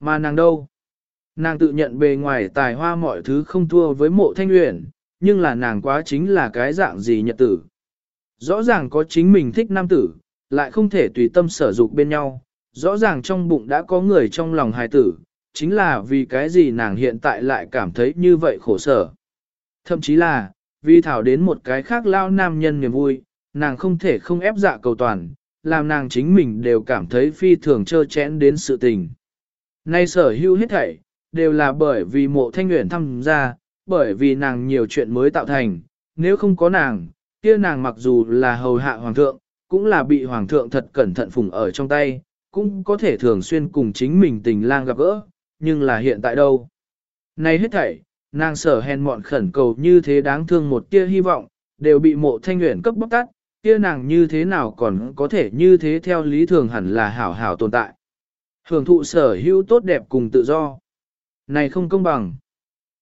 Mà nàng đâu? Nàng tự nhận bề ngoài tài hoa mọi thứ không thua với mộ thanh uyển, nhưng là nàng quá chính là cái dạng gì nhật tử. Rõ ràng có chính mình thích nam tử, lại không thể tùy tâm sở dục bên nhau, rõ ràng trong bụng đã có người trong lòng hài tử, chính là vì cái gì nàng hiện tại lại cảm thấy như vậy khổ sở. Thậm chí là, vì thảo đến một cái khác lao nam nhân niềm vui, nàng không thể không ép dạ cầu toàn, làm nàng chính mình đều cảm thấy phi thường trơ chẽn đến sự tình. Nay sở hữu hết thảy, đều là bởi vì mộ thanh nguyện tham gia, bởi vì nàng nhiều chuyện mới tạo thành, nếu không có nàng, kia nàng mặc dù là hầu hạ hoàng thượng, cũng là bị hoàng thượng thật cẩn thận phùng ở trong tay, cũng có thể thường xuyên cùng chính mình tình lang gặp gỡ, nhưng là hiện tại đâu. Nay hết thảy, nàng sở hèn mọn khẩn cầu như thế đáng thương một tia hy vọng, đều bị mộ thanh nguyện cấp bóc tắt, kia nàng như thế nào còn có thể như thế theo lý thường hẳn là hảo hảo tồn tại. Hưởng thụ sở hữu tốt đẹp cùng tự do. Này không công bằng.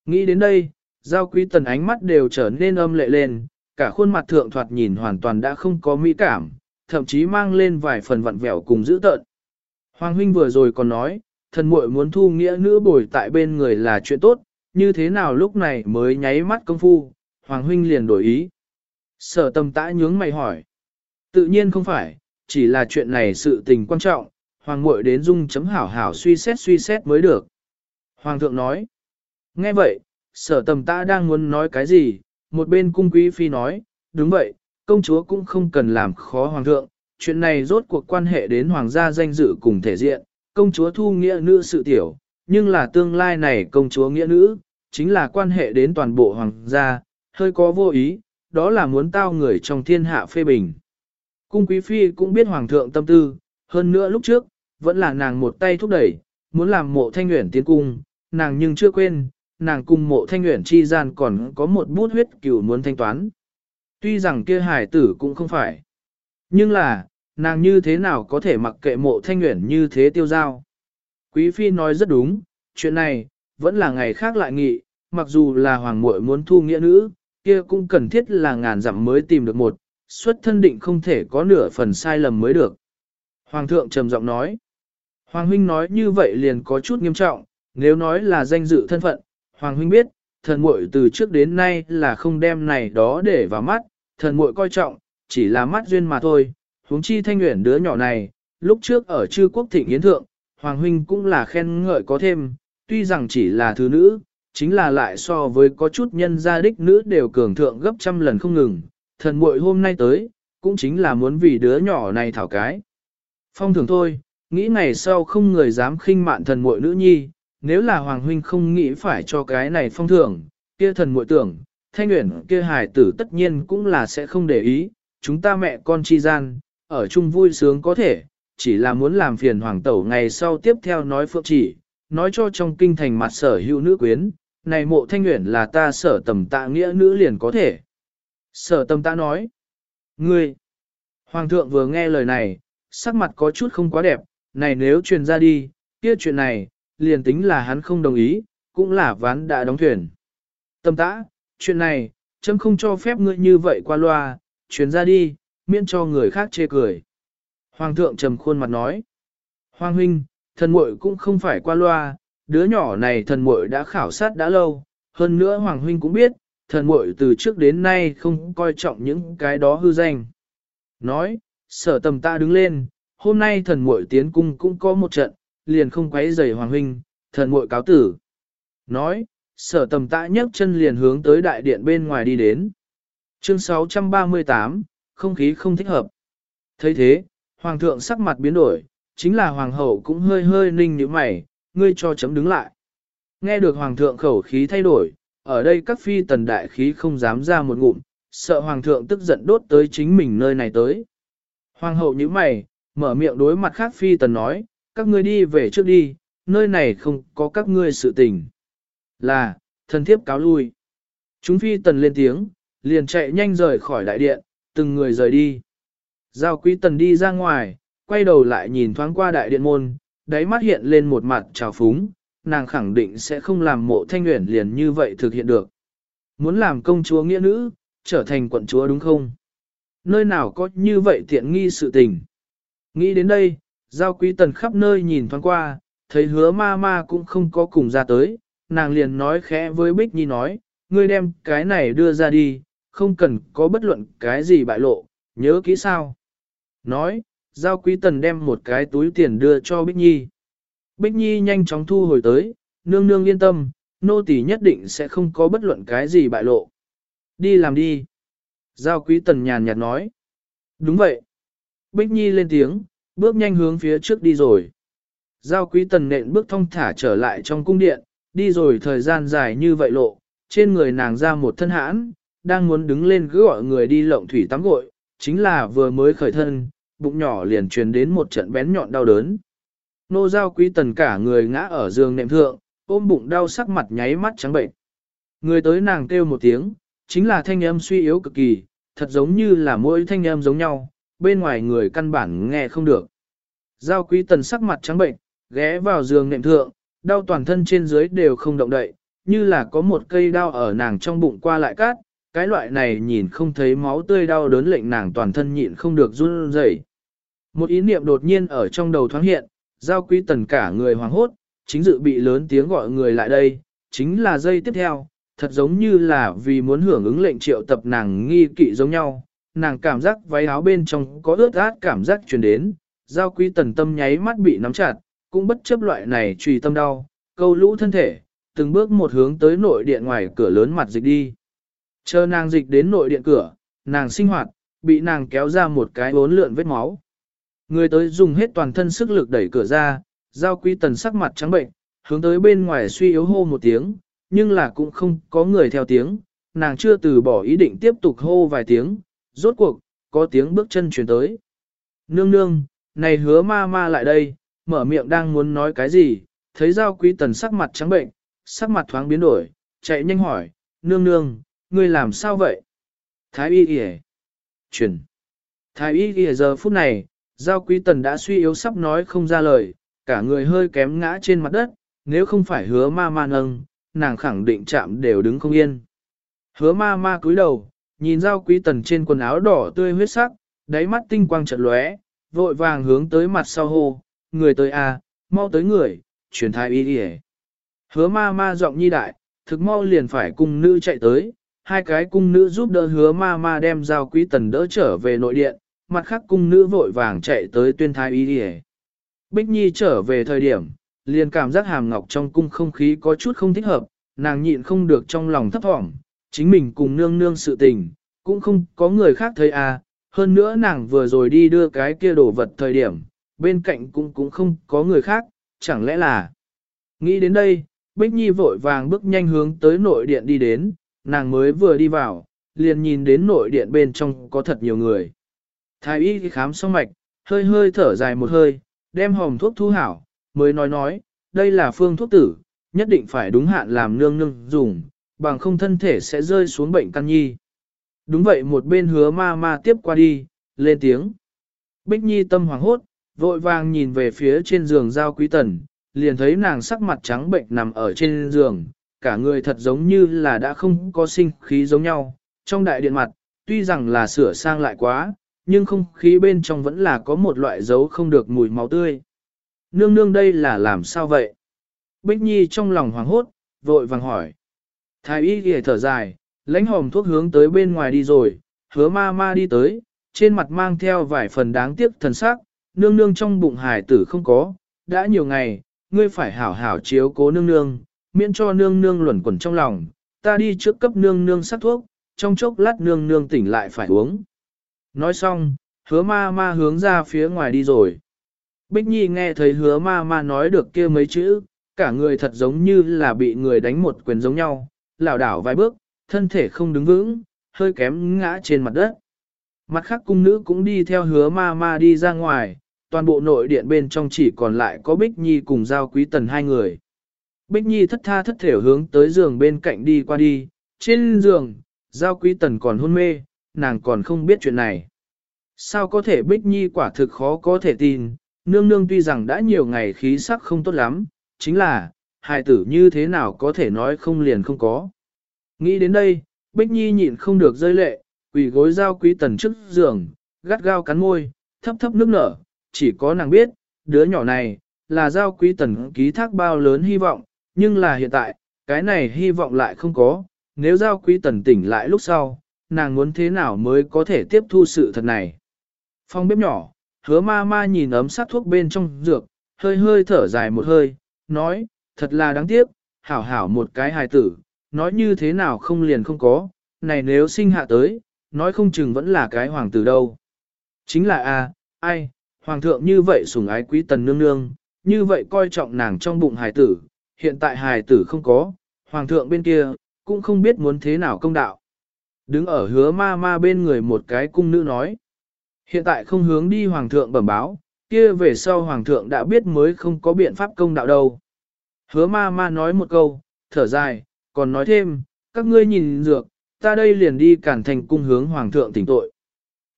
Nghĩ đến đây, giao quý tần ánh mắt đều trở nên âm lệ lên, cả khuôn mặt thượng thoạt nhìn hoàn toàn đã không có mỹ cảm, thậm chí mang lên vài phần vặn vẹo cùng dữ tợn. Hoàng huynh vừa rồi còn nói, thần muội muốn thu nghĩa nữ bồi tại bên người là chuyện tốt, như thế nào lúc này mới nháy mắt công phu, Hoàng huynh liền đổi ý. Sở tâm tã nhướng mày hỏi. Tự nhiên không phải, chỉ là chuyện này sự tình quan trọng, Hoàng muội đến dung chấm hảo hảo suy xét suy xét mới được. Hoàng thượng nói. Nghe vậy, sở tầm ta đang muốn nói cái gì, một bên cung quý phi nói, đúng vậy, công chúa cũng không cần làm khó hoàng thượng, chuyện này rốt cuộc quan hệ đến hoàng gia danh dự cùng thể diện, công chúa thu nghĩa nữ sự tiểu, nhưng là tương lai này công chúa nghĩa nữ, chính là quan hệ đến toàn bộ hoàng gia, hơi có vô ý, đó là muốn tao người trong thiên hạ phê bình. Cung quý phi cũng biết hoàng thượng tâm tư, hơn nữa lúc trước, vẫn là nàng một tay thúc đẩy, muốn làm mộ thanh nguyện tiến cung, nàng nhưng chưa quên, nàng cùng mộ thanh nguyện chi gian còn có một bút huyết cửu muốn thanh toán. Tuy rằng kia hải tử cũng không phải. Nhưng là, nàng như thế nào có thể mặc kệ mộ thanh nguyện như thế tiêu giao. Quý phi nói rất đúng, chuyện này, vẫn là ngày khác lại nghị, mặc dù là hoàng muội muốn thu nghĩa nữ, kia cũng cần thiết là ngàn dặm mới tìm được một, xuất thân định không thể có nửa phần sai lầm mới được. Hoàng thượng trầm giọng nói, Hoàng huynh nói như vậy liền có chút nghiêm trọng, nếu nói là danh dự thân phận, Hoàng huynh biết, thần muội từ trước đến nay là không đem này đó để vào mắt, thần muội coi trọng, chỉ là mắt duyên mà thôi, huống chi thanh nguyện đứa nhỏ này, lúc trước ở chư quốc thịnh yến thượng, Hoàng huynh cũng là khen ngợi có thêm, tuy rằng chỉ là thứ nữ, chính là lại so với có chút nhân gia đích nữ đều cường thượng gấp trăm lần không ngừng, thần muội hôm nay tới, cũng chính là muốn vì đứa nhỏ này thảo cái. Phong thường thôi, nghĩ ngày sau không người dám khinh mạn thần muội nữ nhi, nếu là Hoàng Huynh không nghĩ phải cho cái này phong thưởng, kia thần muội tưởng, thanh nguyện kia hài tử tất nhiên cũng là sẽ không để ý, chúng ta mẹ con chi gian, ở chung vui sướng có thể, chỉ là muốn làm phiền hoàng tẩu ngày sau tiếp theo nói phượng chỉ, nói cho trong kinh thành mặt sở hữu nữ quyến, này mộ thanh nguyện là ta sở tầm tạ nghĩa nữ liền có thể. Sở tầm tạ nói, ngươi, hoàng thượng vừa nghe lời này, sắc mặt có chút không quá đẹp, này nếu truyền ra đi, kia chuyện này, liền tính là hắn không đồng ý, cũng là ván đã đóng thuyền. Tâm tã, chuyện này, chấm không cho phép ngươi như vậy qua loa, truyền ra đi, miễn cho người khác chê cười. Hoàng thượng trầm khuôn mặt nói, Hoàng huynh, thần muội cũng không phải qua loa, đứa nhỏ này thần muội đã khảo sát đã lâu, hơn nữa Hoàng huynh cũng biết, thần muội từ trước đến nay không coi trọng những cái đó hư danh. Nói, sở tầm ta đứng lên, hôm nay thần muội tiến cung cũng có một trận, liền không quấy rầy hoàng huynh, thần muội cáo tử. Nói, sở tầm tạ nhấc chân liền hướng tới đại điện bên ngoài đi đến. Chương 638, không khí không thích hợp. thấy thế, hoàng thượng sắc mặt biến đổi, chính là hoàng hậu cũng hơi hơi ninh như mày, ngươi cho chấm đứng lại. Nghe được hoàng thượng khẩu khí thay đổi, ở đây các phi tần đại khí không dám ra một ngụm, sợ hoàng thượng tức giận đốt tới chính mình nơi này tới. Hoàng hậu như mày, mở miệng đối mặt khác phi tần nói, các ngươi đi về trước đi, nơi này không có các ngươi sự tình. Là, thần thiếp cáo lui. Chúng phi tần lên tiếng, liền chạy nhanh rời khỏi đại điện, từng người rời đi. Giao quý tần đi ra ngoài, quay đầu lại nhìn thoáng qua đại điện môn, đáy mắt hiện lên một mặt trào phúng, nàng khẳng định sẽ không làm mộ thanh nguyện liền như vậy thực hiện được. Muốn làm công chúa nghĩa nữ, trở thành quận chúa đúng không? Nơi nào có như vậy tiện nghi sự tình? Nghĩ đến đây, giao quý tần khắp nơi nhìn thoáng qua, thấy hứa ma ma cũng không có cùng ra tới, nàng liền nói khẽ với Bích Nhi nói, ngươi đem cái này đưa ra đi, không cần có bất luận cái gì bại lộ, nhớ kỹ sao. Nói, giao quý tần đem một cái túi tiền đưa cho Bích Nhi. Bích Nhi nhanh chóng thu hồi tới, nương nương yên tâm, nô tỳ nhất định sẽ không có bất luận cái gì bại lộ. Đi làm đi. Giao quý tần nhàn nhạt nói. Đúng vậy. Bích Nhi lên tiếng, bước nhanh hướng phía trước đi rồi. Giao quý tần nện bước thong thả trở lại trong cung điện, đi rồi thời gian dài như vậy lộ, trên người nàng ra một thân hãn, đang muốn đứng lên cứ gọi người đi lộng thủy tắm gội, chính là vừa mới khởi thân, bụng nhỏ liền truyền đến một trận bén nhọn đau đớn. Nô giao quý tần cả người ngã ở giường nệm thượng, ôm bụng đau sắc mặt nháy mắt trắng bệnh. Người tới nàng kêu một tiếng, chính là thanh âm suy yếu cực kỳ, thật giống như là mỗi thanh âm giống nhau, bên ngoài người căn bản nghe không được. Giao quý tần sắc mặt trắng bệnh, ghé vào giường nệm thượng, đau toàn thân trên dưới đều không động đậy, như là có một cây đau ở nàng trong bụng qua lại cát, cái loại này nhìn không thấy máu tươi đau đớn lệnh nàng toàn thân nhịn không được run rẩy. Một ý niệm đột nhiên ở trong đầu thoáng hiện, giao quý tần cả người hoàng hốt, chính dự bị lớn tiếng gọi người lại đây, chính là giây tiếp theo, thật giống như là vì muốn hưởng ứng lệnh triệu tập nàng nghi kỵ giống nhau, nàng cảm giác váy áo bên trong có ướt át cảm giác truyền đến, giao quý tần tâm nháy mắt bị nắm chặt, cũng bất chấp loại này truy tâm đau, câu lũ thân thể, từng bước một hướng tới nội điện ngoài cửa lớn mặt dịch đi. Chờ nàng dịch đến nội điện cửa, nàng sinh hoạt, bị nàng kéo ra một cái bốn lượn vết máu. Người tới dùng hết toàn thân sức lực đẩy cửa ra, giao quý tần sắc mặt trắng bệnh, hướng tới bên ngoài suy yếu hô một tiếng, nhưng là cũng không có người theo tiếng, nàng chưa từ bỏ ý định tiếp tục hô vài tiếng, rốt cuộc, có tiếng bước chân chuyển tới. Nương nương, này hứa ma ma lại đây, mở miệng đang muốn nói cái gì, thấy giao quý tần sắc mặt trắng bệnh, sắc mặt thoáng biến đổi, chạy nhanh hỏi, nương nương, ngươi làm sao vậy? Thái y kìa. Chuyển. Thái y kìa giờ phút này, giao quý tần đã suy yếu sắp nói không ra lời, cả người hơi kém ngã trên mặt đất, nếu không phải hứa ma ma nâng, nàng khẳng định chạm đều đứng không yên. Hứa ma ma cúi đầu, nhìn giao quý tần trên quần áo đỏ tươi huyết sắc, đáy mắt tinh quang trận lóe, vội vàng hướng tới mặt sau hô, người tới a, à, mau tới người, truyền thái y đi Hứa ma ma giọng nhi đại, thực mau liền phải cung nữ chạy tới, hai cái cung nữ giúp đỡ hứa ma ma đem giao quý tần đỡ trở về nội điện, mặt khác cung nữ vội vàng chạy tới tuyên thái y đi Bích Nhi trở về thời điểm, liền cảm giác hàm ngọc trong cung không khí có chút không thích hợp, nàng nhịn không được trong lòng thấp thỏm, chính mình cùng nương nương sự tình, cũng không có người khác thấy à, hơn nữa nàng vừa rồi đi đưa cái kia đồ vật thời điểm, bên cạnh cũng cũng không có người khác, chẳng lẽ là... Nghĩ đến đây, Bích Nhi vội vàng bước nhanh hướng tới nội điện đi đến, nàng mới vừa đi vào, liền nhìn đến nội điện bên trong có thật nhiều người. Thái y khám xong mạch, hơi hơi thở dài một hơi, đem hòm thuốc thu hảo, mới nói nói, đây là phương thuốc tử, nhất định phải đúng hạn làm nương nương dùng, bằng không thân thể sẽ rơi xuống bệnh căn nhi. Đúng vậy một bên hứa ma ma tiếp qua đi, lên tiếng. Bích Nhi tâm hoàng hốt, vội vàng nhìn về phía trên giường giao quý tần, liền thấy nàng sắc mặt trắng bệnh nằm ở trên giường, cả người thật giống như là đã không có sinh khí giống nhau. Trong đại điện mặt, tuy rằng là sửa sang lại quá, nhưng không khí bên trong vẫn là có một loại dấu không được mùi máu tươi. Nương nương đây là làm sao vậy? Bích Nhi trong lòng hoảng hốt, vội vàng hỏi. Thái y ghề thở dài, lãnh hồng thuốc hướng tới bên ngoài đi rồi, hứa ma ma đi tới, trên mặt mang theo vài phần đáng tiếc thần sắc, nương nương trong bụng hải tử không có, đã nhiều ngày, ngươi phải hảo hảo chiếu cố nương nương, miễn cho nương nương luẩn quẩn trong lòng, ta đi trước cấp nương nương sắc thuốc, trong chốc lát nương nương tỉnh lại phải uống. Nói xong, hứa ma ma hướng ra phía ngoài đi rồi. Bích Nhi nghe thấy hứa ma ma nói được kia mấy chữ, cả người thật giống như là bị người đánh một quyền giống nhau, lảo đảo vài bước, thân thể không đứng vững, hơi kém ngã trên mặt đất. Mặt khác cung nữ cũng đi theo hứa ma ma đi ra ngoài, toàn bộ nội điện bên trong chỉ còn lại có Bích Nhi cùng Giao Quý Tần hai người. Bích Nhi thất tha thất thể hướng tới giường bên cạnh đi qua đi, trên giường, Giao Quý Tần còn hôn mê, nàng còn không biết chuyện này. Sao có thể Bích Nhi quả thực khó có thể tin, nương nương tuy rằng đã nhiều ngày khí sắc không tốt lắm, chính là, hài tử như thế nào có thể nói không liền không có. Nghĩ đến đây, Bích Nhi nhịn không được rơi lệ, quỳ gối giao quý tần trước giường, gắt gao cắn môi, thấp thấp nước nở, chỉ có nàng biết, đứa nhỏ này, là giao quý tần ký thác bao lớn hy vọng, nhưng là hiện tại, cái này hy vọng lại không có, nếu giao quý tần tỉnh lại lúc sau, nàng muốn thế nào mới có thể tiếp thu sự thật này. Phong bếp nhỏ, hứa ma ma nhìn ấm sát thuốc bên trong dược, hơi hơi thở dài một hơi, nói, thật là đáng tiếc, hảo hảo một cái hài tử, nói như thế nào không liền không có, này nếu sinh hạ tới, nói không chừng vẫn là cái hoàng tử đâu. Chính là a, ai, hoàng thượng như vậy sủng ái quý tần nương nương, như vậy coi trọng nàng trong bụng hài tử, hiện tại hài tử không có, hoàng thượng bên kia, cũng không biết muốn thế nào công đạo. Đứng ở hứa ma ma bên người một cái cung nữ nói. Hiện tại không hướng đi hoàng thượng bẩm báo, kia về sau hoàng thượng đã biết mới không có biện pháp công đạo đâu. Hứa ma ma nói một câu, thở dài, còn nói thêm, các ngươi nhìn dược, ta đây liền đi cản thành cung hướng hoàng thượng tỉnh tội.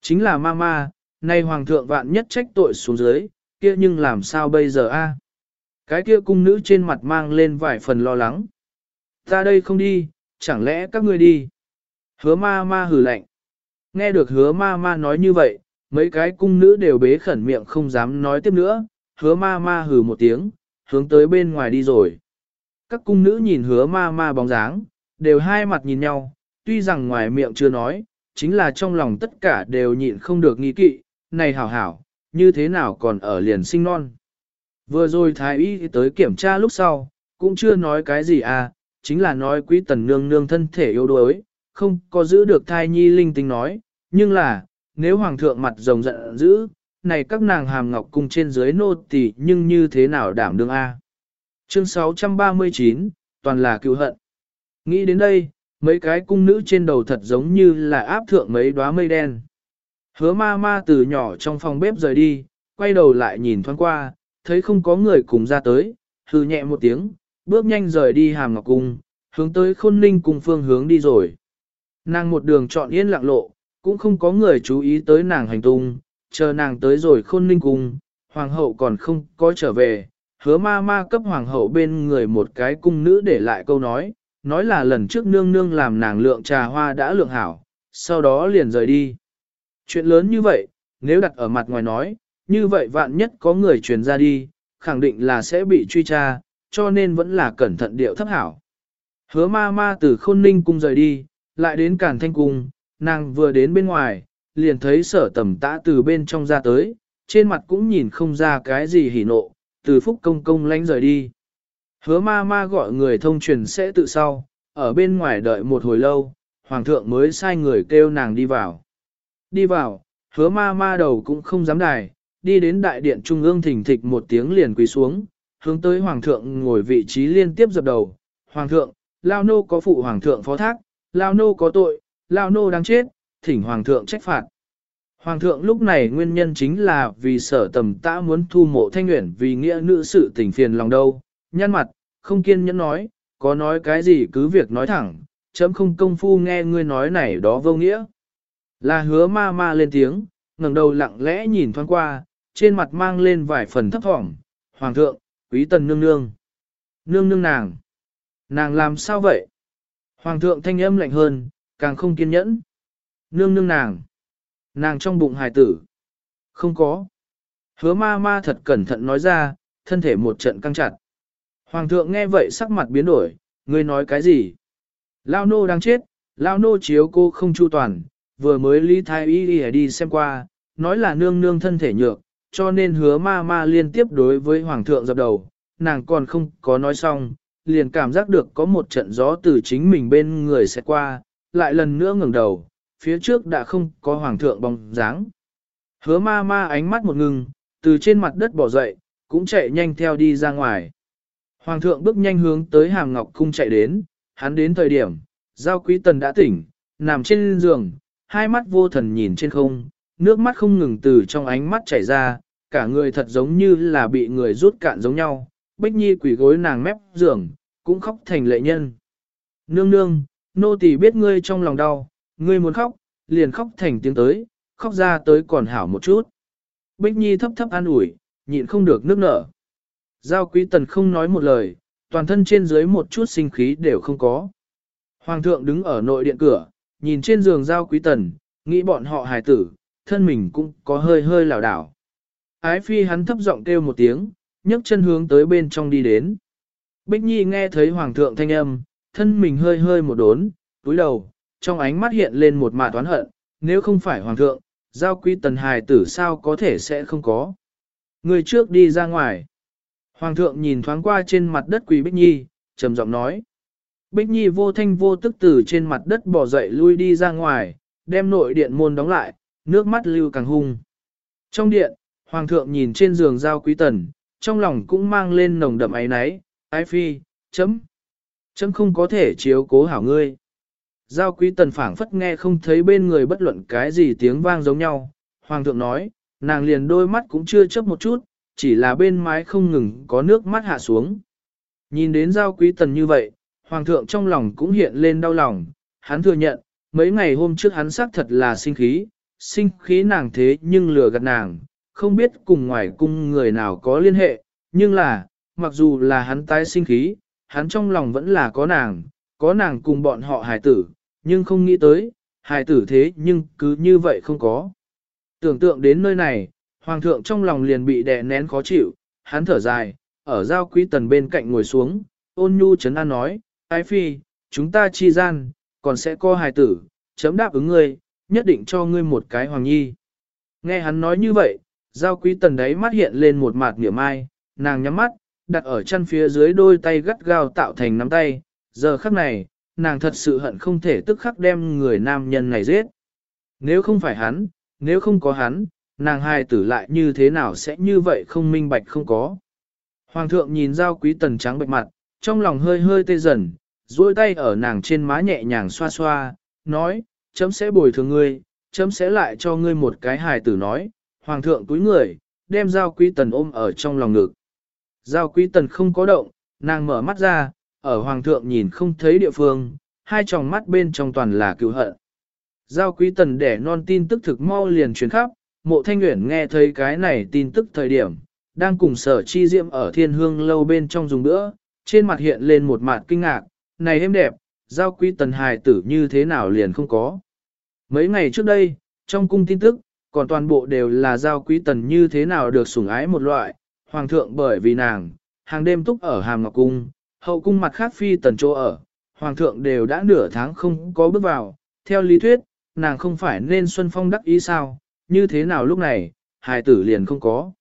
Chính là ma ma, nay hoàng thượng vạn nhất trách tội xuống dưới, kia nhưng làm sao bây giờ a? Cái kia cung nữ trên mặt mang lên vài phần lo lắng. Ta đây không đi, chẳng lẽ các ngươi đi? Hứa ma ma hừ lạnh. Nghe được hứa ma ma nói như vậy, mấy cái cung nữ đều bế khẩn miệng không dám nói tiếp nữa, hứa ma ma hừ một tiếng, hướng tới bên ngoài đi rồi. Các cung nữ nhìn hứa ma ma bóng dáng, đều hai mặt nhìn nhau, tuy rằng ngoài miệng chưa nói, chính là trong lòng tất cả đều nhịn không được nghi kỵ, này hảo hảo, như thế nào còn ở liền sinh non. Vừa rồi thái y tới kiểm tra lúc sau, cũng chưa nói cái gì à, chính là nói quý tần nương nương thân thể yếu đuối, không có giữ được thai nhi linh tinh nói, nhưng là, nếu hoàng thượng mặt rồng giận dữ, này các nàng hàm ngọc cung trên dưới nô tỳ nhưng như thế nào đảm đương A. Chương 639, toàn là cựu hận. Nghĩ đến đây, mấy cái cung nữ trên đầu thật giống như là áp thượng mấy đóa mây đen. Hứa ma ma từ nhỏ trong phòng bếp rời đi, quay đầu lại nhìn thoáng qua, thấy không có người cùng ra tới, hừ nhẹ một tiếng, bước nhanh rời đi hàm ngọc cung, hướng tới khôn ninh cùng phương hướng đi rồi. Nàng một đường chọn yên lặng lộ, cũng không có người chú ý tới nàng hành tung, chờ nàng tới rồi khôn ninh cung, hoàng hậu còn không có trở về, hứa ma ma cấp hoàng hậu bên người một cái cung nữ để lại câu nói, nói là lần trước nương nương làm nàng lượng trà hoa đã lượng hảo, sau đó liền rời đi. Chuyện lớn như vậy, nếu đặt ở mặt ngoài nói, như vậy vạn nhất có người truyền ra đi, khẳng định là sẽ bị truy tra, cho nên vẫn là cẩn thận điệu thấp hảo. Hứa ma ma từ khôn ninh cung rời đi, lại đến cản thanh cung, nàng vừa đến bên ngoài, liền thấy sở tầm tã từ bên trong ra tới, trên mặt cũng nhìn không ra cái gì hỉ nộ, từ phúc công công lánh rời đi. Hứa ma ma gọi người thông truyền sẽ tự sau, ở bên ngoài đợi một hồi lâu, hoàng thượng mới sai người kêu nàng đi vào. Đi vào, hứa ma ma đầu cũng không dám đài, đi đến đại điện trung ương thỉnh thịch một tiếng liền quỳ xuống, hướng tới hoàng thượng ngồi vị trí liên tiếp dập đầu. Hoàng thượng, Lao Nô có phụ hoàng thượng phó thác, Lao Nô có tội, Lao Nô đang chết, thỉnh hoàng thượng trách phạt. Hoàng thượng lúc này nguyên nhân chính là vì sở tầm tã muốn thu mộ thanh nguyện vì nghĩa nữ sự tình phiền lòng đâu, nhăn mặt, không kiên nhẫn nói, có nói cái gì cứ việc nói thẳng, chấm không công phu nghe ngươi nói này đó vô nghĩa. Là hứa ma ma lên tiếng, ngẩng đầu lặng lẽ nhìn thoáng qua, trên mặt mang lên vài phần thấp thỏm, hoàng thượng, quý tần nương nương. Nương nương nàng. Nàng làm sao vậy? Hoàng thượng thanh âm lạnh hơn, càng không kiên nhẫn. Nương nương nàng. Nàng trong bụng hài tử. Không có. Hứa ma ma thật cẩn thận nói ra, thân thể một trận căng chặt. Hoàng thượng nghe vậy sắc mặt biến đổi, ngươi nói cái gì? Lao nô đang chết, Lao nô chiếu cô không chu toàn, vừa mới lý thái y đi, đi xem qua, nói là nương nương thân thể nhược, cho nên hứa ma ma liên tiếp đối với hoàng thượng dập đầu, nàng còn không có nói xong, liền cảm giác được có một trận gió từ chính mình bên người sẽ qua, lại lần nữa ngẩng đầu, phía trước đã không có hoàng thượng bóng dáng. Hứa ma ma ánh mắt một ngừng, từ trên mặt đất bỏ dậy, cũng chạy nhanh theo đi ra ngoài. Hoàng thượng bước nhanh hướng tới hàm ngọc cung chạy đến, hắn đến thời điểm, giao quý tần đã tỉnh, nằm trên giường, hai mắt vô thần nhìn trên không, nước mắt không ngừng từ trong ánh mắt chảy ra, cả người thật giống như là bị người rút cạn giống nhau, Bích Nhi quỷ gối nàng mép giường, cũng khóc thành lệ nhân. Nương nương, nô tỳ biết ngươi trong lòng đau, ngươi muốn khóc, liền khóc thành tiếng tới, khóc ra tới còn hảo một chút. Bích Nhi thấp thấp an ủi, nhịn không được nước nở. Giao quý tần không nói một lời, toàn thân trên dưới một chút sinh khí đều không có. Hoàng thượng đứng ở nội điện cửa, nhìn trên giường giao quý tần, nghĩ bọn họ hài tử, thân mình cũng có hơi hơi lảo đảo. Ái phi hắn thấp giọng kêu một tiếng, nhấc chân hướng tới bên trong đi đến. Bích Nhi nghe thấy hoàng thượng thanh âm, thân mình hơi hơi một đốn, túi đầu, trong ánh mắt hiện lên một mạ toán hận, nếu không phải hoàng thượng, giao quý tần hài tử sao có thể sẽ không có. Người trước đi ra ngoài. Hoàng thượng nhìn thoáng qua trên mặt đất quỳ Bích Nhi, trầm giọng nói. Bích Nhi vô thanh vô tức từ trên mặt đất bỏ dậy lui đi ra ngoài, đem nội điện môn đóng lại, nước mắt lưu càng hung. Trong điện, Hoàng thượng nhìn trên giường giao quý tần, trong lòng cũng mang lên nồng đậm ấy náy, ái phi, chấm. Chấm không có thể chiếu cố hảo ngươi. Giao quý tần phảng phất nghe không thấy bên người bất luận cái gì tiếng vang giống nhau. Hoàng thượng nói, nàng liền đôi mắt cũng chưa chấp một chút, chỉ là bên mái không ngừng có nước mắt hạ xuống. Nhìn đến giao quý tần như vậy, hoàng thượng trong lòng cũng hiện lên đau lòng, hắn thừa nhận, mấy ngày hôm trước hắn xác thật là sinh khí, sinh khí nàng thế nhưng lừa gạt nàng, không biết cùng ngoài cung người nào có liên hệ, nhưng là, mặc dù là hắn tái sinh khí, hắn trong lòng vẫn là có nàng, có nàng cùng bọn họ hài tử, nhưng không nghĩ tới, hài tử thế nhưng cứ như vậy không có. Tưởng tượng đến nơi này, hoàng thượng trong lòng liền bị đè nén khó chịu, hắn thở dài, ở giao quý tần bên cạnh ngồi xuống, ôn nhu chấn an nói, ái phi, chúng ta chi gian, còn sẽ có hài tử, chấm đáp ứng ngươi, nhất định cho ngươi một cái hoàng nhi. Nghe hắn nói như vậy, giao quý tần đấy mắt hiện lên một mạt niệm ai, nàng nhắm mắt, đặt ở chân phía dưới đôi tay gắt gao tạo thành nắm tay, giờ khắc này, nàng thật sự hận không thể tức khắc đem người nam nhân này giết. Nếu không phải hắn, nếu không có hắn, nàng hai tử lại như thế nào sẽ như vậy không minh bạch không có. Hoàng thượng nhìn giao quý tần trắng bệch mặt, trong lòng hơi hơi tê dần, duỗi tay ở nàng trên má nhẹ nhàng xoa xoa, nói, chấm sẽ bồi thường ngươi, chấm sẽ lại cho ngươi một cái hài tử nói, hoàng thượng túi người, đem giao quý tần ôm ở trong lòng ngực. Giao quý tần không có động, nàng mở mắt ra, ở hoàng thượng nhìn không thấy địa phương, hai tròng mắt bên trong toàn là cựu hận. Giao quý tần đẻ non tin tức thực mau liền truyền khắp, mộ thanh nguyện nghe thấy cái này tin tức thời điểm, đang cùng sở chi diệm ở thiên hương lâu bên trong dùng bữa, trên mặt hiện lên một mặt kinh ngạc, này êm đẹp, giao quý tần hài tử như thế nào liền không có. Mấy ngày trước đây, trong cung tin tức, còn toàn bộ đều là giao quý tần như thế nào được sủng ái một loại, hoàng thượng bởi vì nàng, hàng đêm túc ở hàm ngọc cung, hậu cung mặt khác phi tần chỗ ở, hoàng thượng đều đã nửa tháng không có bước vào, theo lý thuyết, nàng không phải nên xuân phong đắc ý sao, như thế nào lúc này, hài tử liền không có.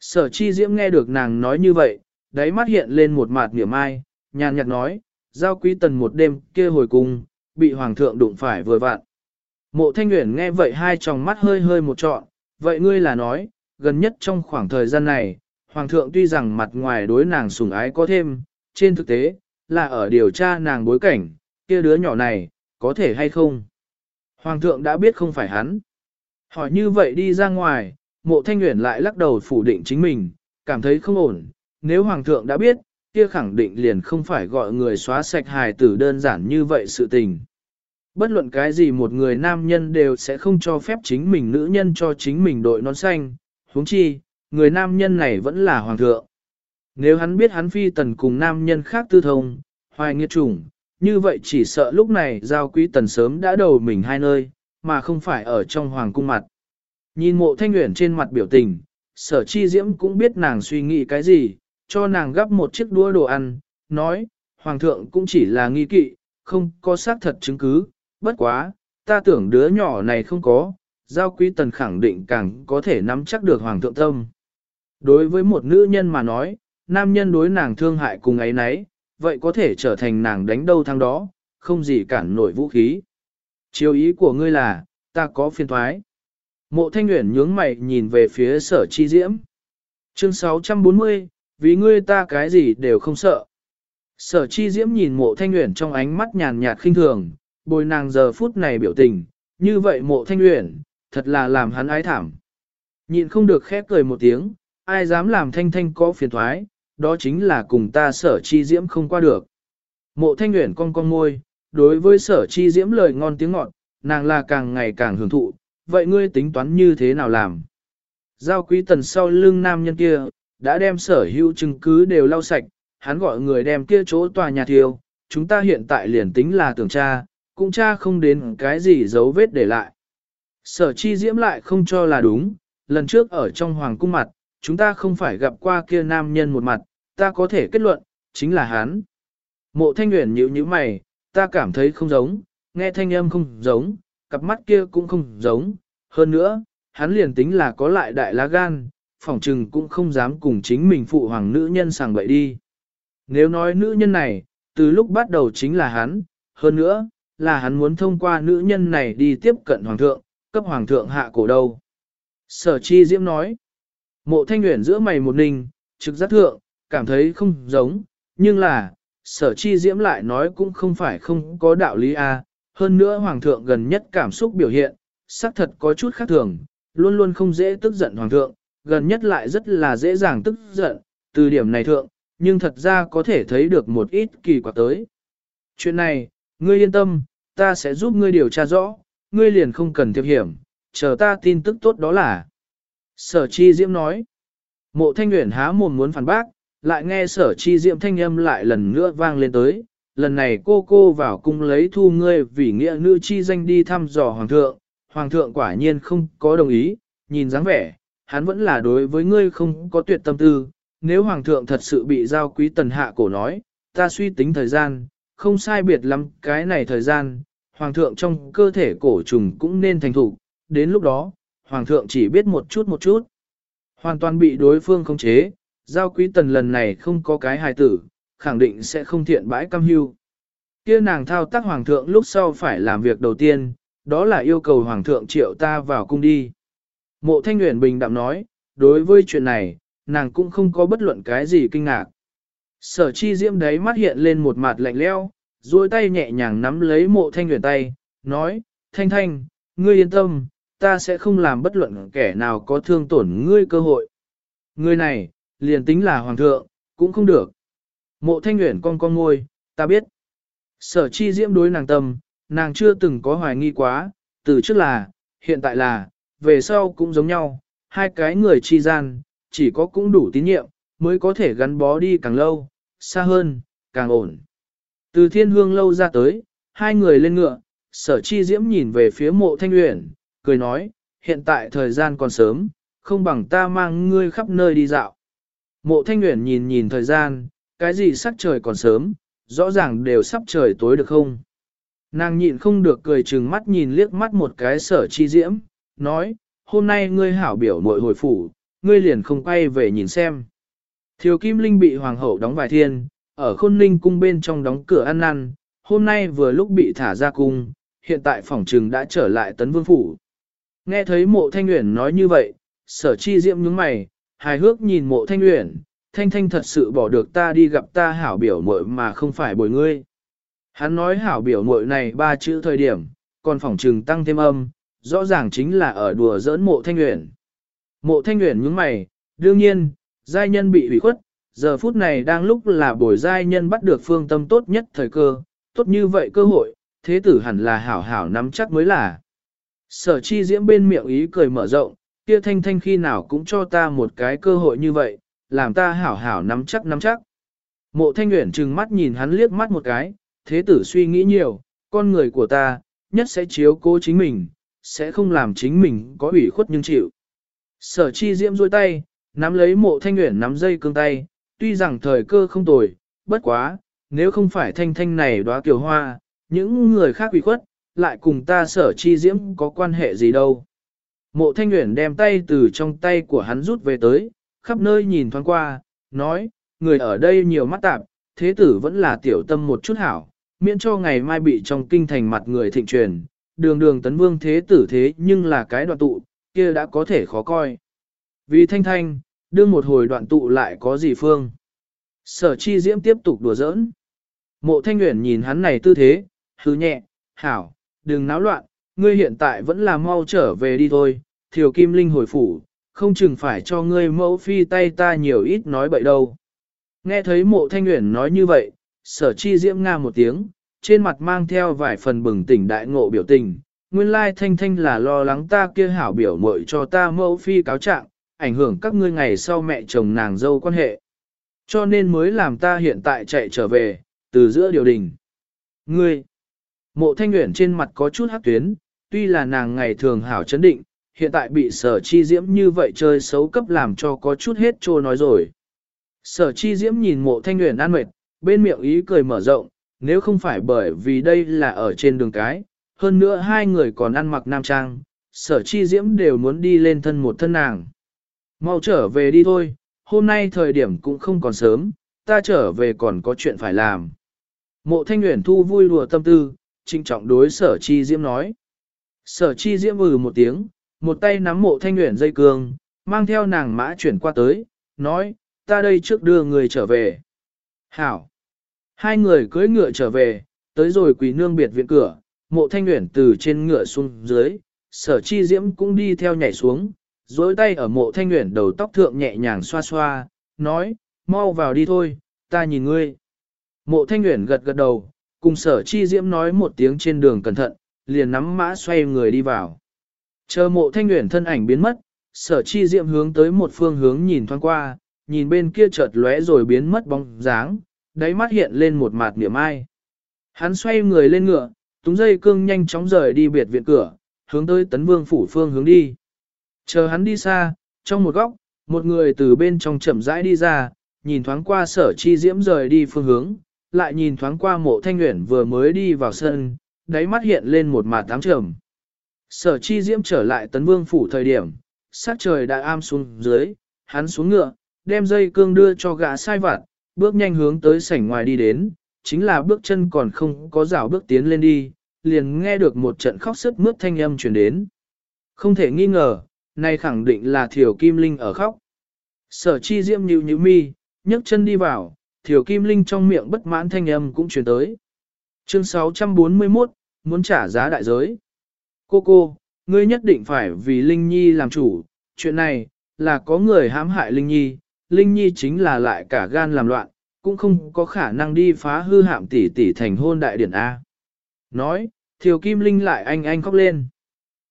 Sở chi diễm nghe được nàng nói như vậy, đáy mắt hiện lên một mặt niệm ai, nhàn nhạt nói, giao quý tần một đêm kia hồi cung, bị hoàng thượng đụng phải vừa vạn. Mộ thanh nguyện nghe vậy hai tròng mắt hơi hơi một trọn, vậy ngươi là nói, gần nhất trong khoảng thời gian này, hoàng thượng tuy rằng mặt ngoài đối nàng sủng ái có thêm, trên thực tế, là ở điều tra nàng bối cảnh, kia đứa nhỏ này, có thể hay không? Hoàng thượng đã biết không phải hắn. Hỏi như vậy đi ra ngoài, mộ thanh nguyện lại lắc đầu phủ định chính mình, cảm thấy không ổn, nếu hoàng thượng đã biết, kia khẳng định liền không phải gọi người xóa sạch hài tử đơn giản như vậy sự tình. Bất luận cái gì một người nam nhân đều sẽ không cho phép chính mình nữ nhân cho chính mình đội nón xanh, huống chi, người nam nhân này vẫn là hoàng thượng. Nếu hắn biết hắn phi tần cùng nam nhân khác tư thông, hoài nghiệt chủng, như vậy chỉ sợ lúc này giao quý tần sớm đã đầu mình hai nơi, mà không phải ở trong hoàng cung mặt. Nhìn mộ thanh nguyện trên mặt biểu tình, sở chi diễm cũng biết nàng suy nghĩ cái gì, cho nàng gắp một chiếc đũa đồ ăn, nói, hoàng thượng cũng chỉ là nghi kỵ, không có xác thật chứng cứ, bất quá, ta tưởng đứa nhỏ này không có, giao quý tần khẳng định càng có thể nắm chắc được hoàng thượng tâm. Đối với một nữ nhân mà nói, nam nhân đối nàng thương hại cùng ấy nấy, vậy có thể trở thành nàng đánh đâu thắng đó, không gì cản nổi vũ khí. Chiêu ý của ngươi là, ta có phiên thoái. Mộ thanh nguyện nhướng mày nhìn về phía sở chi diễm. Chương 640, vì ngươi ta cái gì đều không sợ. Sở chi diễm nhìn mộ thanh nguyện trong ánh mắt nhàn nhạt khinh thường, bồi nàng giờ phút này biểu tình, như vậy mộ thanh nguyện, thật là làm hắn ái thảm. Nhịn không được khép cười một tiếng, ai dám làm thanh thanh có phiền thoái, đó chính là cùng ta sở chi diễm không qua được. Mộ thanh nguyện con con môi, đối với sở chi diễm lời ngon tiếng ngọt, nàng là càng ngày càng hưởng thụ, vậy ngươi tính toán như thế nào làm? Giao quý tần sau lưng nam nhân kia, đã đem sở hữu chứng cứ đều lau sạch, hắn gọi người đem kia chỗ tòa nhà thiêu, chúng ta hiện tại liền tính là tưởng tra, cũng tra không đến cái gì dấu vết để lại. Sở chi diễm lại không cho là đúng, lần trước ở trong hoàng cung mặt, chúng ta không phải gặp qua kia nam nhân một mặt, ta có thể kết luận, chính là hắn. Mộ thanh nguyện nhíu nhíu mày, ta cảm thấy không giống, nghe thanh âm không giống, cặp mắt kia cũng không giống, hơn nữa, hắn liền tính là có lại đại lá gan, phỏng trừng cũng không dám cùng chính mình phụ hoàng nữ nhân sàng bậy đi. Nếu nói nữ nhân này, từ lúc bắt đầu chính là hắn, hơn nữa, là hắn muốn thông qua nữ nhân này đi tiếp cận hoàng thượng, cấp hoàng thượng hạ cổ đâu. Sở chi diễm nói, mộ thanh nguyện giữa mày một ninh, trực giác thượng, cảm thấy không giống, nhưng là, sở chi diễm lại nói cũng không phải không có đạo lý a. hơn nữa hoàng thượng gần nhất cảm xúc biểu hiện, xác thật có chút khác thường, luôn luôn không dễ tức giận hoàng thượng, gần nhất lại rất là dễ dàng tức giận, từ điểm này thượng, nhưng thật ra có thể thấy được một ít kỳ quặc tới. Chuyện này, ngươi yên tâm, ta sẽ giúp ngươi điều tra rõ, ngươi liền không cần thiệp hiểm, chờ ta tin tức tốt đó là. Sở chi diễm nói, mộ thanh nguyện há mồm muốn phản bác, lại nghe sở chi diễm thanh âm lại lần nữa vang lên tới, lần này cô cô vào cung lấy thu ngươi vì nghĩa nữ chi danh đi thăm dò hoàng thượng, hoàng thượng quả nhiên không có đồng ý, nhìn dáng vẻ, hắn vẫn là đối với ngươi không có tuyệt tâm tư, nếu hoàng thượng thật sự bị giao quý tần hạ cổ nói, ta suy tính thời gian, không sai biệt lắm cái này thời gian, hoàng thượng trong cơ thể cổ trùng cũng nên thành thủ, đến lúc đó, hoàng thượng chỉ biết một chút một chút, hoàn toàn bị đối phương khống chế, giao quý tần lần này không có cái hài tử, khẳng định sẽ không thiện bãi cam hưu. Kia nàng thao tác hoàng thượng lúc sau phải làm việc đầu tiên, đó là yêu cầu hoàng thượng triệu ta vào cung đi. Mộ thanh nguyện bình đạm nói, đối với chuyện này, nàng cũng không có bất luận cái gì kinh ngạc. Sở chi diễm đấy mắt hiện lên một mặt lạnh leo, duỗi tay nhẹ nhàng nắm lấy mộ thanh nguyện tay, nói, thanh thanh, ngươi yên tâm, ta sẽ không làm bất luận kẻ nào có thương tổn ngươi cơ hội. Ngươi này, liền tính là hoàng thượng, cũng không được. Mộ thanh nguyện con con ngôi, ta biết. Sở chi diễm đối nàng tâm, nàng chưa từng có hoài nghi quá, từ trước là, hiện tại là, về sau cũng giống nhau, hai cái người chi gian, chỉ có cũng đủ tín nhiệm, mới có thể gắn bó đi càng lâu, xa hơn, càng ổn. Từ thiên hương lâu ra tới, hai người lên ngựa, sở chi diễm nhìn về phía mộ thanh uyển, cười nói, hiện tại thời gian còn sớm, không bằng ta mang ngươi khắp nơi đi dạo. Mộ thanh uyển nhìn nhìn thời gian, cái gì sắc trời còn sớm, rõ ràng đều sắp trời tối được không? Nàng nhịn không được cười chừng mắt nhìn liếc mắt một cái sở chi diễm, nói, hôm nay ngươi hảo biểu mội hồi phủ, ngươi liền không quay về nhìn xem. Thiều Kim Linh bị hoàng hậu đóng vài thiên, ở khôn ninh cung bên trong đóng cửa ăn năn, hôm nay vừa lúc bị thả ra cung, hiện tại phòng trừng đã trở lại tấn vương phủ. Nghe thấy mộ thanh uyển nói như vậy, sở chi diễm nhướng mày, hài hước nhìn mộ thanh uyển, thanh thanh thật sự bỏ được ta đi gặp ta hảo biểu muội mà không phải bồi ngươi. Hắn nói hảo biểu muội này ba chữ thời điểm, còn phỏng trừng tăng thêm âm, rõ ràng chính là ở đùa giỡn mộ thanh uyển. Mộ thanh Uyển nhướng mày, đương nhiên, giai nhân bị hủy khuất, giờ phút này đang lúc là bồi giai nhân bắt được phương tâm tốt nhất thời cơ, tốt như vậy cơ hội, thế tử hẳn là hảo hảo nắm chắc mới là. Sở chi diễm bên miệng ý cười mở rộng, kia thanh thanh khi nào cũng cho ta một cái cơ hội như vậy, làm ta hảo hảo nắm chắc nắm chắc. Mộ thanh nguyện trừng mắt nhìn hắn liếc mắt một cái, thế tử suy nghĩ nhiều, con người của ta, nhất sẽ chiếu cố chính mình, sẽ không làm chính mình có ủy khuất nhưng chịu. Sở chi diễm dôi tay, nắm lấy mộ thanh nguyện nắm dây cương tay, tuy rằng thời cơ không tồi, bất quá, nếu không phải thanh thanh này đóa kiều hoa, những người khác ủy khuất, lại cùng ta sở chi diễm có quan hệ gì đâu. Mộ thanh nguyện đem tay từ trong tay của hắn rút về tới, khắp nơi nhìn thoáng qua, nói, người ở đây nhiều mắt tạp, thế tử vẫn là tiểu tâm một chút hảo, miễn cho ngày mai bị trong kinh thành mặt người thịnh truyền, đường đường tấn vương thế tử thế nhưng là cái đoạn tụ, kia đã có thể khó coi. Vì thanh thanh, đương một hồi đoạn tụ lại có gì phương. Sở chi diễm tiếp tục đùa giỡn. Mộ thanh nguyện nhìn hắn này tư thế, hứ nhẹ, hảo, đừng náo loạn, ngươi hiện tại vẫn là mau trở về đi thôi, thiều kim linh hồi phủ, không chừng phải cho ngươi mẫu phi tay ta nhiều ít nói bậy đâu. Nghe thấy mộ thanh nguyện nói như vậy, sở chi diễm nga một tiếng, trên mặt mang theo vài phần bừng tỉnh đại ngộ biểu tình, nguyên lai thanh thanh là lo lắng ta kia hảo biểu muội cho ta mẫu phi cáo trạng, ảnh hưởng các ngươi ngày sau mẹ chồng nàng dâu quan hệ. Cho nên mới làm ta hiện tại chạy trở về, từ giữa điều đình. Ngươi, mộ thanh nguyện trên mặt có chút hắc tuyến, tuy là nàng ngày thường hảo chấn định, hiện tại bị sở chi diễm như vậy chơi xấu cấp làm cho có chút hết trô nói rồi. Sở chi diễm nhìn mộ thanh nguyện an mệt, bên miệng ý cười mở rộng, nếu không phải bởi vì đây là ở trên đường cái, hơn nữa hai người còn ăn mặc nam trang, sở chi diễm đều muốn đi lên thân một thân nàng. Mau trở về đi thôi, hôm nay thời điểm cũng không còn sớm, ta trở về còn có chuyện phải làm. Mộ thanh nguyện thu vui đùa tâm tư, trinh trọng đối sở chi diễm nói. Sở chi diễm ừ một tiếng, một tay nắm mộ thanh nguyện dây cương, mang theo nàng mã chuyển qua tới, nói, ta đây trước đưa người trở về. Hảo! Hai người cưỡi ngựa trở về, tới rồi quỳ nương biệt viện cửa, mộ thanh nguyện từ trên ngựa xuống dưới, sở chi diễm cũng đi theo nhảy xuống, dối tay ở mộ thanh nguyện đầu tóc thượng nhẹ nhàng xoa xoa, nói, mau vào đi thôi, ta nhìn ngươi. Mộ thanh nguyện gật gật đầu, cùng sở chi diễm nói một tiếng trên đường cẩn thận, liền nắm mã xoay người đi vào. Chờ mộ thanh nguyện thân ảnh biến mất, sở chi diễm hướng tới một phương hướng nhìn thoáng qua, nhìn bên kia chợt lóe rồi biến mất bóng dáng, đáy mắt hiện lên một mặt niệm ai. Hắn xoay người lên ngựa, túng dây cương nhanh chóng rời đi biệt viện cửa, hướng tới tấn vương phủ phương hướng đi. Chờ hắn đi xa, trong một góc, một người từ bên trong chậm rãi đi ra, nhìn thoáng qua sở chi diễm rời đi phương hướng, lại nhìn thoáng qua mộ thanh nguyện vừa mới đi vào sân, đáy mắt hiện lên một mặt tám trầm. Sở chi diễm trở lại tấn vương phủ thời điểm, sát trời đã am xuống dưới, hắn xuống ngựa, đem dây cương đưa cho gã sai vặt, bước nhanh hướng tới sảnh ngoài đi đến, chính là bước chân còn không có rào bước tiến lên đi, liền nghe được một trận khóc sức mướt thanh âm truyền đến. Không thể nghi ngờ, này khẳng định là Thiểu Kim Linh ở khóc. Sở chi diễm nhíu nhíu mi, nhấc chân đi vào, Thiểu Kim Linh trong miệng bất mãn thanh âm cũng truyền tới. Chương 641, muốn trả giá đại giới. Cô cô, ngươi nhất định phải vì Linh Nhi làm chủ, chuyện này, là có người hãm hại Linh Nhi, Linh Nhi chính là lại cả gan làm loạn, cũng không có khả năng đi phá hư hạm tỷ tỷ thành hôn đại điển A. Nói, Thiều Kim Linh lại anh anh khóc lên.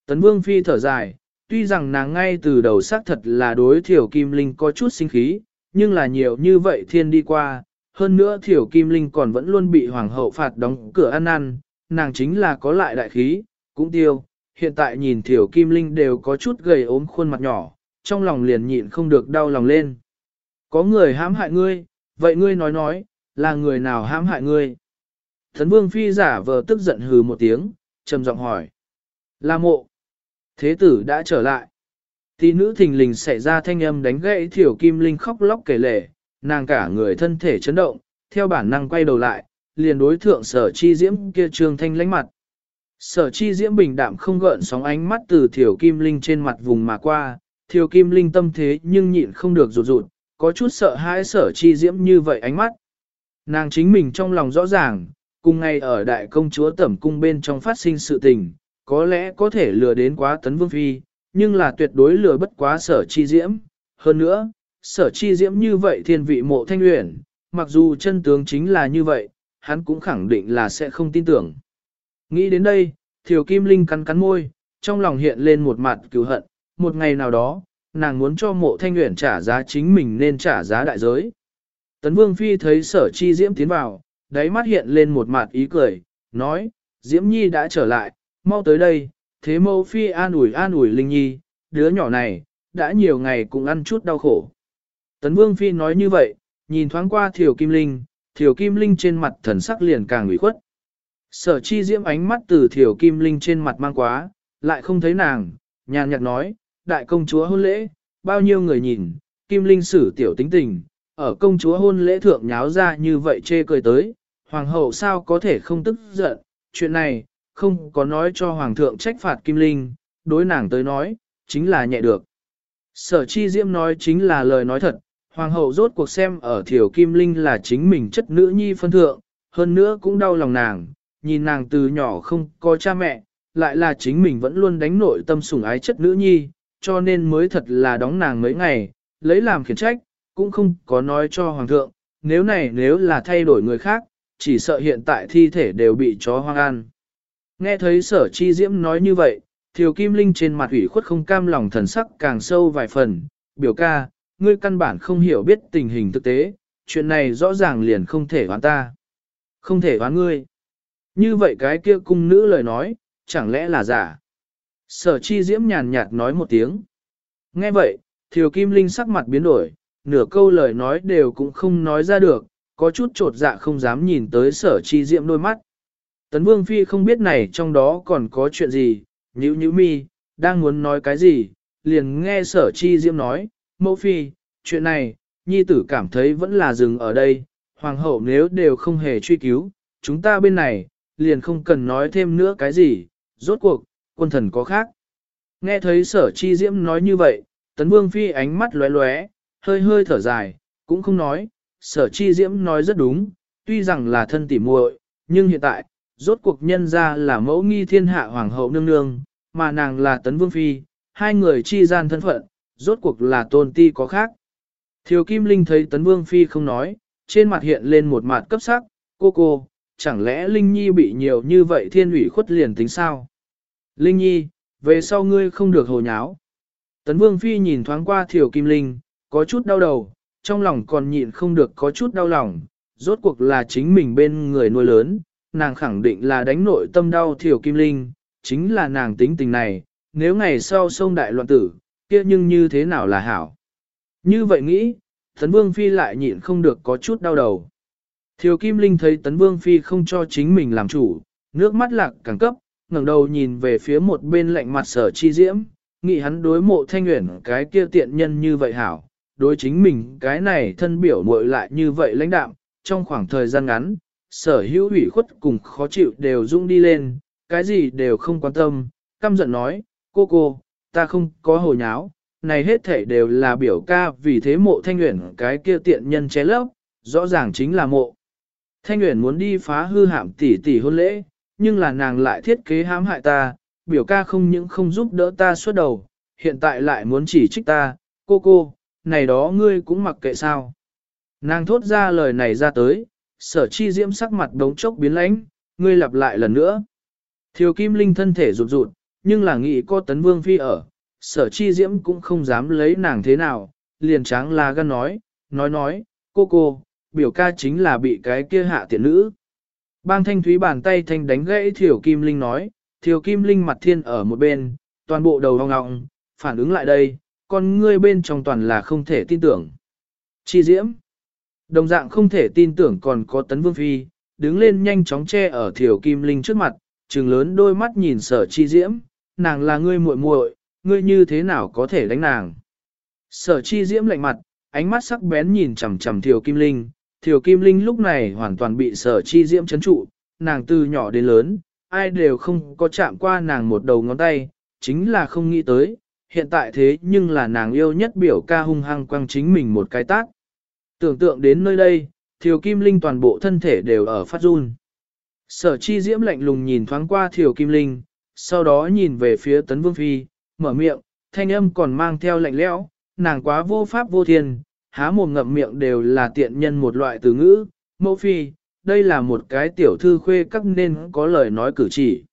Tấn Vương Phi thở dài, tuy rằng nàng ngay từ đầu xác thật là đối Thiều Kim Linh có chút sinh khí, nhưng là nhiều như vậy thiên đi qua, hơn nữa thiểu Kim Linh còn vẫn luôn bị Hoàng hậu phạt đóng cửa ăn ăn, nàng chính là có lại đại khí, cũng tiêu. Hiện tại nhìn thiểu Kim Linh đều có chút gầy ốm khuôn mặt nhỏ, trong lòng liền nhịn không được đau lòng lên. Có người hãm hại ngươi, vậy ngươi nói nói, là người nào hãm hại ngươi? Thần vương phi giả vờ tức giận hừ một tiếng, trầm giọng hỏi. Là mộ. Thế tử đã trở lại. Tỷ nữ thình lình xảy ra thanh âm đánh gãy thiểu kim linh khóc lóc kể lể, nàng cả người thân thể chấn động, theo bản năng quay đầu lại, liền đối thượng sở chi diễm kia trương thanh lánh mặt. Sở chi diễm bình đạm không gợn sóng ánh mắt từ thiểu kim linh trên mặt vùng mà qua, thiểu kim linh tâm thế nhưng nhịn không được rụt rụt, có chút sợ hãi sở chi diễm như vậy ánh mắt. Nàng chính mình trong lòng rõ ràng, cùng ngay ở đại công chúa tẩm cung bên trong phát sinh sự tình, có lẽ có thể lừa đến quá tấn vương phi, nhưng là tuyệt đối lừa bất quá sở chi diễm. Hơn nữa, sở chi diễm như vậy thiên vị mộ thanh luyện, mặc dù chân tướng chính là như vậy, hắn cũng khẳng định là sẽ không tin tưởng. Nghĩ đến đây, Thiều Kim Linh cắn cắn môi, trong lòng hiện lên một mặt cứu hận, một ngày nào đó, nàng muốn cho mộ thanh uyển trả giá chính mình nên trả giá đại giới. Tấn Vương Phi thấy sở chi Diễm tiến vào, đáy mắt hiện lên một mặt ý cười, nói, Diễm Nhi đã trở lại, mau tới đây, thế mẫu Phi an ủi an ủi Linh Nhi, đứa nhỏ này, đã nhiều ngày cũng ăn chút đau khổ. Tấn Vương Phi nói như vậy, nhìn thoáng qua Thiều Kim Linh, Thiều Kim Linh trên mặt thần sắc liền càng ủy khuất. Sở chi diễm ánh mắt từ Thiều Kim Linh trên mặt mang quá, lại không thấy nàng, nhàn nhạt nói, đại công chúa hôn lễ, bao nhiêu người nhìn, Kim Linh sử tiểu tính tình, ở công chúa hôn lễ thượng nháo ra như vậy chê cười tới, hoàng hậu sao có thể không tức giận, chuyện này, không có nói cho hoàng thượng trách phạt Kim Linh, đối nàng tới nói, chính là nhẹ được. Sở chi diễm nói chính là lời nói thật, hoàng hậu rốt cuộc xem ở thiểu Kim Linh là chính mình chất nữ nhi phân thượng, hơn nữa cũng đau lòng nàng, nhìn nàng từ nhỏ không có cha mẹ, lại là chính mình vẫn luôn đánh nội tâm sủng ái chất nữ nhi, cho nên mới thật là đóng nàng mấy ngày, lấy làm khiển trách, cũng không có nói cho hoàng thượng, nếu này nếu là thay đổi người khác, chỉ sợ hiện tại thi thể đều bị chó hoang ăn. Nghe thấy sở chi diễm nói như vậy, Thiều Kim Linh trên mặt ủy khuất không cam lòng thần sắc càng sâu vài phần, biểu ca, ngươi căn bản không hiểu biết tình hình thực tế, chuyện này rõ ràng liền không thể đoán ta. Không thể đoán ngươi. Như vậy cái kia cung nữ lời nói, chẳng lẽ là giả. Sở chi diễm nhàn nhạt nói một tiếng. Nghe vậy, Thiều Kim Linh sắc mặt biến đổi, nửa câu lời nói đều cũng không nói ra được, có chút trột dạ không dám nhìn tới sở chi diễm đôi mắt. Tấn Vương Phi không biết này trong đó còn có chuyện gì, nhữ nhữ mi, đang muốn nói cái gì, liền nghe sở chi diễm nói, mẫu Phi, chuyện này, nhi tử cảm thấy vẫn là dừng ở đây, hoàng hậu nếu đều không hề truy cứu, chúng ta bên này, liền không cần nói thêm nữa cái gì, rốt cuộc, quân thần có khác. Nghe thấy sở chi diễm nói như vậy, tấn vương phi ánh mắt lóe lóe, hơi hơi thở dài, cũng không nói, sở chi diễm nói rất đúng, tuy rằng là thân tỉ muội, nhưng hiện tại, rốt cuộc nhân ra là mẫu nghi thiên hạ hoàng hậu nương nương, mà nàng là tấn vương phi, hai người chi gian thân phận, rốt cuộc là tôn ti có khác. Thiều Kim Linh thấy tấn vương phi không nói, trên mặt hiện lên một mặt cấp sắc, cô cô, chẳng lẽ Linh Nhi bị nhiều như vậy thiên ủy khuất liền tính sao? Linh Nhi, về sau ngươi không được hồ nháo. Tấn Vương Phi nhìn thoáng qua Thiều Kim Linh, có chút đau đầu, trong lòng còn nhịn không được có chút đau lòng, rốt cuộc là chính mình bên người nuôi lớn, nàng khẳng định là đánh nội tâm đau Thiều Kim Linh, chính là nàng tính tình này, nếu ngày sau sông đại loạn tử, kia nhưng như thế nào là hảo. Như vậy nghĩ, Tấn Vương Phi lại nhịn không được có chút đau đầu. Thiều Kim Linh thấy Tấn Vương Phi không cho chính mình làm chủ, nước mắt lạc càng cấp, ngẩng đầu nhìn về phía một bên lạnh mặt sở chi diễm, nghĩ hắn đối mộ thanh nguyện cái kia tiện nhân như vậy hảo, đối chính mình cái này thân biểu muội lại như vậy lãnh đạm, trong khoảng thời gian ngắn, sở hữu ủy khuất cùng khó chịu đều rung đi lên, cái gì đều không quan tâm, căm giận nói, cô cô, ta không có hồ nháo, này hết thể đều là biểu ca vì thế mộ thanh nguyện cái kia tiện nhân ché lấp, rõ ràng chính là mộ. Thanh nguyện muốn đi phá hư hạm tỷ tỷ hôn lễ, nhưng là nàng lại thiết kế hãm hại ta, biểu ca không những không giúp đỡ ta suốt đầu, hiện tại lại muốn chỉ trích ta, cô cô, này đó ngươi cũng mặc kệ sao. Nàng thốt ra lời này ra tới, sở chi diễm sắc mặt đống chốc biến lãnh, ngươi lặp lại lần nữa. Thiều Kim Linh thân thể rụt rụt, nhưng là nghĩ có tấn vương phi ở, sở chi diễm cũng không dám lấy nàng thế nào, liền tráng la gan nói, nói nói, cô cô, biểu ca chính là bị cái kia hạ tiện nữ. Bang thanh thúy bàn tay thanh đánh gãy Thiều Kim Linh nói, Thiều Kim Linh mặt thiên ở một bên, toàn bộ đầu hong ngọng, phản ứng lại đây, con ngươi bên trong toàn là không thể tin tưởng. Chi diễm, đồng dạng không thể tin tưởng còn có tấn vương phi, đứng lên nhanh chóng che ở Thiểu Kim Linh trước mặt, trừng lớn đôi mắt nhìn sở chi diễm, nàng là ngươi muội muội, ngươi như thế nào có thể đánh nàng. Sở chi diễm lạnh mặt, ánh mắt sắc bén nhìn chằm chằm Thiều Kim Linh, Thiều Kim Linh lúc này hoàn toàn bị sở chi diễm chấn trụ, nàng từ nhỏ đến lớn, ai đều không có chạm qua nàng một đầu ngón tay, chính là không nghĩ tới, hiện tại thế nhưng là nàng yêu nhất biểu ca hung hăng quăng chính mình một cái tác. Tưởng tượng đến nơi đây, Thiều Kim Linh toàn bộ thân thể đều ở phát run. Sở chi diễm lạnh lùng nhìn thoáng qua Thiều Kim Linh, sau đó nhìn về phía Tấn Vương Phi, mở miệng, thanh âm còn mang theo lạnh lẽo, nàng quá vô pháp vô thiên, há mồm ngậm miệng đều là tiện nhân một loại từ ngữ, mẫu phi, đây là một cái tiểu thư khuê các nên có lời nói cử chỉ.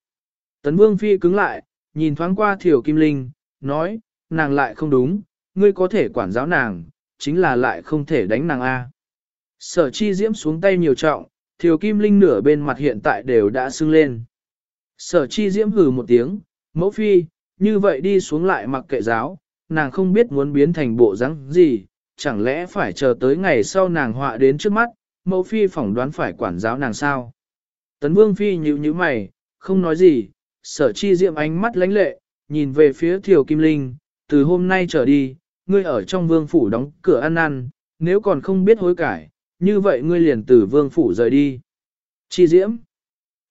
Tấn Vương Phi cứng lại, nhìn thoáng qua thiều Kim Linh, nói, nàng lại không đúng, ngươi có thể quản giáo nàng, chính là lại không thể đánh nàng A. Sở chi diễm xuống tay nhiều trọng, Thiều Kim Linh nửa bên mặt hiện tại đều đã sưng lên. Sở chi diễm hừ một tiếng, mẫu phi, như vậy đi xuống lại mặc kệ giáo, nàng không biết muốn biến thành bộ dáng gì, chẳng lẽ phải chờ tới ngày sau nàng họa đến trước mắt, mẫu phi phỏng đoán phải quản giáo nàng sao. Tấn vương phi nhíu nhíu mày, không nói gì, sở chi diệm ánh mắt lánh lệ, nhìn về phía thiều kim linh, từ hôm nay trở đi, ngươi ở trong vương phủ đóng cửa ăn ăn, nếu còn không biết hối cải, như vậy ngươi liền từ vương phủ rời đi. Chi diễm.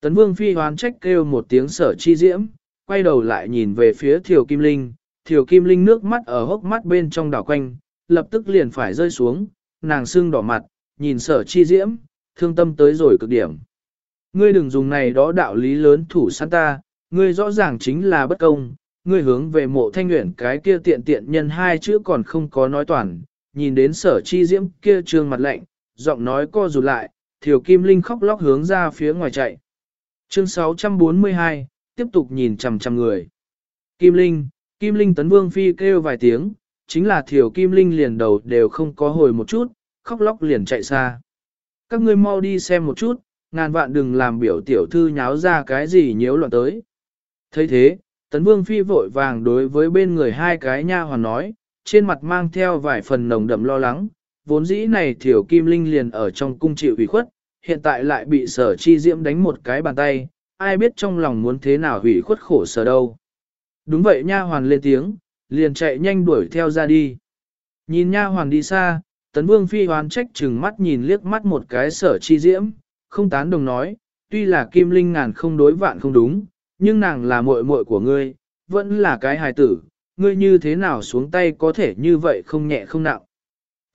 Tấn vương phi hoán trách kêu một tiếng sở chi diễm, quay đầu lại nhìn về phía thiều kim linh, thiều kim linh nước mắt ở hốc mắt bên trong đảo quanh, lập tức liền phải rơi xuống, nàng sưng đỏ mặt, nhìn sở chi diễm, thương tâm tới rồi cực điểm. Ngươi đừng dùng này đó đạo lý lớn thủ sẵn ta, ngươi rõ ràng chính là bất công, ngươi hướng về mộ thanh nguyện cái kia tiện tiện nhân hai chữ còn không có nói toàn, nhìn đến sở chi diễm kia trương mặt lạnh, giọng nói co rụt lại, thiểu kim linh khóc lóc hướng ra phía ngoài chạy. Chương 642, tiếp tục nhìn chằm chằm người. Kim Linh, Kim Linh tấn vương phi kêu vài tiếng, chính là thiểu kim linh liền đầu đều không có hồi một chút, khóc lóc liền chạy xa. Các ngươi mau đi xem một chút, ngàn vạn đừng làm biểu tiểu thư nháo ra cái gì nhiễu loạn tới. thấy thế, tấn vương phi vội vàng đối với bên người hai cái nha hoàn nói, trên mặt mang theo vài phần nồng đậm lo lắng, vốn dĩ này thiểu kim linh liền ở trong cung chịu ủy khuất, hiện tại lại bị sở chi diễm đánh một cái bàn tay, ai biết trong lòng muốn thế nào hủy khuất khổ sở đâu. Đúng vậy nha hoàn lên tiếng, liền chạy nhanh đuổi theo ra đi. Nhìn nha hoàn đi xa, tấn vương phi hoán trách chừng mắt nhìn liếc mắt một cái sở chi diễm, không tán đồng nói, tuy là kim linh ngàn không đối vạn không đúng, nhưng nàng là muội muội của ngươi, vẫn là cái hài tử, ngươi như thế nào xuống tay có thể như vậy không nhẹ không nặng.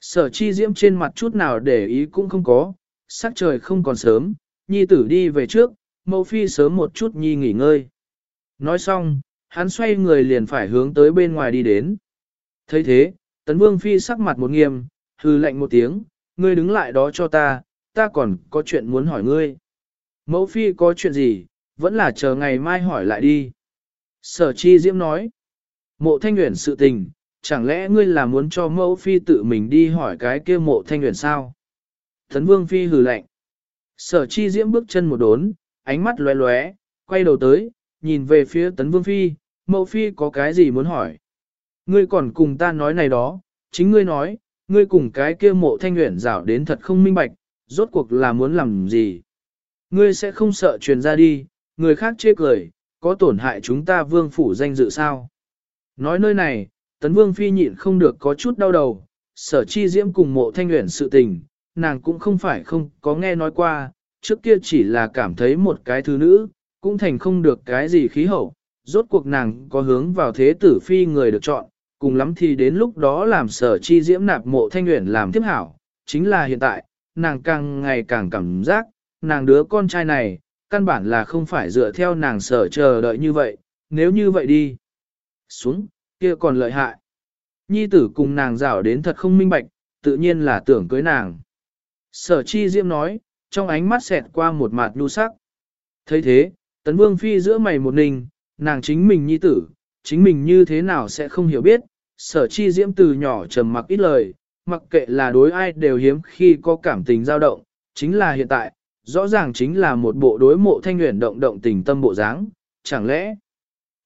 Sở chi diễm trên mặt chút nào để ý cũng không có, sắc trời không còn sớm, nhi tử đi về trước, mẫu phi sớm một chút nhi nghỉ ngơi. Nói xong, hắn xoay người liền phải hướng tới bên ngoài đi đến. thấy thế, tấn vương phi sắc mặt một nghiêm, hư lạnh một tiếng, ngươi đứng lại đó cho ta, ta còn có chuyện muốn hỏi ngươi. Mẫu phi có chuyện gì, vẫn là chờ ngày mai hỏi lại đi. Sở chi diễm nói, mộ thanh nguyện sự tình, chẳng lẽ ngươi là muốn cho mẫu phi tự mình đi hỏi cái kia mộ thanh nguyện sao? Thấn vương phi hừ lạnh. Sở chi diễm bước chân một đốn, ánh mắt lóe lóe, quay đầu tới, nhìn về phía tấn vương phi, mẫu phi có cái gì muốn hỏi? Ngươi còn cùng ta nói này đó, chính ngươi nói, ngươi cùng cái kia mộ thanh nguyện rảo đến thật không minh bạch, rốt cuộc là muốn làm gì? Ngươi sẽ không sợ truyền ra đi, người khác chê cười, có tổn hại chúng ta vương phủ danh dự sao? Nói nơi này, tấn vương phi nhịn không được có chút đau đầu, sở chi diễm cùng mộ thanh nguyện sự tình, nàng cũng không phải không có nghe nói qua, trước kia chỉ là cảm thấy một cái thứ nữ, cũng thành không được cái gì khí hậu, rốt cuộc nàng có hướng vào thế tử phi người được chọn, cùng lắm thì đến lúc đó làm sở chi diễm nạp mộ thanh nguyện làm tiếp hảo, chính là hiện tại, nàng càng ngày càng cảm giác, nàng đứa con trai này, căn bản là không phải dựa theo nàng sở chờ đợi như vậy, nếu như vậy đi. Xuống, kia còn lợi hại. Nhi tử cùng nàng rảo đến thật không minh bạch, tự nhiên là tưởng cưới nàng. Sở chi diễm nói, trong ánh mắt xẹt qua một mặt nhu sắc. thấy thế, tấn vương phi giữa mày một ninh, nàng chính mình nhi tử, chính mình như thế nào sẽ không hiểu biết. Sở chi diễm từ nhỏ trầm mặc ít lời, mặc kệ là đối ai đều hiếm khi có cảm tình dao động, chính là hiện tại, rõ ràng chính là một bộ đối mộ thanh nguyện động động tình tâm bộ dáng, chẳng lẽ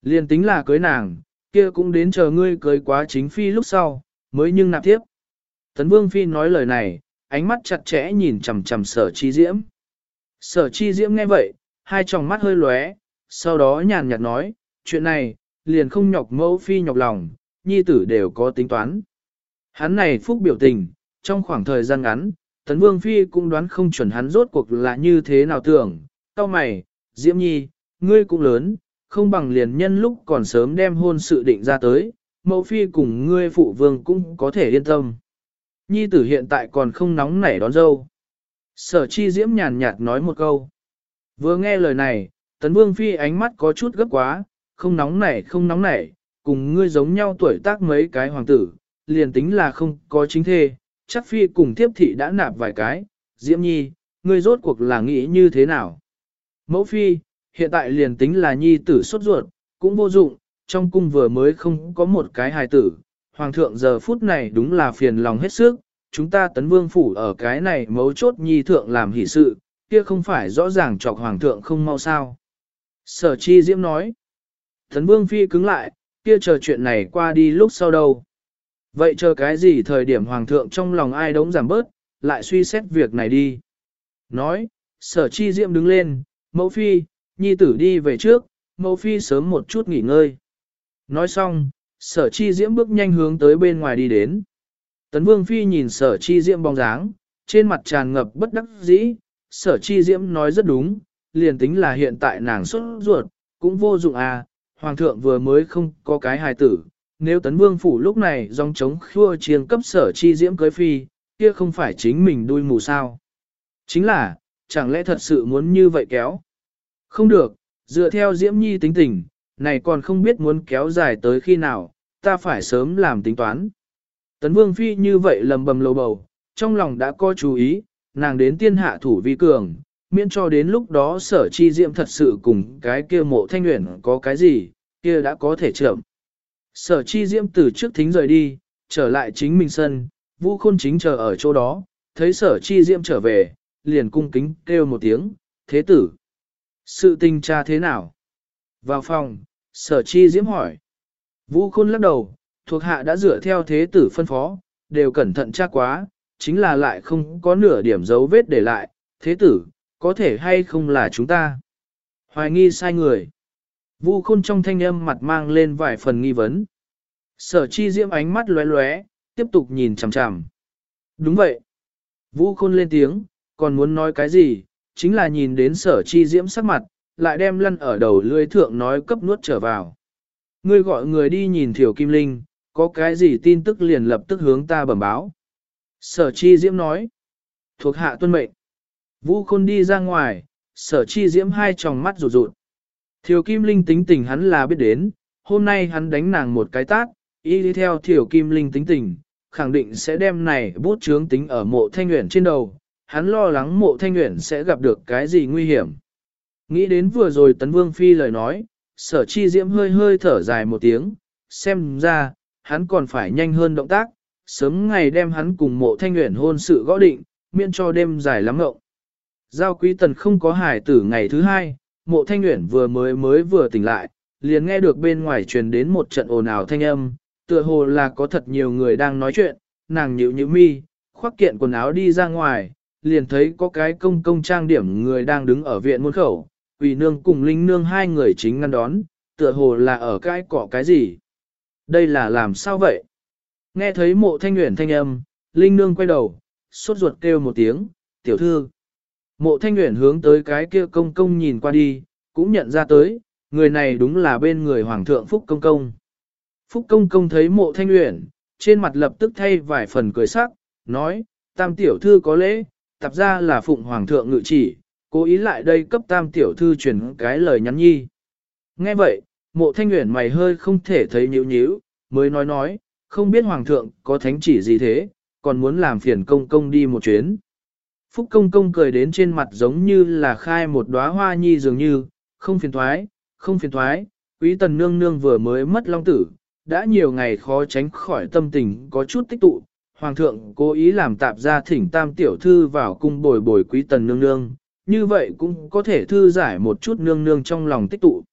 liền tính là cưới nàng, kia cũng đến chờ ngươi cưới quá chính phi lúc sau, mới nhưng nạp tiếp. Tấn Vương Phi nói lời này, ánh mắt chặt chẽ nhìn chằm chằm sở chi diễm. Sở chi diễm nghe vậy, hai tròng mắt hơi lóe, sau đó nhàn nhạt nói, chuyện này, liền không nhọc mẫu phi nhọc lòng, nhi tử đều có tính toán. Hắn này phúc biểu tình, trong khoảng thời gian ngắn, tấn vương phi cũng đoán không chuẩn hắn rốt cuộc là như thế nào tưởng, tao mày, diễm nhi, ngươi cũng lớn, không bằng liền nhân lúc còn sớm đem hôn sự định ra tới, mẫu phi cùng ngươi phụ vương cũng có thể yên tâm. Nhi tử hiện tại còn không nóng nảy đón dâu. Sở chi diễm nhàn nhạt nói một câu. Vừa nghe lời này, tấn vương phi ánh mắt có chút gấp quá, không nóng nảy không nóng nảy, cùng ngươi giống nhau tuổi tác mấy cái hoàng tử, liền tính là không có chính thê, chắc phi cùng tiếp thị đã nạp vài cái, diễm nhi, ngươi rốt cuộc là nghĩ như thế nào? Mẫu phi, hiện tại liền tính là nhi tử sốt ruột, cũng vô dụng, trong cung vừa mới không có một cái hài tử, hoàng thượng giờ phút này đúng là phiền lòng hết sức, chúng ta tấn vương phủ ở cái này mấu chốt nhi thượng làm hỷ sự, kia không phải rõ ràng chọc hoàng thượng không mau sao. Sở chi diễm nói, tấn vương phi cứng lại, kia chờ chuyện này qua đi lúc sau đâu. Vậy chờ cái gì thời điểm hoàng thượng trong lòng ai đống giảm bớt, lại suy xét việc này đi. Nói, sở chi diễm đứng lên, mẫu phi, nhi tử đi về trước, mẫu phi sớm một chút nghỉ ngơi. Nói xong, sở chi diễm bước nhanh hướng tới bên ngoài đi đến. Tấn vương phi nhìn sở chi diễm bóng dáng, trên mặt tràn ngập bất đắc dĩ, sở chi diễm nói rất đúng, liền tính là hiện tại nàng xuất ruột, cũng vô dụng à, hoàng thượng vừa mới không có cái hài tử. Nếu tấn vương phủ lúc này dòng chống khua chiêng cấp sở chi diễm cưới phi, kia không phải chính mình đuôi mù sao. Chính là, chẳng lẽ thật sự muốn như vậy kéo? Không được, dựa theo diễm nhi tính tình, này còn không biết muốn kéo dài tới khi nào, ta phải sớm làm tính toán. Tấn Vương Phi như vậy lầm bầm lầu bầu, trong lòng đã có chú ý, nàng đến tiên hạ thủ vi cường, miễn cho đến lúc đó sở chi diệm thật sự cùng cái kia mộ thanh nguyện có cái gì, kia đã có thể chậm. Sở chi diệm từ trước thính rời đi, trở lại chính mình sân, vũ khôn chính chờ ở chỗ đó, thấy sở chi diệm trở về, liền cung kính kêu một tiếng, thế tử. Sự tình cha thế nào? Vào phòng, Sở chi diễm hỏi. Vũ khôn lắc đầu, thuộc hạ đã dựa theo thế tử phân phó, đều cẩn thận tra quá, chính là lại không có nửa điểm dấu vết để lại, thế tử, có thể hay không là chúng ta. Hoài nghi sai người. Vu khôn trong thanh âm mặt mang lên vài phần nghi vấn. Sở chi diễm ánh mắt lóe lóe, tiếp tục nhìn chằm chằm. Đúng vậy. Vu khôn lên tiếng, còn muốn nói cái gì, chính là nhìn đến sở chi diễm sắc mặt, lại đem lăn ở đầu lưỡi thượng nói cấp nuốt trở vào. Ngươi gọi người đi nhìn Thiểu Kim Linh, có cái gì tin tức liền lập tức hướng ta bẩm báo. Sở chi diễm nói, thuộc hạ tuân mệnh. Vũ khôn đi ra ngoài, sở chi diễm hai tròng mắt rụt rụt. Thiều Kim Linh tính tình hắn là biết đến, hôm nay hắn đánh nàng một cái tát, y đi theo Thiều Kim Linh tính tình, khẳng định sẽ đem này bút chướng tính ở mộ thanh nguyện trên đầu, hắn lo lắng mộ thanh nguyện sẽ gặp được cái gì nguy hiểm. Nghĩ đến vừa rồi Tấn Vương Phi lời nói, sở chi diễm hơi hơi thở dài một tiếng, xem ra, hắn còn phải nhanh hơn động tác, sớm ngày đem hắn cùng mộ thanh nguyện hôn sự gõ định, miễn cho đêm dài lắm ngộng. Giao quý tần không có hải tử ngày thứ hai, mộ thanh nguyện vừa mới mới vừa tỉnh lại, liền nghe được bên ngoài truyền đến một trận ồn ào thanh âm, tựa hồ là có thật nhiều người đang nói chuyện, nàng nhịu nhịu mi, khoác kiện quần áo đi ra ngoài, liền thấy có cái công công trang điểm người đang đứng ở viện môn khẩu, quỷ nương cùng linh nương hai người chính ngăn đón, tựa hồ là ở cái cỏ cái gì. Đây là làm sao vậy? Nghe thấy mộ thanh nguyện thanh âm, linh nương quay đầu, sốt ruột kêu một tiếng, tiểu thư. Mộ thanh nguyện hướng tới cái kia công công nhìn qua đi, cũng nhận ra tới, người này đúng là bên người hoàng thượng Phúc Công Công. Phúc Công Công thấy mộ thanh nguyện, trên mặt lập tức thay vài phần cười sắc, nói, tam tiểu thư có lễ, tập ra là phụng hoàng thượng ngự chỉ, cố ý lại đây cấp tam tiểu thư truyền cái lời nhắn nhi. Nghe vậy, mộ thanh nguyện mày hơi không thể thấy nhíu nhíu, mới nói nói, không biết hoàng thượng có thánh chỉ gì thế, còn muốn làm phiền công công đi một chuyến. Phúc công công cười đến trên mặt giống như là khai một đóa hoa nhi dường như, không phiền thoái, không phiền thoái, quý tần nương nương vừa mới mất long tử, đã nhiều ngày khó tránh khỏi tâm tình có chút tích tụ. Hoàng thượng cố ý làm tạp ra thỉnh tam tiểu thư vào cung bồi bồi quý tần nương nương, như vậy cũng có thể thư giải một chút nương nương trong lòng tích tụ.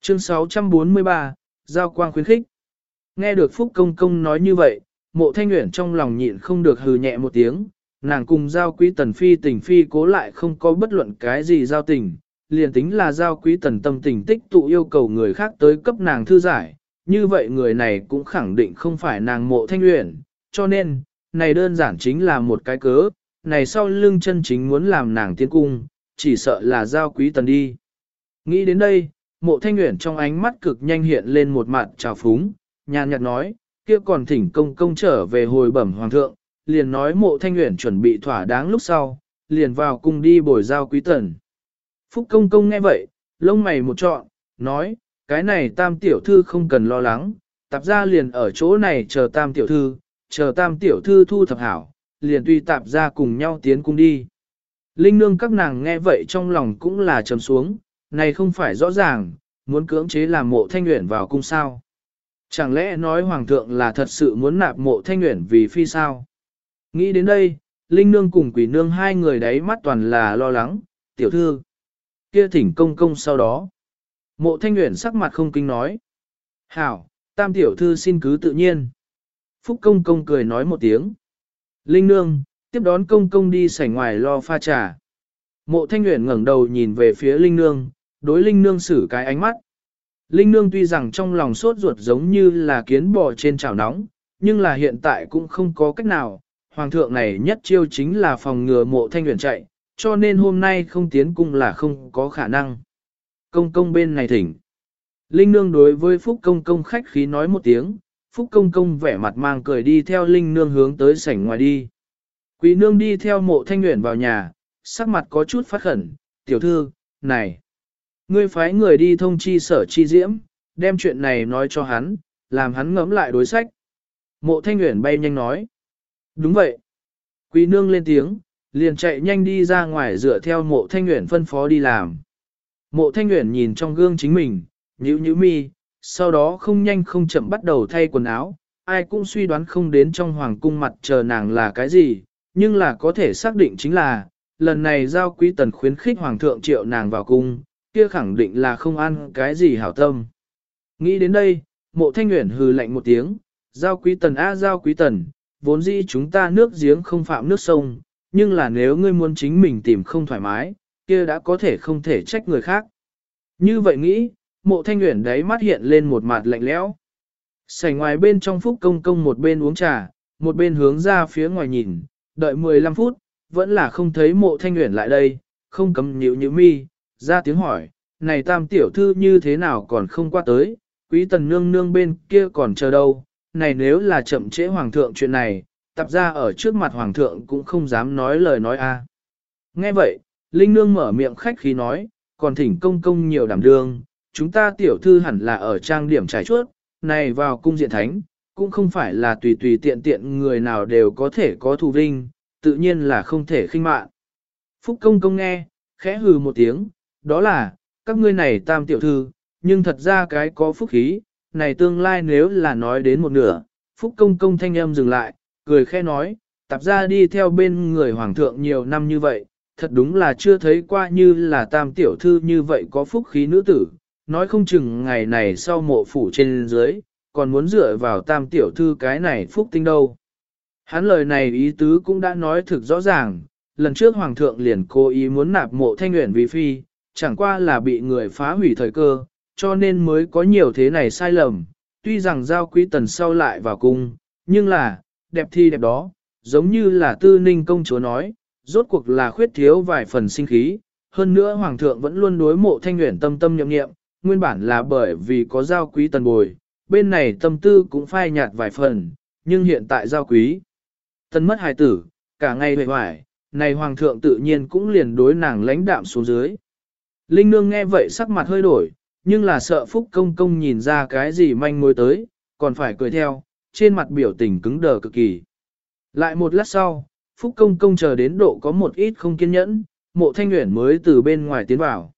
Chương 643, Giao quang khuyến khích. Nghe được Phúc Công Công nói như vậy, mộ thanh nguyện trong lòng nhịn không được hừ nhẹ một tiếng, nàng cùng giao quý tần phi tình phi cố lại không có bất luận cái gì giao tình, liền tính là giao quý tần tâm tình tích tụ yêu cầu người khác tới cấp nàng thư giải, như vậy người này cũng khẳng định không phải nàng mộ thanh luyện, cho nên, này đơn giản chính là một cái cớ, này sau lưng chân chính muốn làm nàng tiến cung, chỉ sợ là giao quý tần đi. Nghĩ đến đây, mộ thanh luyện trong ánh mắt cực nhanh hiện lên một mặt trào phúng, nhàn nhạt nói, kia còn thỉnh công công trở về hồi bẩm hoàng thượng, liền nói mộ thanh nguyện chuẩn bị thỏa đáng lúc sau, liền vào cùng đi bồi giao quý tần. Phúc công công nghe vậy, lông mày một trọn, nói, cái này tam tiểu thư không cần lo lắng, tạp ra liền ở chỗ này chờ tam tiểu thư, chờ tam tiểu thư thu thập hảo, liền tuy tạp ra cùng nhau tiến cung đi. Linh nương các nàng nghe vậy trong lòng cũng là trầm xuống, này không phải rõ ràng, muốn cưỡng chế làm mộ thanh nguyện vào cung sao. Chẳng lẽ nói hoàng thượng là thật sự muốn nạp mộ thanh nguyện vì phi sao? Nghĩ đến đây, Linh Nương cùng Quỷ Nương hai người đấy mắt toàn là lo lắng, tiểu thư. Kia thỉnh công công sau đó. Mộ thanh Nguyễn sắc mặt không kinh nói. Hảo, tam tiểu thư xin cứ tự nhiên. Phúc công công cười nói một tiếng. Linh Nương, tiếp đón công công đi sảnh ngoài lo pha trà. Mộ thanh Nguyễn ngẩng đầu nhìn về phía Linh Nương, đối Linh Nương xử cái ánh mắt. Linh Nương tuy rằng trong lòng sốt ruột giống như là kiến bò trên chảo nóng, nhưng là hiện tại cũng không có cách nào, hoàng thượng này nhất chiêu chính là phòng ngừa mộ thanh nguyện chạy, cho nên hôm nay không tiến cung là không có khả năng. Công công bên này thỉnh. Linh nương đối với Phúc công công khách khí nói một tiếng, Phúc công công vẻ mặt mang cười đi theo Linh nương hướng tới sảnh ngoài đi. Quý nương đi theo mộ thanh nguyện vào nhà, sắc mặt có chút phát khẩn, tiểu thư, này. Ngươi phái người đi thông chi sở chi diễm, đem chuyện này nói cho hắn, làm hắn ngẫm lại đối sách. Mộ thanh nguyện bay nhanh nói. Đúng vậy. Quý nương lên tiếng, liền chạy nhanh đi ra ngoài dựa theo mộ thanh nguyện phân phó đi làm. Mộ thanh nguyện nhìn trong gương chính mình, nhíu nhíu mi, sau đó không nhanh không chậm bắt đầu thay quần áo. Ai cũng suy đoán không đến trong hoàng cung mặt chờ nàng là cái gì, nhưng là có thể xác định chính là, lần này giao quý tần khuyến khích hoàng thượng triệu nàng vào cung, kia khẳng định là không ăn cái gì hảo tâm. Nghĩ đến đây, mộ thanh nguyện hừ lạnh một tiếng, giao quý tần a giao quý tần, vốn dĩ chúng ta nước giếng không phạm nước sông, nhưng là nếu ngươi muốn chính mình tìm không thoải mái, kia đã có thể không thể trách người khác. Như vậy nghĩ, mộ thanh nguyện đấy mắt hiện lên một mặt lạnh lẽo. Sảnh ngoài bên trong phúc công công một bên uống trà, một bên hướng ra phía ngoài nhìn, đợi 15 phút, vẫn là không thấy mộ thanh nguyện lại đây, không cấm nhịu như mi, ra tiếng hỏi, này tam tiểu thư như thế nào còn không qua tới, quý tần nương nương bên kia còn chờ đâu, này nếu là chậm trễ hoàng thượng chuyện này, tập ra ở trước mặt hoàng thượng cũng không dám nói lời nói a. Nghe vậy, Linh nương mở miệng khách khí nói, còn thỉnh công công nhiều đảm đương, chúng ta tiểu thư hẳn là ở trang điểm trải chuốt, này vào cung diện thánh, cũng không phải là tùy tùy tiện tiện người nào đều có thể có thù vinh, tự nhiên là không thể khinh mạn. Phúc công công nghe, khẽ hừ một tiếng, đó là, các ngươi này tam tiểu thư, nhưng thật ra cái có phúc khí, này tương lai nếu là nói đến một nửa, phúc công công thanh âm dừng lại, cười khẽ nói, tạp ra đi theo bên người hoàng thượng nhiều năm như vậy, thật đúng là chưa thấy qua như là tam tiểu thư như vậy có phúc khí nữ tử, nói không chừng ngày này sau mộ phủ trên dưới, còn muốn dựa vào tam tiểu thư cái này phúc tinh đâu. Hắn lời này ý tứ cũng đã nói thực rõ ràng, lần trước hoàng thượng liền cố ý muốn nạp mộ thanh nguyện vì phi, chẳng qua là bị người phá hủy thời cơ, cho nên mới có nhiều thế này sai lầm. Tuy rằng giao quý tần sau lại vào cung, nhưng là, đẹp thi đẹp đó, giống như là tư ninh công chúa nói, rốt cuộc là khuyết thiếu vài phần sinh khí. Hơn nữa hoàng thượng vẫn luôn đối mộ thanh nguyện tâm tâm nhậm nghiệm, nguyên bản là bởi vì có giao quý tần bồi, bên này tâm tư cũng phai nhạt vài phần, nhưng hiện tại giao quý. Tần mất hài tử, cả ngày huệ hoài, này hoàng thượng tự nhiên cũng liền đối nàng lãnh đạm xuống dưới. Linh nương nghe vậy sắc mặt hơi đổi, nhưng là sợ phúc công công nhìn ra cái gì manh mối tới, còn phải cười theo, trên mặt biểu tình cứng đờ cực kỳ. Lại một lát sau, phúc công công chờ đến độ có một ít không kiên nhẫn, mộ thanh nguyện mới từ bên ngoài tiến vào.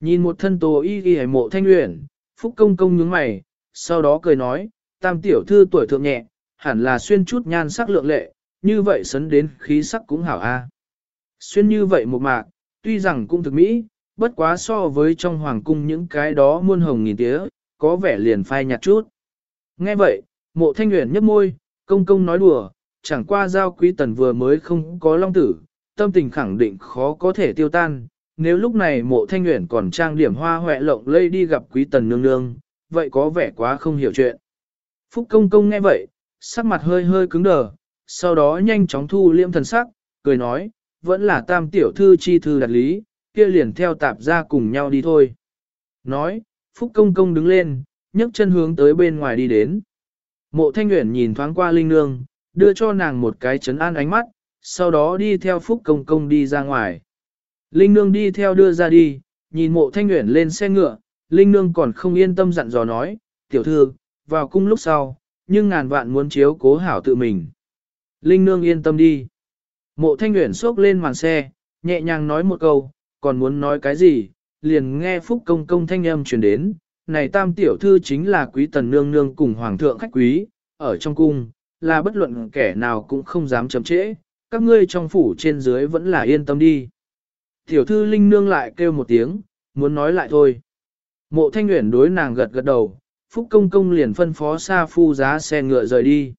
Nhìn một thân tố y ghi mộ thanh nguyện, phúc công công nhướng mày, sau đó cười nói, tam tiểu thư tuổi thượng nhẹ, hẳn là xuyên chút nhan sắc lượng lệ, như vậy sấn đến khí sắc cũng hảo a. Xuyên như vậy một mạc, tuy rằng cũng thực mỹ, bất quá so với trong hoàng cung những cái đó muôn hồng nghìn tía, có vẻ liền phai nhạt chút. Nghe vậy, mộ thanh nguyện nhấp môi, công công nói đùa, chẳng qua giao quý tần vừa mới không có long tử, tâm tình khẳng định khó có thể tiêu tan. Nếu lúc này mộ thanh nguyện còn trang điểm hoa hoẹ lộng lây đi gặp quý tần nương nương, vậy có vẻ quá không hiểu chuyện. Phúc công công nghe vậy, sắc mặt hơi hơi cứng đờ, sau đó nhanh chóng thu liêm thần sắc, cười nói, vẫn là tam tiểu thư chi thư đặt lý, kia liền theo tạp ra cùng nhau đi thôi. Nói, Phúc công công đứng lên, nhấc chân hướng tới bên ngoài đi đến. Mộ thanh Nguyễn nhìn thoáng qua Linh Nương, đưa cho nàng một cái chấn an ánh mắt, sau đó đi theo Phúc công công đi ra ngoài. Linh Nương đi theo đưa ra đi, nhìn mộ thanh Nguyễn lên xe ngựa, Linh Nương còn không yên tâm dặn dò nói, tiểu thư, vào cung lúc sau, nhưng ngàn vạn muốn chiếu cố hảo tự mình. Linh Nương yên tâm đi. Mộ thanh Nguyễn xốc lên màn xe, nhẹ nhàng nói một câu, còn muốn nói cái gì, liền nghe Phúc Công Công thanh âm truyền đến, này tam tiểu thư chính là quý tần nương nương cùng hoàng thượng khách quý, ở trong cung, là bất luận kẻ nào cũng không dám chậm trễ, các ngươi trong phủ trên dưới vẫn là yên tâm đi. Tiểu thư linh nương lại kêu một tiếng, muốn nói lại thôi. Mộ thanh nguyện đối nàng gật gật đầu, Phúc Công Công liền phân phó xa phu giá xe ngựa rời đi.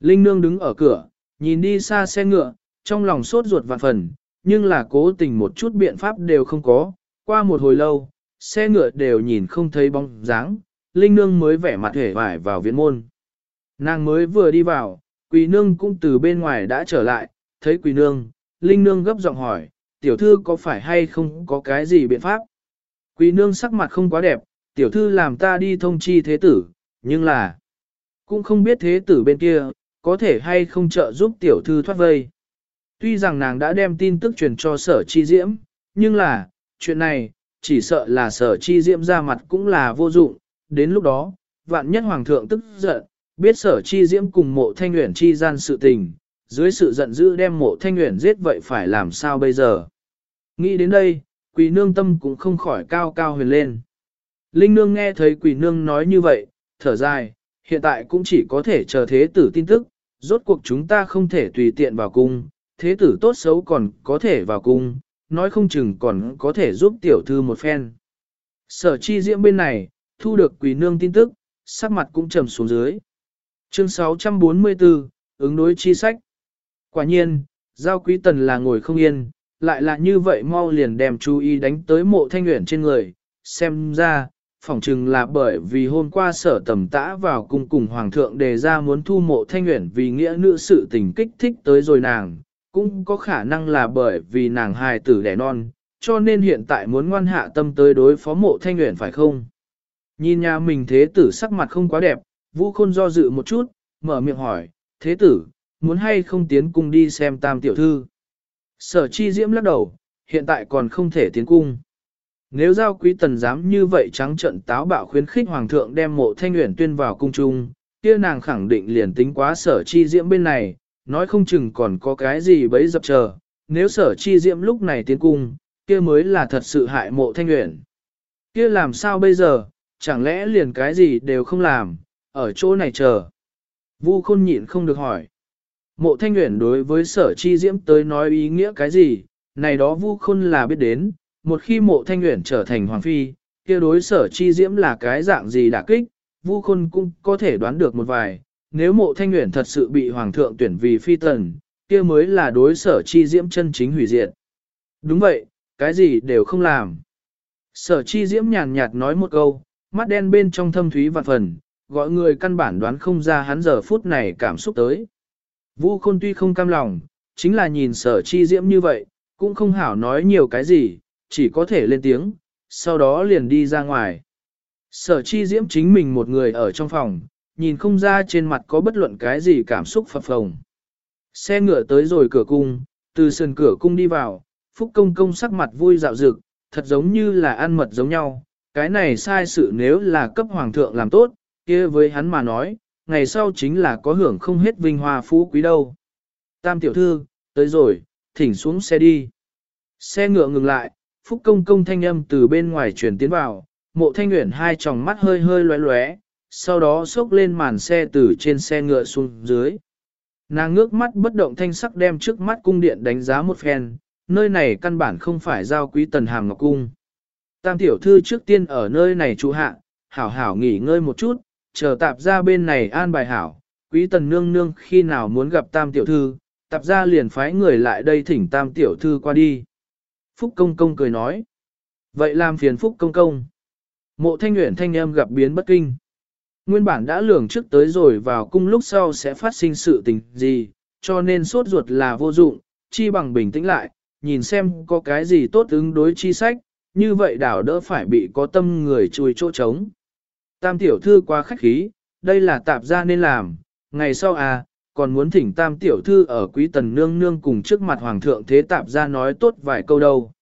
Linh nương đứng ở cửa, nhìn đi xa xe ngựa, trong lòng sốt ruột vạn phần, nhưng là cố tình một chút biện pháp đều không có. Qua một hồi lâu, xe ngựa đều nhìn không thấy bóng dáng, Linh nương mới vẻ mặt hề vải vào viện môn. Nàng mới vừa đi vào, Quỳ nương cũng từ bên ngoài đã trở lại, thấy Quỳ nương, Linh nương gấp giọng hỏi, tiểu thư có phải hay không có cái gì biện pháp? Quỳ nương sắc mặt không quá đẹp, tiểu thư làm ta đi thông chi thế tử, nhưng là, cũng không biết thế tử bên kia, có thể hay không trợ giúp tiểu thư thoát vây. Tuy rằng nàng đã đem tin tức truyền cho sở chi diễm, nhưng là, chuyện này, chỉ sợ là sở chi diễm ra mặt cũng là vô dụng, đến lúc đó, vạn nhất hoàng thượng tức giận, biết sở chi diễm cùng mộ thanh nguyện chi gian sự tình, dưới sự giận dữ đem mộ thanh nguyện giết vậy phải làm sao bây giờ. Nghĩ đến đây, quỷ nương tâm cũng không khỏi cao cao huyền lên. Linh nương nghe thấy quỷ nương nói như vậy, thở dài, hiện tại cũng chỉ có thể chờ thế tử tin tức, rốt cuộc chúng ta không thể tùy tiện vào cung, thế tử tốt xấu còn có thể vào cung, nói không chừng còn có thể giúp tiểu thư một phen. Sở chi diễm bên này, thu được quỷ nương tin tức, sắc mặt cũng trầm xuống dưới. Chương 644, ứng đối chi sách. Quả nhiên, giao quý tần là ngồi không yên, lại là như vậy mau liền đem chú ý đánh tới mộ thanh nguyện trên người, xem ra, phỏng chừng là bởi vì hôm qua sở tầm tã vào cung cùng hoàng thượng đề ra muốn thu mộ thanh nguyện vì nghĩa nữ sự tình kích thích tới rồi nàng, cũng có khả năng là bởi vì nàng hài tử đẻ non, cho nên hiện tại muốn ngoan hạ tâm tới đối phó mộ thanh nguyện phải không? Nhìn nhà mình thế tử sắc mặt không quá đẹp, vũ khôn do dự một chút, mở miệng hỏi, thế tử, muốn hay không tiến cung đi xem tam tiểu thư? Sở chi diễm lắc đầu, hiện tại còn không thể tiến cung. Nếu giao quý tần dám như vậy trắng trận táo bạo khuyến khích hoàng thượng đem mộ thanh nguyện tuyên vào cung trung, kia nàng khẳng định liền tính quá sở chi diễm bên này, nói không chừng còn có cái gì bấy dập chờ, nếu sở chi diễm lúc này tiến cung, kia mới là thật sự hại mộ thanh nguyện. Kia làm sao bây giờ, chẳng lẽ liền cái gì đều không làm, ở chỗ này chờ. Vu khôn nhịn không được hỏi. Mộ thanh nguyện đối với sở chi diễm tới nói ý nghĩa cái gì, này đó vu khôn là biết đến, một khi mộ thanh nguyện trở thành hoàng phi, kia đối sở chi diễm là cái dạng gì đả kích, vu khôn cũng có thể đoán được một vài, nếu mộ thanh nguyện thật sự bị hoàng thượng tuyển vì phi tần, kia mới là đối sở chi diễm chân chính hủy diệt. Đúng vậy, cái gì đều không làm. Sở chi diễm nhàn nhạt nói một câu, mắt đen bên trong thâm thúy vạn phần, gọi người căn bản đoán không ra hắn giờ phút này cảm xúc tới. Vu khôn tuy không cam lòng, chính là nhìn sở chi diễm như vậy, cũng không hảo nói nhiều cái gì, chỉ có thể lên tiếng, sau đó liền đi ra ngoài. Sở chi diễm chính mình một người ở trong phòng, nhìn không ra trên mặt có bất luận cái gì cảm xúc phập phồng. Xe ngựa tới rồi cửa cung, từ sân cửa cung đi vào, Phúc Công Công sắc mặt vui dạo dực, thật giống như là ăn mật giống nhau. Cái này sai sự nếu là cấp hoàng thượng làm tốt, kia với hắn mà nói, ngày sau chính là có hưởng không hết vinh hoa phú quý đâu. Tam tiểu thư, tới rồi, thỉnh xuống xe đi. Xe ngựa ngừng lại, Phúc Công Công thanh âm từ bên ngoài truyền tiến vào, mộ thanh nguyện hai tròng mắt hơi hơi lóe lóe, sau đó xốc lên màn xe từ trên xe ngựa xuống dưới. Nàng ngước mắt bất động thanh sắc đem trước mắt cung điện đánh giá một phen, nơi này căn bản không phải giao quý tần hàm ngọc cung. Tam tiểu thư trước tiên ở nơi này trụ hạ, hảo hảo nghỉ ngơi một chút, chờ tạp ra bên này an bài hảo, quý tần nương nương khi nào muốn gặp tam tiểu thư, tạp ra liền phái người lại đây thỉnh tam tiểu thư qua đi. Phúc công công cười nói, vậy làm phiền phúc công công. Mộ thanh nguyện thanh em gặp biến bất kinh. Nguyên bản đã lường trước tới rồi vào cung lúc sau sẽ phát sinh sự tình gì, cho nên sốt ruột là vô dụng, chi bằng bình tĩnh lại, nhìn xem có cái gì tốt ứng đối chi sách, như vậy đảo đỡ phải bị có tâm người chui chỗ trống. Tam tiểu thư quá khách khí, đây là tạp gia nên làm, ngày sau à, còn muốn thỉnh tam tiểu thư ở quý tần nương nương cùng trước mặt hoàng thượng thế tạp gia nói tốt vài câu đâu.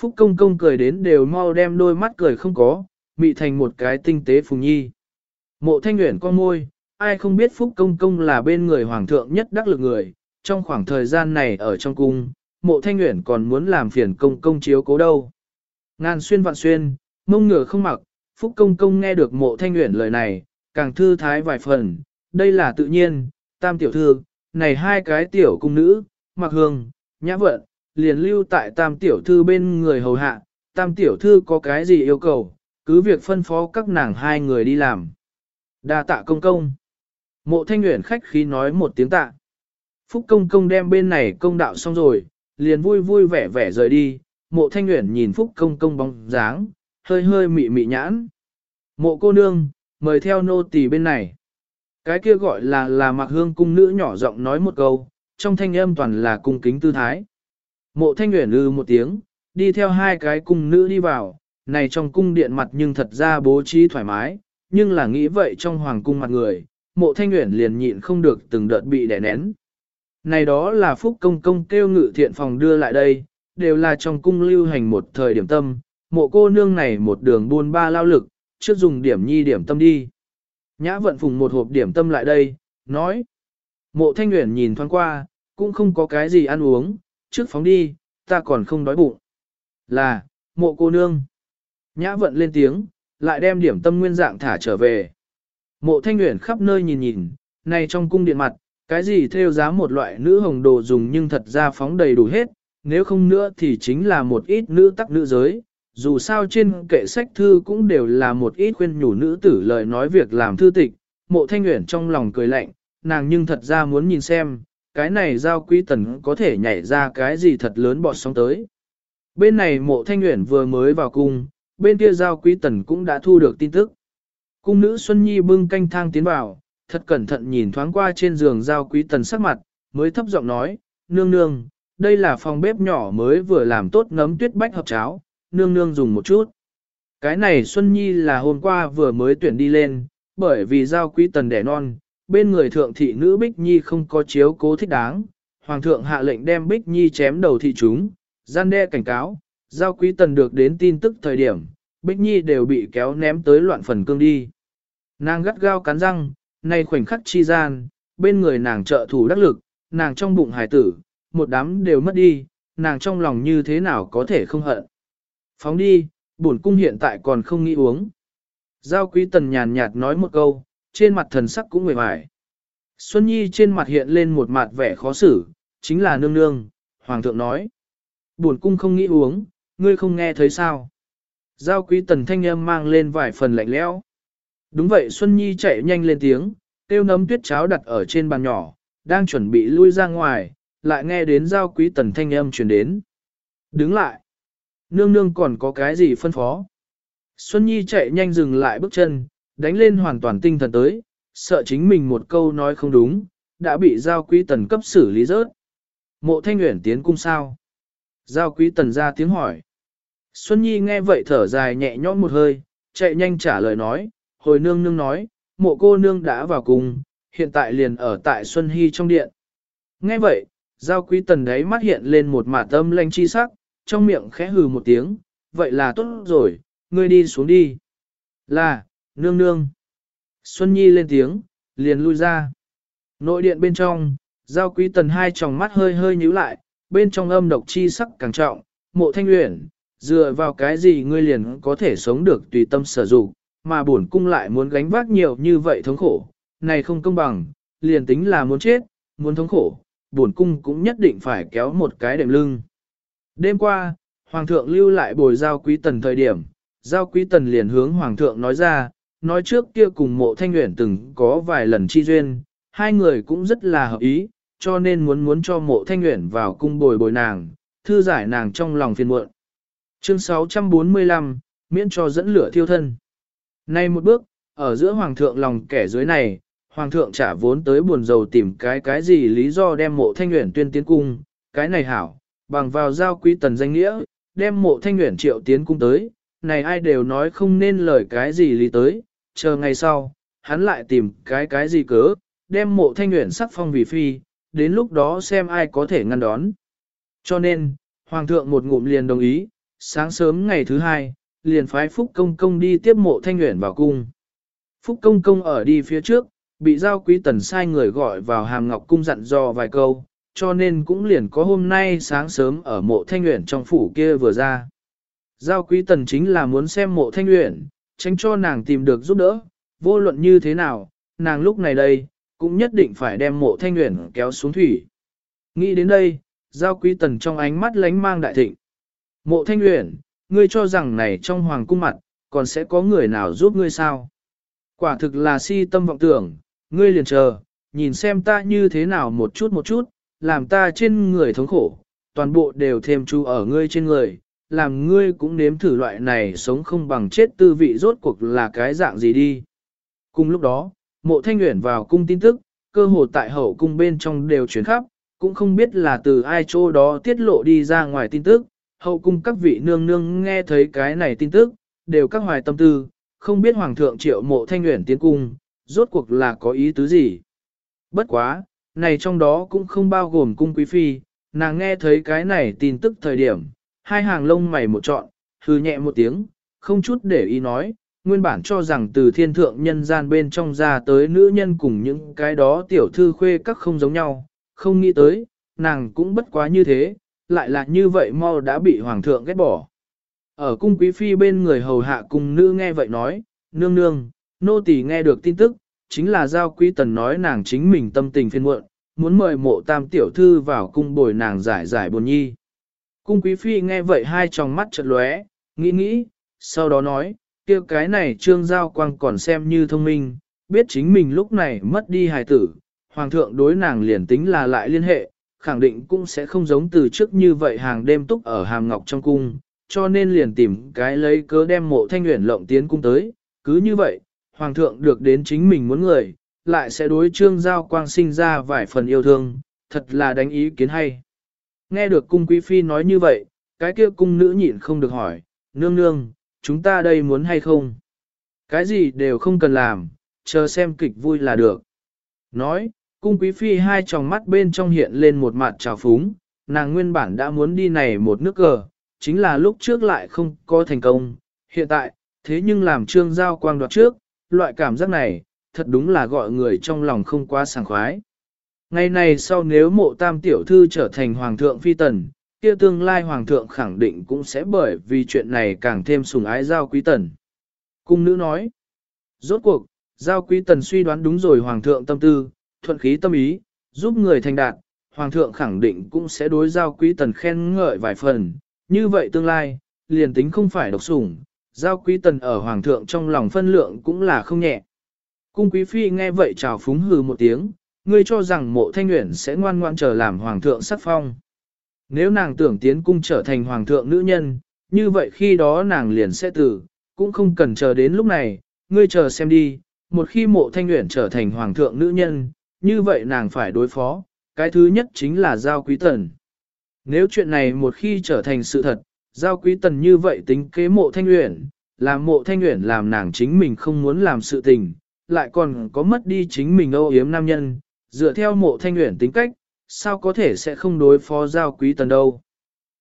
Phúc công công cười đến đều mau đem đôi mắt cười không có, mị thành một cái tinh tế phùng nhi. Mộ thanh nguyện con môi, ai không biết Phúc công công là bên người hoàng thượng nhất đắc lực người, trong khoảng thời gian này ở trong cung, mộ thanh nguyện còn muốn làm phiền công công chiếu cố đâu. Ngàn xuyên vạn xuyên, mông ngửa không mặc, Phúc Công Công nghe được mộ thanh nguyện lời này, càng thư thái vài phần, đây là tự nhiên, tam tiểu thư, này hai cái tiểu cung nữ, mặc hương, nhã vận, liền lưu tại tam tiểu thư bên người hầu hạ, tam tiểu thư có cái gì yêu cầu, cứ việc phân phó các nàng hai người đi làm đa tạ công công. Mộ thanh nguyện khách khí nói một tiếng tạ. Phúc công công đem bên này công đạo xong rồi, liền vui vui vẻ vẻ rời đi, mộ thanh nguyện nhìn Phúc công công bóng dáng, hơi hơi mị mị nhãn. Mộ cô nương, mời theo nô tỳ bên này. Cái kia gọi là là mặc hương cung nữ nhỏ giọng nói một câu, trong thanh âm toàn là cung kính tư thái. Mộ thanh nguyện ư ừ một tiếng, đi theo hai cái cung nữ đi vào, này trong cung điện mặt nhưng thật ra bố trí thoải mái, nhưng là nghĩ vậy trong hoàng cung mặt người, mộ thanh nguyện liền nhịn không được từng đợt bị đè nén. Này đó là phúc công công kêu ngự thiện phòng đưa lại đây, đều là trong cung lưu hành một thời điểm tâm, mộ cô nương này một đường buôn ba lao lực, trước dùng điểm nhi điểm tâm đi. Nhã vận phùng một hộp điểm tâm lại đây, nói. Mộ thanh nguyện nhìn thoáng qua, cũng không có cái gì ăn uống, trước phóng đi, ta còn không đói bụng. Là, mộ cô nương. Nhã vận lên tiếng, lại đem điểm tâm nguyên dạng thả trở về. Mộ thanh nguyện khắp nơi nhìn nhìn, này trong cung điện mặt, cái gì theo giá một loại nữ hồng đồ dùng nhưng thật ra phóng đầy đủ hết, nếu không nữa thì chính là một ít nữ tắc nữ giới, dù sao trên kệ sách thư cũng đều là một ít khuyên nhủ nữ tử lời nói việc làm thư tịch, mộ thanh nguyện trong lòng cười lạnh, nàng nhưng thật ra muốn nhìn xem, cái này giao quý tần có thể nhảy ra cái gì thật lớn bọt sóng tới. Bên này mộ thanh nguyện vừa mới vào cung, bên kia giao quý tần cũng đã thu được tin tức. Cung nữ Xuân Nhi bưng canh thang tiến vào, thật cẩn thận nhìn thoáng qua trên giường giao quý tần sắc mặt, mới thấp giọng nói, nương nương, đây là phòng bếp nhỏ mới vừa làm tốt ngấm tuyết bách hợp cháo, nương nương dùng một chút. Cái này Xuân Nhi là hôm qua vừa mới tuyển đi lên, bởi vì giao quý tần đẻ non, bên người thượng thị nữ Bích Nhi không có chiếu cố thích đáng, hoàng thượng hạ lệnh đem Bích Nhi chém đầu thị chúng, gian đe cảnh cáo, giao quý tần được đến tin tức thời điểm, Bích Nhi đều bị kéo ném tới loạn phần cương đi. Nàng gắt gao cắn răng, nay khoảnh khắc chi gian, bên người nàng trợ thủ đắc lực, nàng trong bụng hải tử, một đám đều mất đi, nàng trong lòng như thế nào có thể không hận. Phóng đi, bổn cung hiện tại còn không nghĩ uống. Giao quý tần nhàn nhạt nói một câu, trên mặt thần sắc cũng nguệ mải. Xuân Nhi trên mặt hiện lên một mặt vẻ khó xử, chính là nương nương, hoàng thượng nói. Bổn cung không nghĩ uống, ngươi không nghe thấy sao. Giao quý tần thanh âm mang lên vài phần lạnh lẽo. Đúng vậy Xuân Nhi chạy nhanh lên tiếng, tiêu nấm tuyết cháo đặt ở trên bàn nhỏ, đang chuẩn bị lui ra ngoài, lại nghe đến giao quý tần thanh âm truyền đến. Đứng lại. Nương nương còn có cái gì phân phó? Xuân Nhi chạy nhanh dừng lại bước chân, đánh lên hoàn toàn tinh thần tới, sợ chính mình một câu nói không đúng, đã bị giao quý tần cấp xử lý rớt. Mộ thanh nguyện tiến cung sao? Giao quý tần ra tiếng hỏi. Xuân Nhi nghe vậy thở dài nhẹ nhõm một hơi, chạy nhanh trả lời nói, hồi nương nương nói, mộ cô nương đã vào cùng, hiện tại liền ở tại Xuân Hy trong điện. Nghe vậy, giao quý tần đấy mắt hiện lên một mả tâm lanh chi sắc, trong miệng khẽ hừ một tiếng, vậy là tốt rồi, ngươi đi xuống đi. Là, nương nương. Xuân Nhi lên tiếng, liền lui ra. Nội điện bên trong, giao quý tần hai tròng mắt hơi hơi nhíu lại, bên trong âm độc chi sắc càng trọng, mộ thanh luyện, dựa vào cái gì ngươi liền có thể sống được tùy tâm sở dụng, mà bổn cung lại muốn gánh vác nhiều như vậy thống khổ, này không công bằng, liền tính là muốn chết, muốn thống khổ, bổn cung cũng nhất định phải kéo một cái đệm lưng. Đêm qua, Hoàng thượng lưu lại bồi giao quý tần thời điểm, giao quý tần liền hướng Hoàng thượng nói ra, nói trước kia cùng mộ thanh nguyện từng có vài lần chi duyên, hai người cũng rất là hợp ý, cho nên muốn muốn cho mộ thanh nguyện vào cung bồi bồi nàng, thư giải nàng trong lòng phiền muộn. Chương 645, miễn cho dẫn lửa thiêu thân. Nay một bước, ở giữa hoàng thượng lòng kẻ dưới này, hoàng thượng trả vốn tới buồn dầu tìm cái cái gì lý do đem mộ thanh nguyện tuyên tiến cung, cái này hảo, bằng vào giao quý tần danh nghĩa, đem mộ thanh nguyện triệu tiến cung tới, này ai đều nói không nên lời cái gì lý tới, chờ ngày sau, hắn lại tìm cái cái gì cớ, đem mộ thanh nguyện sắc phong vì phi, đến lúc đó xem ai có thể ngăn đón. Cho nên, Hoàng thượng một ngụm liền đồng ý, sáng sớm ngày thứ hai, liền phái Phúc Công Công đi tiếp mộ thanh nguyện vào cung. Phúc Công Công ở đi phía trước, bị giao quý tần sai người gọi vào hàm ngọc cung dặn dò vài câu, cho nên cũng liền có hôm nay sáng sớm ở mộ thanh nguyện trong phủ kia vừa ra. Giao quý tần chính là muốn xem mộ thanh nguyện, tránh cho nàng tìm được giúp đỡ, vô luận như thế nào, nàng lúc này đây, cũng nhất định phải đem mộ thanh nguyện kéo xuống thủy. Nghĩ đến đây, giao quý tần trong ánh mắt lánh mang đại thịnh. Mộ thanh Uyển, ngươi cho rằng này trong hoàng cung mặt, còn sẽ có người nào giúp ngươi sao? Quả thực là si tâm vọng tưởng, ngươi liền chờ, nhìn xem ta như thế nào một chút một chút, làm ta trên người thống khổ, toàn bộ đều thêm chú ở ngươi trên người, làm ngươi cũng nếm thử loại này sống không bằng chết tư vị rốt cuộc là cái dạng gì đi. Cùng lúc đó, mộ thanh nguyện vào cung tin tức, cơ hồ tại hậu cung bên trong đều chuyển khắp, cũng không biết là từ ai chỗ đó tiết lộ đi ra ngoài tin tức, hậu cung các vị nương nương nghe thấy cái này tin tức, đều các hoài tâm tư, không biết hoàng thượng triệu mộ thanh nguyện tiến cung, rốt cuộc là có ý tứ gì. Bất quá, này trong đó cũng không bao gồm cung quý phi, nàng nghe thấy cái này tin tức thời điểm, hai hàng lông mày một trọn, hư nhẹ một tiếng, không chút để ý nói, nguyên bản cho rằng từ thiên thượng nhân gian bên trong ra tới nữ nhân cùng những cái đó tiểu thư khuê các không giống nhau, không nghĩ tới, nàng cũng bất quá như thế, lại là như vậy mau đã bị hoàng thượng ghét bỏ. Ở cung quý phi bên người hầu hạ cùng nữ nghe vậy nói, nương nương, nô tỳ nghe được tin tức, chính là giao quý tần nói nàng chính mình tâm tình phiên muộn, muốn mời mộ tam tiểu thư vào cung bồi nàng giải giải buồn nhi. Cung quý phi nghe vậy hai tròng mắt chợt lóe, Nghĩ nghĩ, sau đó nói, kia cái này trương giao quang còn xem như thông minh, biết chính mình lúc này mất đi hài tử, hoàng thượng đối nàng liền tính là lại liên hệ, khẳng định cũng sẽ không giống từ trước như vậy hàng đêm túc ở hàm ngọc trong cung, cho nên liền tìm cái lấy cớ đem mộ thanh nguyện lộng tiến cung tới, cứ như vậy, hoàng thượng được đến chính mình muốn người, lại sẽ đối trương giao quang sinh ra vài phần yêu thương, thật là đánh ý kiến hay. Nghe được cung quý phi nói như vậy, cái kia cung nữ nhịn không được hỏi, nương nương, chúng ta đây muốn hay không? Cái gì đều không cần làm, chờ xem kịch vui là được. Nói, cung quý phi hai tròng mắt bên trong hiện lên một mặt trào phúng, nàng nguyên bản đã muốn đi này một nước cờ, chính là lúc trước lại không có thành công, hiện tại, thế nhưng làm trương giao quang đoạt trước, loại cảm giác này, thật đúng là gọi người trong lòng không quá sảng khoái. Ngày này sau nếu mộ tam tiểu thư trở thành hoàng thượng phi tần, kia tương lai hoàng thượng khẳng định cũng sẽ bởi vì chuyện này càng thêm sùng ái giao quý tần. Cung nữ nói, rốt cuộc, giao quý tần suy đoán đúng rồi hoàng thượng tâm tư, thuận khí tâm ý, giúp người thành đạt, hoàng thượng khẳng định cũng sẽ đối giao quý tần khen ngợi vài phần, như vậy tương lai, liền tính không phải độc sủng, giao quý tần ở hoàng thượng trong lòng phân lượng cũng là không nhẹ. Cung quý phi nghe vậy chào phúng hừ một tiếng, ngươi cho rằng mộ thanh nguyện sẽ ngoan ngoan chờ làm hoàng thượng sắc phong. Nếu nàng tưởng tiến cung trở thành hoàng thượng nữ nhân, như vậy khi đó nàng liền sẽ tử, cũng không cần chờ đến lúc này, ngươi chờ xem đi, một khi mộ thanh nguyện trở thành hoàng thượng nữ nhân, như vậy nàng phải đối phó, cái thứ nhất chính là giao quý tần. Nếu chuyện này một khi trở thành sự thật, giao quý tần như vậy tính kế mộ thanh nguyện, làm mộ thanh nguyện làm nàng chính mình không muốn làm sự tình, lại còn có mất đi chính mình âu yếm nam nhân, dựa theo mộ thanh nguyện tính cách, sao có thể sẽ không đối phó giao quý tần đâu.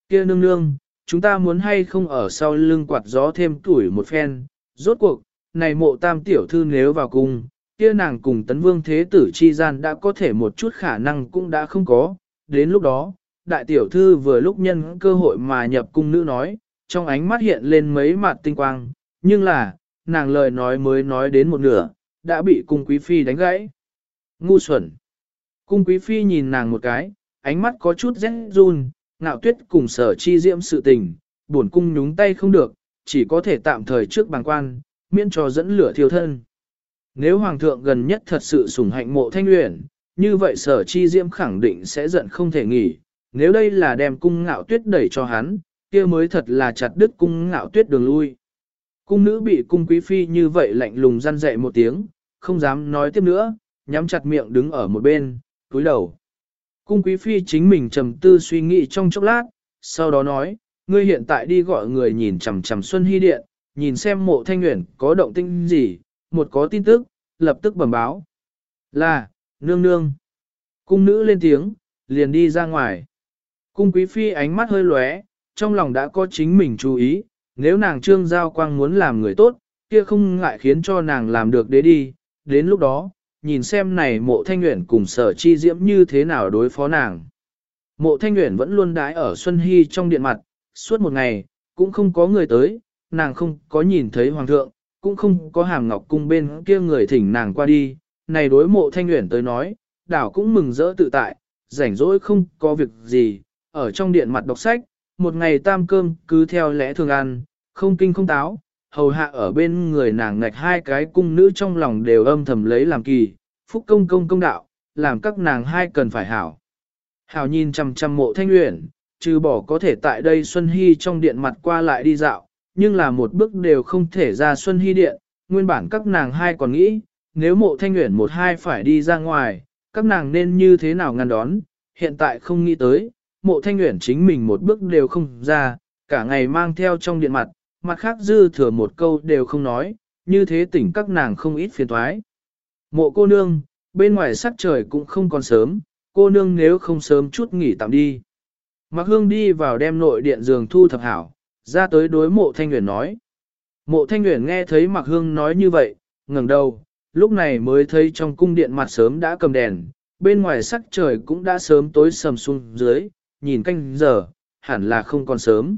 kia nương nương, chúng ta muốn hay không ở sau lưng quạt gió thêm tuổi một phen, rốt cuộc, này mộ tam tiểu thư nếu vào cung, kia nàng cùng tấn vương thế tử chi gian đã có thể một chút khả năng cũng đã không có, đến lúc đó, đại tiểu thư vừa lúc nhân cơ hội mà nhập cung nữ nói, trong ánh mắt hiện lên mấy mặt tinh quang, nhưng là, nàng lời nói mới nói đến một nửa, đã bị cung quý phi đánh gãy. Ngu xuẩn. Cung quý phi nhìn nàng một cái, ánh mắt có chút rét run, ngạo tuyết cùng sở chi diễm sự tình, buồn cung nhúng tay không được, chỉ có thể tạm thời trước bàng quan, miễn cho dẫn lửa thiêu thân. Nếu hoàng thượng gần nhất thật sự sủng hạnh mộ thanh uyển, như vậy sở chi diễm khẳng định sẽ giận không thể nghỉ, nếu đây là đem cung ngạo tuyết đẩy cho hắn, kia mới thật là chặt đứt cung ngạo tuyết đường lui. Cung nữ bị cung quý phi như vậy lạnh lùng răn dậy một tiếng, không dám nói tiếp nữa, nhắm chặt miệng đứng ở một bên, cúi đầu. Cung quý phi chính mình trầm tư suy nghĩ trong chốc lát, sau đó nói, ngươi hiện tại đi gọi người nhìn chằm chằm Xuân Hy Điện, nhìn xem mộ thanh nguyện có động tinh gì, một có tin tức, lập tức bẩm báo. Là, nương nương. Cung nữ lên tiếng, liền đi ra ngoài. Cung quý phi ánh mắt hơi lóe, trong lòng đã có chính mình chú ý, nếu nàng trương giao quang muốn làm người tốt, kia không ngại khiến cho nàng làm được đế đi, đến lúc đó, nhìn xem này mộ thanh nguyện cùng sở chi diễm như thế nào đối phó nàng. Mộ thanh nguyện vẫn luôn đái ở Xuân Hy trong điện mặt, suốt một ngày, cũng không có người tới, nàng không có nhìn thấy hoàng thượng, cũng không có hàm ngọc cung bên kia người thỉnh nàng qua đi, này đối mộ thanh nguyện tới nói, đảo cũng mừng rỡ tự tại, rảnh rỗi không có việc gì, ở trong điện mặt đọc sách, một ngày tam cơm cứ theo lẽ thường ăn, không kinh không táo, hầu hạ ở bên người nàng ngạch hai cái cung nữ trong lòng đều âm thầm lấy làm kỳ, phúc công công công đạo, làm các nàng hai cần phải hảo. Hảo nhìn chằm chằm mộ thanh luyện, trừ bỏ có thể tại đây Xuân Hy trong điện mặt qua lại đi dạo, nhưng là một bước đều không thể ra Xuân Hy điện, nguyên bản các nàng hai còn nghĩ, nếu mộ thanh nguyện một hai phải đi ra ngoài, các nàng nên như thế nào ngăn đón, hiện tại không nghĩ tới, mộ thanh nguyện chính mình một bước đều không ra, cả ngày mang theo trong điện mặt, mặt khác dư thừa một câu đều không nói, như thế tỉnh các nàng không ít phiền thoái. Mộ cô nương, bên ngoài sắc trời cũng không còn sớm, cô nương nếu không sớm chút nghỉ tạm đi. Mạc Hương đi vào đem nội điện giường thu thập hảo, ra tới đối mộ thanh nguyện nói. Mộ thanh nguyện nghe thấy Mạc Hương nói như vậy, ngẩng đầu, lúc này mới thấy trong cung điện mặt sớm đã cầm đèn, bên ngoài sắc trời cũng đã sớm tối sầm xuống dưới, nhìn canh giờ, hẳn là không còn sớm.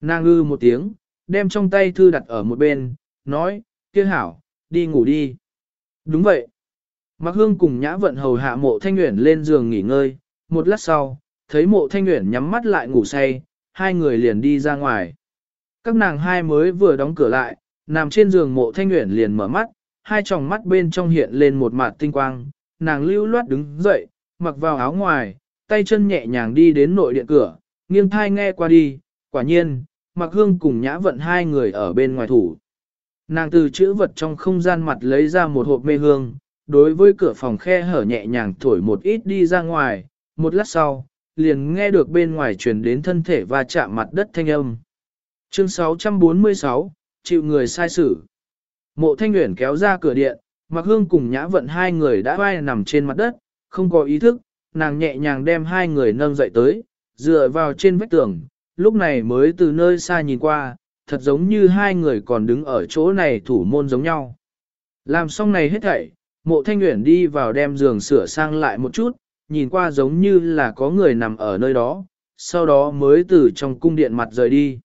Nàng ư một tiếng, đem trong tay thư đặt ở một bên, nói, kia hảo, đi ngủ đi. Đúng vậy. Mạc Hương cùng Nhã Vận hầu hạ mộ thanh nguyện lên giường nghỉ ngơi, một lát sau, thấy mộ thanh nguyện nhắm mắt lại ngủ say, hai người liền đi ra ngoài. Các nàng hai mới vừa đóng cửa lại, nằm trên giường mộ thanh nguyện liền mở mắt, hai tròng mắt bên trong hiện lên một mặt tinh quang, nàng lưu loát đứng dậy, mặc vào áo ngoài, tay chân nhẹ nhàng đi đến nội điện cửa, nghiêng thai nghe qua đi, quả nhiên, mặc hương cùng nhã vận hai người ở bên ngoài thủ. Nàng từ chữ vật trong không gian mặt lấy ra một hộp mê hương, đối với cửa phòng khe hở nhẹ nhàng thổi một ít đi ra ngoài, một lát sau, liền nghe được bên ngoài truyền đến thân thể và chạm mặt đất thanh âm. Chương 646, chịu người sai xử. Mộ thanh Uyển kéo ra cửa điện, mặc hương cùng nhã vận hai người đã vai nằm trên mặt đất, không có ý thức, nàng nhẹ nhàng đem hai người nâng dậy tới, dựa vào trên vách tường, lúc này mới từ nơi xa nhìn qua, thật giống như hai người còn đứng ở chỗ này thủ môn giống nhau. Làm xong này hết thảy, mộ thanh Uyển đi vào đem giường sửa sang lại một chút, nhìn qua giống như là có người nằm ở nơi đó, sau đó mới từ trong cung điện mặt rời đi.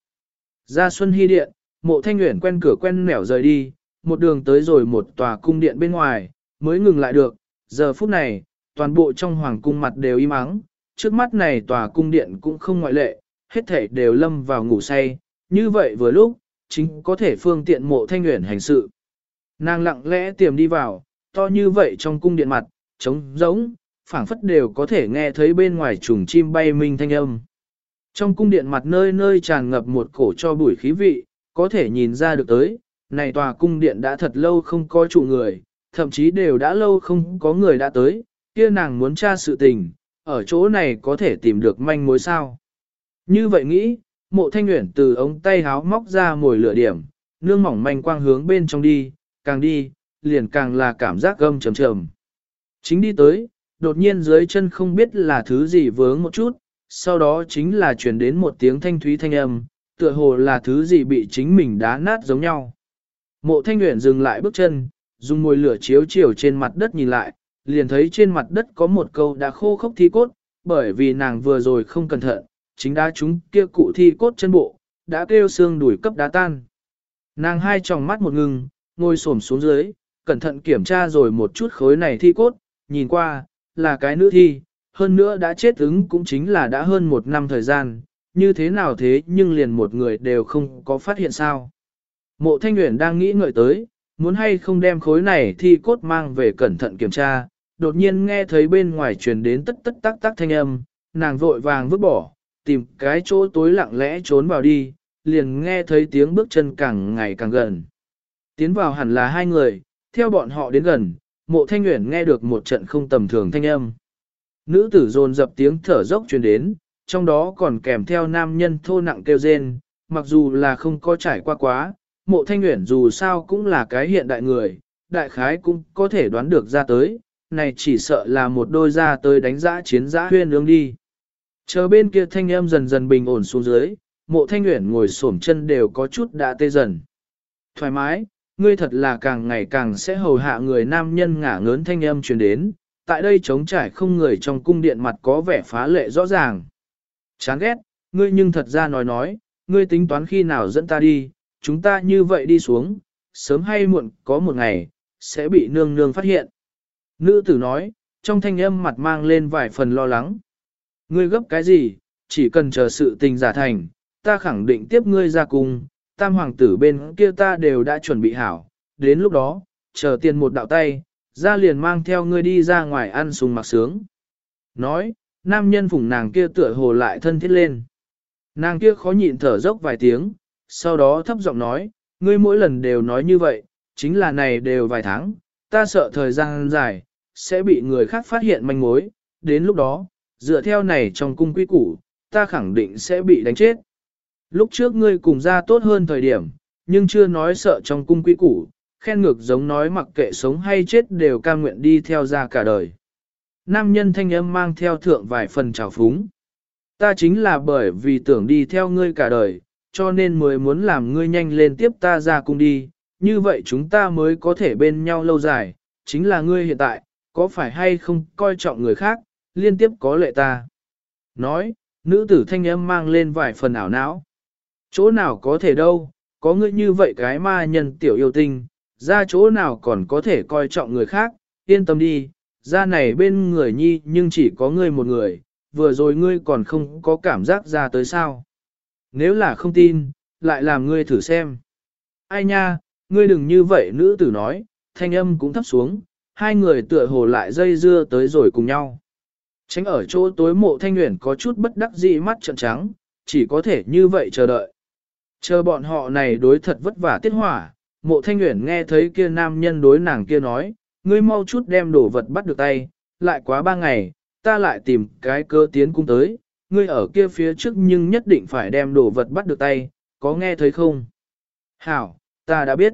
Ra Xuân Hy Điện, mộ thanh nguyện quen cửa quen nẻo rời đi, một đường tới rồi một tòa cung điện bên ngoài, mới ngừng lại được, giờ phút này, toàn bộ trong hoàng cung mặt đều im ắng, trước mắt này tòa cung điện cũng không ngoại lệ, hết thảy đều lâm vào ngủ say, như vậy vừa lúc, chính có thể phương tiện mộ thanh nguyện hành sự. Nàng lặng lẽ tiềm đi vào, to như vậy trong cung điện mặt, trống rỗng, phảng phất đều có thể nghe thấy bên ngoài trùng chim bay minh thanh âm. Trong cung điện mặt nơi nơi tràn ngập một cổ cho bụi khí vị, có thể nhìn ra được tới, này tòa cung điện đã thật lâu không có chủ người, thậm chí đều đã lâu không có người đã tới, kia nàng muốn tra sự tình, ở chỗ này có thể tìm được manh mối sao. Như vậy nghĩ, mộ thanh nguyện từ ống tay háo móc ra mồi lửa điểm, nương mỏng manh quang hướng bên trong đi, càng đi, liền càng là cảm giác gâm trầm trầm. Chính đi tới, đột nhiên dưới chân không biết là thứ gì vướng một chút, sau đó chính là chuyển đến một tiếng thanh thúy thanh âm, tựa hồ là thứ gì bị chính mình đá nát giống nhau. Mộ thanh nguyện dừng lại bước chân, dùng môi lửa chiếu chiều trên mặt đất nhìn lại, liền thấy trên mặt đất có một câu đã khô khốc thi cốt, bởi vì nàng vừa rồi không cẩn thận, chính đá chúng kia cụ thi cốt chân bộ, đã kêu xương đuổi cấp đá tan. Nàng hai tròng mắt một ngừng, ngồi xổm xuống dưới, cẩn thận kiểm tra rồi một chút khối này thi cốt, nhìn qua, là cái nữ thi, hơn nữa đã chết ứng cũng chính là đã hơn một năm thời gian, như thế nào thế nhưng liền một người đều không có phát hiện sao. Mộ Thanh Nguyễn đang nghĩ ngợi tới, muốn hay không đem khối này thi cốt mang về cẩn thận kiểm tra, đột nhiên nghe thấy bên ngoài truyền đến tất tất tắc tắc thanh âm, nàng vội vàng vứt bỏ, tìm cái chỗ tối lặng lẽ trốn vào đi, liền nghe thấy tiếng bước chân càng ngày càng gần. Tiến vào hẳn là hai người, theo bọn họ đến gần, mộ thanh nguyện nghe được một trận không tầm thường thanh âm. Nữ tử dồn dập tiếng thở dốc truyền đến, trong đó còn kèm theo nam nhân thô nặng kêu rên, mặc dù là không có trải qua quá, mộ thanh nguyện dù sao cũng là cái hiện đại người, đại khái cũng có thể đoán được ra tới, này chỉ sợ là một đôi ra tới đánh giã chiến giã huyên ương đi. Chờ bên kia thanh âm dần dần bình ổn xuống dưới, mộ thanh nguyện ngồi xổm chân đều có chút đã tê dần. Thoải mái, ngươi thật là càng ngày càng sẽ hầu hạ người nam nhân ngả ngớn thanh âm truyền đến, tại đây trống trải không người trong cung điện mặt có vẻ phá lệ rõ ràng. Chán ghét, ngươi nhưng thật ra nói nói, ngươi tính toán khi nào dẫn ta đi, chúng ta như vậy đi xuống, sớm hay muộn có một ngày, sẽ bị nương nương phát hiện. Nữ tử nói, trong thanh âm mặt mang lên vài phần lo lắng. Ngươi gấp cái gì, chỉ cần chờ sự tình giả thành, ta khẳng định tiếp ngươi ra cùng, tam hoàng tử bên kia ta đều đã chuẩn bị hảo, đến lúc đó, chờ tiền một đạo tay, ra liền mang theo ngươi đi ra ngoài ăn sùng mặc sướng. Nói, nam nhân phụng nàng kia tựa hồ lại thân thiết lên. Nàng kia khó nhịn thở dốc vài tiếng, sau đó thấp giọng nói, ngươi mỗi lần đều nói như vậy, chính là này đều vài tháng, ta sợ thời gian dài, sẽ bị người khác phát hiện manh mối, đến lúc đó, dựa theo này trong cung quy củ, ta khẳng định sẽ bị đánh chết. Lúc trước ngươi cùng ra tốt hơn thời điểm, nhưng chưa nói sợ trong cung quý củ, khen ngược giống nói mặc kệ sống hay chết đều cam nguyện đi theo ra cả đời. Nam nhân thanh âm mang theo thượng vài phần trào phúng. Ta chính là bởi vì tưởng đi theo ngươi cả đời, cho nên mới muốn làm ngươi nhanh lên tiếp ta ra cung đi, như vậy chúng ta mới có thể bên nhau lâu dài, chính là ngươi hiện tại, có phải hay không coi trọng người khác, liên tiếp có lệ ta. Nói, nữ tử thanh âm mang lên vài phần ảo não. Chỗ nào có thể đâu, có ngươi như vậy cái ma nhân tiểu yêu tinh, ra chỗ nào còn có thể coi trọng người khác, yên tâm đi, ra này bên người nhi nhưng chỉ có ngươi một người, vừa rồi ngươi còn không có cảm giác ra tới sao. Nếu là không tin, lại làm ngươi thử xem. Ai nha, ngươi đừng như vậy nữ tử nói, thanh âm cũng thấp xuống, hai người tựa hồ lại dây dưa tới rồi cùng nhau. Tránh ở chỗ tối mộ thanh nguyện có chút bất đắc dĩ mắt trợn trắng, chỉ có thể như vậy chờ đợi. Chờ bọn họ này đối thật vất vả tiết hỏa, mộ thanh nguyện nghe thấy kia nam nhân đối nàng kia nói, ngươi mau chút đem đồ vật bắt được tay, lại quá ba ngày, ta lại tìm cái cơ tiến cung tới, ngươi ở kia phía trước nhưng nhất định phải đem đồ vật bắt được tay, có nghe thấy không? Hảo, ta đã biết.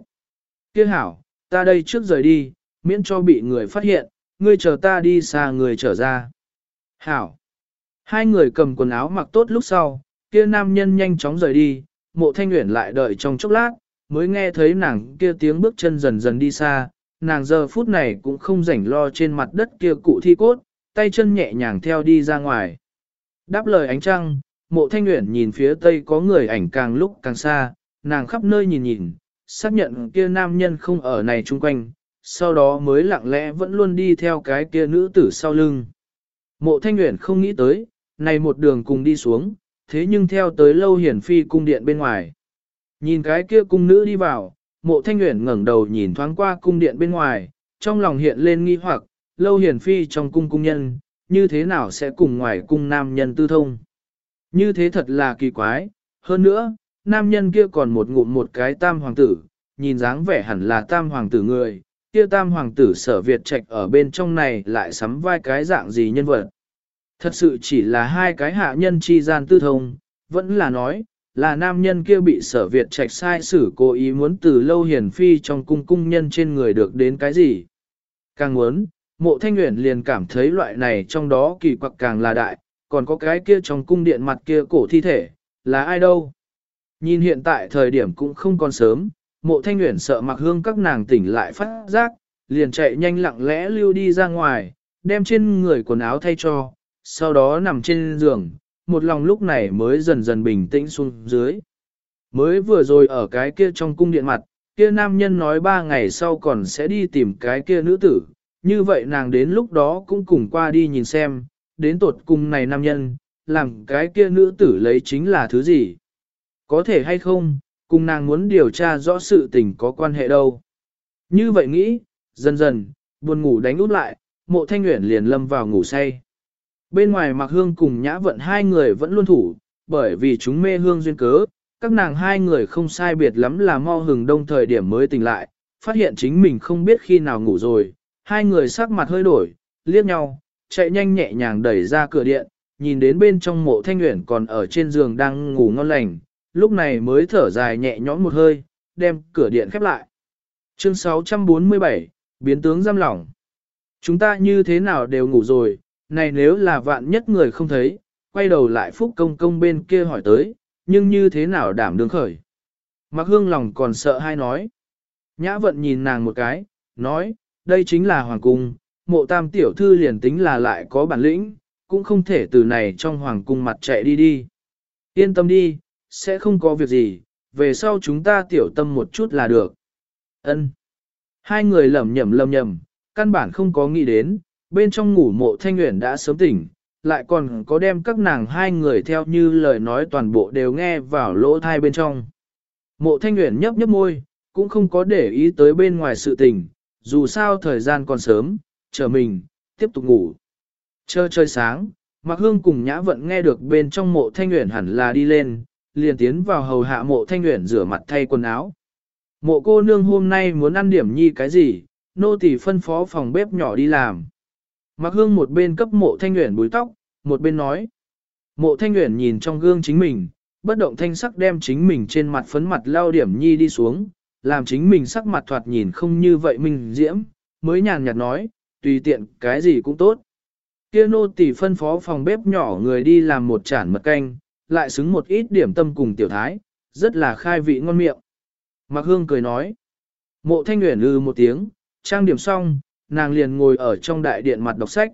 Kia hảo, ta đây trước rời đi, miễn cho bị người phát hiện, ngươi chờ ta đi xa người trở ra. Hảo. Hai người cầm quần áo mặc tốt lúc sau, kia nam nhân nhanh chóng rời đi, mộ thanh nguyện lại đợi trong chốc lát, mới nghe thấy nàng kia tiếng bước chân dần dần đi xa, nàng giờ phút này cũng không rảnh lo trên mặt đất kia cụ thi cốt, tay chân nhẹ nhàng theo đi ra ngoài. Đáp lời ánh trăng, mộ thanh nguyện nhìn phía tây có người ảnh càng lúc càng xa, nàng khắp nơi nhìn nhìn, xác nhận kia nam nhân không ở này chung quanh, sau đó mới lặng lẽ vẫn luôn đi theo cái kia nữ tử sau lưng. Mộ thanh nguyện không nghĩ tới, này một đường cùng đi xuống, thế nhưng theo tới lâu hiển phi cung điện bên ngoài. Nhìn cái kia cung nữ đi vào, mộ thanh nguyện ngẩng đầu nhìn thoáng qua cung điện bên ngoài, trong lòng hiện lên nghi hoặc, lâu hiển phi trong cung cung nhân, như thế nào sẽ cùng ngoài cung nam nhân tư thông. Như thế thật là kỳ quái, hơn nữa, nam nhân kia còn một ngụm một cái tam hoàng tử, nhìn dáng vẻ hẳn là tam hoàng tử người, kia tam hoàng tử sở Việt trạch ở bên trong này lại sắm vai cái dạng gì nhân vật. Thật sự chỉ là hai cái hạ nhân chi gian tư thông, vẫn là nói, là nam nhân kia bị sở Việt trạch sai xử cố ý muốn từ lâu hiền phi trong cung cung nhân trên người được đến cái gì. Càng muốn, mộ thanh nguyện liền cảm thấy loại này trong đó kỳ quặc càng là đại, còn có cái kia trong cung điện mặt kia cổ thi thể, là ai đâu. Nhìn hiện tại thời điểm cũng không còn sớm, mộ thanh nguyện sợ mặc hương các nàng tỉnh lại phát giác, liền chạy nhanh lặng lẽ lưu đi ra ngoài, đem trên người quần áo thay cho, sau đó nằm trên giường, một lòng lúc này mới dần dần bình tĩnh xuống dưới. Mới vừa rồi ở cái kia trong cung điện mặt, kia nam nhân nói ba ngày sau còn sẽ đi tìm cái kia nữ tử, như vậy nàng đến lúc đó cũng cùng qua đi nhìn xem, đến tột cùng này nam nhân, làm cái kia nữ tử lấy chính là thứ gì. Có thể hay không, cùng nàng muốn điều tra rõ sự tình có quan hệ đâu. Như vậy nghĩ, dần dần, buồn ngủ đánh út lại, mộ thanh nguyện liền lâm vào ngủ say. Bên ngoài mặc hương cùng nhã vận hai người vẫn luôn thủ, bởi vì chúng mê hương duyên cớ, các nàng hai người không sai biệt lắm là mo hừng đông thời điểm mới tỉnh lại, phát hiện chính mình không biết khi nào ngủ rồi, hai người sắc mặt hơi đổi, liếc nhau, chạy nhanh nhẹ nhàng đẩy ra cửa điện, nhìn đến bên trong mộ thanh nguyện còn ở trên giường đang ngủ ngon lành, lúc này mới thở dài nhẹ nhõm một hơi, đem cửa điện khép lại. Chương 647, biến tướng giam lỏng. Chúng ta như thế nào đều ngủ rồi, này nếu là vạn nhất người không thấy, quay đầu lại phúc công công bên kia hỏi tới, nhưng như thế nào đảm đương khởi. Mặc hương lòng còn sợ hay nói. Nhã vận nhìn nàng một cái, nói, đây chính là hoàng cung, mộ tam tiểu thư liền tính là lại có bản lĩnh, cũng không thể từ này trong hoàng cung mặt chạy đi đi. Yên tâm đi, sẽ không có việc gì, về sau chúng ta tiểu tâm một chút là được. Ân. Hai người lẩm nhẩm lẩm nhẩm, căn bản không có nghĩ đến, bên trong ngủ mộ thanh nguyện đã sớm tỉnh, lại còn có đem các nàng hai người theo như lời nói toàn bộ đều nghe vào lỗ thai bên trong. Mộ thanh nguyện nhấp nhấp môi, cũng không có để ý tới bên ngoài sự tình, dù sao thời gian còn sớm, chờ mình, tiếp tục ngủ. Chờ chơi sáng, Mạc Hương cùng Nhã Vận nghe được bên trong mộ thanh nguyện hẳn là đi lên, liền tiến vào hầu hạ mộ thanh nguyện rửa mặt thay quần áo. Mộ cô nương hôm nay muốn ăn điểm nhi cái gì, nô tỳ phân phó phòng bếp nhỏ đi làm. Mạc Hương một bên cấp mộ thanh nguyện búi tóc, một bên nói. Mộ thanh nguyện nhìn trong gương chính mình, bất động thanh sắc đem chính mình trên mặt phấn mặt lao điểm nhi đi xuống, làm chính mình sắc mặt thoạt nhìn không như vậy mình diễm, mới nhàn nhạt nói, tùy tiện cái gì cũng tốt. Kia nô tỳ phân phó phòng bếp nhỏ người đi làm một chản mật canh, lại xứng một ít điểm tâm cùng tiểu thái, rất là khai vị ngon miệng. Mạc Hương cười nói. Mộ thanh nguyện lư ừ một tiếng, trang điểm xong, nàng liền ngồi ở trong đại điện mặt đọc sách.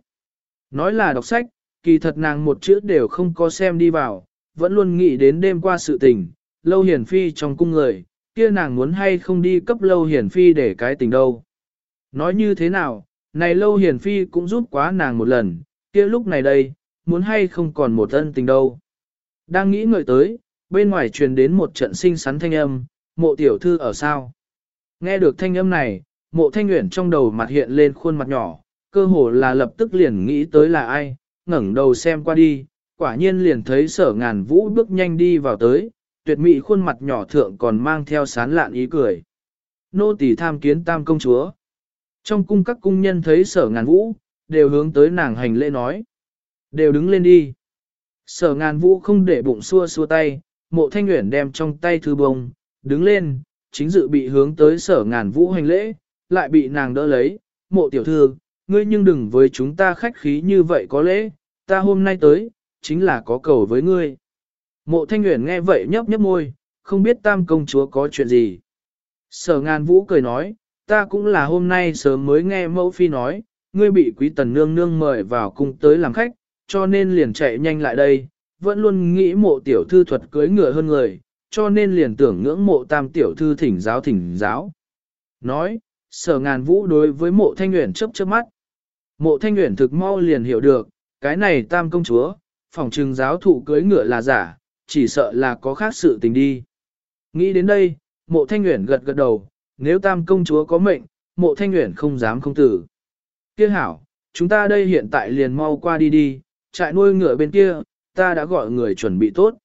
Nói là đọc sách, kỳ thật nàng một chữ đều không có xem đi vào, vẫn luôn nghĩ đến đêm qua sự tình, lâu hiển phi trong cung người, kia nàng muốn hay không đi cấp lâu hiển phi để cái tình đâu. Nói như thế nào, này lâu hiển phi cũng giúp quá nàng một lần, kia lúc này đây, muốn hay không còn một ân tình đâu. Đang nghĩ ngợi tới, bên ngoài truyền đến một trận sinh sắn thanh âm, mộ tiểu thư ở sao. Nghe được thanh âm này, mộ thanh nguyện trong đầu mặt hiện lên khuôn mặt nhỏ, cơ hồ là lập tức liền nghĩ tới là ai, ngẩng đầu xem qua đi, quả nhiên liền thấy sở ngàn vũ bước nhanh đi vào tới, tuyệt mỹ khuôn mặt nhỏ thượng còn mang theo sán lạn ý cười. Nô tỳ tham kiến tam công chúa. Trong cung các cung nhân thấy sở ngàn vũ, đều hướng tới nàng hành lễ nói. Đều đứng lên đi. Sở ngàn vũ không để bụng xua xua tay, mộ thanh nguyện đem trong tay thư bông, đứng lên, chính dự bị hướng tới sở ngàn vũ hành lễ, lại bị nàng đỡ lấy, mộ tiểu thư, ngươi nhưng đừng với chúng ta khách khí như vậy có lễ, ta hôm nay tới, chính là có cầu với ngươi. Mộ thanh nguyện nghe vậy nhấp nhấp môi, không biết tam công chúa có chuyện gì. Sở ngàn vũ cười nói, ta cũng là hôm nay sớm mới nghe mẫu phi nói, ngươi bị quý tần nương nương mời vào cung tới làm khách, cho nên liền chạy nhanh lại đây, vẫn luôn nghĩ mộ tiểu thư thuật cưới ngựa hơn người, cho nên liền tưởng ngưỡng mộ tam tiểu thư thỉnh giáo thỉnh giáo. Nói, sở ngàn vũ đối với mộ thanh nguyện chớp chớp mắt. Mộ thanh nguyện thực mau liền hiểu được, cái này tam công chúa, phòng trừng giáo thụ cưới ngựa là giả, chỉ sợ là có khác sự tình đi. Nghĩ đến đây, mộ thanh nguyện gật gật đầu, nếu tam công chúa có mệnh, mộ thanh nguyện không dám không tử. Kia hảo, chúng ta đây hiện tại liền mau qua đi đi, trại nuôi ngựa bên kia, ta đã gọi người chuẩn bị tốt.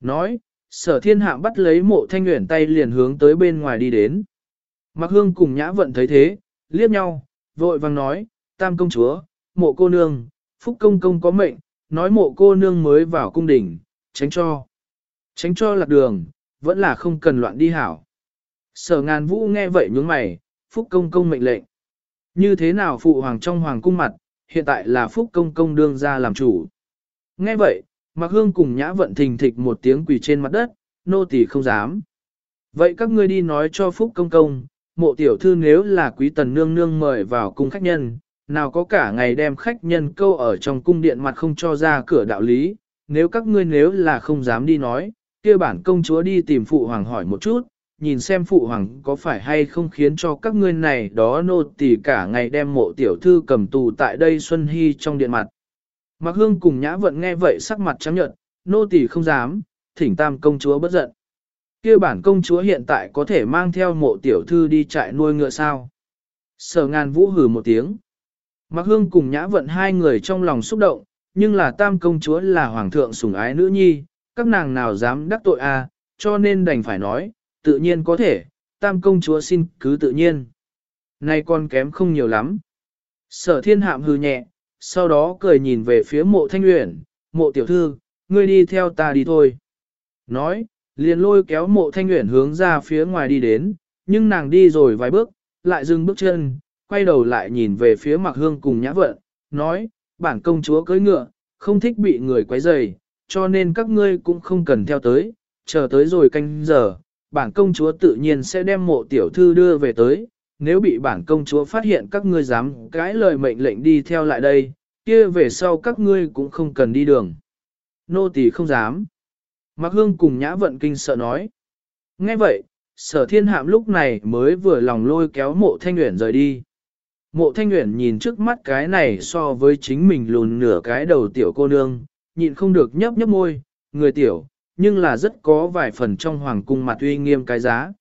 Nói, sở thiên hạng bắt lấy mộ thanh nguyện tay liền hướng tới bên ngoài đi đến. Mạc hương cùng nhã vận thấy thế, liếc nhau, vội vàng nói, tam công chúa, mộ cô nương, phúc công công có mệnh, nói mộ cô nương mới vào cung đỉnh, tránh cho. Tránh cho lạc đường, vẫn là không cần loạn đi hảo. Sở ngàn vũ nghe vậy nhướng mày, phúc công công mệnh lệnh. Như thế nào phụ hoàng trong hoàng cung mặt, hiện tại là phúc công công đương ra làm chủ. Nghe vậy, Mạc Hương cùng Nhã Vận thình thịch một tiếng quỳ trên mặt đất, nô tỳ không dám. Vậy các ngươi đi nói cho Phúc Công Công, mộ tiểu thư nếu là quý tần nương nương mời vào cung khách nhân, nào có cả ngày đem khách nhân câu ở trong cung điện mặt không cho ra cửa đạo lý, nếu các ngươi nếu là không dám đi nói, kia bản công chúa đi tìm phụ hoàng hỏi một chút, nhìn xem phụ hoàng có phải hay không khiến cho các ngươi này đó nô tỳ cả ngày đem mộ tiểu thư cầm tù tại đây Xuân Hy trong điện mặt. Mạc Hương cùng Nhã Vận nghe vậy sắc mặt trắng nhợt, nô tỳ không dám, thỉnh tam công chúa bất giận kia bản công chúa hiện tại có thể mang theo mộ tiểu thư đi trại nuôi ngựa sao. Sở ngàn vũ hử một tiếng. Mạc Hương cùng Nhã Vận hai người trong lòng xúc động, nhưng là tam công chúa là hoàng thượng sủng ái nữ nhi, các nàng nào dám đắc tội a, à, cho nên đành phải nói, tự nhiên có thể, tam công chúa xin cứ tự nhiên. Nay con kém không nhiều lắm. Sở thiên hạm hư nhẹ, sau đó cười nhìn về phía mộ thanh uyển, mộ tiểu thư, ngươi đi theo ta đi thôi. Nói, liền lôi kéo mộ thanh uyển hướng ra phía ngoài đi đến, nhưng nàng đi rồi vài bước, lại dừng bước chân, quay đầu lại nhìn về phía mặc hương cùng nhã vận, nói, bản công chúa cưỡi ngựa, không thích bị người quấy rầy, cho nên các ngươi cũng không cần theo tới, chờ tới rồi canh giờ, bản công chúa tự nhiên sẽ đem mộ tiểu thư đưa về tới, nếu bị bản công chúa phát hiện các ngươi dám cãi lời mệnh lệnh đi theo lại đây, kia về sau các ngươi cũng không cần đi đường. Nô tỳ không dám. Mạc Hương cùng Nhã Vận Kinh sợ nói. Nghe vậy, sở thiên hạm lúc này mới vừa lòng lôi kéo mộ thanh nguyện rời đi. Mộ thanh nguyện nhìn trước mắt cái này so với chính mình lùn nửa cái đầu tiểu cô nương, nhịn không được nhấp nhấp môi, người tiểu, nhưng là rất có vài phần trong hoàng cung mặt uy nghiêm cái giá.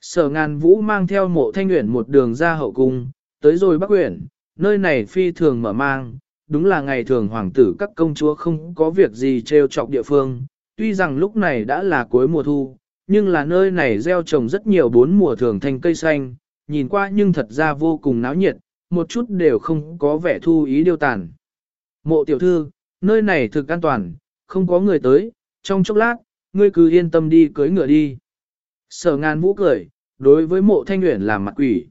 Sở ngàn vũ mang theo mộ thanh nguyện một đường ra hậu cung, tới rồi bắc quyển, nơi này phi thường mở mang, đúng là ngày thường hoàng tử các công chúa không có việc gì trêu chọc địa phương, tuy rằng lúc này đã là cuối mùa thu, nhưng là nơi này gieo trồng rất nhiều bốn mùa thường thành cây xanh, nhìn qua nhưng thật ra vô cùng náo nhiệt, một chút đều không có vẻ thu ý điều tàn. Mộ tiểu thư, nơi này thực an toàn, không có người tới, trong chốc lát, ngươi cứ yên tâm đi cưới ngựa đi. Sở ngàn vũ cười, đối với mộ thanh nguyện làm mặt quỷ.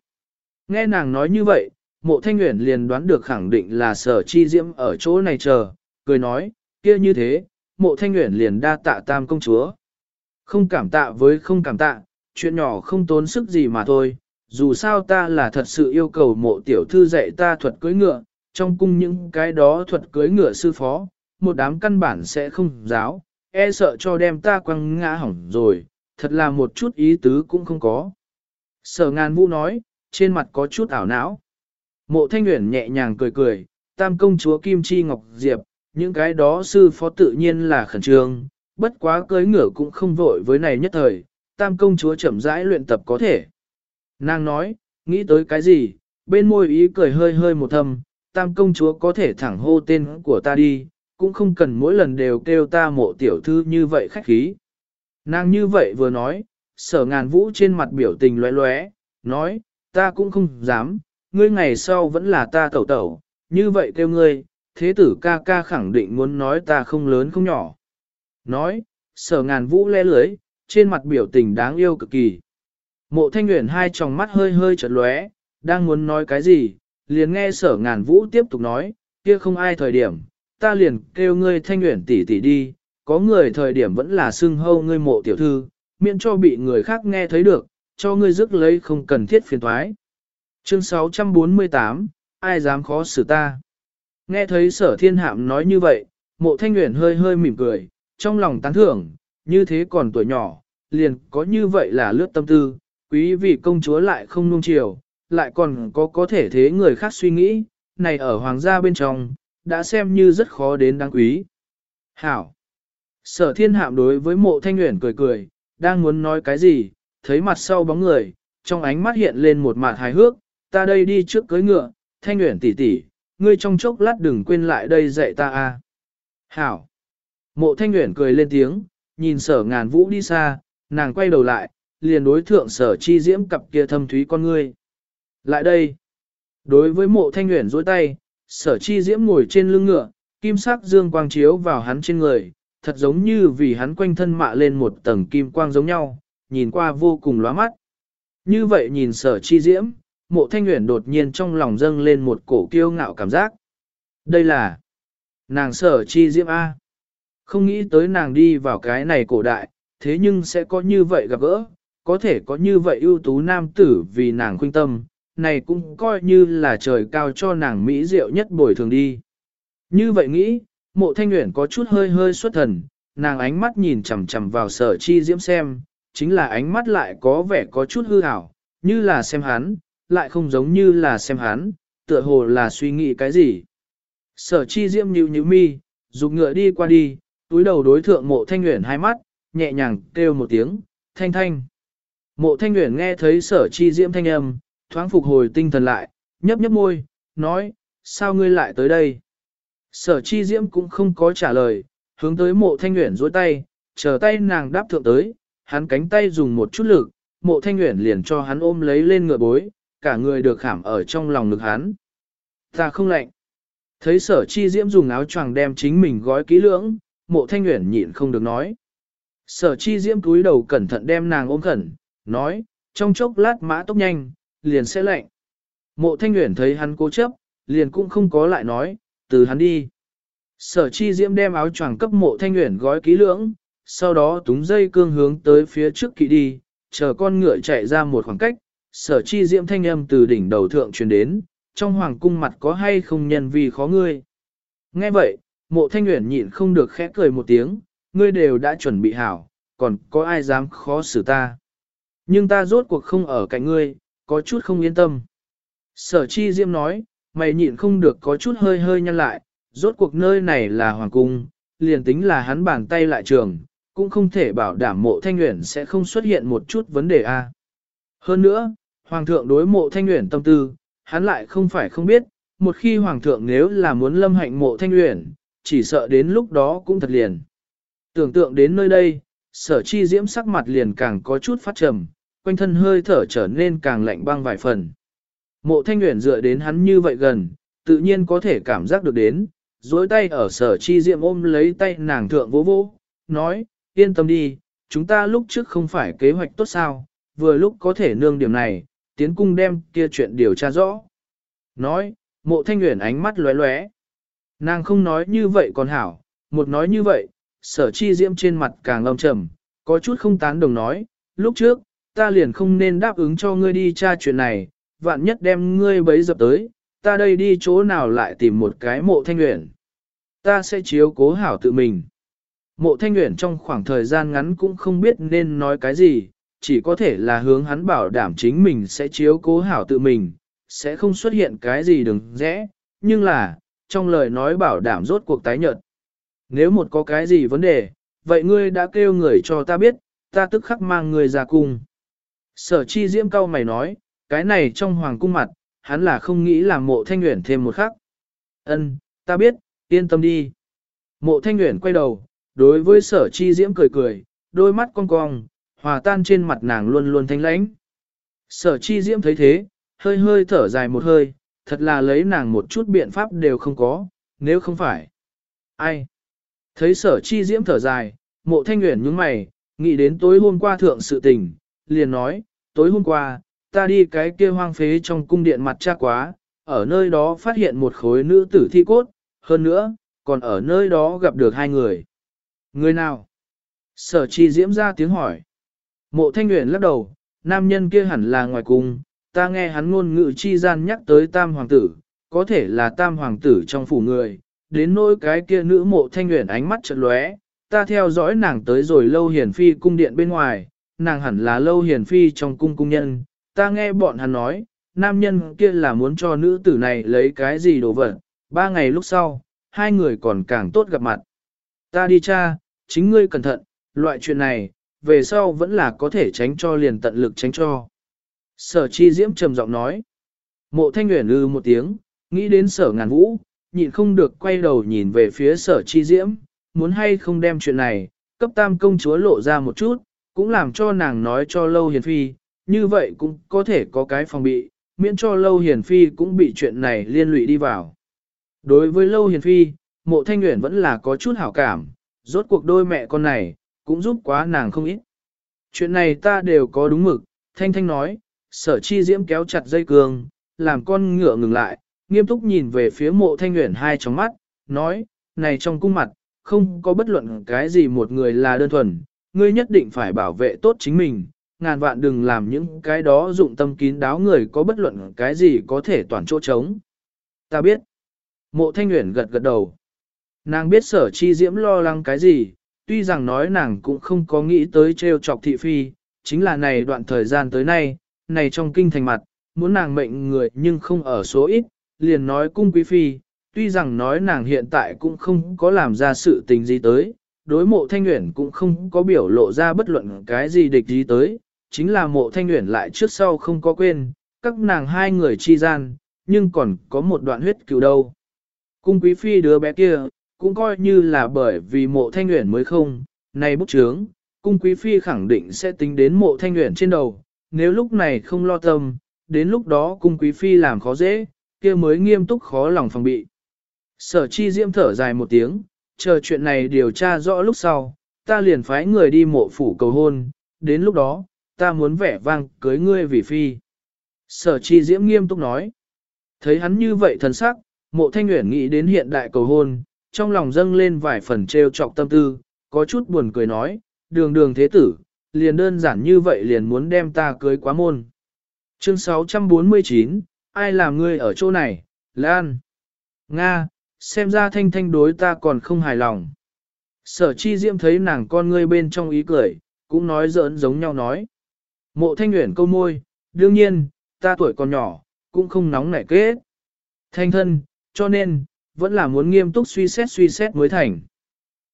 Nghe nàng nói như vậy, mộ thanh nguyện liền đoán được khẳng định là sở chi diễm ở chỗ này chờ, cười nói, kia như thế, mộ thanh nguyện liền đa tạ tam công chúa. Không cảm tạ với không cảm tạ, chuyện nhỏ không tốn sức gì mà thôi, dù sao ta là thật sự yêu cầu mộ tiểu thư dạy ta thuật cưới ngựa, trong cung những cái đó thuật cưới ngựa sư phó, một đám căn bản sẽ không giáo, e sợ cho đem ta quăng ngã hỏng rồi, thật là một chút ý tứ cũng không có. Sở ngàn vũ nói, trên mặt có chút ảo não. Mộ thanh nguyện nhẹ nhàng cười cười, tam công chúa Kim Chi Ngọc Diệp, những cái đó sư phó tự nhiên là khẩn trương, bất quá cưới ngựa cũng không vội với này nhất thời, tam công chúa chậm rãi luyện tập có thể. Nàng nói, nghĩ tới cái gì, bên môi ý cười hơi hơi một thầm, tam công chúa có thể thẳng hô tên của ta đi, cũng không cần mỗi lần đều kêu ta mộ tiểu thư như vậy khách khí. Nàng như vậy vừa nói, sở ngàn vũ trên mặt biểu tình lóe lóe, nói, ta cũng không dám, ngươi ngày sau vẫn là ta tẩu tẩu, như vậy kêu ngươi, thế tử ca ca khẳng định muốn nói ta không lớn không nhỏ. Nói, sở ngàn vũ le lưới, trên mặt biểu tình đáng yêu cực kỳ. Mộ thanh nguyện hai tròng mắt hơi hơi chật lóe, đang muốn nói cái gì, liền nghe sở ngàn vũ tiếp tục nói, kia không ai thời điểm, ta liền kêu ngươi thanh nguyện tỷ tỷ đi, có người thời điểm vẫn là xưng hâu ngươi mộ tiểu thư, miễn cho bị người khác nghe thấy được, cho ngươi rước lấy không cần thiết phiền thoái. Chương 648, ai dám khó xử ta? Nghe thấy sở thiên hạm nói như vậy, mộ thanh nguyện hơi hơi mỉm cười, trong lòng tán thưởng, như thế còn tuổi nhỏ, liền có như vậy là lướt tâm tư, quý vị công chúa lại không nung chiều, lại còn có có thể thế người khác suy nghĩ, này ở hoàng gia bên trong, đã xem như rất khó đến đáng quý. Hảo! Sở thiên hạm đối với mộ thanh nguyện cười cười, đang muốn nói cái gì, thấy mặt sau bóng người, trong ánh mắt hiện lên một mặt hài hước, ta đây đi trước cưới ngựa, thanh nguyện tỷ tỷ, ngươi trong chốc lát đừng quên lại đây dạy ta a. Hảo! Mộ thanh nguyện cười lên tiếng, nhìn sở ngàn vũ đi xa, nàng quay đầu lại, liền đối thượng sở chi diễm cặp kia thâm thúy con ngươi. Lại đây! Đối với mộ thanh nguyện dối tay, sở chi diễm ngồi trên lưng ngựa, kim sắc dương quang chiếu vào hắn trên người, thật giống như vì hắn quanh thân mạ lên một tầng kim quang giống nhau, nhìn qua vô cùng lóa mắt. Như vậy nhìn sở chi diễm, mộ thanh nguyện đột nhiên trong lòng dâng lên một cổ kiêu ngạo cảm giác. Đây là nàng sở chi diễm A. Không nghĩ tới nàng đi vào cái này cổ đại, thế nhưng sẽ có như vậy gặp gỡ, có thể có như vậy ưu tú nam tử vì nàng khuyên tâm, này cũng coi như là trời cao cho nàng mỹ diệu nhất bồi thường đi. Như vậy nghĩ, mộ thanh nguyện có chút hơi hơi xuất thần, nàng ánh mắt nhìn chằm chằm vào sở chi diễm xem, chính là ánh mắt lại có vẻ có chút hư ảo, như là xem hắn, lại không giống như là xem hắn, tựa hồ là suy nghĩ cái gì. Sở chi diễm nhíu nhíu mi, dục ngựa đi qua đi, túi đầu đối thượng mộ thanh nguyện hai mắt, nhẹ nhàng kêu một tiếng, thanh thanh. Mộ thanh nguyện nghe thấy sở chi diễm thanh âm, thoáng phục hồi tinh thần lại, nhấp nhấp môi, nói, sao ngươi lại tới đây? Sở chi diễm cũng không có trả lời, hướng tới mộ thanh nguyện dối tay, chờ tay nàng đáp thượng tới, hắn cánh tay dùng một chút lực, mộ thanh nguyện liền cho hắn ôm lấy lên ngựa bối, cả người được khảm ở trong lòng ngực hắn. Ta không lạnh. Thấy sở chi diễm dùng áo choàng đem chính mình gói kỹ lưỡng, mộ thanh nguyện nhịn không được nói. Sở chi diễm cúi đầu cẩn thận đem nàng ôm khẩn, nói, trong chốc lát mã tốc nhanh, liền sẽ lạnh. Mộ thanh nguyện thấy hắn cố chấp, liền cũng không có lại nói, từ hắn đi. Sở chi diễm đem áo choàng cấp mộ thanh nguyện gói kỹ lưỡng, sau đó túng dây cương hướng tới phía trước kỵ đi, chờ con ngựa chạy ra một khoảng cách, sở chi diễm thanh âm từ đỉnh đầu thượng truyền đến, trong hoàng cung mặt có hay không nhân vì khó ngươi. Nghe vậy, mộ thanh nguyện nhịn không được khẽ cười một tiếng, ngươi đều đã chuẩn bị hảo, còn có ai dám khó xử ta. Nhưng ta rốt cuộc không ở cạnh ngươi, có chút không yên tâm. Sở chi diễm nói, mày nhịn không được có chút hơi hơi nhăn lại, rốt cuộc nơi này là hoàng cung, liền tính là hắn bàn tay lại trường, cũng không thể bảo đảm mộ thanh nguyện sẽ không xuất hiện một chút vấn đề a. Hơn nữa, hoàng thượng đối mộ thanh nguyện tâm tư, hắn lại không phải không biết, một khi hoàng thượng nếu là muốn lâm hạnh mộ thanh uyển chỉ sợ đến lúc đó cũng thật liền. Tưởng tượng đến nơi đây, sở chi diễm sắc mặt liền càng có chút phát trầm, quanh thân hơi thở trở nên càng lạnh băng vài phần. Mộ thanh uyển dựa đến hắn như vậy gần, tự nhiên có thể cảm giác được đến, dối tay ở sở chi Diễm ôm lấy tay nàng thượng vỗ vỗ, nói, yên tâm đi, chúng ta lúc trước không phải kế hoạch tốt sao, vừa lúc có thể nương điểm này, tiến cung đem kia chuyện điều tra rõ. Nói, mộ thanh nguyện ánh mắt lóe lóe. Nàng không nói như vậy còn hảo, một nói như vậy, sở chi diễm trên mặt càng long trầm, có chút không tán đồng nói, lúc trước, ta liền không nên đáp ứng cho ngươi đi tra chuyện này, vạn nhất đem ngươi bấy dập tới, ta đây đi chỗ nào lại tìm một cái mộ thanh nguyện. Ta sẽ chiếu cố hảo tự mình. Mộ thanh nguyện trong khoảng thời gian ngắn cũng không biết nên nói cái gì, chỉ có thể là hướng hắn bảo đảm chính mình sẽ chiếu cố hảo tự mình, sẽ không xuất hiện cái gì đừng rẽ, nhưng là, trong lời nói bảo đảm rốt cuộc tái nhợt. Nếu một có cái gì vấn đề, vậy ngươi đã kêu người cho ta biết, ta tức khắc mang người ra cung. Sở chi diễm cao mày nói, cái này trong hoàng cung mặt, hắn là không nghĩ làm mộ thanh nguyện thêm một khắc. Ân, ta biết, yên tâm đi. Mộ thanh nguyện quay đầu, đối với sở chi diễm cười cười, đôi mắt cong cong, hòa tan trên mặt nàng luôn luôn thanh lãnh. Sở chi diễm thấy thế, hơi hơi thở dài một hơi, thật là lấy nàng một chút biện pháp đều không có, nếu không phải. Ai? Thấy sở chi diễm thở dài, mộ thanh nguyện nhướng mày, nghĩ đến tối hôm qua thượng sự tình, liền nói, tối hôm qua, ta đi cái kia hoang phế trong cung điện mặt cha quá, ở nơi đó phát hiện một khối nữ tử thi cốt, hơn nữa, còn ở nơi đó gặp được hai người. Người nào? Sở chi diễm ra tiếng hỏi. Mộ thanh nguyện lắc đầu, nam nhân kia hẳn là ngoài cung, ta nghe hắn ngôn ngữ chi gian nhắc tới tam hoàng tử, có thể là tam hoàng tử trong phủ người, đến nỗi cái kia nữ mộ thanh nguyện ánh mắt chợt lóe, ta theo dõi nàng tới rồi lâu hiển phi cung điện bên ngoài, nàng hẳn là lâu hiển phi trong cung cung nhân, ta nghe bọn hắn nói, nam nhân kia là muốn cho nữ tử này lấy cái gì đồ vật, ba ngày lúc sau, hai người còn càng tốt gặp mặt. Ta đi cha, chính ngươi cẩn thận, loại chuyện này, về sau vẫn là có thể tránh cho liền tận lực tránh cho. Sở chi diễm trầm giọng nói. Mộ thanh nguyện ư ừ một tiếng, nghĩ đến sở ngàn vũ, nhịn không được quay đầu nhìn về phía sở chi diễm, muốn hay không đem chuyện này, cấp tam công chúa lộ ra một chút, cũng làm cho nàng nói cho lâu hiền phi, như vậy cũng có thể có cái phòng bị, miễn cho lâu hiền phi cũng bị chuyện này liên lụy đi vào. Đối với lâu hiền phi, mộ thanh nguyện vẫn là có chút hảo cảm, rốt cuộc đôi mẹ con này, cũng giúp quá nàng không ít. Chuyện này ta đều có đúng mực, thanh thanh nói, sở chi diễm kéo chặt dây cương, làm con ngựa ngừng lại, nghiêm túc nhìn về phía mộ thanh nguyện hai trong mắt, nói, này trong cung mặt, không có bất luận cái gì một người là đơn thuần, ngươi nhất định phải bảo vệ tốt chính mình, ngàn vạn đừng làm những cái đó dụng tâm kín đáo người có bất luận cái gì có thể toàn chỗ trống. Ta biết. Mộ thanh nguyện gật gật đầu. Nàng biết sở chi diễm lo lắng cái gì, tuy rằng nói nàng cũng không có nghĩ tới trêu chọc thị phi, chính là này đoạn thời gian tới nay, này trong kinh thành mặt, muốn nàng mệnh người nhưng không ở số ít, liền nói cung quý phi, tuy rằng nói nàng hiện tại cũng không có làm ra sự tình gì tới, đối mộ thanh nguyện cũng không có biểu lộ ra bất luận cái gì địch gì tới, chính là mộ thanh nguyện lại trước sau không có quên, các nàng hai người chi gian, nhưng còn có một đoạn huyết cựu đâu. Cung quý phi đứa bé kia, cũng coi như là bởi vì mộ thanh nguyện mới không, này bút chướng, cung quý phi khẳng định sẽ tính đến mộ thanh nguyện trên đầu, nếu lúc này không lo tâm, đến lúc đó cung quý phi làm khó dễ, kia mới nghiêm túc khó lòng phòng bị. Sở chi diễm thở dài một tiếng, chờ chuyện này điều tra rõ lúc sau, ta liền phái người đi mộ phủ cầu hôn, đến lúc đó, ta muốn vẻ vang cưới ngươi vì phi. Sở chi diễm nghiêm túc nói. Thấy hắn như vậy thần sắc, mộ thanh nguyện nghĩ đến hiện đại cầu hôn, trong lòng dâng lên vài phần trêu trọc tâm tư, có chút buồn cười nói, đường đường thế tử, liền đơn giản như vậy liền muốn đem ta cưới quá môn. Chương 649, ai làm ngươi ở chỗ này, Lan? Nga, xem ra thanh thanh đối ta còn không hài lòng. Sở chi diễm thấy nàng con ngươi bên trong ý cười, cũng nói giỡn giống nhau nói. Mộ thanh nguyện câu môi, đương nhiên, ta tuổi còn nhỏ, cũng không nóng nảy kết. Thanh thân, cho nên, vẫn là muốn nghiêm túc suy xét suy xét mới thành.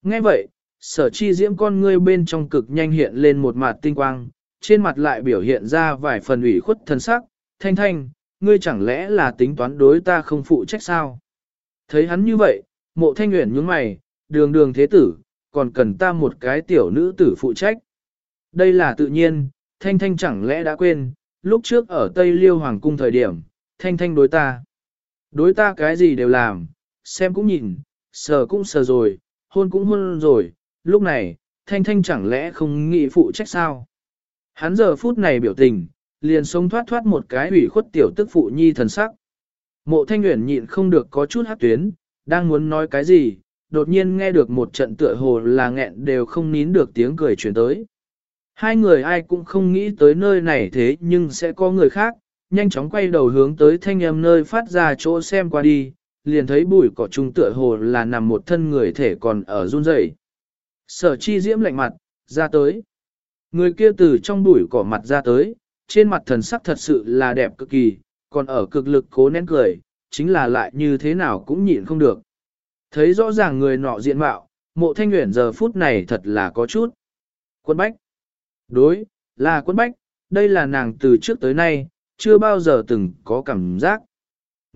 Nghe vậy, sở chi diễm con ngươi bên trong cực nhanh hiện lên một mặt tinh quang, trên mặt lại biểu hiện ra vài phần ủy khuất thân sắc, thanh thanh, ngươi chẳng lẽ là tính toán đối ta không phụ trách sao? Thấy hắn như vậy, mộ thanh nguyện nhướng mày, đường đường thế tử, còn cần ta một cái tiểu nữ tử phụ trách. Đây là tự nhiên, thanh thanh chẳng lẽ đã quên, lúc trước ở Tây Liêu Hoàng cung thời điểm, thanh thanh đối ta. Đối ta cái gì đều làm, xem cũng nhìn, sờ cũng sờ rồi, hôn cũng hôn rồi, lúc này, thanh thanh chẳng lẽ không nghĩ phụ trách sao? Hắn giờ phút này biểu tình, liền sống thoát thoát một cái ủy khuất tiểu tức phụ nhi thần sắc. Mộ thanh nguyện nhịn không được có chút hát tuyến, đang muốn nói cái gì, đột nhiên nghe được một trận tựa hồ là nghẹn đều không nín được tiếng cười chuyển tới. Hai người ai cũng không nghĩ tới nơi này thế nhưng sẽ có người khác, nhanh chóng quay đầu hướng tới thanh âm nơi phát ra chỗ xem qua đi, liền thấy bụi cỏ trung tựa hồ là nằm một thân người thể còn ở run rẩy. Sở chi diễm lạnh mặt, ra tới. Người kia từ trong bụi cỏ mặt ra tới, trên mặt thần sắc thật sự là đẹp cực kỳ, còn ở cực lực cố nén cười, chính là lại như thế nào cũng nhịn không được. Thấy rõ ràng người nọ diện mạo, mộ thanh nguyện giờ phút này thật là có chút. Quân bách. Đối, là quân bách, đây là nàng từ trước tới nay, chưa bao giờ từng có cảm giác.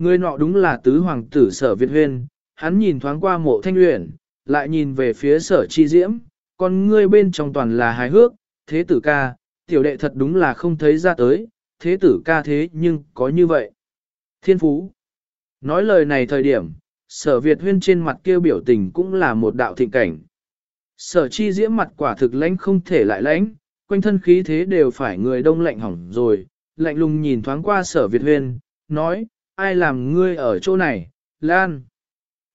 Người nọ đúng là tứ hoàng tử sở Việt Huyên, hắn nhìn thoáng qua mộ thanh nguyện, lại nhìn về phía sở chi diễm, còn ngươi bên trong toàn là hài hước, thế tử ca, tiểu đệ thật đúng là không thấy ra tới, thế tử ca thế nhưng có như vậy. Thiên phú. Nói lời này thời điểm, sở Việt huyên trên mặt kêu biểu tình cũng là một đạo thịnh cảnh. Sở chi diễm mặt quả thực lãnh không thể lại lãnh, quanh thân khí thế đều phải người đông lạnh hỏng rồi, lạnh lùng nhìn thoáng qua sở Việt huyên, nói, ai làm ngươi ở chỗ này, Lan.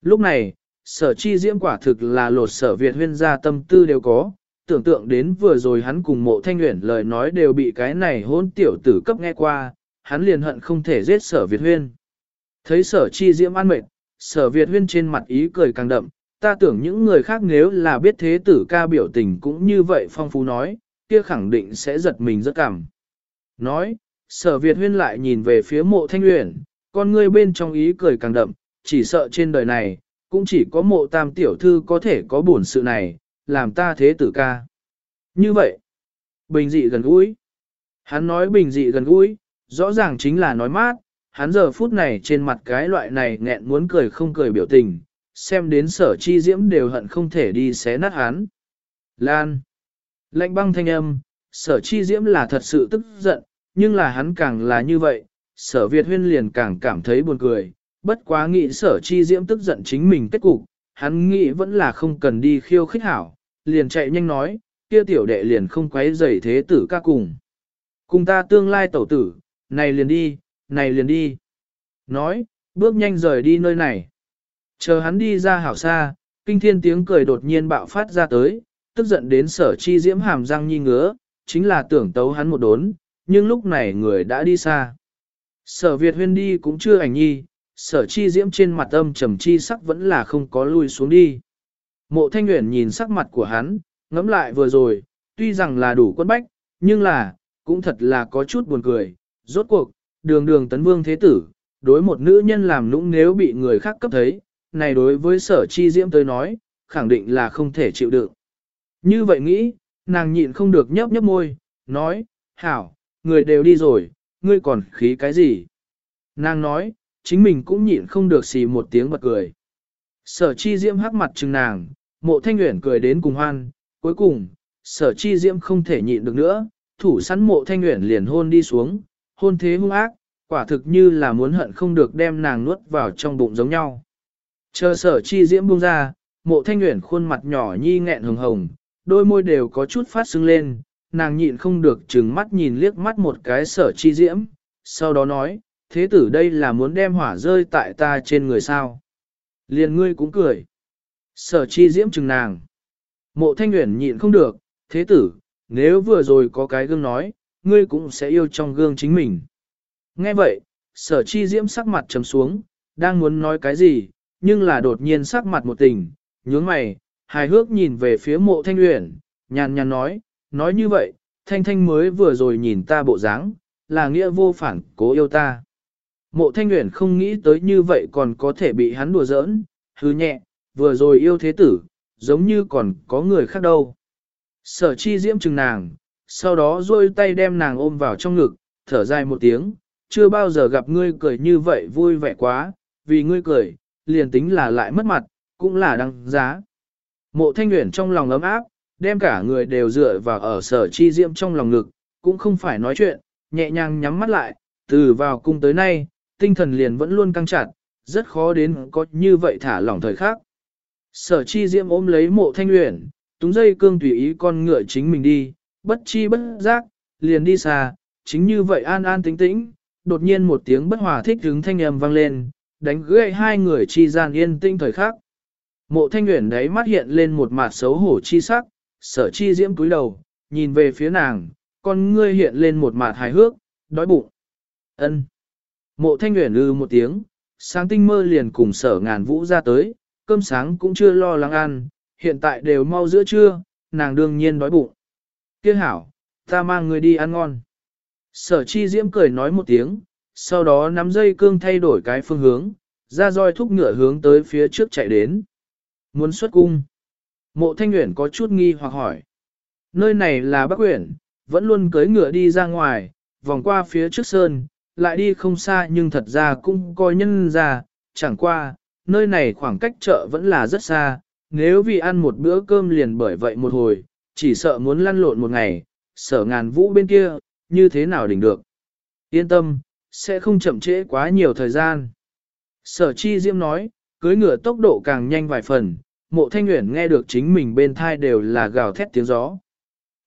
Lúc này, sở chi diễm quả thực là lột sở Việt huyên ra tâm tư đều có, tưởng tượng đến vừa rồi hắn cùng mộ thanh nguyện lời nói đều bị cái này hôn tiểu tử cấp nghe qua, hắn liền hận không thể giết sở Việt huyên. Thấy sở chi diễm an mệt, sở Việt huyên trên mặt ý cười càng đậm, ta tưởng những người khác nếu là biết thế tử ca biểu tình cũng như vậy phong phú nói, kia khẳng định sẽ giật mình rất cảm. Nói, sở Việt huyên lại nhìn về phía mộ thanh nguyện, con ngươi bên trong ý cười càng đậm, chỉ sợ trên đời này, cũng chỉ có mộ tam tiểu thư có thể có buồn sự này, làm ta thế tử ca. Như vậy, bình dị gần gũi. Hắn nói bình dị gần gũi, rõ ràng chính là nói mát, hắn giờ phút này trên mặt cái loại này nghẹn muốn cười không cười biểu tình, xem đến sở chi diễm đều hận không thể đi xé nát hắn. Lan. Lệnh băng thanh âm, sở chi diễm là thật sự tức giận, nhưng là hắn càng là như vậy, sở Việt huyên liền càng cảm thấy buồn cười, bất quá nghĩ sở chi diễm tức giận chính mình kết cục, hắn nghĩ vẫn là không cần đi khiêu khích hảo, liền chạy nhanh nói, kia tiểu đệ liền không quấy rầy thế tử ca cùng. Cùng ta tương lai tẩu tử, này liền đi, này liền đi. Nói, bước nhanh rời đi nơi này. Chờ hắn đi ra hảo xa, kinh thiên tiếng cười đột nhiên bạo phát ra tới, tức giận đến sở chi diễm hàm răng nhi ngứa, chính là tưởng tấu hắn một đốn, nhưng lúc này người đã đi xa. Sở Việt huyên đi cũng chưa ảnh nhi, sở chi diễm trên mặt âm trầm chi sắc vẫn là không có lui xuống đi. Mộ thanh nguyện nhìn sắc mặt của hắn, ngẫm lại vừa rồi, tuy rằng là đủ quân bách, nhưng là, cũng thật là có chút buồn cười. Rốt cuộc, đường đường tấn vương thế tử, đối một nữ nhân làm nũng nếu bị người khác cấp thấy, này đối với sở chi diễm tới nói, khẳng định là không thể chịu đựng. Như vậy nghĩ, nàng nhịn không được nhấp nhấp môi, nói, hảo, người đều đi rồi, ngươi còn khí cái gì? Nàng nói, chính mình cũng nhịn không được xì một tiếng bật cười. Sở chi diễm hắc mặt chừng nàng, mộ thanh nguyện cười đến cùng hoan, cuối cùng, sở chi diễm không thể nhịn được nữa, thủ sẵn mộ thanh nguyện liền hôn đi xuống, hôn thế hung ác, quả thực như là muốn hận không được đem nàng nuốt vào trong bụng giống nhau. Chờ sở chi diễm buông ra, mộ thanh nguyện khuôn mặt nhỏ nhi nghẹn hồng hồng, đôi môi đều có chút phát sưng lên, nàng nhịn không được chừng mắt nhìn liếc mắt một cái sở chi diễm, sau đó nói, thế tử đây là muốn đem hỏa rơi tại ta trên người sao. Liền ngươi cũng cười. Sở chi diễm chừng nàng. Mộ thanh nguyện nhịn không được, thế tử, nếu vừa rồi có cái gương nói, ngươi cũng sẽ yêu trong gương chính mình. Nghe vậy, sở chi diễm sắc mặt trầm xuống, đang muốn nói cái gì, nhưng là đột nhiên sắc mặt một tình, nhướng mày, hài hước nhìn về phía mộ thanh uyển, nhàn nhàn nói, nói như vậy, thanh thanh mới vừa rồi nhìn ta bộ dáng, là nghĩa vô phản cố yêu ta. Mộ thanh uyển không nghĩ tới như vậy còn có thể bị hắn đùa giỡn, hứ nhẹ, vừa rồi yêu thế tử, giống như còn có người khác đâu. Sở chi diễm chừng nàng, sau đó duỗi tay đem nàng ôm vào trong ngực, thở dài một tiếng, chưa bao giờ gặp ngươi cười như vậy vui vẻ quá, vì ngươi cười, liền tính là lại mất mặt, cũng là đăng giá. Mộ thanh nguyện trong lòng ấm áp, đem cả người đều dựa vào ở sở chi diễm trong lòng ngực, cũng không phải nói chuyện, nhẹ nhàng nhắm mắt lại, từ vào cung tới nay, tinh thần liền vẫn luôn căng chặt, rất khó đến có như vậy thả lỏng thời khắc. Sở chi diễm ôm lấy mộ thanh uyển, túng dây cương tùy ý con ngựa chính mình đi, bất chi bất giác, liền đi xa, chính như vậy an an tĩnh tĩnh, đột nhiên một tiếng bất hòa thích hứng thanh âm vang lên, đánh gãy hai người chi gian yên tĩnh thời khắc. Mộ thanh uyển đấy mắt hiện lên một mặt xấu hổ chi sắc, sở chi diễm cúi đầu, nhìn về phía nàng, con ngươi hiện lên một mặt hài hước, đói bụng. ân Mộ thanh nguyện lư ừ một tiếng, sáng tinh mơ liền cùng sở ngàn vũ ra tới, cơm sáng cũng chưa lo lắng ăn, hiện tại đều mau giữa trưa, nàng đương nhiên đói bụng. Kia hảo, ta mang người đi ăn ngon. Sở chi diễm cười nói một tiếng, sau đó nắm dây cương thay đổi cái phương hướng, ra roi thúc ngựa hướng tới phía trước chạy đến. Muốn xuất cung. Mộ thanh Uyển có chút nghi hoặc hỏi. Nơi này là Bắc Uyển, vẫn luôn cưới ngựa đi ra ngoài, vòng qua phía trước sơn, lại đi không xa nhưng thật ra cũng coi nhân ra, chẳng qua, nơi này khoảng cách chợ vẫn là rất xa, nếu vì ăn một bữa cơm liền bởi vậy một hồi, chỉ sợ muốn lăn lộn một ngày, sở ngàn vũ bên kia, như thế nào đỉnh được. Yên tâm, sẽ không chậm trễ quá nhiều thời gian. Sở chi diễm nói, cưới ngựa tốc độ càng nhanh vài phần, mộ thanh nguyện nghe được chính mình bên thai đều là gào thét tiếng gió.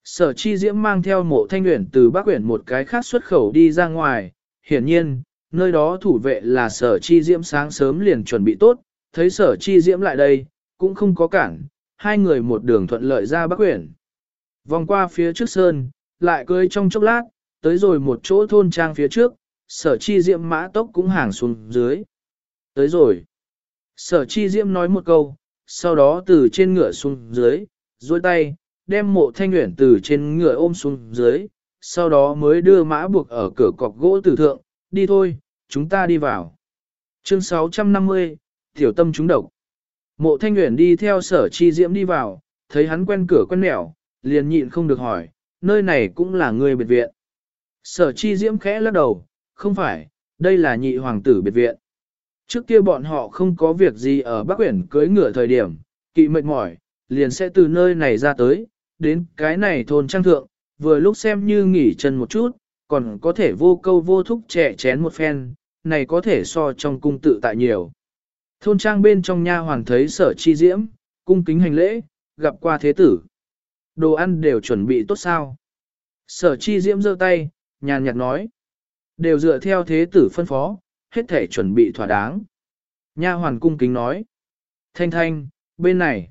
Sở chi diễm mang theo mộ thanh nguyện từ Bắc Quyển một cái khác xuất khẩu đi ra ngoài, hiển nhiên, nơi đó thủ vệ là sở chi diễm sáng sớm liền chuẩn bị tốt, thấy sở chi diễm lại đây, cũng không có cản, hai người một đường thuận lợi ra Bắc Quyển. Vòng qua phía trước sơn, lại cưới trong chốc lát, tới rồi một chỗ thôn trang phía trước, sở chi diễm mã tốc cũng hàng xuống dưới. Tới rồi. Sở chi diễm nói một câu, sau đó từ trên ngựa xuống dưới, duỗi tay, đem mộ thanh nguyện từ trên ngựa ôm xuống dưới, sau đó mới đưa mã buộc ở cửa cọc gỗ tử thượng, đi thôi, chúng ta đi vào. Chương 650, Tiểu tâm chúng độc. Mộ thanh nguyện đi theo sở chi diễm đi vào, thấy hắn quen cửa quen mẹo, liền nhịn không được hỏi, nơi này cũng là người biệt viện. Sở chi diễm khẽ lắc đầu, không phải, đây là nhị hoàng tử biệt viện. Trước kia bọn họ không có việc gì ở Bắc Quyển cưới ngựa thời điểm, kỵ mệt mỏi, liền sẽ từ nơi này ra tới, đến cái này thôn trang thượng, vừa lúc xem như nghỉ chân một chút, còn có thể vô câu vô thúc trẻ chén một phen, này có thể so trong cung tự tại nhiều. Thôn trang bên trong nha hoàng thấy sở chi diễm, cung kính hành lễ, gặp qua thế tử. Đồ ăn đều chuẩn bị tốt sao. Sở chi diễm giơ tay, nhàn nhạt nói. Đều dựa theo thế tử phân phó, hết thể chuẩn bị thỏa đáng. Nha hoàn cung kính nói. Thanh thanh, bên này.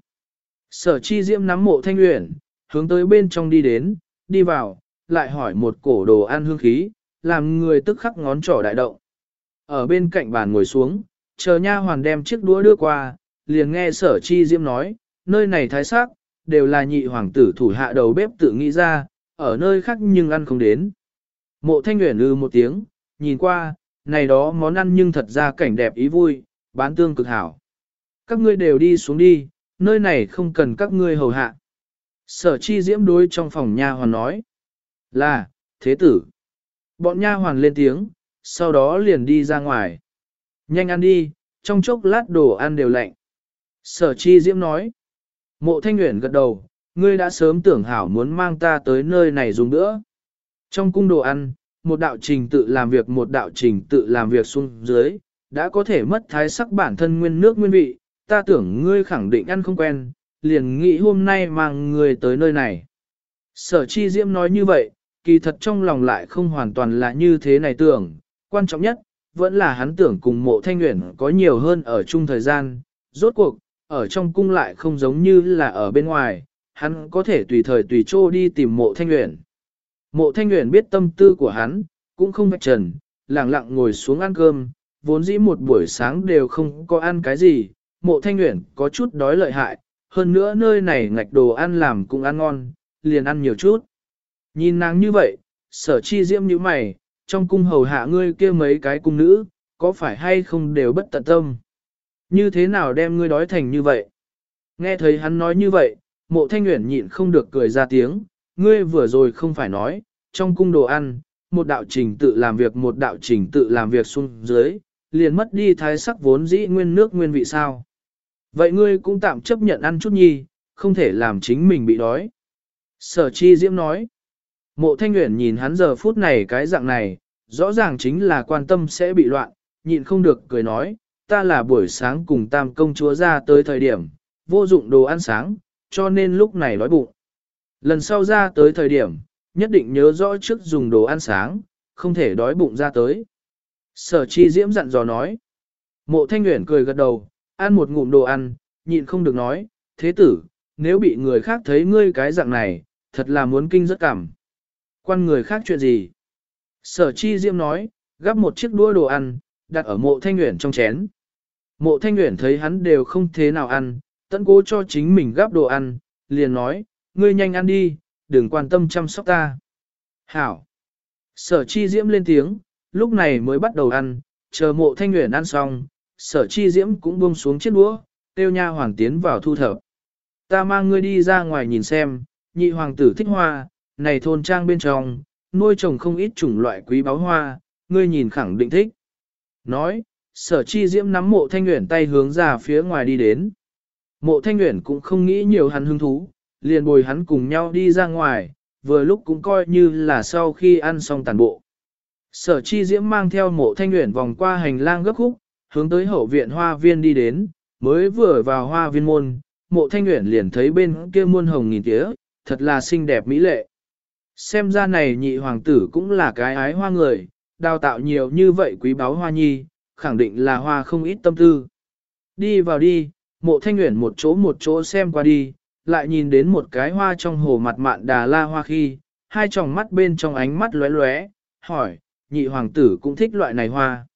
Sở chi diễm nắm mộ thanh luyện, hướng tới bên trong đi đến, đi vào, lại hỏi một cổ đồ ăn hương khí, làm người tức khắc ngón trỏ đại động. Ở bên cạnh bàn ngồi xuống, chờ nha hoàn đem chiếc đũa đưa qua, liền nghe sở chi diễm nói, nơi này thái sắc, đều là nhị hoàng tử thủ hạ đầu bếp tự nghĩ ra, ở nơi khác nhưng ăn không đến. Mộ thanh nguyện lư ừ một tiếng, nhìn qua, này đó món ăn nhưng thật ra cảnh đẹp ý vui, bán tương cực hảo. Các ngươi đều đi xuống đi, nơi này không cần các ngươi hầu hạ. Sở chi diễm đối trong phòng nha hoàn nói. Là, thế tử. Bọn nha hoàn lên tiếng, sau đó liền đi ra ngoài. Nhanh ăn đi, trong chốc lát đồ ăn đều lạnh. Sở chi diễm nói. Mộ thanh nguyện gật đầu, ngươi đã sớm tưởng hảo muốn mang ta tới nơi này dùng nữa. Trong cung đồ ăn, một đạo trình tự làm việc một đạo trình tự làm việc xuống dưới, đã có thể mất thái sắc bản thân nguyên nước nguyên vị, ta tưởng ngươi khẳng định ăn không quen, liền nghĩ hôm nay mang ngươi tới nơi này. Sở chi diễm nói như vậy, kỳ thật trong lòng lại không hoàn toàn là như thế này tưởng, quan trọng nhất, vẫn là hắn tưởng cùng mộ thanh nguyện có nhiều hơn ở chung thời gian, rốt cuộc, ở trong cung lại không giống như là ở bên ngoài, hắn có thể tùy thời tùy chỗ đi tìm mộ thanh nguyện. Mộ thanh nguyện biết tâm tư của hắn, cũng không vạch trần, lặng lặng ngồi xuống ăn cơm, vốn dĩ một buổi sáng đều không có ăn cái gì, mộ thanh nguyện có chút đói lợi hại, hơn nữa nơi này ngạch đồ ăn làm cũng ăn ngon, liền ăn nhiều chút. Nhìn nàng như vậy, sở chi diễm như mày, trong cung hầu hạ ngươi kia mấy cái cung nữ, có phải hay không đều bất tận tâm. Như thế nào đem ngươi đói thành như vậy? Nghe thấy hắn nói như vậy, mộ thanh nguyện nhịn không được cười ra tiếng, ngươi vừa rồi không phải nói, trong cung đồ ăn, một đạo trình tự làm việc một đạo trình tự làm việc xuống dưới, liền mất đi thái sắc vốn dĩ nguyên nước nguyên vị sao. Vậy ngươi cũng tạm chấp nhận ăn chút nhi, không thể làm chính mình bị đói. Sở chi diễm nói, mộ thanh nguyện nhìn hắn giờ phút này cái dạng này, rõ ràng chính là quan tâm sẽ bị loạn, nhịn không được cười nói, ta là buổi sáng cùng tam công chúa ra tới thời điểm, vô dụng đồ ăn sáng, cho nên lúc này đói bụng. Lần sau ra tới thời điểm, nhất định nhớ rõ trước dùng đồ ăn sáng, không thể đói bụng ra tới. Sở chi diễm dặn dò nói. Mộ thanh nguyện cười gật đầu, ăn một ngụm đồ ăn, nhịn không được nói, thế tử, nếu bị người khác thấy ngươi cái dạng này, thật là muốn kinh rất cảm. Quan người khác chuyện gì? Sở chi diễm nói, gắp một chiếc đũa đồ ăn, đặt ở mộ thanh nguyện trong chén. Mộ thanh nguyện thấy hắn đều không thế nào ăn, tận cố cho chính mình gắp đồ ăn, liền nói, ngươi nhanh ăn đi, đừng quan tâm chăm sóc ta. Hảo. Sở chi diễm lên tiếng, lúc này mới bắt đầu ăn, chờ mộ thanh nguyện ăn xong, sở chi diễm cũng buông xuống chiếc đũa, tiêu nha hoàng tiến vào thu thập. Ta mang ngươi đi ra ngoài nhìn xem, nhị hoàng tử thích hoa, này thôn trang bên trong, nuôi trồng không ít chủng loại quý báu hoa, ngươi nhìn khẳng định thích. Nói, sở chi diễm nắm mộ thanh nguyện tay hướng ra phía ngoài đi đến. Mộ thanh nguyện cũng không nghĩ nhiều hắn hứng thú, liền bồi hắn cùng nhau đi ra ngoài, vừa lúc cũng coi như là sau khi ăn xong tàn bộ. Sở chi diễm mang theo mộ thanh nguyện vòng qua hành lang gấp khúc, hướng tới hậu viện hoa viên đi đến, mới vừa vào hoa viên môn, mộ thanh nguyện liền thấy bên kia muôn hồng nghìn tía, thật là xinh đẹp mỹ lệ. Xem ra này nhị hoàng tử cũng là cái ái hoa người, đào tạo nhiều như vậy quý báu hoa nhi, khẳng định là hoa không ít tâm tư. Đi vào đi, mộ thanh nguyện một chỗ một chỗ xem qua đi, lại nhìn đến một cái hoa trong hồ mặt mạn đà la hoa khi, hai tròng mắt bên trong ánh mắt lóe lóe, hỏi, nhị hoàng tử cũng thích loại này hoa.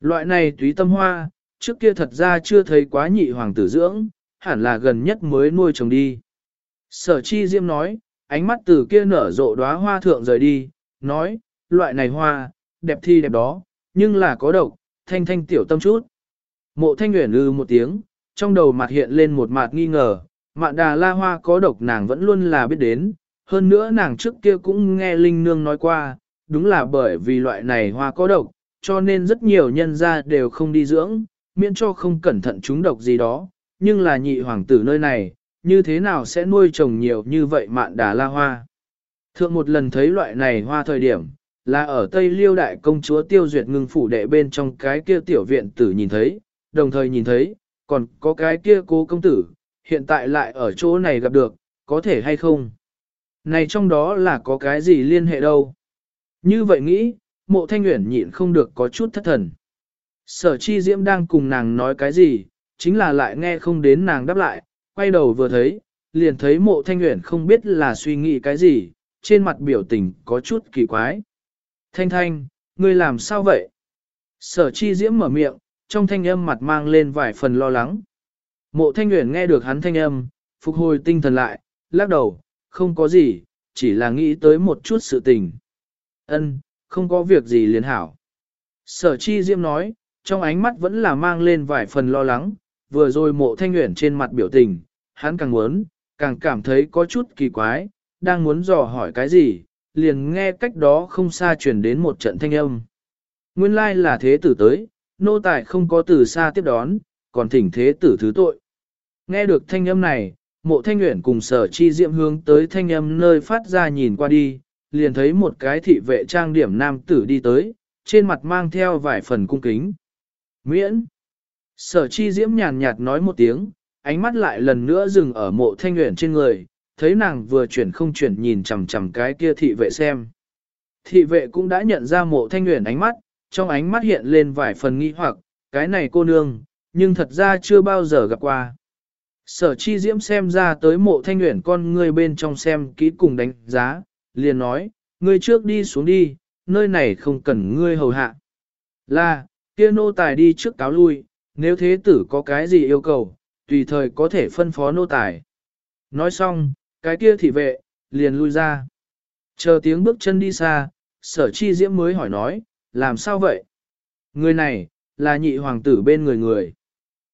Loại này túy tâm hoa, trước kia thật ra chưa thấy quá nhị hoàng tử dưỡng, hẳn là gần nhất mới nuôi trồng đi. Sở chi diêm nói, ánh mắt từ kia nở rộ đóa hoa thượng rời đi, nói, loại này hoa, đẹp thi đẹp đó, nhưng là có độc, thanh thanh tiểu tâm chút. Mộ thanh nguyện lư ừ một tiếng, trong đầu mặt hiện lên một mặt nghi ngờ, mạn đà la hoa có độc nàng vẫn luôn là biết đến, hơn nữa nàng trước kia cũng nghe Linh Nương nói qua, đúng là bởi vì loại này hoa có độc, cho nên rất nhiều nhân gia đều không đi dưỡng, miễn cho không cẩn thận chúng độc gì đó, nhưng là nhị hoàng tử nơi này, như thế nào sẽ nuôi trồng nhiều như vậy mạn đà la hoa. Thượng một lần thấy loại này hoa thời điểm, là ở Tây Liêu Đại công chúa tiêu duyệt ngưng phủ đệ bên trong cái kia tiểu viện tử nhìn thấy, đồng thời nhìn thấy, còn có cái kia cố công tử, hiện tại lại ở chỗ này gặp được, có thể hay không? Này trong đó là có cái gì liên hệ đâu? Như vậy nghĩ, mộ thanh nguyện nhịn không được có chút thất thần. Sở chi diễm đang cùng nàng nói cái gì, chính là lại nghe không đến nàng đáp lại, quay đầu vừa thấy, liền thấy mộ thanh nguyện không biết là suy nghĩ cái gì, trên mặt biểu tình có chút kỳ quái. Thanh thanh, ngươi làm sao vậy? Sở chi diễm mở miệng, trong thanh âm mặt mang lên vài phần lo lắng. Mộ thanh nguyện nghe được hắn thanh âm, phục hồi tinh thần lại, lắc đầu, không có gì, chỉ là nghĩ tới một chút sự tình. Ân, không có việc gì liền hảo. Sở chi diễm nói, trong ánh mắt vẫn là mang lên vài phần lo lắng, vừa rồi mộ thanh nguyện trên mặt biểu tình, hắn càng muốn, càng cảm thấy có chút kỳ quái, đang muốn dò hỏi cái gì, liền nghe cách đó không xa truyền đến một trận thanh âm. Nguyên lai là thế tử tới, nô tài không có từ xa tiếp đón, còn thỉnh thế tử thứ tội. Nghe được thanh âm này, mộ thanh nguyện cùng sở chi diệm hướng tới thanh âm nơi phát ra nhìn qua đi, liền thấy một cái thị vệ trang điểm nam tử đi tới, trên mặt mang theo vài phần cung kính. Miễn! Sở chi diễm nhàn nhạt nói một tiếng, ánh mắt lại lần nữa dừng ở mộ thanh nguyện trên người, thấy nàng vừa chuyển không chuyển nhìn chằm chằm cái kia thị vệ xem. Thị vệ cũng đã nhận ra mộ thanh nguyện ánh mắt, trong ánh mắt hiện lên vài phần nghi hoặc, cái này cô nương, nhưng thật ra chưa bao giờ gặp qua. Sở chi diễm xem ra tới mộ thanh nguyện con ngươi bên trong xem kỹ cùng đánh giá, liền nói, ngươi trước đi xuống đi, nơi này không cần ngươi hầu hạ. Là, kia nô tài đi trước cáo lui, nếu thế tử có cái gì yêu cầu, tùy thời có thể phân phó nô tài. Nói xong, cái kia thị vệ, liền lui ra. Chờ tiếng bước chân đi xa, sở chi diễm mới hỏi nói, làm sao vậy? Người này, là nhị hoàng tử bên người người.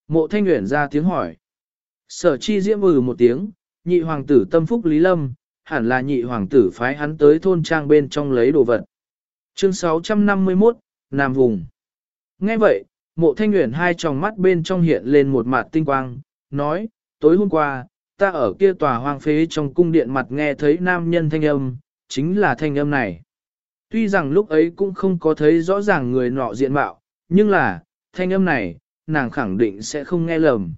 Mộ thanh nguyện ra tiếng hỏi. Sở chi diễm ừ một tiếng, nhị hoàng tử tâm phúc Lý Lâm, hẳn là nhị hoàng tử phái hắn tới thôn trang bên trong lấy đồ vật. Chương 651, Nam Vùng Nghe vậy, mộ thanh nguyện hai tròng mắt bên trong hiện lên một mặt tinh quang, nói, tối hôm qua, ta ở kia tòa hoang phế trong cung điện mặt nghe thấy nam nhân thanh âm, chính là thanh âm này. Tuy rằng lúc ấy cũng không có thấy rõ ràng người nọ diện mạo, nhưng là, thanh âm này, nàng khẳng định sẽ không nghe lầm.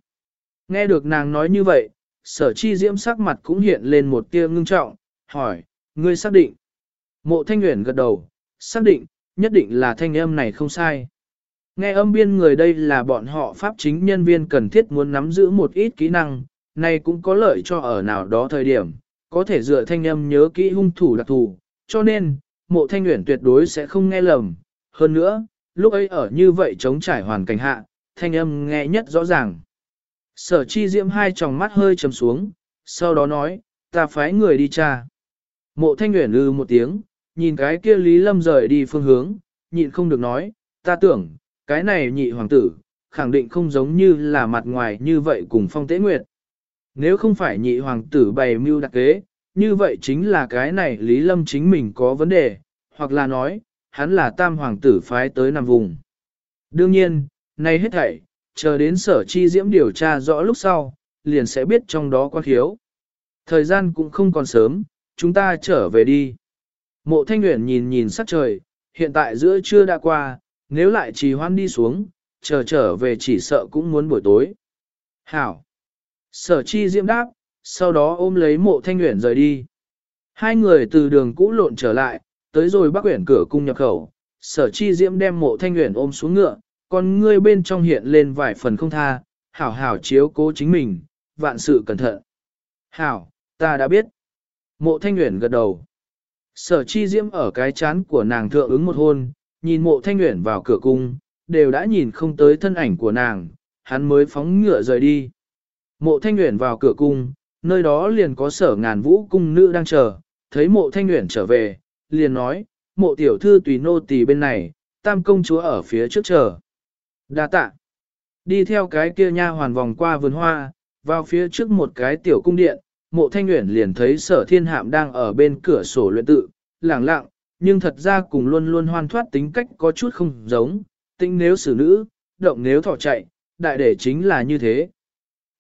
Nghe được nàng nói như vậy, sở chi diễm sắc mặt cũng hiện lên một tia ngưng trọng, hỏi, ngươi xác định. Mộ thanh nguyện gật đầu, xác định, nhất định là thanh âm này không sai. Nghe âm biên người đây là bọn họ pháp chính nhân viên cần thiết muốn nắm giữ một ít kỹ năng, này cũng có lợi cho ở nào đó thời điểm, có thể dựa thanh âm nhớ kỹ hung thủ đặc thù, cho nên, mộ thanh nguyện tuyệt đối sẽ không nghe lầm. Hơn nữa, lúc ấy ở như vậy chống trải hoàn cảnh hạ, thanh âm nghe nhất rõ ràng. Sở chi diễm hai tròng mắt hơi trầm xuống, sau đó nói, ta phái người đi tra. Mộ thanh nguyện lư ừ một tiếng, nhìn cái kia Lý Lâm rời đi phương hướng, nhịn không được nói, ta tưởng, cái này nhị hoàng tử, khẳng định không giống như là mặt ngoài như vậy cùng phong tế nguyệt. Nếu không phải nhị hoàng tử bày mưu đặc kế, như vậy chính là cái này Lý Lâm chính mình có vấn đề, hoặc là nói, hắn là tam hoàng tử phái tới nằm vùng. Đương nhiên, nay hết thảy, chờ đến sở chi diễm điều tra rõ lúc sau, liền sẽ biết trong đó quan khiếu. Thời gian cũng không còn sớm, chúng ta trở về đi. Mộ thanh nguyện nhìn nhìn sắc trời, hiện tại giữa trưa đã qua, nếu lại trì hoan đi xuống, chờ trở về chỉ sợ cũng muốn buổi tối. Hảo! Sở chi diễm đáp, sau đó ôm lấy mộ thanh nguyện rời đi. Hai người từ đường cũ lộn trở lại, tới rồi bắc quyển cửa cung nhập khẩu, sở chi diễm đem mộ thanh nguyện ôm xuống ngựa, con ngươi bên trong hiện lên vài phần không tha, hảo hảo chiếu cố chính mình, vạn sự cẩn thận. Hảo, ta đã biết. Mộ thanh nguyện gật đầu. Sở chi diễm ở cái chán của nàng thượng ứng một hôn, nhìn mộ thanh nguyện vào cửa cung, đều đã nhìn không tới thân ảnh của nàng, hắn mới phóng ngựa rời đi. Mộ thanh nguyện vào cửa cung, nơi đó liền có sở ngàn vũ cung nữ đang chờ, thấy mộ thanh nguyện trở về, liền nói, mộ tiểu thư tùy nô tỳ bên này, tam công chúa ở phía trước chờ. Đa tạ. Đi theo cái kia nha hoàn vòng qua vườn hoa, vào phía trước một cái tiểu cung điện, mộ thanh nguyện liền thấy sở thiên hạm đang ở bên cửa sổ luyện tự, lẳng lặng, nhưng thật ra cùng luôn luôn hoan thoát tính cách có chút không giống, tính nếu xử nữ, động nếu thỏ chạy, đại để chính là như thế.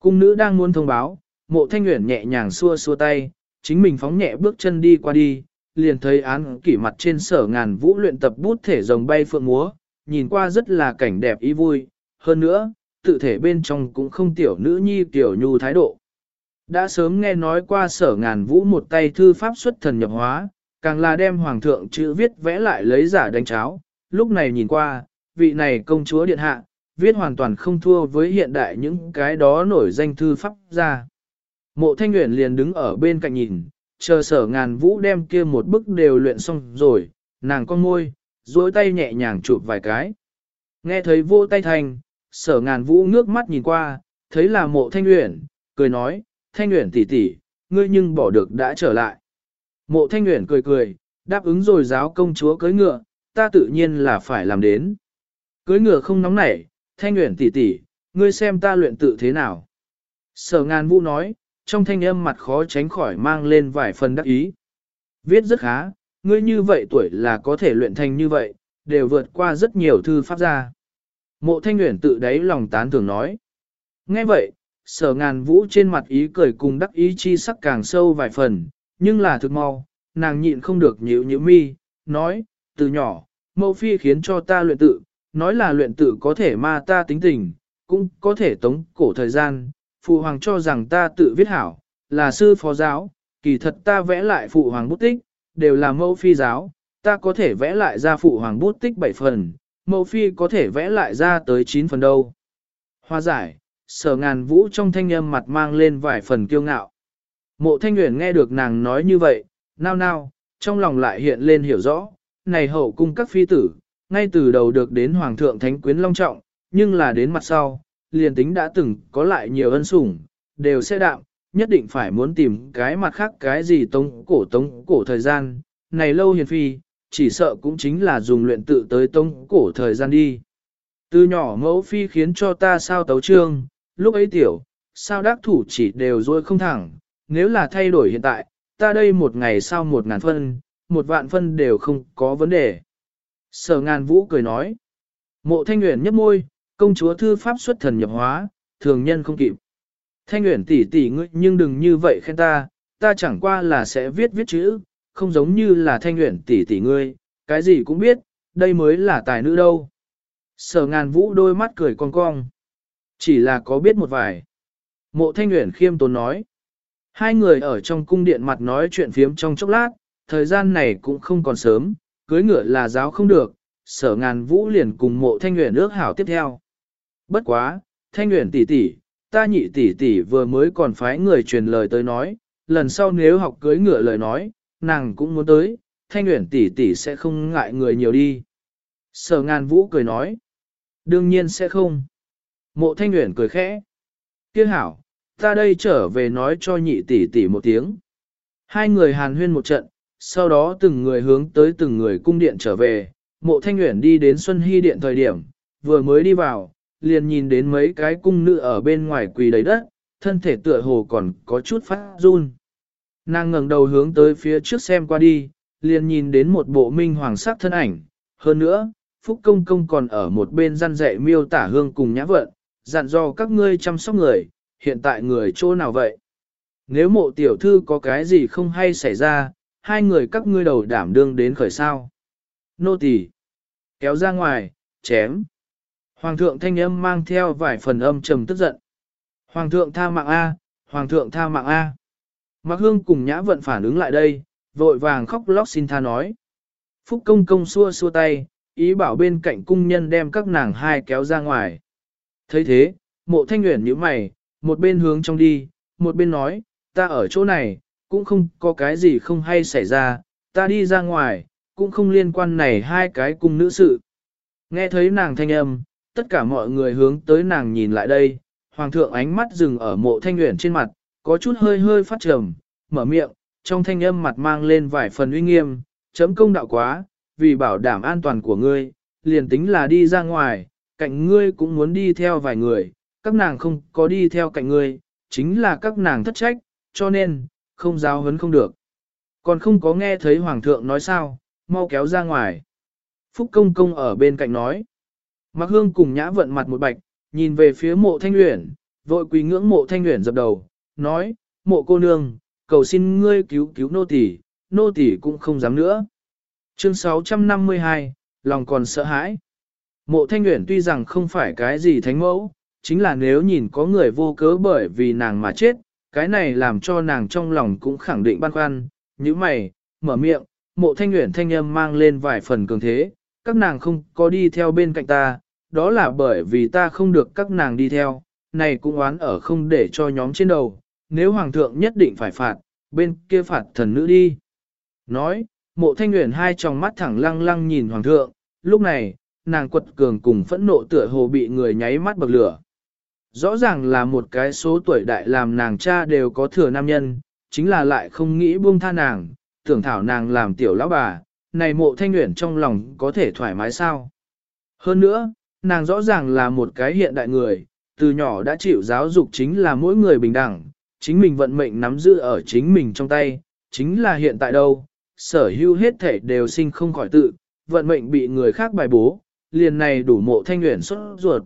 Cung nữ đang muốn thông báo, mộ thanh nguyện nhẹ nhàng xua xua tay, chính mình phóng nhẹ bước chân đi qua đi, liền thấy án kỷ mặt trên sở ngàn vũ luyện tập bút thể rồng bay phượng múa, nhìn qua rất là cảnh đẹp ý vui, hơn nữa, tự thể bên trong cũng không tiểu nữ nhi tiểu nhu thái độ. Đã sớm nghe nói qua sở ngàn vũ một tay thư pháp xuất thần nhập hóa, càng là đem hoàng thượng chữ viết vẽ lại lấy giả đánh cháo, lúc này nhìn qua, vị này công chúa điện hạ, viết hoàn toàn không thua với hiện đại những cái đó nổi danh thư pháp ra. Mộ thanh nguyện liền đứng ở bên cạnh nhìn, chờ sở ngàn vũ đem kia một bức đều luyện xong rồi, nàng con ngôi duỗi tay nhẹ nhàng chụp vài cái. Nghe thấy vô tay thành, sở ngàn vũ ngước mắt nhìn qua, thấy là mộ thanh nguyện, cười nói, thanh nguyện tỷ tỷ, ngươi nhưng bỏ được đã trở lại. Mộ thanh nguyện cười cười, đáp ứng rồi giáo công chúa cưới ngựa, ta tự nhiên là phải làm đến. Cưới ngựa không nóng nảy, thanh nguyện tỷ tỷ, ngươi xem ta luyện tự thế nào. Sở ngàn vũ nói, trong thanh âm mặt khó tránh khỏi mang lên vài phần đắc ý. Viết rất khá, ngươi như vậy tuổi là có thể luyện thành như vậy, đều vượt qua rất nhiều thư pháp gia. Mộ thanh nguyện tự đáy lòng tán thường nói. Nghe vậy, sở ngàn vũ trên mặt ý cười cùng đắc ý chi sắc càng sâu vài phần, nhưng là thực mau, nàng nhịn không được nhíu nhíu mi, nói, từ nhỏ, mẫu phi khiến cho ta luyện tự, nói là luyện tự có thể ma ta tính tình, cũng có thể tống cổ thời gian, phụ hoàng cho rằng ta tự viết hảo, là sư phó giáo, kỳ thật ta vẽ lại phụ hoàng bút tích, đều là mẫu phi giáo, ta có thể vẽ lại ra phụ hoàng bút tích 7 phần, mẫu phi có thể vẽ lại ra tới 9 phần đâu. Hoa giải, sở ngàn vũ trong thanh âm mặt mang lên vài phần kiêu ngạo. Mộ thanh nguyện nghe được nàng nói như vậy, nao nao, trong lòng lại hiện lên hiểu rõ, này hậu cung các phi tử, ngay từ đầu được đến hoàng thượng thánh quyến long trọng, nhưng là đến mặt sau, liền tính đã từng có lại nhiều ân sủng, đều sẽ đạm, nhất định phải muốn tìm cái mặt khác cái gì tống cổ tống cổ thời gian, này lâu hiền phi, chỉ sợ cũng chính là dùng luyện tự tới tống cổ thời gian đi. Từ nhỏ mẫu phi khiến cho ta sao tấu trương, lúc ấy tiểu, sao đắc thủ chỉ đều rồi không thẳng, nếu là thay đổi hiện tại, ta đây một ngày sau một ngàn phân, một vạn phân đều không có vấn đề. Sở ngàn vũ cười nói. Mộ thanh nguyện nhấp môi, công chúa thư pháp xuất thần nhập hóa, thường nhân không kịp. Thanh Uyển tỷ tỷ ngươi nhưng đừng như vậy khen ta, ta chẳng qua là sẽ viết viết chữ, không giống như là thanh Uyển tỷ tỷ ngươi, cái gì cũng biết, đây mới là tài nữ đâu. Sở ngàn vũ đôi mắt cười cong cong. Chỉ là có biết một vài. Mộ thanh Uyển khiêm tốn nói. Hai người ở trong cung điện mặt nói chuyện phiếm trong chốc lát, thời gian này cũng không còn sớm, cưới ngựa là giáo không được, sở ngàn vũ liền cùng mộ thanh Uyển ước hảo tiếp theo. Bất quá, thanh Uyển tỷ tỷ, ta nhị tỷ tỷ vừa mới còn phái người truyền lời tới nói, lần sau nếu học cưới ngựa lời nói, nàng cũng muốn tới, thanh nguyện tỷ tỷ sẽ không ngại người nhiều đi. Sở ngàn vũ cười nói, đương nhiên sẽ không. Mộ thanh nguyện cười khẽ. kia hảo, ta đây trở về nói cho nhị tỷ tỷ một tiếng. Hai người hàn huyên một trận, sau đó từng người hướng tới từng người cung điện trở về, mộ thanh nguyện đi đến Xuân Hy điện thời điểm, vừa mới đi vào, liền nhìn đến mấy cái cung nữ ở bên ngoài quỳ đầy đất, thân thể tựa hồ còn có chút phát run. Nàng ngẩng đầu hướng tới phía trước xem qua đi, liền nhìn đến một bộ minh hoàng sắc thân ảnh. Hơn nữa, Phúc Công Công còn ở một bên răn dạy miêu tả hương cùng nhã vận, dặn dò các ngươi chăm sóc người, hiện tại người chỗ nào vậy? Nếu mộ tiểu thư có cái gì không hay xảy ra, hai người các ngươi đầu đảm đương đến khởi sao. Nô tỳ kéo ra ngoài, chém. Hoàng thượng thanh âm mang theo vài phần âm trầm tức giận. Hoàng thượng tha mạng A, Hoàng thượng tha mạng A. Mạc Hương cùng Nhã Vận phản ứng lại đây, vội vàng khóc lóc xin tha nói. Phúc công công xua xua tay, ý bảo bên cạnh cung nhân đem các nàng hai kéo ra ngoài. thấy thế, mộ thanh nguyện như mày, một bên hướng trong đi, một bên nói, ta ở chỗ này, cũng không có cái gì không hay xảy ra, ta đi ra ngoài, cũng không liên quan này hai cái cung nữ sự. Nghe thấy nàng thanh âm, tất cả mọi người hướng tới nàng nhìn lại đây, hoàng thượng ánh mắt dừng ở mộ thanh nguyện trên mặt, có chút hơi hơi phát trầm, mở miệng, trong thanh âm mặt mang lên vài phần uy nghiêm, chấm công đạo quá, vì bảo đảm an toàn của ngươi, liền tính là đi ra ngoài, cạnh ngươi cũng muốn đi theo vài người, các nàng không có đi theo cạnh ngươi, chính là các nàng thất trách, cho nên, không giáo huấn không được. Còn không có nghe thấy Hoàng thượng nói sao, mau kéo ra ngoài. Phúc Công Công ở bên cạnh nói. Mạc Hương cùng nhã vận mặt một bạch, nhìn về phía mộ thanh uyển, vội quỳ ngưỡng mộ thanh uyển dập đầu, nói, mộ cô nương, cầu xin ngươi cứu cứu nô tỳ, nô tỳ cũng không dám nữa. Chương 652, lòng còn sợ hãi. Mộ thanh uyển tuy rằng không phải cái gì thánh mẫu, chính là nếu nhìn có người vô cớ bởi vì nàng mà chết, cái này làm cho nàng trong lòng cũng khẳng định băn khoăn, như mày, mở miệng, mộ thanh uyển thanh âm mang lên vài phần cường thế, các nàng không có đi theo bên cạnh ta, đó là bởi vì ta không được các nàng đi theo, này cũng oán ở không để cho nhóm trên đầu, nếu hoàng thượng nhất định phải phạt, bên kia phạt thần nữ đi. Nói, mộ thanh nguyện hai tròng mắt thẳng lăng lăng nhìn hoàng thượng, lúc này, nàng quật cường cùng phẫn nộ tựa hồ bị người nháy mắt bậc lửa. Rõ ràng là một cái số tuổi đại làm nàng cha đều có thừa nam nhân, chính là lại không nghĩ buông tha nàng, tưởng thảo nàng làm tiểu lão bà, này mộ thanh nguyện trong lòng có thể thoải mái sao. Hơn nữa, nàng rõ ràng là một cái hiện đại người, từ nhỏ đã chịu giáo dục chính là mỗi người bình đẳng, chính mình vận mệnh nắm giữ ở chính mình trong tay, chính là hiện tại đâu, sở hữu hết thể đều sinh không khỏi tự, vận mệnh bị người khác bài bố, liền này đủ mộ thanh nguyện xuất ruột.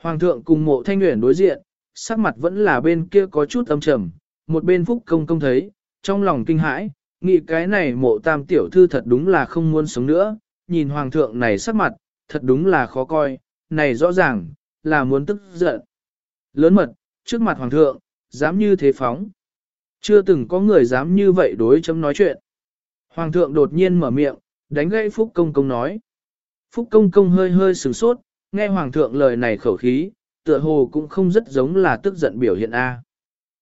Hoàng thượng cùng mộ thanh nguyện đối diện, sắc mặt vẫn là bên kia có chút âm trầm, một bên phúc công công thấy, trong lòng kinh hãi, nghĩ cái này mộ tam tiểu thư thật đúng là không muốn sống nữa, nhìn hoàng thượng này sắc mặt, thật đúng là khó coi, này rõ ràng, là muốn tức giận. Lớn mật, trước mặt hoàng thượng, dám như thế phóng. Chưa từng có người dám như vậy đối chấm nói chuyện. Hoàng thượng đột nhiên mở miệng, đánh gãy Phúc Công Công nói. Phúc Công Công hơi hơi sửng sốt, nghe Hoàng thượng lời này khẩu khí, tựa hồ cũng không rất giống là tức giận biểu hiện A.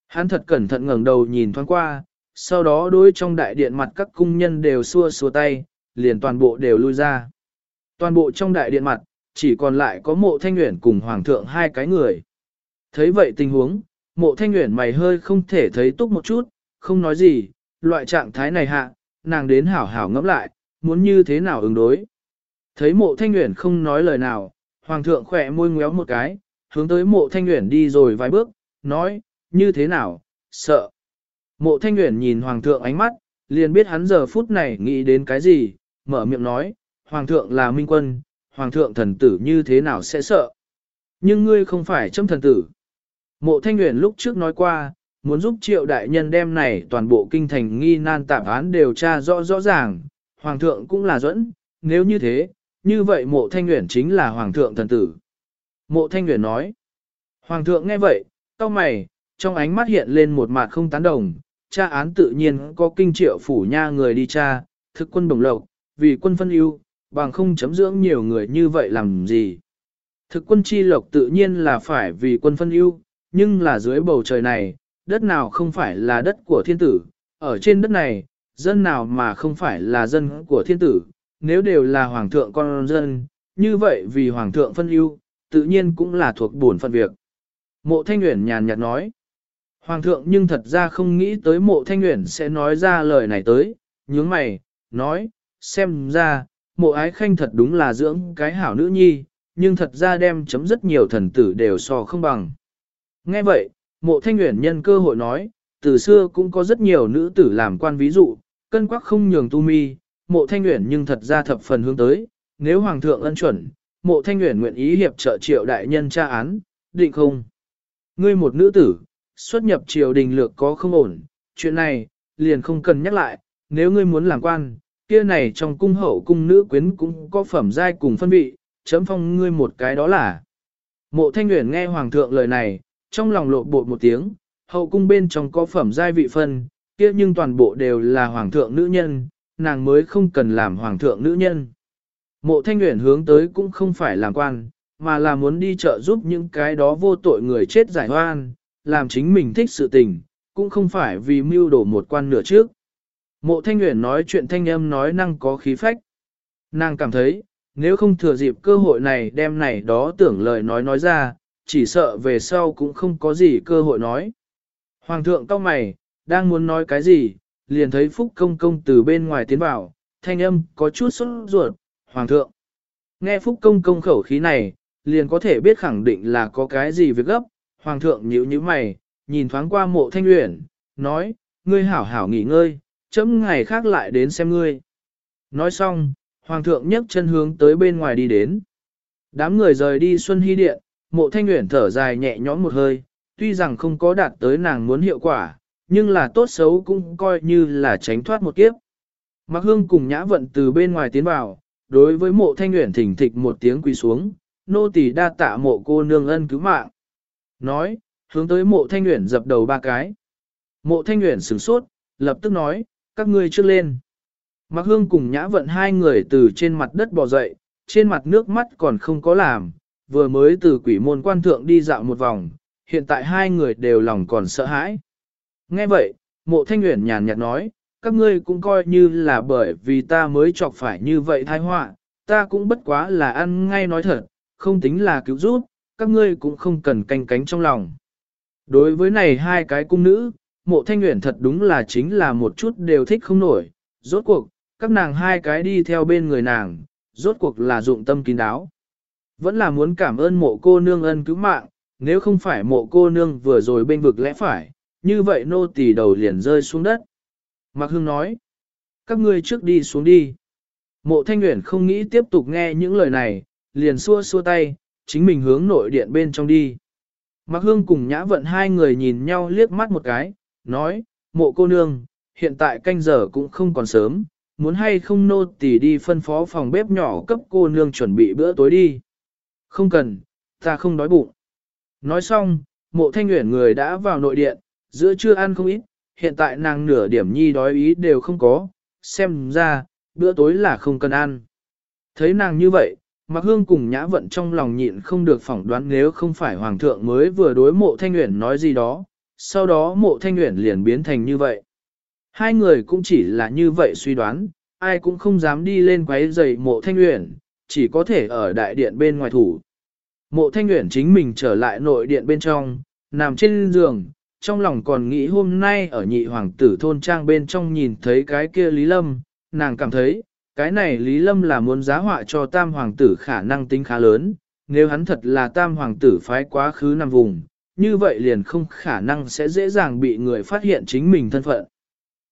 Hắn thật cẩn thận ngẩng đầu nhìn thoáng qua, sau đó đối trong đại điện mặt các cung nhân đều xua xua tay, liền toàn bộ đều lui ra. Toàn bộ trong đại điện mặt, chỉ còn lại có mộ thanh nguyện cùng hoàng thượng hai cái người. Thấy vậy tình huống, mộ thanh nguyện mày hơi không thể thấy túc một chút, không nói gì, loại trạng thái này hạ, nàng đến hảo hảo ngẫm lại, muốn như thế nào ứng đối. Thấy mộ thanh nguyện không nói lời nào, hoàng thượng khỏe môi ngéo một cái, hướng tới mộ thanh nguyện đi rồi vài bước, nói, như thế nào, sợ. Mộ thanh Uyển nhìn hoàng thượng ánh mắt, liền biết hắn giờ phút này nghĩ đến cái gì, mở miệng nói, hoàng thượng là minh quân, hoàng thượng thần tử như thế nào sẽ sợ. Nhưng ngươi không phải châm thần tử. Mộ thanh Uyển lúc trước nói qua, muốn giúp triệu đại nhân đem này toàn bộ kinh thành nghi nan tạp án đều tra rõ rõ ràng, hoàng thượng cũng là dẫn, nếu như thế, như vậy mộ thanh Uyển chính là hoàng thượng thần tử. Mộ thanh Uyển nói, hoàng thượng nghe vậy, tao mày, trong ánh mắt hiện lên một mặt không tán đồng, tra án tự nhiên có kinh triệu phủ nha người đi tra, thực quân đồng lộc, vì quân phân ưu, bằng không chấm dưỡng nhiều người như vậy làm gì. Thực quân chi lộc tự nhiên là phải vì quân phân ưu, nhưng là dưới bầu trời này, đất nào không phải là đất của thiên tử, ở trên đất này, dân nào mà không phải là dân của thiên tử, nếu đều là hoàng thượng con dân, như vậy vì hoàng thượng phân ưu, tự nhiên cũng là thuộc bổn phận việc. Mộ Thanh Uyển nhàn nhạt nói, Hoàng thượng nhưng thật ra không nghĩ tới mộ Thanh Uyển sẽ nói ra lời này tới, nhướng mày, nói, xem ra, mộ ái khanh thật đúng là dưỡng cái hảo nữ nhi, nhưng thật ra đem chấm rất nhiều thần tử đều so không bằng. Nghe vậy, Mộ thanh nguyện nhân cơ hội nói, từ xưa cũng có rất nhiều nữ tử làm quan ví dụ, cân quắc không nhường tu mi, mộ thanh nguyện nhưng thật ra thập phần hướng tới, nếu hoàng thượng ân chuẩn, mộ thanh nguyện nguyện ý hiệp trợ triệu đại nhân tra án, định không? Ngươi một nữ tử, xuất nhập triều đình lược có không ổn, chuyện này, liền không cần nhắc lại, nếu ngươi muốn làm quan, kia này trong cung hậu cung nữ quyến cũng có phẩm giai cùng phân vị, chấm phong ngươi một cái đó là. Mộ thanh nguyện nghe hoàng thượng lời này, trong lòng lộ bột một tiếng, hậu cung bên trong có phẩm giai vị phân, kia nhưng toàn bộ đều là hoàng thượng nữ nhân, nàng mới không cần làm hoàng thượng nữ nhân. Mộ thanh nguyện hướng tới cũng không phải làm quan, mà là muốn đi chợ giúp những cái đó vô tội người chết giải hoan, làm chính mình thích sự tình, cũng không phải vì mưu đổ một quan nửa trước. Mộ thanh nguyện nói chuyện thanh âm nói năng có khí phách. Nàng cảm thấy, nếu không thừa dịp cơ hội này đem này đó tưởng lời nói nói ra, chỉ sợ về sau cũng không có gì cơ hội nói. Hoàng thượng cao mày, đang muốn nói cái gì, liền thấy Phúc Công Công từ bên ngoài tiến vào, thanh âm có chút sốt ruột, Hoàng thượng. Nghe Phúc Công Công khẩu khí này, liền có thể biết khẳng định là có cái gì việc gấp, Hoàng thượng nhíu nhíu mày, nhìn thoáng qua mộ thanh luyện, nói, ngươi hảo hảo nghỉ ngơi, chấm ngày khác lại đến xem ngươi. Nói xong, Hoàng thượng nhấc chân hướng tới bên ngoài đi đến. Đám người rời đi Xuân Hy Điện, mộ thanh luyện thở dài nhẹ nhõm một hơi, tuy rằng không có đạt tới nàng muốn hiệu quả, nhưng là tốt xấu cũng coi như là tránh thoát một kiếp. Mạc Hương cùng Nhã Vận từ bên ngoài tiến vào, đối với mộ thanh nguyện thỉnh thịch một tiếng quỳ xuống, nô tỳ đa tạ mộ cô nương ân cứu mạng. Nói, hướng tới mộ thanh nguyện dập đầu ba cái. Mộ thanh nguyện sửng sốt, lập tức nói, các ngươi trước lên. Mạc Hương cùng Nhã Vận hai người từ trên mặt đất bò dậy, trên mặt nước mắt còn không có làm, vừa mới từ quỷ môn quan thượng đi dạo một vòng, hiện tại hai người đều lòng còn sợ hãi. Nghe vậy, mộ thanh nguyện nhàn nhạt nói, các ngươi cũng coi như là bởi vì ta mới chọc phải như vậy tai họa, ta cũng bất quá là ăn ngay nói thật, không tính là cứu rút, các ngươi cũng không cần canh cánh trong lòng. Đối với này hai cái cung nữ, mộ thanh nguyện thật đúng là chính là một chút đều thích không nổi, rốt cuộc, các nàng hai cái đi theo bên người nàng, rốt cuộc là dụng tâm kín đáo. Vẫn là muốn cảm ơn mộ cô nương ân cứu mạng, nếu không phải mộ cô nương vừa rồi bên vực lẽ phải, như vậy nô tỳ đầu liền rơi xuống đất. Mạc Hương nói, các ngươi trước đi xuống đi. Mộ Thanh Nguyễn không nghĩ tiếp tục nghe những lời này, liền xua xua tay, chính mình hướng nội điện bên trong đi. Mạc Hương cùng Nhã Vận hai người nhìn nhau liếc mắt một cái, nói, mộ cô nương, hiện tại canh giờ cũng không còn sớm, muốn hay không nô tỳ đi phân phó phòng bếp nhỏ cấp cô nương chuẩn bị bữa tối đi. Không cần, ta không đói bụng. Nói xong, mộ thanh nguyện người đã vào nội điện, giữa trưa ăn không ít, hiện tại nàng nửa điểm nhi đói ý đều không có, xem ra, bữa tối là không cần ăn. Thấy nàng như vậy, Mạc Hương cùng Nhã Vận trong lòng nhịn không được phỏng đoán nếu không phải Hoàng thượng mới vừa đối mộ Thanh uyển nói gì đó, sau đó mộ Thanh uyển liền biến thành như vậy. Hai người cũng chỉ là như vậy suy đoán, ai cũng không dám đi lên quấy giày mộ Thanh uyển chỉ có thể ở đại điện bên ngoài thủ. Mộ Thanh uyển chính mình trở lại nội điện bên trong, nằm trên giường, trong lòng còn nghĩ hôm nay ở nhị hoàng tử thôn trang bên trong nhìn thấy cái kia Lý Lâm, nàng cảm thấy, cái này Lý Lâm là muốn giá họa cho tam hoàng tử khả năng tính khá lớn, nếu hắn thật là tam hoàng tử phái quá khứ nằm vùng, như vậy liền không khả năng sẽ dễ dàng bị người phát hiện chính mình thân phận.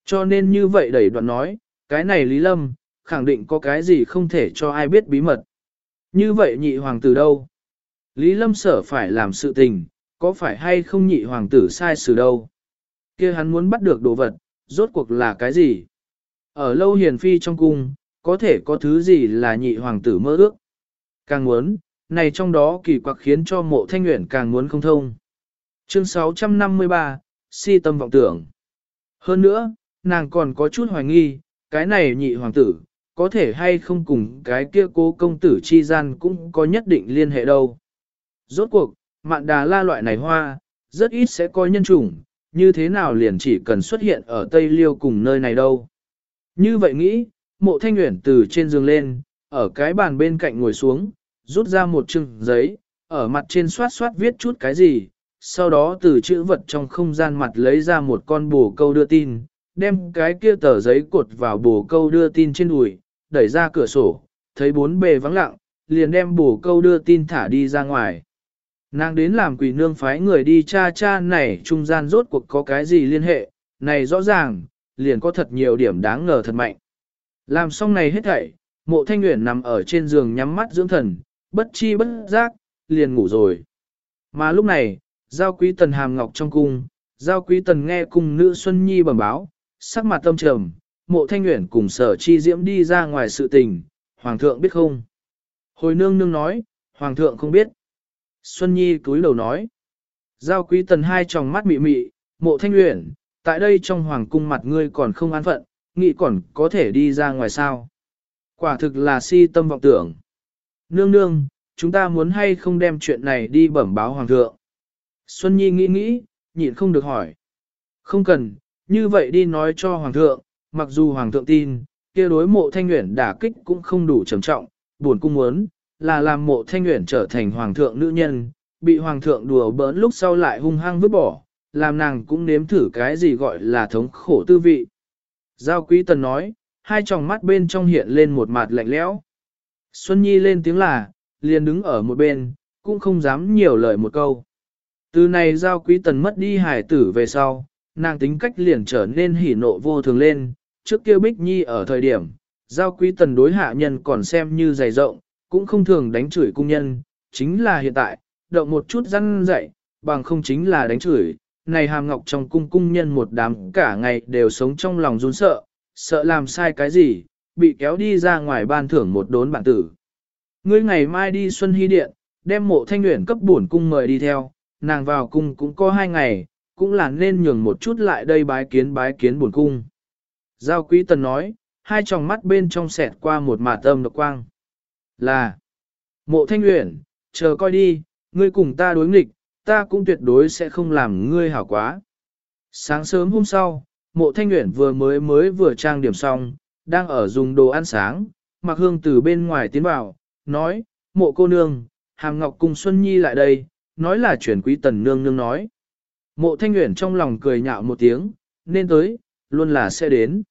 Cho nên như vậy đẩy đoạn nói, cái này Lý Lâm, khẳng định có cái gì không thể cho ai biết bí mật. Như vậy nhị hoàng tử đâu? Lý Lâm sở phải làm sự tình, có phải hay không nhị hoàng tử sai xử đâu? kia hắn muốn bắt được đồ vật, rốt cuộc là cái gì? Ở lâu hiền phi trong cung, có thể có thứ gì là nhị hoàng tử mơ ước? Càng muốn, này trong đó kỳ quặc khiến cho mộ thanh nguyện càng muốn không thông. Chương 653, si tâm vọng tưởng. Hơn nữa, nàng còn có chút hoài nghi, cái này nhị hoàng tử, có thể hay không cùng cái kia cố công tử chi gian cũng có nhất định liên hệ đâu. Rốt cuộc, mạn đà la loại này hoa, rất ít sẽ có nhân chủng, như thế nào liền chỉ cần xuất hiện ở Tây Liêu cùng nơi này đâu. Như vậy nghĩ, mộ thanh nguyện từ trên giường lên, ở cái bàn bên cạnh ngồi xuống, rút ra một chừng giấy, ở mặt trên soát soát viết chút cái gì, sau đó từ chữ vật trong không gian mặt lấy ra một con bồ câu đưa tin, đem cái kia tờ giấy cột vào bồ câu đưa tin trên đùi, đẩy ra cửa sổ, thấy bốn bề vắng lặng, liền đem bồ câu đưa tin thả đi ra ngoài. Nàng đến làm quỷ nương phái người đi cha cha này trung gian rốt cuộc có cái gì liên hệ, này rõ ràng, liền có thật nhiều điểm đáng ngờ thật mạnh. Làm xong này hết thảy, mộ thanh nguyện nằm ở trên giường nhắm mắt dưỡng thần, bất chi bất giác, liền ngủ rồi. Mà lúc này, giao quý tần hàm ngọc trong cung, giao quý tần nghe cung nữ Xuân Nhi bẩm báo, sắc mặt tâm trầm, mộ thanh nguyện cùng sở chi diễm đi ra ngoài sự tình, hoàng thượng biết không? Hồi nương nương nói, hoàng thượng không biết. Xuân Nhi cúi đầu nói, giao quý tần hai tròng mắt mị mị, mộ thanh nguyện, tại đây trong hoàng cung mặt ngươi còn không an phận, nghĩ còn có thể đi ra ngoài sao. Quả thực là si tâm vọng tưởng. Nương nương, chúng ta muốn hay không đem chuyện này đi bẩm báo hoàng thượng. Xuân Nhi nghĩ nghĩ, nhịn không được hỏi. Không cần, như vậy đi nói cho hoàng thượng, mặc dù hoàng thượng tin, kia đối mộ thanh nguyện đả kích cũng không đủ trầm trọng, buồn cung muốn, là làm mộ thanh nguyện trở thành hoàng thượng nữ nhân, bị hoàng thượng đùa bỡn lúc sau lại hung hăng vứt bỏ, làm nàng cũng nếm thử cái gì gọi là thống khổ tư vị. Giao quý tần nói, hai tròng mắt bên trong hiện lên một mặt lạnh lẽo. Xuân Nhi lên tiếng là, liền đứng ở một bên, cũng không dám nhiều lời một câu. Từ này giao quý tần mất đi hải tử về sau, nàng tính cách liền trở nên hỉ nộ vô thường lên, trước kia Bích Nhi ở thời điểm, giao quý tần đối hạ nhân còn xem như dày rộng, cũng không thường đánh chửi cung nhân, chính là hiện tại, động một chút răn dậy, bằng không chính là đánh chửi, này hàm ngọc trong cung cung nhân một đám cả ngày đều sống trong lòng run sợ, sợ làm sai cái gì, bị kéo đi ra ngoài ban thưởng một đốn bản tử. Ngươi ngày mai đi Xuân Hy Điện, đem mộ thanh nguyện cấp bổn cung mời đi theo, nàng vào cung cũng có hai ngày, cũng là nên nhường một chút lại đây bái kiến bái kiến bổn cung. Giao quý tần nói, hai tròng mắt bên trong xẹt qua một mạt âm độc quang. Là, mộ thanh nguyện, chờ coi đi, ngươi cùng ta đối nghịch, ta cũng tuyệt đối sẽ không làm ngươi hảo quá. Sáng sớm hôm sau, mộ thanh nguyện vừa mới mới vừa trang điểm xong, đang ở dùng đồ ăn sáng, mặc hương từ bên ngoài tiến vào, nói, mộ cô nương, hàm ngọc cùng Xuân Nhi lại đây, nói là chuyển quý tần nương nương nói. Mộ thanh nguyện trong lòng cười nhạo một tiếng, nên tới, luôn là sẽ đến.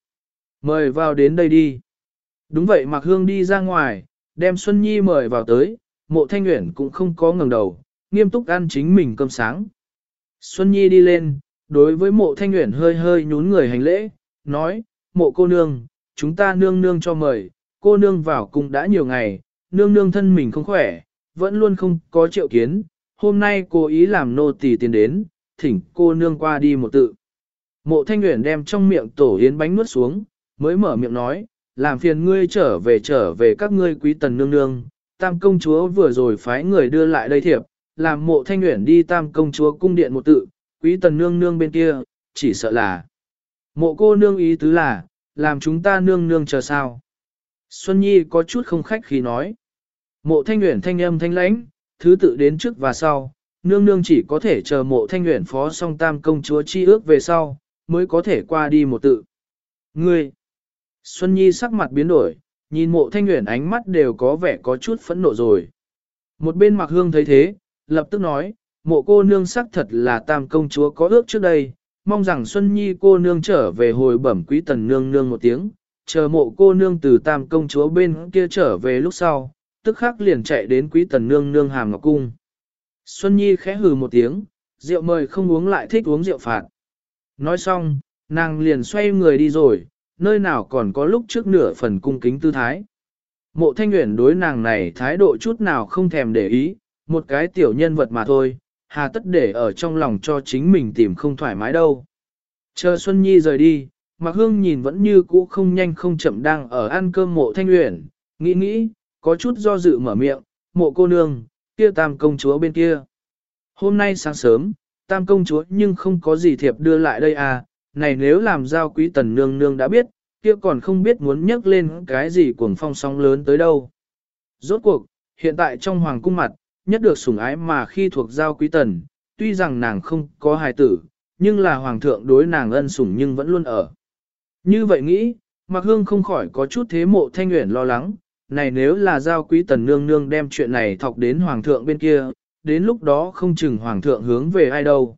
Mời vào đến đây đi. Đúng vậy mặc Hương đi ra ngoài, đem Xuân Nhi mời vào tới, mộ thanh nguyện cũng không có ngẩng đầu, nghiêm túc ăn chính mình cơm sáng. Xuân Nhi đi lên, đối với mộ thanh nguyện hơi hơi nhún người hành lễ, nói, mộ cô nương, chúng ta nương nương cho mời, cô nương vào cùng đã nhiều ngày, nương nương thân mình không khỏe, vẫn luôn không có triệu kiến, hôm nay cô ý làm nô tỳ tiến đến, thỉnh cô nương qua đi một tự. Mộ thanh nguyện đem trong miệng tổ yến bánh nuốt xuống, mới mở miệng nói, làm phiền ngươi trở về trở về các ngươi quý tần nương nương, tam công chúa vừa rồi phái người đưa lại đây thiệp, làm mộ thanh nguyện đi tam công chúa cung điện một tự, quý tần nương nương bên kia, chỉ sợ là. Mộ cô nương ý tứ là, làm chúng ta nương nương chờ sao. Xuân Nhi có chút không khách khi nói. Mộ thanh nguyện thanh âm thanh lãnh, thứ tự đến trước và sau, nương nương chỉ có thể chờ mộ thanh nguyện phó song tam công chúa chi ước về sau, mới có thể qua đi một tự. Ngươi! Xuân Nhi sắc mặt biến đổi, nhìn mộ thanh nguyện ánh mắt đều có vẻ có chút phẫn nộ rồi. Một bên mặc hương thấy thế, lập tức nói, mộ cô nương sắc thật là tam công chúa có ước trước đây, mong rằng Xuân Nhi cô nương trở về hồi bẩm quý tần nương nương một tiếng, chờ mộ cô nương từ tam công chúa bên kia trở về lúc sau, tức khắc liền chạy đến quý tần nương nương hàm ngọc cung. Xuân Nhi khẽ hừ một tiếng, rượu mời không uống lại thích uống rượu phạt. Nói xong, nàng liền xoay người đi rồi, nơi nào còn có lúc trước nửa phần cung kính tư thái. Mộ thanh nguyện đối nàng này thái độ chút nào không thèm để ý, một cái tiểu nhân vật mà thôi, hà tất để ở trong lòng cho chính mình tìm không thoải mái đâu. Chờ Xuân Nhi rời đi, Mạc Hương nhìn vẫn như cũ không nhanh không chậm đang ở ăn cơm mộ thanh uyển, nghĩ nghĩ, có chút do dự mở miệng, mộ cô nương, kia tam công chúa bên kia. Hôm nay sáng sớm, tam công chúa nhưng không có gì thiệp đưa lại đây à, này nếu làm giao quý tần nương nương đã biết, kia còn không biết muốn nhắc lên cái gì cuồng phong sóng lớn tới đâu. Rốt cuộc, hiện tại trong hoàng cung mặt, nhất được sủng ái mà khi thuộc giao quý tần, tuy rằng nàng không có hài tử, nhưng là hoàng thượng đối nàng ân sủng nhưng vẫn luôn ở. Như vậy nghĩ, Mạc Hương không khỏi có chút thế mộ thanh nguyện lo lắng, này nếu là giao quý tần nương nương đem chuyện này thọc đến hoàng thượng bên kia, đến lúc đó không chừng hoàng thượng hướng về ai đâu.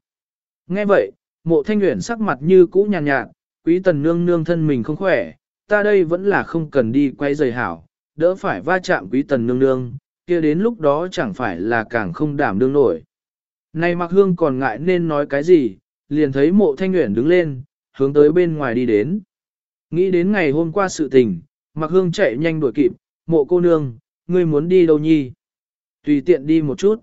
Nghe vậy, mộ thanh nguyện sắc mặt như cũ nhàn nhạt, nhạt, quý tần nương nương thân mình không khỏe, ta đây vẫn là không cần đi quay rời hảo, đỡ phải va chạm quý tần nương nương, kia đến lúc đó chẳng phải là càng không đảm đương nổi. Này Mạc Hương còn ngại nên nói cái gì, liền thấy mộ thanh nguyện đứng lên, hướng tới bên ngoài đi đến. Nghĩ đến ngày hôm qua sự tình, Mạc Hương chạy nhanh đuổi kịp, mộ cô nương, ngươi muốn đi đâu nhi? Tùy tiện đi một chút.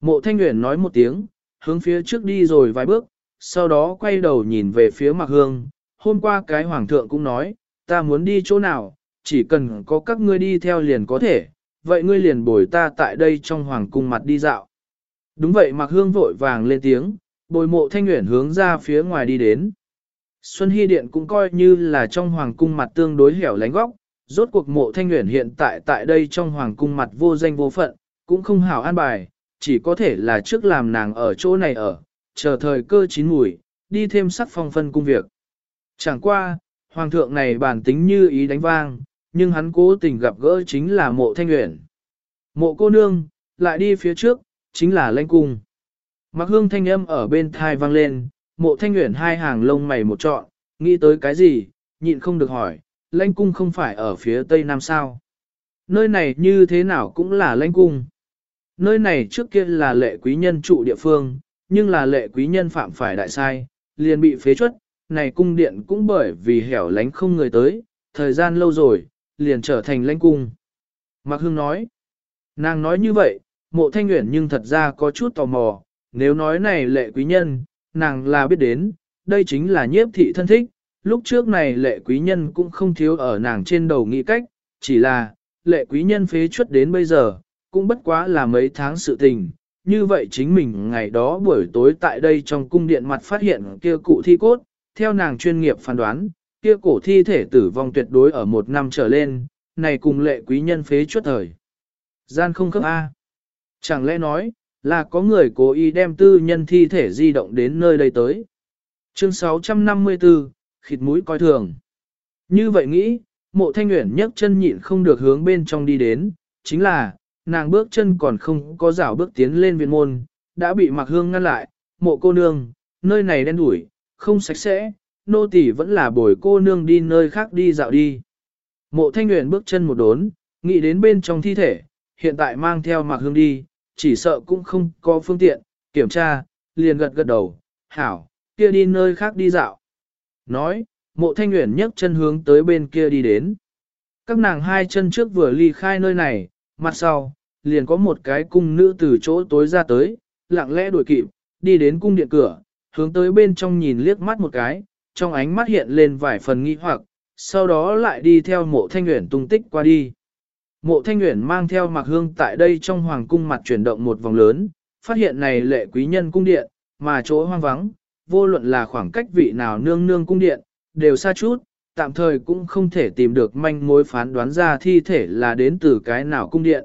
Mộ thanh nguyện nói một tiếng, hướng phía trước đi rồi vài bước, sau đó quay đầu nhìn về phía Mạc Hương. Hôm qua cái hoàng thượng cũng nói, ta muốn đi chỗ nào, chỉ cần có các ngươi đi theo liền có thể, vậy ngươi liền bồi ta tại đây trong hoàng cung mặt đi dạo. Đúng vậy Mạc Hương vội vàng lên tiếng, bồi mộ thanh nguyện hướng ra phía ngoài đi đến. Xuân Hy Điện cũng coi như là trong hoàng cung mặt tương đối hẻo lánh góc, rốt cuộc mộ thanh nguyện hiện tại tại đây trong hoàng cung mặt vô danh vô phận, cũng không hảo an bài, chỉ có thể là trước làm nàng ở chỗ này ở, chờ thời cơ chín mùi, đi thêm sắc phong phân cung việc. Chẳng qua, hoàng thượng này bản tính như ý đánh vang, nhưng hắn cố tình gặp gỡ chính là mộ thanh nguyện. Mộ cô nương, lại đi phía trước, chính là lãnh cung. Mặc hương thanh âm ở bên thai vang lên, mộ thanh nguyện hai hàng lông mày một trọn, nghĩ tới cái gì, nhịn không được hỏi, lãnh cung không phải ở phía tây nam sao. Nơi này như thế nào cũng là lãnh cung. Nơi này trước kia là lệ quý nhân trụ địa phương, nhưng là lệ quý nhân phạm phải đại sai, liền bị phế chuất, này cung điện cũng bởi vì hẻo lánh không người tới, thời gian lâu rồi, liền trở thành lãnh cung. Mạc Hương nói, nàng nói như vậy, mộ thanh nguyện nhưng thật ra có chút tò mò, nếu nói này lệ quý nhân, nàng là biết đến, đây chính là nhiếp thị thân thích, lúc trước này lệ quý nhân cũng không thiếu ở nàng trên đầu nghĩ cách, chỉ là, lệ quý nhân phế chuất đến bây giờ, cũng bất quá là mấy tháng sự tình. Như vậy chính mình ngày đó buổi tối tại đây trong cung điện mặt phát hiện kia cụ thi cốt, theo nàng chuyên nghiệp phán đoán, kia cổ thi thể tử vong tuyệt đối ở một năm trở lên, này cùng lệ quý nhân phế chuất thời. Gian không khớp A. Chẳng lẽ nói, là có người cố ý đem tư nhân thi thể di động đến nơi đây tới. Chương 654, khịt mũi coi thường. Như vậy nghĩ, mộ thanh nguyện nhấc chân nhịn không được hướng bên trong đi đến, chính là, nàng bước chân còn không có rảo bước tiến lên viện môn, đã bị mặc hương ngăn lại, mộ cô nương, nơi này đen đủi, không sạch sẽ, nô tỳ vẫn là bồi cô nương đi nơi khác đi dạo đi. Mộ thanh nguyện bước chân một đốn, nghĩ đến bên trong thi thể, hiện tại mang theo mặc hương đi, chỉ sợ cũng không có phương tiện, kiểm tra, liền gật gật đầu, hảo, kia đi nơi khác đi dạo. Nói, mộ thanh nguyện nhấc chân hướng tới bên kia đi đến. Các nàng hai chân trước vừa ly khai nơi này, mặt sau, liền có một cái cung nữ từ chỗ tối ra tới, lặng lẽ đuổi kịp, đi đến cung điện cửa, hướng tới bên trong nhìn liếc mắt một cái, trong ánh mắt hiện lên vài phần nghi hoặc, sau đó lại đi theo mộ thanh nguyện tung tích qua đi. Mộ thanh nguyện mang theo mặc hương tại đây trong hoàng cung mặt chuyển động một vòng lớn, phát hiện này lệ quý nhân cung điện, mà chỗ hoang vắng, vô luận là khoảng cách vị nào nương nương cung điện, đều xa chút, tạm thời cũng không thể tìm được manh mối phán đoán ra thi thể là đến từ cái nào cung điện.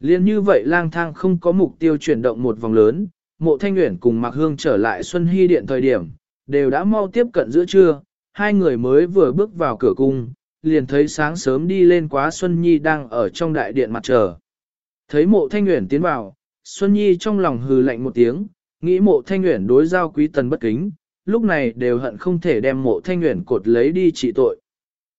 Liên như vậy lang thang không có mục tiêu chuyển động một vòng lớn, mộ thanh nguyện cùng Mạc Hương trở lại Xuân Hy Điện thời điểm, đều đã mau tiếp cận giữa trưa, hai người mới vừa bước vào cửa cung, liền thấy sáng sớm đi lên quá Xuân Nhi đang ở trong đại điện mặt trời. Thấy mộ thanh nguyện tiến vào, Xuân Nhi trong lòng hừ lạnh một tiếng, nghĩ mộ thanh nguyện đối giao quý tần bất kính, lúc này đều hận không thể đem mộ thanh nguyện cột lấy đi trị tội.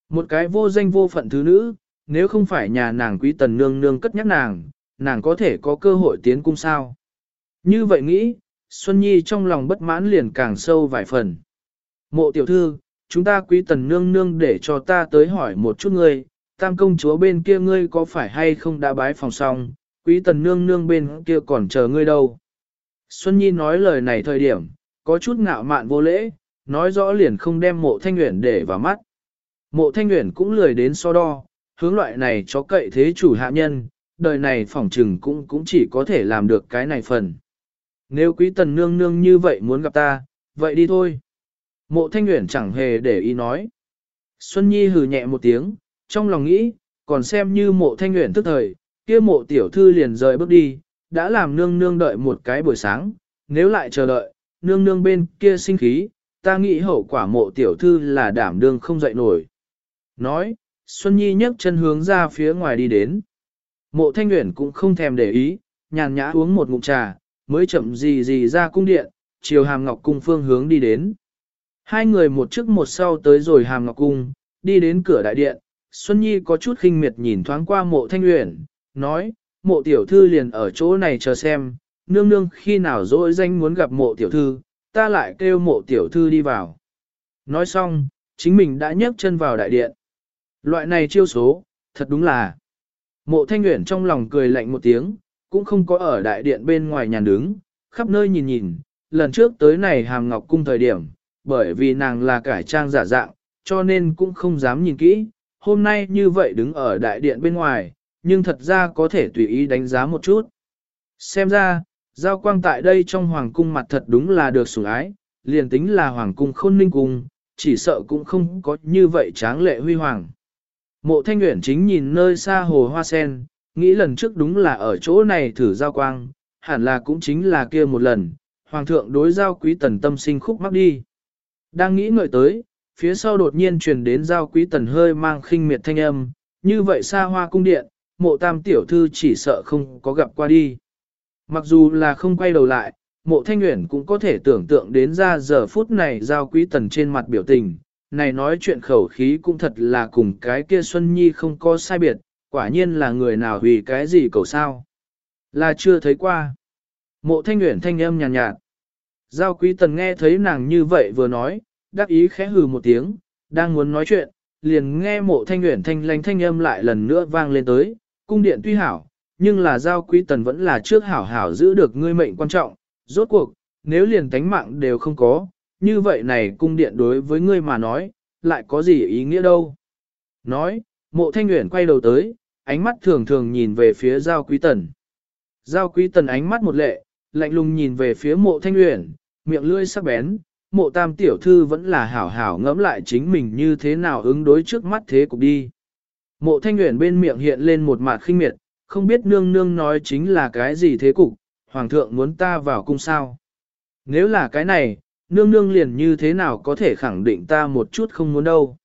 Một cái vô danh vô phận thứ nữ, nếu không phải nhà nàng quý tần nương nương cất nhắc nàng, nàng có thể có cơ hội tiến cung sao. Như vậy nghĩ, Xuân Nhi trong lòng bất mãn liền càng sâu vài phần. Mộ tiểu thư, chúng ta quý tần nương nương để cho ta tới hỏi một chút ngươi, tam công chúa bên kia ngươi có phải hay không đã bái phòng xong, quý tần nương nương bên kia còn chờ ngươi đâu. Xuân Nhi nói lời này thời điểm, có chút ngạo mạn vô lễ, nói rõ liền không đem mộ thanh nguyện để vào mắt. Mộ thanh nguyện cũng lười đến so đo, hướng loại này cho cậy thế chủ hạ nhân, đời này phỏng trừng cũng cũng chỉ có thể làm được cái này phần. Nếu quý tần nương nương như vậy muốn gặp ta, vậy đi thôi. Mộ thanh nguyện chẳng hề để ý nói. Xuân Nhi hừ nhẹ một tiếng, trong lòng nghĩ, còn xem như mộ thanh nguyện tức thời, kia mộ tiểu thư liền rời bước đi, đã làm nương nương đợi một cái buổi sáng, nếu lại chờ đợi, nương nương bên kia sinh khí, ta nghĩ hậu quả mộ tiểu thư là đảm đương không dậy nổi. Nói, Xuân Nhi nhấc chân hướng ra phía ngoài đi đến. Mộ thanh nguyện cũng không thèm để ý, nhàn nhã uống một ngụm trà, mới chậm gì gì ra cung điện, chiều hàm ngọc cung phương hướng đi đến. Hai người một trước một sau tới rồi hàm ngọc cung, đi đến cửa đại điện, Xuân Nhi có chút khinh miệt nhìn thoáng qua mộ thanh uyển, nói, mộ tiểu thư liền ở chỗ này chờ xem, nương nương khi nào dỗi danh muốn gặp mộ tiểu thư, ta lại kêu mộ tiểu thư đi vào. Nói xong, chính mình đã nhấc chân vào đại điện. Loại này chiêu số, thật đúng là. Mộ thanh uyển trong lòng cười lạnh một tiếng, cũng không có ở đại điện bên ngoài nhà đứng, khắp nơi nhìn nhìn, lần trước tới này hàm ngọc cung thời điểm, bởi vì nàng là cải trang giả dạng, cho nên cũng không dám nhìn kỹ, hôm nay như vậy đứng ở đại điện bên ngoài, nhưng thật ra có thể tùy ý đánh giá một chút. Xem ra, giao quang tại đây trong hoàng cung mặt thật đúng là được sủng ái, liền tính là hoàng cung khôn ninh cung, chỉ sợ cũng không có như vậy tráng lệ huy hoàng. Mộ thanh nguyện chính nhìn nơi xa hồ hoa sen, nghĩ lần trước đúng là ở chỗ này thử giao quang, hẳn là cũng chính là kia một lần, hoàng thượng đối giao quý tần tâm sinh khúc mắc đi. Đang nghĩ ngợi tới, phía sau đột nhiên truyền đến giao quý tần hơi mang khinh miệt thanh âm, như vậy xa hoa cung điện, mộ tam tiểu thư chỉ sợ không có gặp qua đi. Mặc dù là không quay đầu lại, mộ thanh nguyện cũng có thể tưởng tượng đến ra giờ phút này giao quý tần trên mặt biểu tình, này nói chuyện khẩu khí cũng thật là cùng cái kia Xuân Nhi không có sai biệt, quả nhiên là người nào vì cái gì cầu sao. Là chưa thấy qua. Mộ thanh nguyện thanh âm nhàn nhạt, nhạt. Giao quý tần nghe thấy nàng như vậy vừa nói, đắc ý khẽ hừ một tiếng, đang muốn nói chuyện, liền nghe mộ thanh nguyện thanh lanh thanh âm lại lần nữa vang lên tới, cung điện tuy hảo, nhưng là giao quý tần vẫn là trước hảo hảo giữ được ngươi mệnh quan trọng, rốt cuộc, nếu liền tánh mạng đều không có, như vậy này cung điện đối với ngươi mà nói, lại có gì ý nghĩa đâu. Nói, mộ thanh nguyện quay đầu tới, ánh mắt thường thường nhìn về phía giao quý tần. Giao quý tần ánh mắt một lệ, lạnh lùng nhìn về phía mộ thanh uyển, miệng lưỡi sắc bén, mộ tam tiểu thư vẫn là hảo hảo ngẫm lại chính mình như thế nào ứng đối trước mắt thế cục đi. Mộ thanh uyển bên miệng hiện lên một mặt khinh miệt, không biết nương nương nói chính là cái gì thế cục, hoàng thượng muốn ta vào cung sao. Nếu là cái này, nương nương liền như thế nào có thể khẳng định ta một chút không muốn đâu.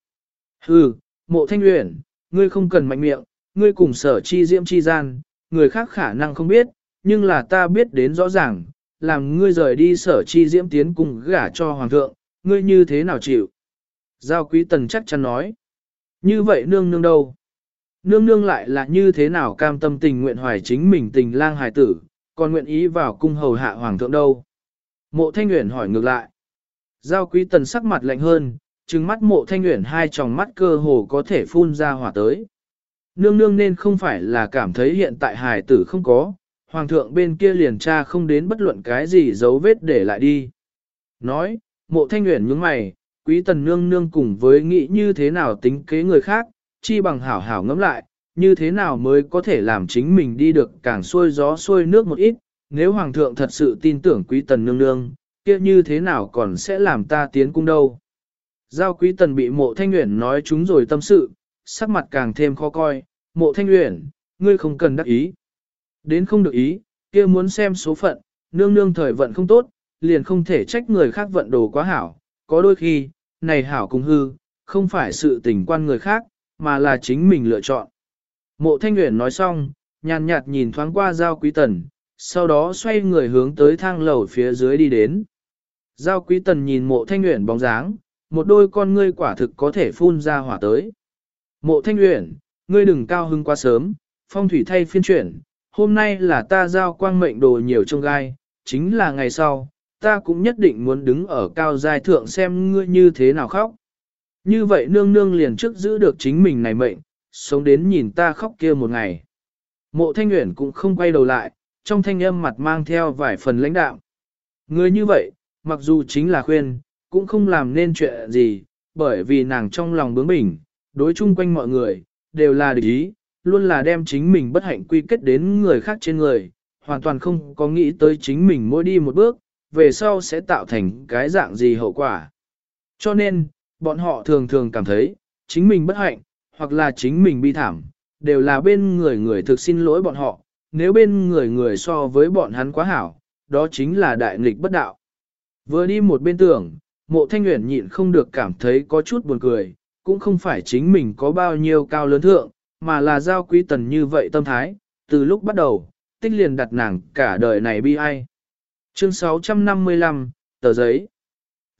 Hừ, mộ thanh uyển, ngươi không cần mạnh miệng, ngươi cùng sở chi diễm chi gian, người khác khả năng không biết, nhưng là ta biết đến rõ ràng, làm ngươi rời đi sở chi diễm tiến cùng gả cho hoàng thượng, ngươi như thế nào chịu? Giao quý tần chắc chắn nói. Như vậy nương nương đâu? Nương nương lại là như thế nào cam tâm tình nguyện hoài chính mình tình lang hài tử, còn nguyện ý vào cung hầu hạ hoàng thượng đâu? Mộ thanh nguyện hỏi ngược lại. Giao quý tần sắc mặt lạnh hơn, trừng mắt mộ thanh nguyện hai tròng mắt cơ hồ có thể phun ra hỏa tới. Nương nương nên không phải là cảm thấy hiện tại hài tử không có, hoàng thượng bên kia liền tra không đến bất luận cái gì dấu vết để lại đi. Nói, mộ thanh nguyện nhướng mày, quý tần nương nương cùng với nghĩ như thế nào tính kế người khác, chi bằng hảo hảo ngẫm lại, như thế nào mới có thể làm chính mình đi được càng xuôi gió xuôi nước một ít, nếu hoàng thượng thật sự tin tưởng quý tần nương nương, kia như thế nào còn sẽ làm ta tiến cung đâu. Giao quý tần bị mộ thanh nguyện nói chúng rồi tâm sự, sắc mặt càng thêm khó coi, mộ thanh Uyển, ngươi không cần đắc ý. Đến không được ý, kia muốn xem số phận, nương nương thời vận không tốt, liền không thể trách người khác vận đồ quá hảo, có đôi khi, này hảo cùng hư, không phải sự tình quan người khác, mà là chính mình lựa chọn. Mộ Thanh Uyển nói xong, nhàn nhạt nhìn thoáng qua Giao Quý Tần, sau đó xoay người hướng tới thang lầu phía dưới đi đến. Giao Quý Tần nhìn mộ Thanh Uyển bóng dáng, một đôi con ngươi quả thực có thể phun ra hỏa tới. Mộ Thanh Uyển ngươi đừng cao hưng quá sớm, phong thủy thay phiên chuyển, hôm nay là ta giao quang mệnh đồ nhiều trong gai, chính là ngày sau, ta cũng nhất định muốn đứng ở cao giai thượng xem ngươi như thế nào khóc. Như vậy nương nương liền trước giữ được chính mình này mệnh, sống đến nhìn ta khóc kia một ngày. Mộ thanh nguyện cũng không quay đầu lại, trong thanh âm mặt mang theo vài phần lãnh đạo. Người như vậy, mặc dù chính là khuyên, cũng không làm nên chuyện gì, bởi vì nàng trong lòng bướng bỉnh, đối chung quanh mọi người, đều là địch ý, luôn là đem chính mình bất hạnh quy kết đến người khác trên người, hoàn toàn không có nghĩ tới chính mình mỗi đi một bước, về sau sẽ tạo thành cái dạng gì hậu quả. Cho nên, bọn họ thường thường cảm thấy, chính mình bất hạnh, hoặc là chính mình bi thảm, đều là bên người người thực xin lỗi bọn họ, nếu bên người người so với bọn hắn quá hảo, đó chính là đại nghịch bất đạo. Vừa đi một bên tưởng, mộ thanh nguyện nhịn không được cảm thấy có chút buồn cười, cũng không phải chính mình có bao nhiêu cao lớn thượng, mà là giao quý tần như vậy tâm thái, từ lúc bắt đầu, tích liền đặt nàng cả đời này bi ai. Chương 655, tờ giấy.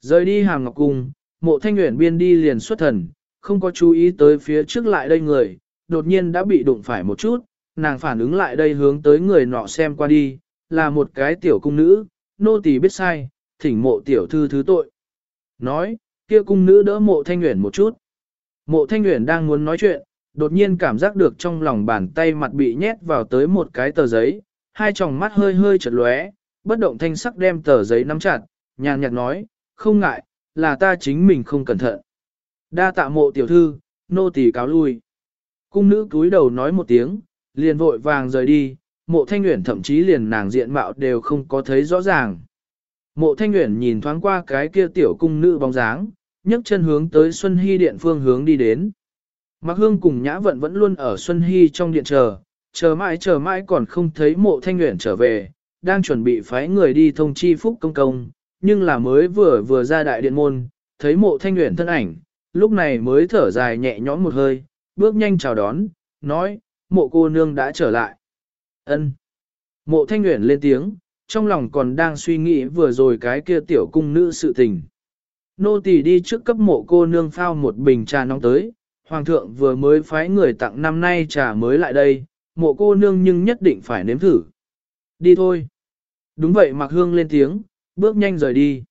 Rời đi hàng ngọc cung, mộ thanh nguyện biên đi liền xuất thần, không có chú ý tới phía trước lại đây người, đột nhiên đã bị đụng phải một chút, nàng phản ứng lại đây hướng tới người nọ xem qua đi, là một cái tiểu cung nữ, nô tỳ biết sai, thỉnh mộ tiểu thư thứ tội. Nói, kia cung nữ đỡ mộ thanh nguyện một chút. Mộ thanh Uyển đang muốn nói chuyện, đột nhiên cảm giác được trong lòng bàn tay mặt bị nhét vào tới một cái tờ giấy, hai tròng mắt hơi hơi chật lóe, bất động thanh sắc đem tờ giấy nắm chặt, nhàn nhạt nói, không ngại, là ta chính mình không cẩn thận. Đa tạ mộ tiểu thư, nô tỳ cáo lui. Cung nữ cúi đầu nói một tiếng, liền vội vàng rời đi, mộ thanh nguyện thậm chí liền nàng diện mạo đều không có thấy rõ ràng. Mộ thanh nguyện nhìn thoáng qua cái kia tiểu cung nữ bóng dáng, nhấc chân hướng tới Xuân Hy điện phương hướng đi đến. Mạc Hương cùng Nhã Vận vẫn luôn ở Xuân Hy trong điện chờ, chờ mãi chờ mãi còn không thấy mộ thanh nguyện trở về, đang chuẩn bị phái người đi thông chi phúc công công, nhưng là mới vừa vừa ra đại điện môn, thấy mộ thanh nguyện thân ảnh, lúc này mới thở dài nhẹ nhõm một hơi, bước nhanh chào đón, nói, mộ cô nương đã trở lại. ân Mộ thanh nguyện lên tiếng, trong lòng còn đang suy nghĩ vừa rồi cái kia tiểu cung nữ sự tình. Nô tỳ đi trước cấp mộ cô nương phao một bình trà nóng tới, hoàng thượng vừa mới phái người tặng năm nay trà mới lại đây, mộ cô nương nhưng nhất định phải nếm thử. Đi thôi. Đúng vậy mặc hương lên tiếng, bước nhanh rời đi.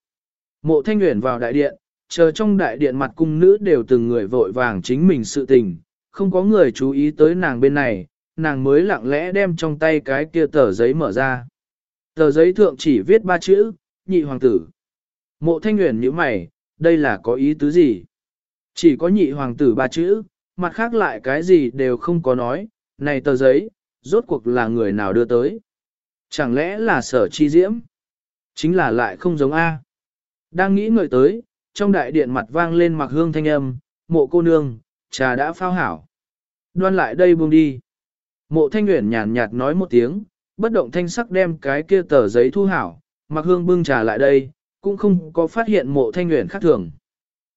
Mộ thanh nguyện vào đại điện, chờ trong đại điện mặt cung nữ đều từng người vội vàng chính mình sự tình, không có người chú ý tới nàng bên này, nàng mới lặng lẽ đem trong tay cái kia tờ giấy mở ra. Tờ giấy thượng chỉ viết ba chữ, nhị hoàng tử. Mộ thanh nguyện như mày, đây là có ý tứ gì? Chỉ có nhị hoàng tử ba chữ, mặt khác lại cái gì đều không có nói, này tờ giấy, rốt cuộc là người nào đưa tới? Chẳng lẽ là sở chi diễm? Chính là lại không giống A. Đang nghĩ ngợi tới, trong đại điện mặt vang lên mặc hương thanh âm, mộ cô nương, trà đã phao hảo. Đoan lại đây buông đi. Mộ thanh nguyện nhàn nhạt nói một tiếng, bất động thanh sắc đem cái kia tờ giấy thu hảo, mặc hương bưng trà lại đây, cũng không có phát hiện mộ thanh nguyện khác thường.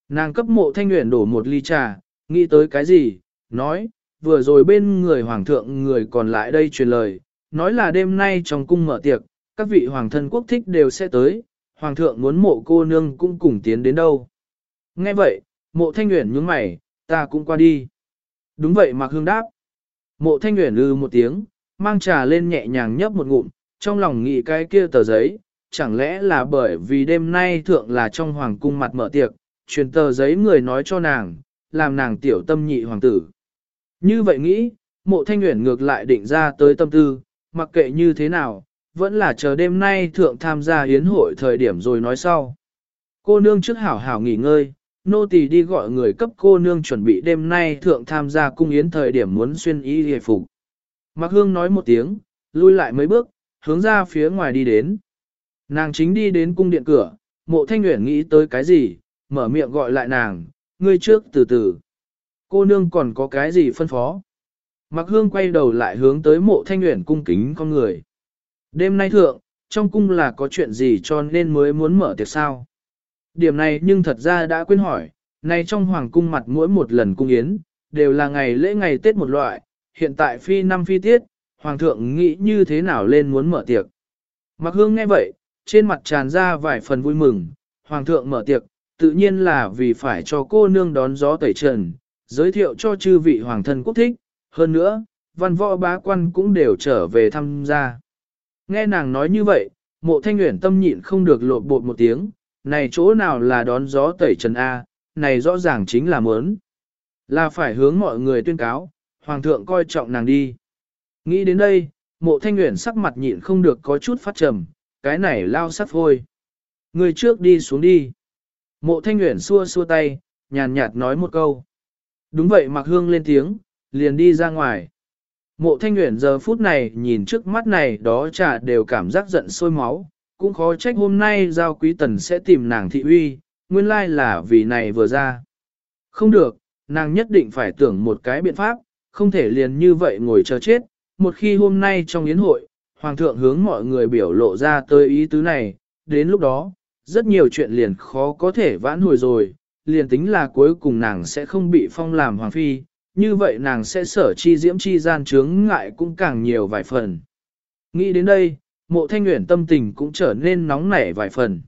Nàng cấp mộ thanh nguyện đổ một ly trà, nghĩ tới cái gì, nói, vừa rồi bên người hoàng thượng người còn lại đây truyền lời, nói là đêm nay trong cung mở tiệc, các vị hoàng thân quốc thích đều sẽ tới, hoàng thượng muốn mộ cô nương cũng cùng tiến đến đâu. Nghe vậy, mộ thanh nguyện nhướng mày, ta cũng qua đi. Đúng vậy Mạc Hương đáp. Mộ thanh nguyện lư một tiếng, mang trà lên nhẹ nhàng nhấp một ngụm, trong lòng nghĩ cái kia tờ giấy, chẳng lẽ là bởi vì đêm nay thượng là trong hoàng cung mặt mở tiệc, truyền tờ giấy người nói cho nàng, làm nàng tiểu tâm nhị hoàng tử. Như vậy nghĩ, mộ thanh nguyện ngược lại định ra tới tâm tư, mặc kệ như thế nào, vẫn là chờ đêm nay thượng tham gia hiến hội thời điểm rồi nói sau. Cô nương trước hảo hảo nghỉ ngơi, nô tỳ đi gọi người cấp cô nương chuẩn bị đêm nay thượng tham gia cung yến thời điểm muốn xuyên y hề phục. Mạc Hương nói một tiếng, lui lại mấy bước, hướng ra phía ngoài đi đến. Nàng chính đi đến cung điện cửa, mộ thanh nguyện nghĩ tới cái gì, mở miệng gọi lại nàng, ngươi trước từ từ. Cô nương còn có cái gì phân phó? Mặc Hương quay đầu lại hướng tới mộ thanh nguyện cung kính con người. Đêm nay thượng, trong cung là có chuyện gì cho nên mới muốn mở tiệc sao? Điểm này nhưng thật ra đã quên hỏi, nay trong hoàng cung mặt mỗi một lần cung yến, đều là ngày lễ ngày Tết một loại, hiện tại phi năm phi tiết, hoàng thượng nghĩ như thế nào lên muốn mở tiệc. Mặc hương nghe vậy, trên mặt tràn ra vài phần vui mừng, hoàng thượng mở tiệc, tự nhiên là vì phải cho cô nương đón gió tẩy trần, giới thiệu cho chư vị hoàng thân quốc thích, hơn nữa, văn võ bá quan cũng đều trở về tham gia. Nghe nàng nói như vậy, mộ thanh nguyện tâm nhịn không được lột bột một tiếng, này chỗ nào là đón gió tẩy trần A, này rõ ràng chính là mớn. Là phải hướng mọi người tuyên cáo, hoàng thượng coi trọng nàng đi. Nghĩ đến đây, mộ thanh nguyện sắc mặt nhịn không được có chút phát trầm, cái này lao sắt thôi. Người trước đi xuống đi. Mộ thanh nguyện xua xua tay, nhàn nhạt nói một câu. Đúng vậy mặc hương lên tiếng, liền đi ra ngoài. Mộ thanh nguyện giờ phút này nhìn trước mắt này đó chả đều cảm giác giận sôi máu, cũng khó trách hôm nay giao quý tần sẽ tìm nàng thị uy, nguyên lai là vì này vừa ra. Không được, nàng nhất định phải tưởng một cái biện pháp, không thể liền như vậy ngồi chờ chết, một khi hôm nay trong yến hội, Hoàng thượng hướng mọi người biểu lộ ra tới ý tứ này, đến lúc đó, rất nhiều chuyện liền khó có thể vãn hồi rồi, liền tính là cuối cùng nàng sẽ không bị phong làm Hoàng Phi, như vậy nàng sẽ sở chi diễm chi gian chướng ngại cũng càng nhiều vài phần. Nghĩ đến đây, mộ thanh nguyện tâm tình cũng trở nên nóng nảy vài phần.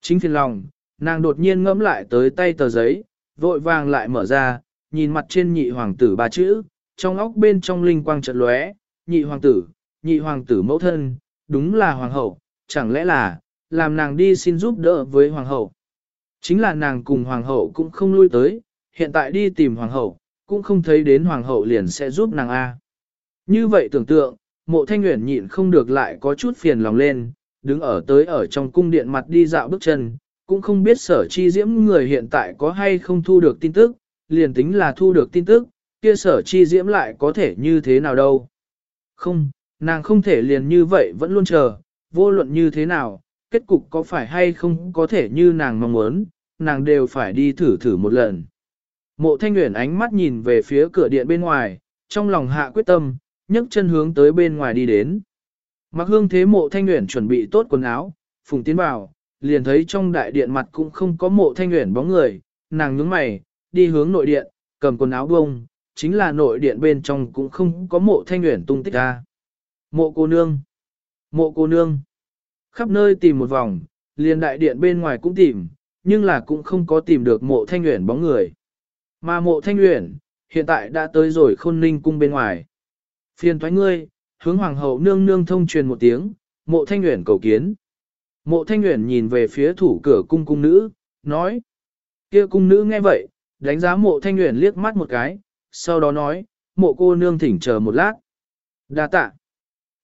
Chính phiền lòng, nàng đột nhiên ngẫm lại tới tay tờ giấy, vội vàng lại mở ra, nhìn mặt trên nhị hoàng tử ba chữ, trong óc bên trong linh quang chợt lóe, nhị hoàng tử, nhị hoàng tử mẫu thân, đúng là hoàng hậu, chẳng lẽ là, làm nàng đi xin giúp đỡ với hoàng hậu. Chính là nàng cùng hoàng hậu cũng không lui tới, hiện tại đi tìm hoàng hậu, cũng không thấy đến hoàng hậu liền sẽ giúp nàng A. Như vậy tưởng tượng, mộ thanh nguyện nhịn không được lại có chút phiền lòng lên, đứng ở tới ở trong cung điện mặt đi dạo bước chân, cũng không biết sở chi diễm người hiện tại có hay không thu được tin tức, liền tính là thu được tin tức, kia sở chi diễm lại có thể như thế nào đâu. Không, nàng không thể liền như vậy vẫn luôn chờ, vô luận như thế nào, kết cục có phải hay không có thể như nàng mong muốn, nàng đều phải đi thử thử một lần. Mộ thanh nguyện ánh mắt nhìn về phía cửa điện bên ngoài, trong lòng hạ quyết tâm, nhấc chân hướng tới bên ngoài đi đến. Mặc hương thế mộ thanh nguyện chuẩn bị tốt quần áo, phùng tiến vào, liền thấy trong đại điện mặt cũng không có mộ thanh nguyện bóng người, nàng nhướng mày, đi hướng nội điện, cầm quần áo bông, chính là nội điện bên trong cũng không có mộ thanh nguyện tung tích ra. Mộ cô nương, mộ cô nương, khắp nơi tìm một vòng, liền đại điện bên ngoài cũng tìm, nhưng là cũng không có tìm được mộ thanh nguyện bóng người. Mà mộ thanh nguyện, hiện tại đã tới rồi khôn ninh cung bên ngoài. Phiền thoái ngươi, hướng hoàng hậu nương nương thông truyền một tiếng, mộ thanh nguyện cầu kiến. Mộ thanh nguyện nhìn về phía thủ cửa cung cung nữ, nói. kia cung nữ nghe vậy, đánh giá mộ thanh nguyện liếc mắt một cái, sau đó nói, mộ cô nương thỉnh chờ một lát. đa tạ.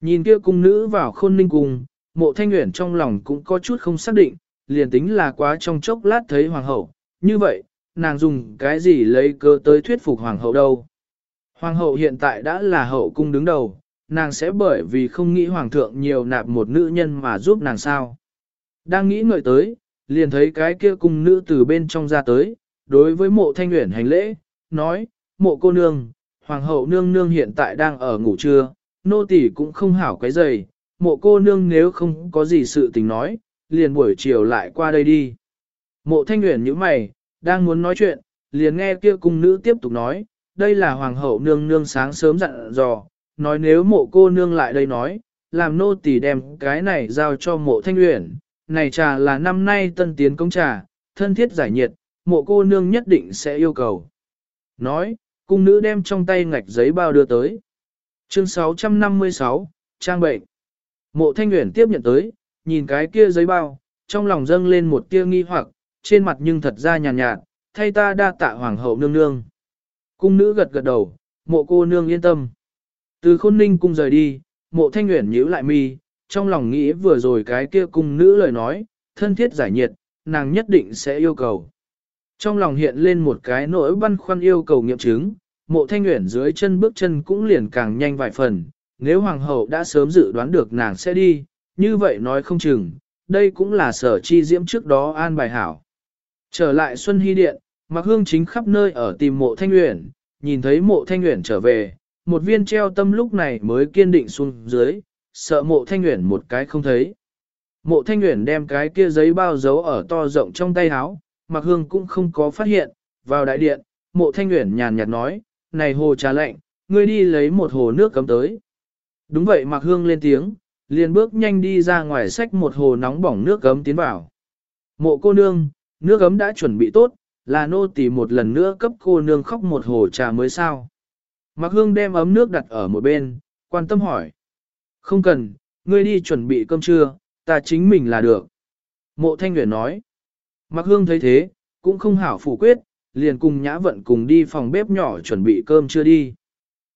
Nhìn kia cung nữ vào khôn ninh cung, mộ thanh nguyện trong lòng cũng có chút không xác định, liền tính là quá trong chốc lát thấy hoàng hậu, như vậy, nàng dùng cái gì lấy cơ tới thuyết phục hoàng hậu đâu. Hoàng hậu hiện tại đã là hậu cung đứng đầu, nàng sẽ bởi vì không nghĩ hoàng thượng nhiều nạp một nữ nhân mà giúp nàng sao. Đang nghĩ ngợi tới, liền thấy cái kia cung nữ từ bên trong ra tới, đối với mộ thanh nguyện hành lễ, nói, mộ cô nương, hoàng hậu nương nương hiện tại đang ở ngủ trưa, nô tỳ cũng không hảo cái giày, mộ cô nương nếu không có gì sự tình nói, liền buổi chiều lại qua đây đi. Mộ thanh nguyện như mày, đang muốn nói chuyện, liền nghe kia cung nữ tiếp tục nói, đây là hoàng hậu nương nương sáng sớm dặn dò, nói nếu mộ cô nương lại đây nói, làm nô tỳ đem cái này giao cho mộ thanh uyển, này trà là năm nay tân tiến công trà, thân thiết giải nhiệt, mộ cô nương nhất định sẽ yêu cầu. Nói, cung nữ đem trong tay ngạch giấy bao đưa tới. Chương 656, Trang bệnh. Mộ thanh uyển tiếp nhận tới, nhìn cái kia giấy bao, trong lòng dâng lên một tia nghi hoặc, trên mặt nhưng thật ra nhàn nhạt, nhạt, thay ta đa tạ hoàng hậu nương nương. Cung nữ gật gật đầu, mộ cô nương yên tâm. Từ khôn ninh cung rời đi, mộ thanh nguyện nhíu lại mi, trong lòng nghĩ vừa rồi cái kia cung nữ lời nói, thân thiết giải nhiệt, nàng nhất định sẽ yêu cầu. Trong lòng hiện lên một cái nỗi băn khoăn yêu cầu nghiệm chứng, mộ thanh nguyện dưới chân bước chân cũng liền càng nhanh vài phần, nếu hoàng hậu đã sớm dự đoán được nàng sẽ đi, như vậy nói không chừng, đây cũng là sở chi diễm trước đó an bài hảo. Trở lại Xuân Hy Điện, Mạc Hương chính khắp nơi ở tìm mộ thanh nguyện, nhìn thấy mộ thanh nguyện trở về, một viên treo tâm lúc này mới kiên định xuống dưới, sợ mộ thanh nguyện một cái không thấy. Mộ thanh nguyện đem cái kia giấy bao giấu ở to rộng trong tay áo, Mạc Hương cũng không có phát hiện, vào đại điện, mộ thanh nguyện nhàn nhạt nói, này hồ trà lạnh, ngươi đi lấy một hồ nước cấm tới. Đúng vậy Mạc Hương lên tiếng, liền bước nhanh đi ra ngoài xách một hồ nóng bỏng nước cấm tiến vào. Mộ cô nương, nước cấm đã chuẩn bị tốt, là nô tỳ một lần nữa cấp cô nương khóc một hồ trà mới sao. Mạc Hương đem ấm nước đặt ở một bên, quan tâm hỏi. Không cần, ngươi đi chuẩn bị cơm trưa, ta chính mình là được. Mộ Thanh Nguyễn nói. Mạc Hương thấy thế, cũng không hảo phủ quyết, liền cùng Nhã Vận cùng đi phòng bếp nhỏ chuẩn bị cơm trưa đi.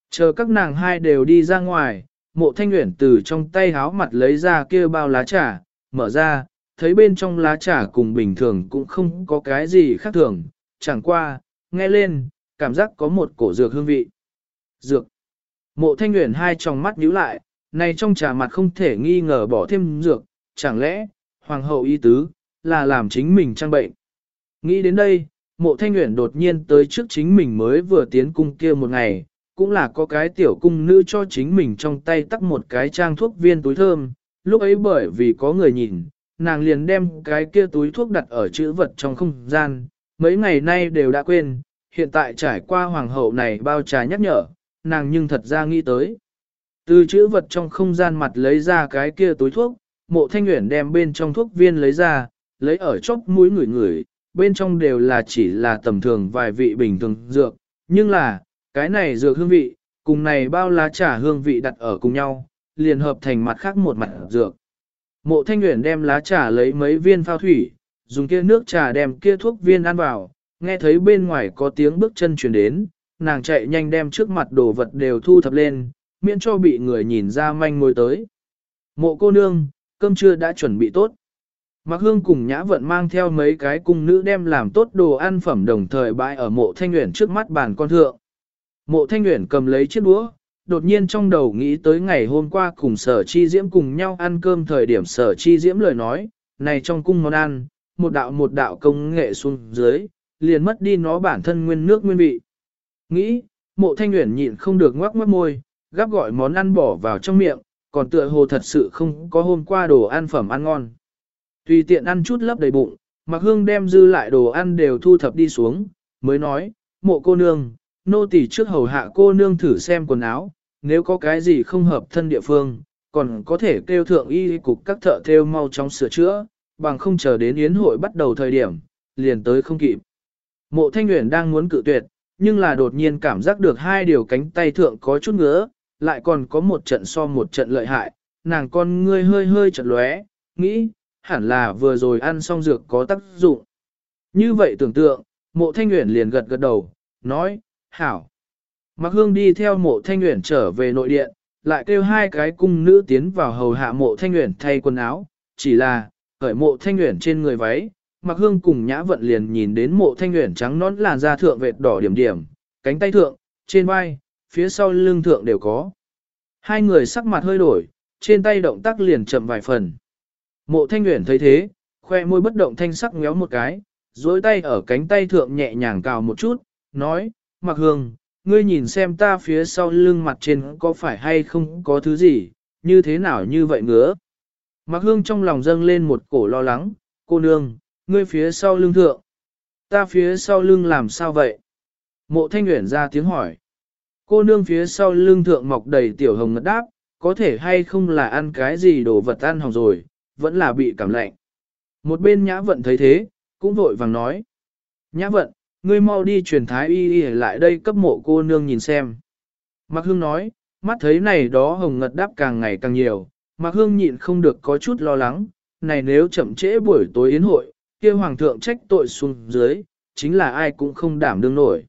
Chờ các nàng hai đều đi ra ngoài, mộ Thanh nguyện từ trong tay háo mặt lấy ra kia bao lá trà, mở ra, thấy bên trong lá trà cùng bình thường cũng không có cái gì khác thường, chẳng qua, nghe lên, cảm giác có một cổ dược hương vị. Dược. Mộ thanh nguyện hai tròng mắt nhíu lại, này trong trà mặt không thể nghi ngờ bỏ thêm dược, chẳng lẽ, hoàng hậu y tứ, là làm chính mình trang bệnh. Nghĩ đến đây, mộ thanh nguyện đột nhiên tới trước chính mình mới vừa tiến cung kia một ngày, cũng là có cái tiểu cung nữ cho chính mình trong tay tắt một cái trang thuốc viên túi thơm, lúc ấy bởi vì có người nhìn, nàng liền đem cái kia túi thuốc đặt ở chữ vật trong không gian, mấy ngày nay đều đã quên, hiện tại trải qua hoàng hậu này bao trà nhắc nhở, nàng nhưng thật ra nghĩ tới. Từ chữ vật trong không gian mặt lấy ra cái kia túi thuốc, mộ thanh nguyện đem bên trong thuốc viên lấy ra, lấy ở chốc mũi người người, bên trong đều là chỉ là tầm thường vài vị bình thường dược, nhưng là, cái này dược hương vị, cùng này bao lá trà hương vị đặt ở cùng nhau, liền hợp thành mặt khác một mặt dược. Mộ thanh nguyễn đem lá trà lấy mấy viên phao thủy, dùng kia nước trà đem kia thuốc viên ăn vào, nghe thấy bên ngoài có tiếng bước chân chuyển đến, nàng chạy nhanh đem trước mặt đồ vật đều thu thập lên, miễn cho bị người nhìn ra manh ngồi tới. Mộ cô nương, cơm trưa đã chuẩn bị tốt. Mạc Hương cùng Nhã Vận mang theo mấy cái cung nữ đem làm tốt đồ ăn phẩm đồng thời bãi ở mộ thanh nguyện trước mắt bàn con thượng. Mộ thanh nguyện cầm lấy chiếc đũa, đột nhiên trong đầu nghĩ tới ngày hôm qua cùng sở chi diễm cùng nhau ăn cơm thời điểm sở chi diễm lời nói, này trong cung món ăn, một đạo một đạo công nghệ xuống dưới, liền mất đi nó bản thân nguyên nước nguyên vị. Nghĩ, mộ thanh nguyện nhịn không được ngoác mất môi, gắp gọi món ăn bỏ vào trong miệng, còn tựa hồ thật sự không có hôm qua đồ ăn phẩm ăn ngon. Tùy tiện ăn chút lấp đầy bụng, Mạc Hương đem dư lại đồ ăn đều thu thập đi xuống, mới nói, mộ cô nương, nô tỳ trước hầu hạ cô nương thử xem quần áo, nếu có cái gì không hợp thân địa phương, còn có thể kêu thượng y cục các thợ theo mau chóng sửa chữa, bằng không chờ đến yến hội bắt đầu thời điểm, liền tới không kịp. Mộ Thanh Nguyễn đang muốn cự tuyệt, nhưng là đột nhiên cảm giác được hai điều cánh tay thượng có chút ngứa, lại còn có một trận so một trận lợi hại, nàng con ngươi hơi hơi chật lóe, nghĩ, hẳn là vừa rồi ăn xong dược có tác dụng. Như vậy tưởng tượng, mộ thanh nguyện liền gật gật đầu, nói, hảo. Mặc hương đi theo mộ thanh nguyện trở về nội điện, lại kêu hai cái cung nữ tiến vào hầu hạ mộ thanh nguyện thay quần áo, chỉ là, khởi mộ thanh nguyện trên người váy, mặc hương cùng nhã vận liền nhìn đến mộ thanh nguyện trắng nón làn da thượng vệt đỏ điểm điểm, cánh tay thượng, trên vai, phía sau lưng thượng đều có. Hai người sắc mặt hơi đổi, trên tay động tác liền chậm vài phần. Mộ thanh nguyện thấy thế, khoe môi bất động thanh sắc ngéo một cái, dối tay ở cánh tay thượng nhẹ nhàng cào một chút, nói, mặc hương, ngươi nhìn xem ta phía sau lưng mặt trên có phải hay không có thứ gì, như thế nào như vậy ngứa. Mặc hương trong lòng dâng lên một cổ lo lắng, cô nương, ngươi phía sau lưng thượng. Ta phía sau lưng làm sao vậy? Mộ thanh nguyện ra tiếng hỏi. Cô nương phía sau lưng thượng mọc đầy tiểu hồng ngất đáp, có thể hay không là ăn cái gì đồ vật ăn hỏng rồi, vẫn là bị cảm lạnh. Một bên nhã vận thấy thế, cũng vội vàng nói. Nhã vận, ngươi mau đi truyền thái y y lại đây cấp mộ cô nương nhìn xem. Mạc Hương nói, mắt thấy này đó hồng ngật đáp càng ngày càng nhiều, Mạc Hương nhịn không được có chút lo lắng, này nếu chậm trễ buổi tối yến hội, kia hoàng thượng trách tội xuống dưới, chính là ai cũng không đảm đương nổi.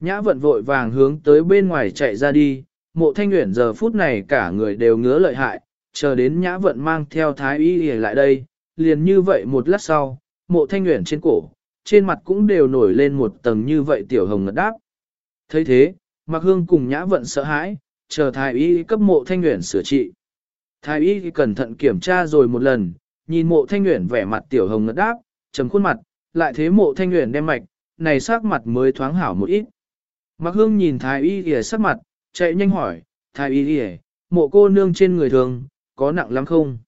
Nhã vận vội vàng hướng tới bên ngoài chạy ra đi, mộ thanh nguyện giờ phút này cả người đều ngứa lợi hại, chờ đến nhã vận mang theo thái y lại đây, liền như vậy một lát sau, mộ thanh nguyện trên cổ, trên mặt cũng đều nổi lên một tầng như vậy tiểu hồng ngật đáp. thấy thế, mặc hương cùng nhã vận sợ hãi, chờ thái y cấp mộ thanh nguyện sửa trị. Thái y cẩn thận kiểm tra rồi một lần, nhìn mộ thanh nguyện vẻ mặt tiểu hồng ngật đáp, trầm khuôn mặt, lại thế mộ thanh nguyện đem mạch, này sắc mặt mới thoáng hảo một ít. Mặc hương nhìn thái y y sắc mặt, chạy nhanh hỏi, thái y y mộ cô nương trên người thường, có nặng lắm không?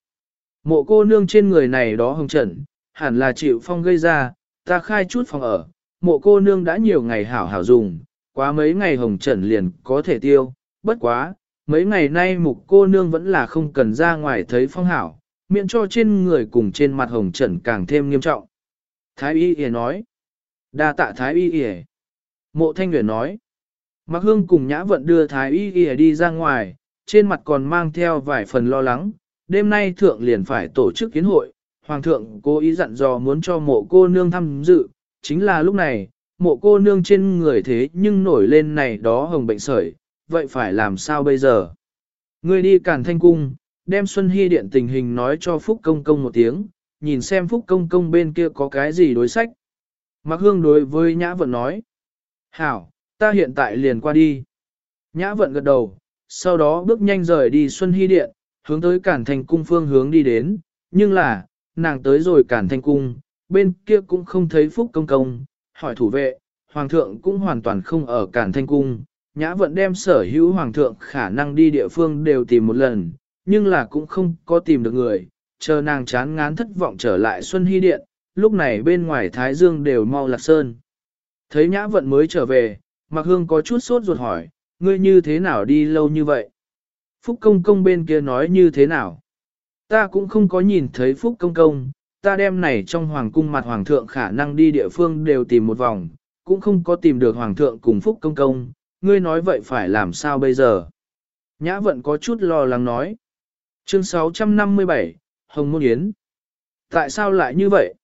Mộ cô nương trên người này đó hồng trần, hẳn là chịu phong gây ra, ta khai chút phòng ở, mộ cô nương đã nhiều ngày hảo hảo dùng, quá mấy ngày hồng trần liền có thể tiêu, bất quá, mấy ngày nay mục cô nương vẫn là không cần ra ngoài thấy phong hảo, miễn cho trên người cùng trên mặt hồng trần càng thêm nghiêm trọng. Thái y y nói, đa tạ thái y y Mộ thanh nguyện nói, Mạc Hương cùng Nhã Vận đưa Thái Y Y đi ra ngoài, trên mặt còn mang theo vài phần lo lắng, đêm nay thượng liền phải tổ chức kiến hội, Hoàng thượng cố ý dặn dò muốn cho mộ cô nương tham dự, chính là lúc này, mộ cô nương trên người thế nhưng nổi lên này đó hồng bệnh sởi, vậy phải làm sao bây giờ? Người đi cản thanh cung, đem Xuân Hy điện tình hình nói cho Phúc Công Công một tiếng, nhìn xem Phúc Công Công bên kia có cái gì đối sách. Mạc Hương đối với Nhã Vận nói, Hảo, ta hiện tại liền qua đi. Nhã Vận gật đầu, sau đó bước nhanh rời đi Xuân Hy điện, hướng tới Cản Thành cung phương hướng đi đến, nhưng là, nàng tới rồi Cản Thành cung, bên kia cũng không thấy Phúc Công Công, hỏi thủ vệ, Hoàng thượng cũng hoàn toàn không ở Cản Thanh cung. Nhã Vận đem sở hữu Hoàng thượng khả năng đi địa phương đều tìm một lần, nhưng là cũng không có tìm được người, chờ nàng chán ngán thất vọng trở lại Xuân Hy điện, lúc này bên ngoài Thái Dương đều mau lạc sơn. Thấy Nhã Vận mới trở về, Mạc Hương có chút sốt ruột hỏi, ngươi như thế nào đi lâu như vậy? Phúc Công Công bên kia nói như thế nào? Ta cũng không có nhìn thấy Phúc Công Công, ta đem này trong Hoàng cung mặt Hoàng thượng khả năng đi địa phương đều tìm một vòng, cũng không có tìm được Hoàng thượng cùng Phúc Công Công, ngươi nói vậy phải làm sao bây giờ? Nhã Vận có chút lo lắng nói. Chương 657, Hồng Môn Yến. Tại sao lại như vậy?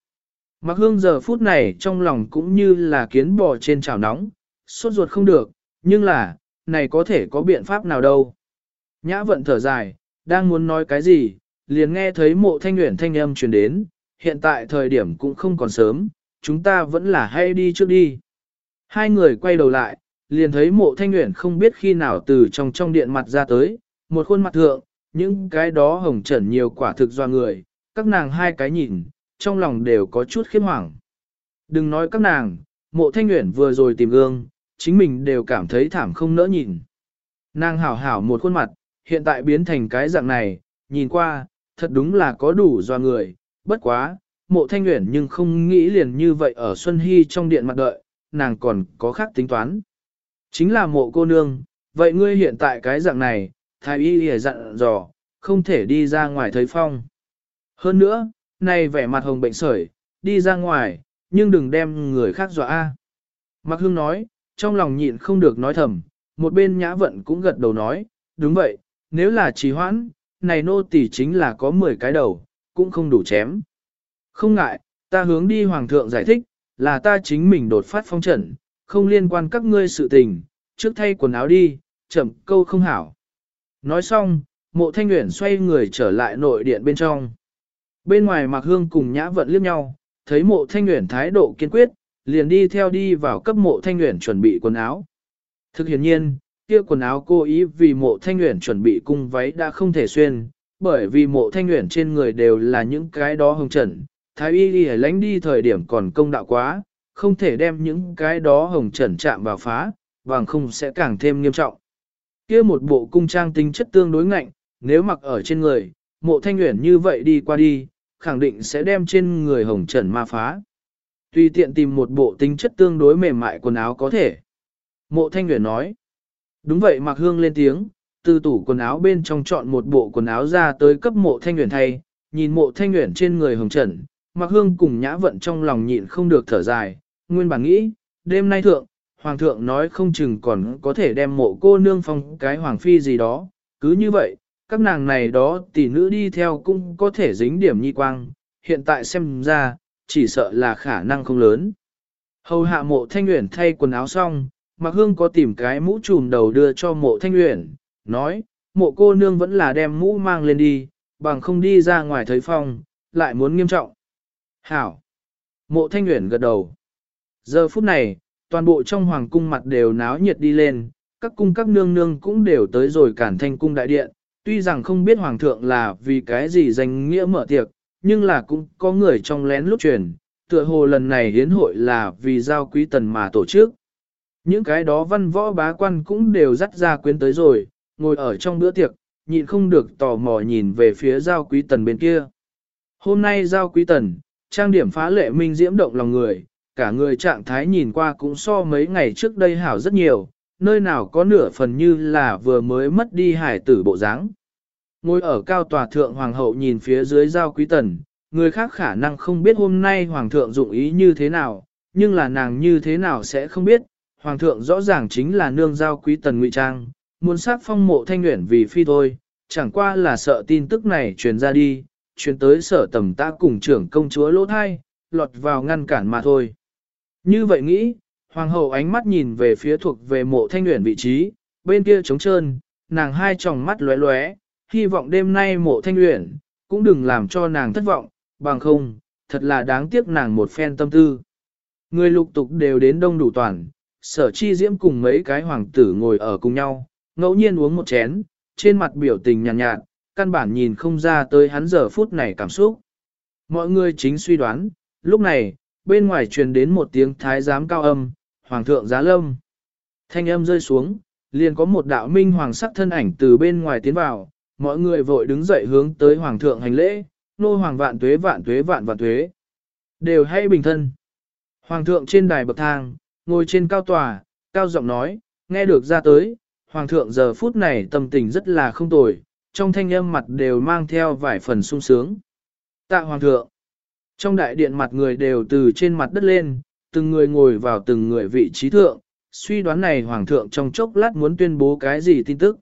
Mặc hương giờ phút này trong lòng cũng như là kiến bò trên chảo nóng, sốt ruột không được, nhưng là, này có thể có biện pháp nào đâu. Nhã vận thở dài, đang muốn nói cái gì, liền nghe thấy mộ thanh nguyện thanh âm truyền đến, hiện tại thời điểm cũng không còn sớm, chúng ta vẫn là hay đi trước đi. Hai người quay đầu lại, liền thấy mộ thanh nguyện không biết khi nào từ trong trong điện mặt ra tới, một khuôn mặt thượng, những cái đó hồng trần nhiều quả thực do người, các nàng hai cái nhìn, trong lòng đều có chút khiếp hoảng. Đừng nói các nàng, mộ thanh nguyện vừa rồi tìm gương, chính mình đều cảm thấy thảm không nỡ nhìn. Nàng hảo hảo một khuôn mặt, hiện tại biến thành cái dạng này, nhìn qua, thật đúng là có đủ do người, bất quá, mộ thanh nguyện nhưng không nghĩ liền như vậy ở Xuân Hy trong điện mặt đợi, nàng còn có khác tính toán. Chính là mộ cô nương, vậy ngươi hiện tại cái dạng này, thái y hề dặn dò, không thể đi ra ngoài thấy phong. Hơn nữa, này vẻ mặt hồng bệnh sởi, đi ra ngoài, nhưng đừng đem người khác dọa a. Mạc Hương nói, trong lòng nhịn không được nói thầm, một bên nhã vận cũng gật đầu nói, đúng vậy, nếu là trì hoãn, này nô tỷ chính là có 10 cái đầu, cũng không đủ chém. Không ngại, ta hướng đi hoàng thượng giải thích, là ta chính mình đột phát phong trận, không liên quan các ngươi sự tình, trước thay quần áo đi, chậm câu không hảo. Nói xong, mộ thanh nguyện xoay người trở lại nội điện bên trong. Bên ngoài mặc hương cùng nhã vận liếc nhau, thấy mộ thanh nguyện thái độ kiên quyết, liền đi theo đi vào cấp mộ thanh nguyện chuẩn bị quần áo. Thực hiện nhiên, kia quần áo cô ý vì mộ thanh nguyện chuẩn bị cung váy đã không thể xuyên, bởi vì mộ thanh nguyện trên người đều là những cái đó hồng trần, thái y đi lánh đi thời điểm còn công đạo quá, không thể đem những cái đó hồng trần chạm vào phá, vàng không sẽ càng thêm nghiêm trọng. kia một bộ cung trang tính chất tương đối ngạnh, nếu mặc ở trên người, mộ thanh nguyện như vậy đi qua đi, khẳng định sẽ đem trên người hồng trần ma phá. Tùy tiện tìm một bộ tính chất tương đối mềm mại quần áo có thể. Mộ thanh nguyện nói. Đúng vậy mặc hương lên tiếng, từ tủ quần áo bên trong chọn một bộ quần áo ra tới cấp mộ thanh nguyện thay, nhìn mộ thanh nguyện trên người hồng trần, mặc hương cùng nhã vận trong lòng nhịn không được thở dài, nguyên bản nghĩ, đêm nay thượng, hoàng thượng nói không chừng còn có thể đem mộ cô nương phong cái hoàng phi gì đó, cứ như vậy, các nàng này đó tỷ nữ đi theo cũng có thể dính điểm nhi quang, hiện tại xem ra, chỉ sợ là khả năng không lớn. Hầu hạ mộ thanh nguyện thay quần áo xong, Mạc Hương có tìm cái mũ trùm đầu đưa cho mộ thanh nguyện, nói, mộ cô nương vẫn là đem mũ mang lên đi, bằng không đi ra ngoài thấy phong, lại muốn nghiêm trọng. Hảo! Mộ thanh nguyện gật đầu. Giờ phút này, toàn bộ trong hoàng cung mặt đều náo nhiệt đi lên, các cung các nương nương cũng đều tới rồi cản thanh cung đại điện, tuy rằng không biết hoàng thượng là vì cái gì danh nghĩa mở tiệc, nhưng là cũng có người trong lén lút truyền, tựa hồ lần này hiến hội là vì giao quý tần mà tổ chức. Những cái đó văn võ bá quan cũng đều dắt ra quyến tới rồi, ngồi ở trong bữa tiệc, nhịn không được tò mò nhìn về phía giao quý tần bên kia. Hôm nay giao quý tần, trang điểm phá lệ minh diễm động lòng người, cả người trạng thái nhìn qua cũng so mấy ngày trước đây hảo rất nhiều, nơi nào có nửa phần như là vừa mới mất đi hải tử bộ dáng. Ngồi ở cao tòa thượng hoàng hậu nhìn phía dưới giao quý tần, người khác khả năng không biết hôm nay hoàng thượng dụng ý như thế nào, nhưng là nàng như thế nào sẽ không biết, hoàng thượng rõ ràng chính là nương giao quý tần ngụy trang, muốn sát phong mộ thanh nguyện vì phi thôi, chẳng qua là sợ tin tức này truyền ra đi, truyền tới sở tầm ta cùng trưởng công chúa lỗ thai, lọt vào ngăn cản mà thôi. Như vậy nghĩ, hoàng hậu ánh mắt nhìn về phía thuộc về mộ thanh nguyện vị trí, bên kia trống trơn, nàng hai tròng mắt lóe lóe, hy vọng đêm nay mộ thanh luyện cũng đừng làm cho nàng thất vọng, bằng không, thật là đáng tiếc nàng một phen tâm tư. Người lục tục đều đến đông đủ toàn, sở chi diễm cùng mấy cái hoàng tử ngồi ở cùng nhau, ngẫu nhiên uống một chén, trên mặt biểu tình nhàn nhạt, nhạt, căn bản nhìn không ra tới hắn giờ phút này cảm xúc. Mọi người chính suy đoán, lúc này, bên ngoài truyền đến một tiếng thái giám cao âm, hoàng thượng giá lâm. Thanh âm rơi xuống, liền có một đạo minh hoàng sắc thân ảnh từ bên ngoài tiến vào, mọi người vội đứng dậy hướng tới hoàng thượng hành lễ, nô hoàng vạn tuế vạn tuế vạn vạn tuế. Đều hay bình thân. Hoàng thượng trên đài bậc thang, ngồi trên cao tòa, cao giọng nói, nghe được ra tới, hoàng thượng giờ phút này tâm tình rất là không tồi, trong thanh âm mặt đều mang theo vài phần sung sướng. Tạ hoàng thượng. Trong đại điện mặt người đều từ trên mặt đất lên, từng người ngồi vào từng người vị trí thượng, suy đoán này hoàng thượng trong chốc lát muốn tuyên bố cái gì tin tức.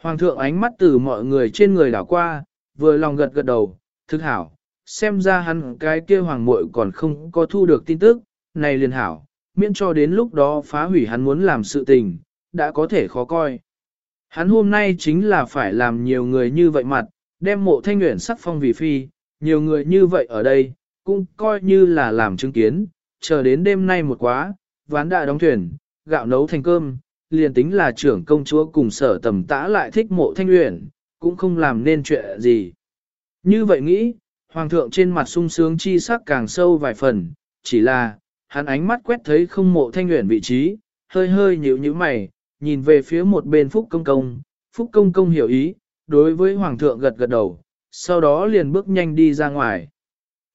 Hoàng thượng ánh mắt từ mọi người trên người đảo qua, vừa lòng gật gật đầu, thức hảo, xem ra hắn cái kia hoàng muội còn không có thu được tin tức, này liền hảo, miễn cho đến lúc đó phá hủy hắn muốn làm sự tình, đã có thể khó coi. Hắn hôm nay chính là phải làm nhiều người như vậy mặt, đem mộ thanh nguyện sắc phong vì phi, nhiều người như vậy ở đây, cũng coi như là làm chứng kiến, chờ đến đêm nay một quá, ván đã đóng thuyền, gạo nấu thành cơm, liền tính là trưởng công chúa cùng sở tầm tã lại thích mộ thanh uyển cũng không làm nên chuyện gì. Như vậy nghĩ, hoàng thượng trên mặt sung sướng chi sắc càng sâu vài phần, chỉ là, hắn ánh mắt quét thấy không mộ thanh uyển vị trí, hơi hơi nhíu nhíu mày, nhìn về phía một bên Phúc Công Công, Phúc Công Công hiểu ý, đối với Hoàng thượng gật gật đầu, sau đó liền bước nhanh đi ra ngoài.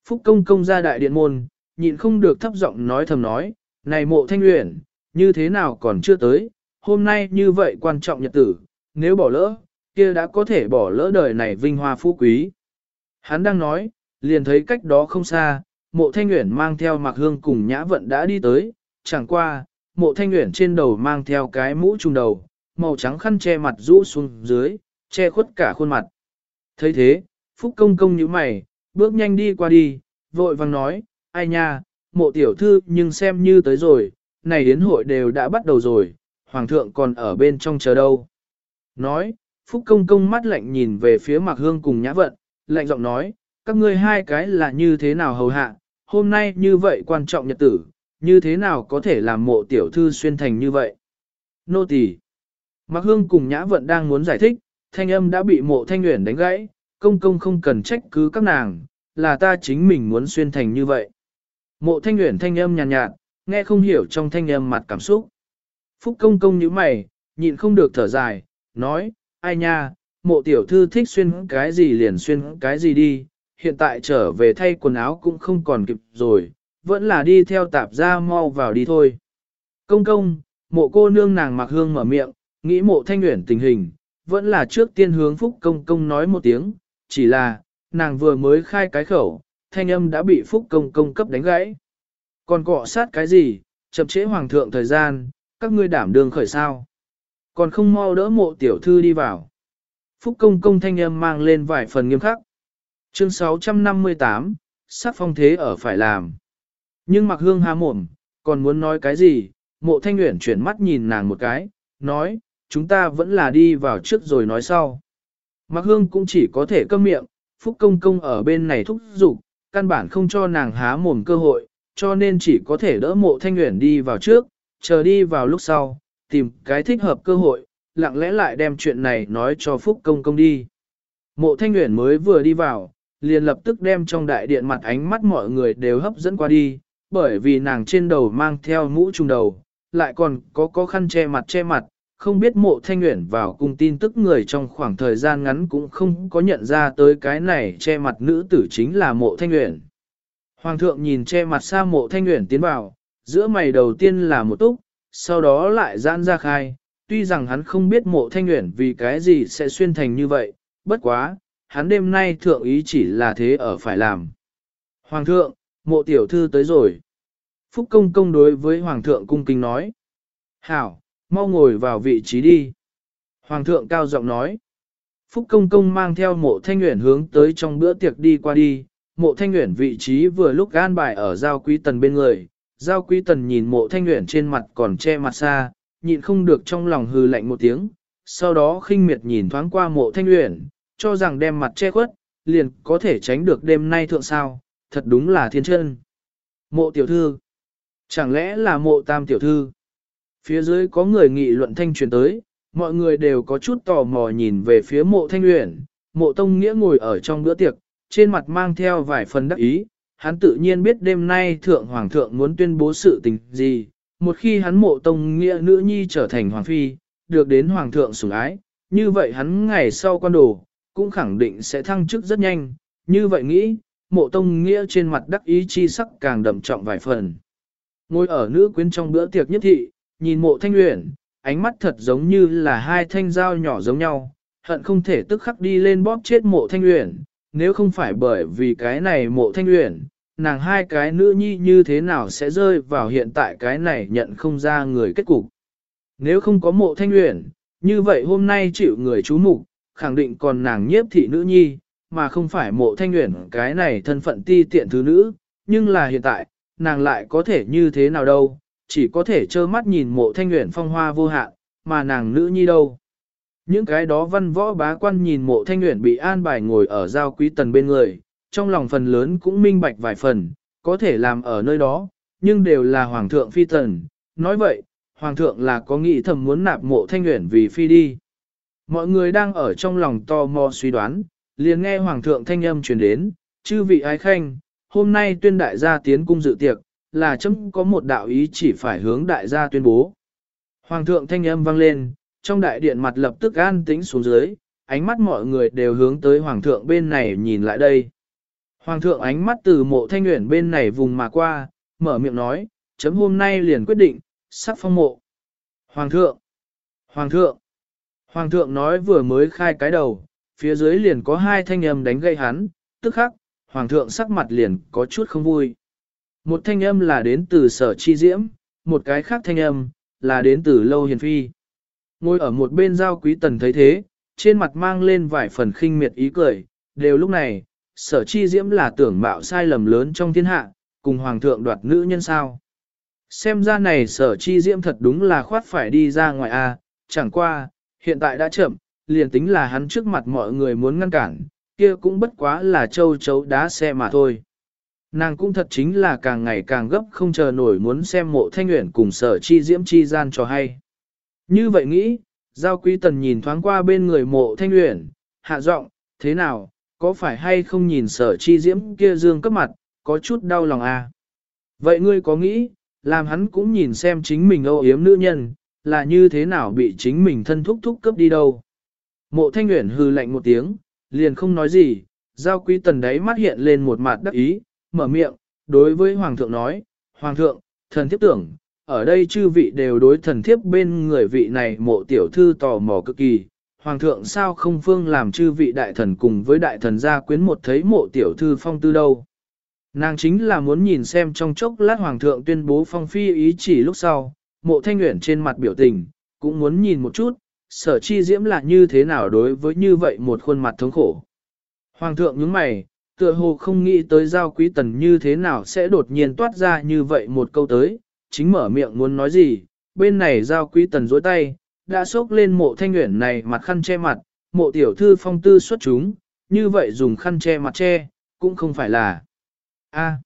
Phúc Công Công ra đại điện môn, nhịn không được thấp giọng nói thầm nói, này mộ thanh luyện, như thế nào còn chưa tới, hôm nay như vậy quan trọng nhật tử, nếu bỏ lỡ, kia đã có thể bỏ lỡ đời này vinh hoa phú quý. Hắn đang nói, liền thấy cách đó không xa, mộ thanh nguyện mang theo mặc hương cùng nhã vận đã đi tới, chẳng qua, mộ thanh nguyện trên đầu mang theo cái mũ trùng đầu, màu trắng khăn che mặt rũ xuống dưới, che khuất cả khuôn mặt. thấy thế, Phúc Công Công như mày, bước nhanh đi qua đi, vội vàng nói, ai nha, mộ tiểu thư nhưng xem như tới rồi, này đến hội đều đã bắt đầu rồi, Hoàng thượng còn ở bên trong chờ đâu. Nói, Phúc Công Công mắt lạnh nhìn về phía Mạc Hương cùng Nhã Vận, lạnh giọng nói, các ngươi hai cái là như thế nào hầu hạ, hôm nay như vậy quan trọng nhật tử, như thế nào có thể làm mộ tiểu thư xuyên thành như vậy? Nô tỳ. Mạc Hương cùng Nhã Vận đang muốn giải thích, thanh âm đã bị mộ thanh nguyện đánh gãy, công công không cần trách cứ các nàng, là ta chính mình muốn xuyên thành như vậy. Mộ thanh nguyện thanh âm nhàn nhạt, nhạt, nghe không hiểu trong thanh âm mặt cảm xúc. Phúc công công như mày, nhịn không được thở dài, nói, ai nha, mộ tiểu thư thích xuyên cái gì liền xuyên cái gì đi, hiện tại trở về thay quần áo cũng không còn kịp rồi, vẫn là đi theo tạp ra mau vào đi thôi. Công công, mộ cô nương nàng mặc hương mở miệng, nghĩ mộ thanh nguyện tình hình, vẫn là trước tiên hướng Phúc Công Công nói một tiếng, chỉ là, nàng vừa mới khai cái khẩu, thanh âm đã bị Phúc Công Công cấp đánh gãy. Còn cọ sát cái gì, chậm trễ hoàng thượng thời gian, các ngươi đảm đương khởi sao. Còn không mau đỡ mộ tiểu thư đi vào. Phúc Công Công thanh âm mang lên vài phần nghiêm khắc. Chương 658, sắc phong thế ở phải làm. Nhưng mặc hương há mồm, còn muốn nói cái gì, mộ thanh nguyện chuyển mắt nhìn nàng một cái, nói, chúng ta vẫn là đi vào trước rồi nói sau. Mặc hương cũng chỉ có thể câm miệng, phúc công công ở bên này thúc giục, căn bản không cho nàng há mồm cơ hội, cho nên chỉ có thể đỡ mộ thanh nguyện đi vào trước, chờ đi vào lúc sau, tìm cái thích hợp cơ hội, lặng lẽ lại đem chuyện này nói cho phúc công công đi. Mộ thanh Nguyễn mới vừa đi vào, liền lập tức đem trong đại điện mặt ánh mắt mọi người đều hấp dẫn qua đi, bởi vì nàng trên đầu mang theo mũ trùng đầu, lại còn có có khăn che mặt che mặt, không biết mộ thanh nguyện vào cùng tin tức người trong khoảng thời gian ngắn cũng không có nhận ra tới cái này che mặt nữ tử chính là mộ thanh nguyện. Hoàng thượng nhìn che mặt xa mộ thanh nguyện tiến vào, giữa mày đầu tiên là một túc, sau đó lại giãn ra khai, tuy rằng hắn không biết mộ thanh nguyện vì cái gì sẽ xuyên thành như vậy, bất quá, hắn đêm nay thượng ý chỉ là thế ở phải làm. Hoàng thượng, mộ tiểu thư tới rồi. Phúc công công đối với Hoàng thượng cung kính nói. Hảo, mau ngồi vào vị trí đi. Hoàng thượng cao giọng nói. Phúc công công mang theo mộ thanh nguyện hướng tới trong bữa tiệc đi qua đi. Mộ thanh nguyện vị trí vừa lúc gan bài ở giao quý tần bên người. Giao quý tần nhìn mộ thanh nguyện trên mặt còn che mặt xa, nhịn không được trong lòng hư lạnh một tiếng. Sau đó khinh miệt nhìn thoáng qua mộ thanh nguyện, cho rằng đem mặt che khuất, liền có thể tránh được đêm nay thượng sao, thật đúng là thiên chân. Mộ tiểu thư, chẳng lẽ là mộ tam tiểu thư? Phía dưới có người nghị luận thanh truyền tới, mọi người đều có chút tò mò nhìn về phía mộ thanh nguyện, Mộ tông nghĩa ngồi ở trong bữa tiệc, trên mặt mang theo vài phần đắc ý, hắn tự nhiên biết đêm nay thượng hoàng thượng muốn tuyên bố sự tình gì. Một khi hắn mộ tông nghĩa nữ nhi trở thành hoàng phi, được đến hoàng thượng sủng ái, như vậy hắn ngày sau quan đồ, cũng khẳng định sẽ thăng chức rất nhanh. Như vậy nghĩ, mộ tông nghĩa trên mặt đắc ý chi sắc càng đậm trọng vài phần. Ngồi ở nữ quyến trong bữa tiệc nhất thị, nhìn mộ thanh luyện, ánh mắt thật giống như là hai thanh dao nhỏ giống nhau, hận không thể tức khắc đi lên bóp chết mộ thanh luyện, nếu không phải bởi vì cái này mộ thanh luyện, nàng hai cái nữ nhi như thế nào sẽ rơi vào hiện tại cái này nhận không ra người kết cục. Nếu không có mộ thanh luyện, Như vậy hôm nay chịu người chú mục, khẳng định còn nàng nhiếp thị nữ nhi, mà không phải mộ thanh luyện cái này thân phận ti tiện thứ nữ, nhưng là hiện tại, nàng lại có thể như thế nào đâu, chỉ có thể trơ mắt nhìn mộ thanh luyện phong hoa vô hạn, mà nàng nữ nhi đâu. Những cái đó văn võ bá quan nhìn mộ thanh nguyện bị an bài ngồi ở giao quý tần bên người, trong lòng phần lớn cũng minh bạch vài phần, có thể làm ở nơi đó, nhưng đều là hoàng thượng phi tần. Nói vậy, hoàng thượng là có nghĩ thầm muốn nạp mộ thanh nguyện vì phi đi. Mọi người đang ở trong lòng to mò suy đoán, liền nghe hoàng thượng thanh âm truyền đến, chư vị ái khanh, hôm nay tuyên đại gia tiến cung dự tiệc, là chấm có một đạo ý chỉ phải hướng đại gia tuyên bố. Hoàng thượng thanh âm vang lên, trong đại điện mặt lập tức an tĩnh xuống dưới, ánh mắt mọi người đều hướng tới hoàng thượng bên này nhìn lại đây. Hoàng thượng ánh mắt từ mộ thanh nguyện bên này vùng mà qua, mở miệng nói, chấm hôm nay liền quyết định, sắc phong mộ. Hoàng thượng! Hoàng thượng! Hoàng thượng nói vừa mới khai cái đầu, phía dưới liền có hai thanh âm đánh gây hắn, tức khắc, hoàng thượng sắc mặt liền có chút không vui. Một thanh âm là đến từ sở chi diễm, một cái khác thanh âm, là đến từ lâu hiền phi. Ngồi ở một bên giao quý tần thấy thế, trên mặt mang lên vài phần khinh miệt ý cười, đều lúc này, sở chi diễm là tưởng mạo sai lầm lớn trong thiên hạ, cùng hoàng thượng đoạt nữ nhân sao. Xem ra này sở chi diễm thật đúng là khoát phải đi ra ngoài a chẳng qua, hiện tại đã chậm, liền tính là hắn trước mặt mọi người muốn ngăn cản, kia cũng bất quá là châu chấu đá xe mà thôi. Nàng cũng thật chính là càng ngày càng gấp không chờ nổi muốn xem mộ thanh nguyện cùng sở chi diễm chi gian cho hay. Như vậy nghĩ, giao quý tần nhìn thoáng qua bên người mộ thanh uyển hạ giọng, thế nào, có phải hay không nhìn sở chi diễm kia dương cấp mặt, có chút đau lòng à? Vậy ngươi có nghĩ, làm hắn cũng nhìn xem chính mình âu yếm nữ nhân, là như thế nào bị chính mình thân thúc thúc cấp đi đâu? Mộ thanh uyển hư lạnh một tiếng, liền không nói gì, giao quý tần đấy mắt hiện lên một mặt đắc ý, mở miệng, đối với Hoàng thượng nói, Hoàng thượng, thần thiếp tưởng, ở đây chư vị đều đối thần thiếp bên người vị này mộ tiểu thư tò mò cực kỳ. Hoàng thượng sao không phương làm chư vị đại thần cùng với đại thần gia quyến một thấy mộ tiểu thư phong tư đâu. Nàng chính là muốn nhìn xem trong chốc lát hoàng thượng tuyên bố phong phi ý chỉ lúc sau, mộ thanh nguyện trên mặt biểu tình, cũng muốn nhìn một chút, sở chi diễm là như thế nào đối với như vậy một khuôn mặt thống khổ. Hoàng thượng nhướng mày, tựa hồ không nghĩ tới giao quý tần như thế nào sẽ đột nhiên toát ra như vậy một câu tới, chính mở miệng muốn nói gì, bên này giao quý tần dối tay, đã xốc lên mộ thanh nguyện này mặt khăn che mặt, mộ tiểu thư phong tư xuất chúng, như vậy dùng khăn che mặt che, cũng không phải là. a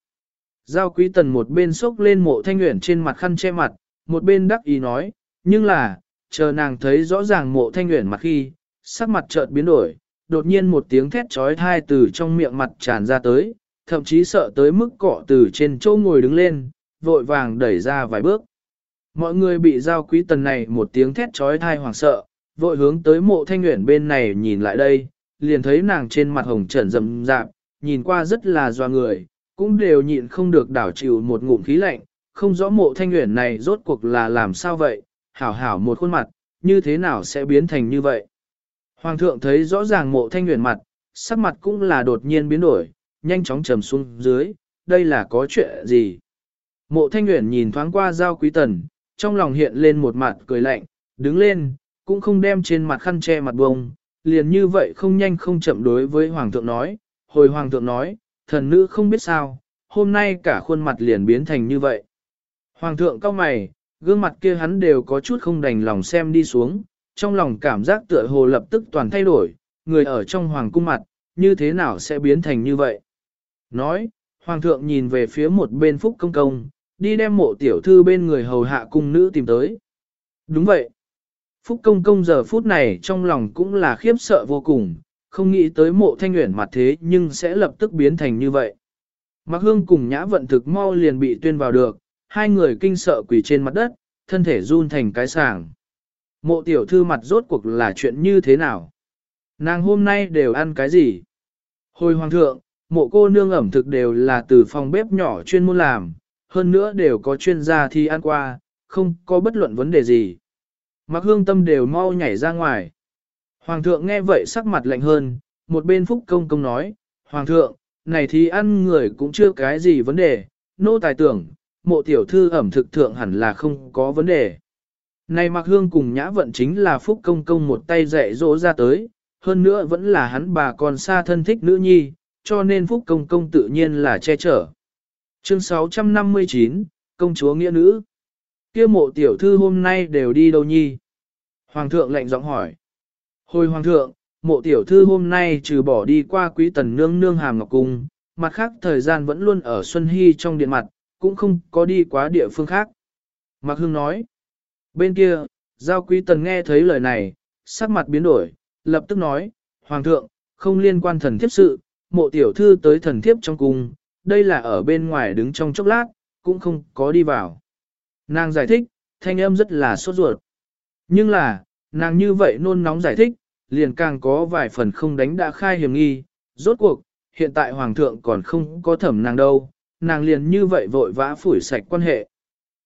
Giao quý tần một bên xốc lên mộ thanh nguyện trên mặt khăn che mặt, một bên đắc ý nói, nhưng là, chờ nàng thấy rõ ràng mộ thanh nguyện mặt khi, sắc mặt chợt biến đổi, đột nhiên một tiếng thét trói thai từ trong miệng mặt tràn ra tới, thậm chí sợ tới mức cọ từ trên chỗ ngồi đứng lên, vội vàng đẩy ra vài bước. Mọi người bị giao quý tần này một tiếng thét trói thai hoảng sợ, vội hướng tới mộ thanh nguyện bên này nhìn lại đây, liền thấy nàng trên mặt hồng trần rầm rạp, nhìn qua rất là doa người, cũng đều nhịn không được đảo chịu một ngụm khí lạnh, không rõ mộ thanh nguyện này rốt cuộc là làm sao vậy, hảo hảo một khuôn mặt, như thế nào sẽ biến thành như vậy. Hoàng thượng thấy rõ ràng mộ thanh nguyện mặt, sắc mặt cũng là đột nhiên biến đổi, nhanh chóng trầm xuống dưới, đây là có chuyện gì. Mộ thanh Uyển nhìn thoáng qua giao quý tần, trong lòng hiện lên một mặt cười lạnh, đứng lên, cũng không đem trên mặt khăn che mặt bông, liền như vậy không nhanh không chậm đối với hoàng thượng nói, hồi hoàng thượng nói, thần nữ không biết sao, hôm nay cả khuôn mặt liền biến thành như vậy. Hoàng thượng cao mày, gương mặt kia hắn đều có chút không đành lòng xem đi xuống, trong lòng cảm giác tựa hồ lập tức toàn thay đổi, người ở trong hoàng cung mặt, như thế nào sẽ biến thành như vậy. Nói, hoàng thượng nhìn về phía một bên phúc công công, đi đem mộ tiểu thư bên người hầu hạ cung nữ tìm tới. Đúng vậy. Phúc công công giờ phút này trong lòng cũng là khiếp sợ vô cùng, không nghĩ tới mộ thanh nguyện mặt thế nhưng sẽ lập tức biến thành như vậy. Mạc Hương cùng nhã vận thực mau liền bị tuyên vào được, hai người kinh sợ quỳ trên mặt đất, thân thể run thành cái sàng. Mộ tiểu thư mặt rốt cuộc là chuyện như thế nào? Nàng hôm nay đều ăn cái gì? Hồi hoàng thượng, mộ cô nương ẩm thực đều là từ phòng bếp nhỏ chuyên môn làm, hơn nữa đều có chuyên gia thi ăn qua, không có bất luận vấn đề gì. Mặc hương tâm đều mau nhảy ra ngoài. Hoàng thượng nghe vậy sắc mặt lạnh hơn, một bên phúc công công nói, Hoàng thượng, này thì ăn người cũng chưa cái gì vấn đề, nô tài tưởng, mộ tiểu thư ẩm thực thượng hẳn là không có vấn đề. Này mặc hương cùng nhã vận chính là phúc công công một tay dạy dỗ ra tới, hơn nữa vẫn là hắn bà còn xa thân thích nữ nhi, cho nên phúc công công tự nhiên là che chở. Chương 659, Công chúa nghĩa nữ. kia mộ tiểu thư hôm nay đều đi đâu nhi? Hoàng thượng lệnh giọng hỏi. Hồi hoàng thượng, mộ tiểu thư hôm nay trừ bỏ đi qua quý tần nương nương hàm ngọc cung, mặt khác thời gian vẫn luôn ở Xuân Hy trong điện mặt, cũng không có đi quá địa phương khác. Mạc Hương nói. Bên kia, giao quý tần nghe thấy lời này, sắc mặt biến đổi, lập tức nói, Hoàng thượng, không liên quan thần thiếp sự, mộ tiểu thư tới thần thiếp trong cung, đây là ở bên ngoài đứng trong chốc lát, cũng không có đi vào. Nàng giải thích, thanh âm rất là sốt ruột. Nhưng là, nàng như vậy nôn nóng giải thích, liền càng có vài phần không đánh đã khai hiểm nghi. Rốt cuộc, hiện tại hoàng thượng còn không có thẩm nàng đâu, nàng liền như vậy vội vã phủi sạch quan hệ.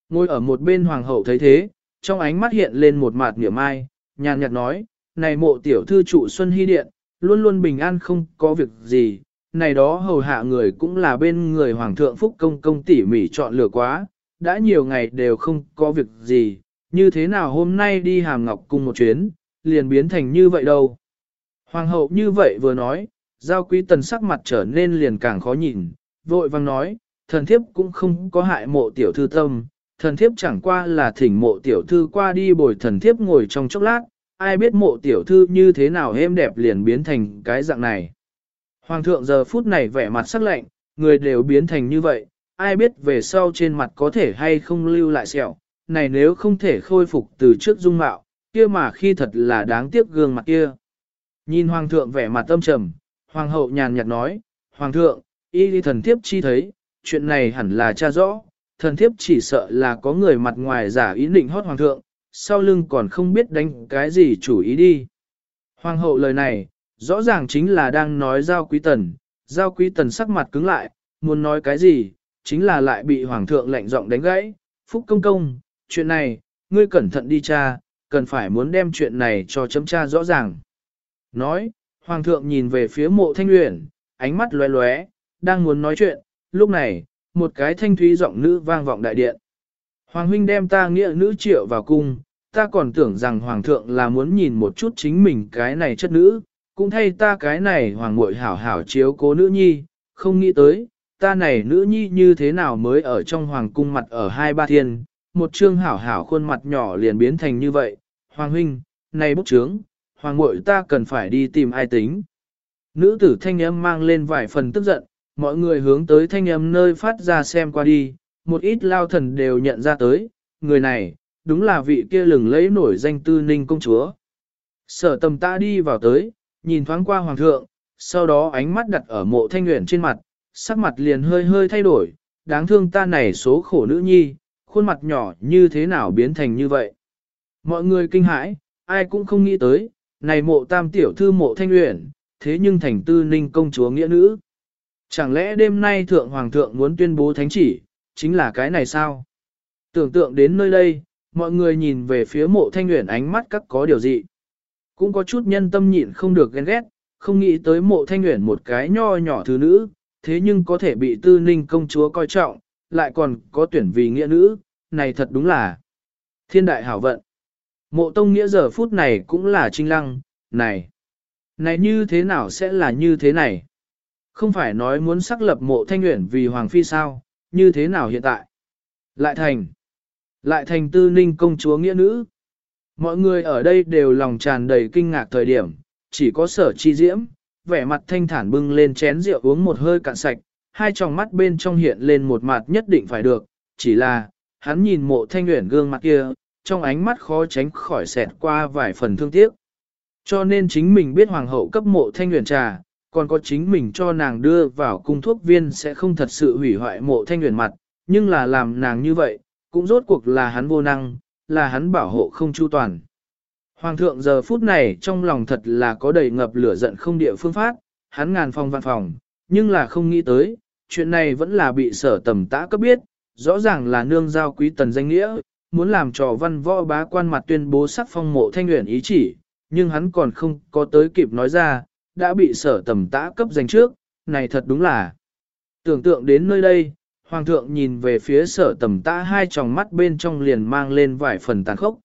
Ngồi ở một bên hoàng hậu thấy thế, trong ánh mắt hiện lên một mạt niệm ai, nhàn nhạt nói, này mộ tiểu thư trụ Xuân Hy Điện, luôn luôn bình an không có việc gì, này đó hầu hạ người cũng là bên người Hoàng thượng Phúc Công Công tỉ mỉ chọn lựa quá, đã nhiều ngày đều không có việc gì, như thế nào hôm nay đi hàm ngọc cùng một chuyến, liền biến thành như vậy đâu. Hoàng hậu như vậy vừa nói, giao quý tần sắc mặt trở nên liền càng khó nhìn, vội vang nói, thần thiếp cũng không có hại mộ tiểu thư tâm, thần thiếp chẳng qua là thỉnh mộ tiểu thư qua đi bồi thần thiếp ngồi trong chốc lát, ai biết mộ tiểu thư như thế nào êm đẹp liền biến thành cái dạng này. Hoàng thượng giờ phút này vẻ mặt sắc lạnh, người đều biến thành như vậy, ai biết về sau trên mặt có thể hay không lưu lại sẹo, này nếu không thể khôi phục từ trước dung mạo, kia mà khi thật là đáng tiếc gương mặt kia. Nhìn hoàng thượng vẻ mặt tâm trầm, hoàng hậu nhàn nhạt nói, hoàng thượng, y đi thần thiếp chi thấy, chuyện này hẳn là cha rõ, thần thiếp chỉ sợ là có người mặt ngoài giả ý định hót hoàng thượng, sau lưng còn không biết đánh cái gì chủ ý đi. Hoàng hậu lời này, rõ ràng chính là đang nói giao quý tần, giao quý tần sắc mặt cứng lại, muốn nói cái gì, chính là lại bị hoàng thượng lạnh giọng đánh gãy, phúc công công, chuyện này, ngươi cẩn thận đi cha, cần phải muốn đem chuyện này cho chấm cha rõ ràng. Nói, hoàng thượng nhìn về phía mộ thanh luyện, ánh mắt lóe lóe, đang muốn nói chuyện, lúc này, một cái thanh thúy giọng nữ vang vọng đại điện. Hoàng huynh đem ta nghĩa nữ triệu vào cung, ta còn tưởng rằng hoàng thượng là muốn nhìn một chút chính mình cái này chất nữ, cũng thay ta cái này hoàng muội hảo hảo chiếu cố nữ nhi, không nghĩ tới, ta này nữ nhi như thế nào mới ở trong hoàng cung mặt ở hai ba thiên, một trương hảo hảo khuôn mặt nhỏ liền biến thành như vậy, hoàng huynh, này bốc trướng, hoàng muội ta cần phải đi tìm ai tính. Nữ tử thanh âm mang lên vài phần tức giận, mọi người hướng tới thanh âm nơi phát ra xem qua đi, một ít lao thần đều nhận ra tới, người này, đúng là vị kia lừng lấy nổi danh tư ninh công chúa. Sở tầm ta đi vào tới, nhìn thoáng qua hoàng thượng, sau đó ánh mắt đặt ở mộ thanh nguyện trên mặt, sắc mặt liền hơi hơi thay đổi, đáng thương ta này số khổ nữ nhi, khuôn mặt nhỏ như thế nào biến thành như vậy. Mọi người kinh hãi, ai cũng không nghĩ tới, này mộ tam tiểu thư mộ thanh nguyện, thế nhưng thành tư ninh công chúa nghĩa nữ. Chẳng lẽ đêm nay thượng hoàng thượng muốn tuyên bố thánh chỉ, chính là cái này sao? Tưởng tượng đến nơi đây, mọi người nhìn về phía mộ thanh nguyện ánh mắt các có điều gì. Cũng có chút nhân tâm nhịn không được ghen ghét, không nghĩ tới mộ thanh nguyện một cái nho nhỏ thứ nữ, thế nhưng có thể bị tư ninh công chúa coi trọng, lại còn có tuyển vì nghĩa nữ, này thật đúng là thiên đại hảo vận. Mộ tông nghĩa giờ phút này cũng là trinh lăng, này, này như thế nào sẽ là như thế này? Không phải nói muốn xác lập mộ thanh nguyện vì hoàng phi sao, như thế nào hiện tại? Lại thành, lại thành tư ninh công chúa nghĩa nữ. Mọi người ở đây đều lòng tràn đầy kinh ngạc thời điểm, chỉ có sở chi diễm, vẻ mặt thanh thản bưng lên chén rượu uống một hơi cạn sạch, hai tròng mắt bên trong hiện lên một mặt nhất định phải được, chỉ là, hắn nhìn mộ thanh nguyện gương mặt kia, trong ánh mắt khó tránh khỏi xẹt qua vài phần thương tiếc. Cho nên chính mình biết hoàng hậu cấp mộ thanh nguyện trà, còn có chính mình cho nàng đưa vào cung thuốc viên sẽ không thật sự hủy hoại mộ thanh nguyện mặt, nhưng là làm nàng như vậy, cũng rốt cuộc là hắn vô năng, là hắn bảo hộ không chu toàn. Hoàng thượng giờ phút này trong lòng thật là có đầy ngập lửa giận không địa phương phát, hắn ngàn phòng vạn phòng, nhưng là không nghĩ tới, chuyện này vẫn là bị sở tầm tã cấp biết, rõ ràng là nương giao quý tần danh nghĩa, muốn làm trò văn võ bá quan mặt tuyên bố sắc phong mộ thanh nguyện ý chỉ, nhưng hắn còn không có tới kịp nói ra, đã bị sở tầm tã cấp danh trước, này thật đúng là. Tưởng tượng đến nơi đây, Hoàng thượng nhìn về phía sở tầm tã hai tròng mắt bên trong liền mang lên vài phần tàn khốc.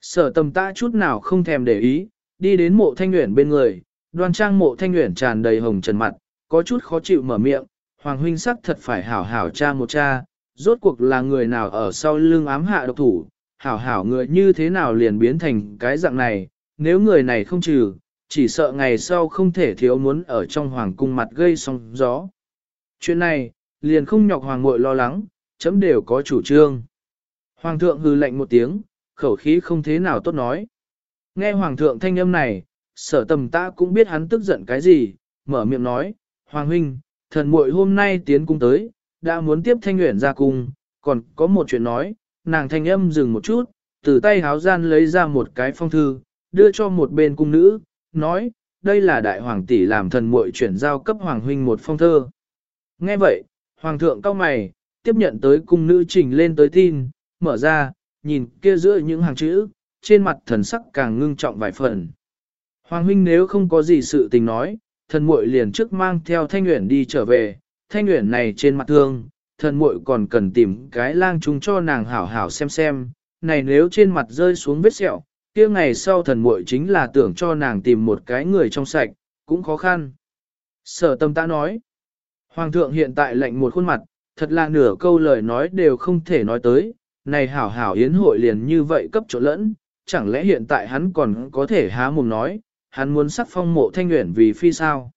Sở tầm ta chút nào không thèm để ý, đi đến mộ thanh nguyện bên người, đoan trang mộ thanh nguyện tràn đầy hồng trần mặt, có chút khó chịu mở miệng, hoàng huynh sắc thật phải hảo hảo cha một cha, rốt cuộc là người nào ở sau lưng ám hạ độc thủ, hảo hảo người như thế nào liền biến thành cái dạng này, nếu người này không trừ, chỉ sợ ngày sau không thể thiếu muốn ở trong hoàng cung mặt gây sóng gió. Chuyện này, liền không nhọc hoàng muội lo lắng, chấm đều có chủ trương. Hoàng thượng hư lệnh một tiếng, khẩu khí không thế nào tốt nói. Nghe hoàng thượng thanh âm này, sở tầm ta cũng biết hắn tức giận cái gì, mở miệng nói, Hoàng huynh, thần muội hôm nay tiến cung tới, đã muốn tiếp thanh nguyện ra cung, còn có một chuyện nói, nàng thanh âm dừng một chút, từ tay háo gian lấy ra một cái phong thư, đưa cho một bên cung nữ, nói, đây là đại hoàng tỷ làm thần muội chuyển giao cấp hoàng huynh một phong thơ. Nghe vậy, hoàng thượng cao mày, tiếp nhận tới cung nữ trình lên tới tin, mở ra, nhìn kia giữa những hàng chữ, trên mặt thần sắc càng ngưng trọng vài phần. Hoàng huynh nếu không có gì sự tình nói, thần muội liền trước mang theo thanh nguyện đi trở về, thanh nguyện này trên mặt thương, thần muội còn cần tìm cái lang chúng cho nàng hảo hảo xem xem, này nếu trên mặt rơi xuống vết sẹo, kia ngày sau thần muội chính là tưởng cho nàng tìm một cái người trong sạch, cũng khó khăn. Sở tâm ta nói, Hoàng thượng hiện tại lệnh một khuôn mặt, thật là nửa câu lời nói đều không thể nói tới, này hảo hảo yến hội liền như vậy cấp chỗ lẫn, chẳng lẽ hiện tại hắn còn có thể há mồm nói, hắn muốn sắc phong mộ thanh nguyện vì phi sao.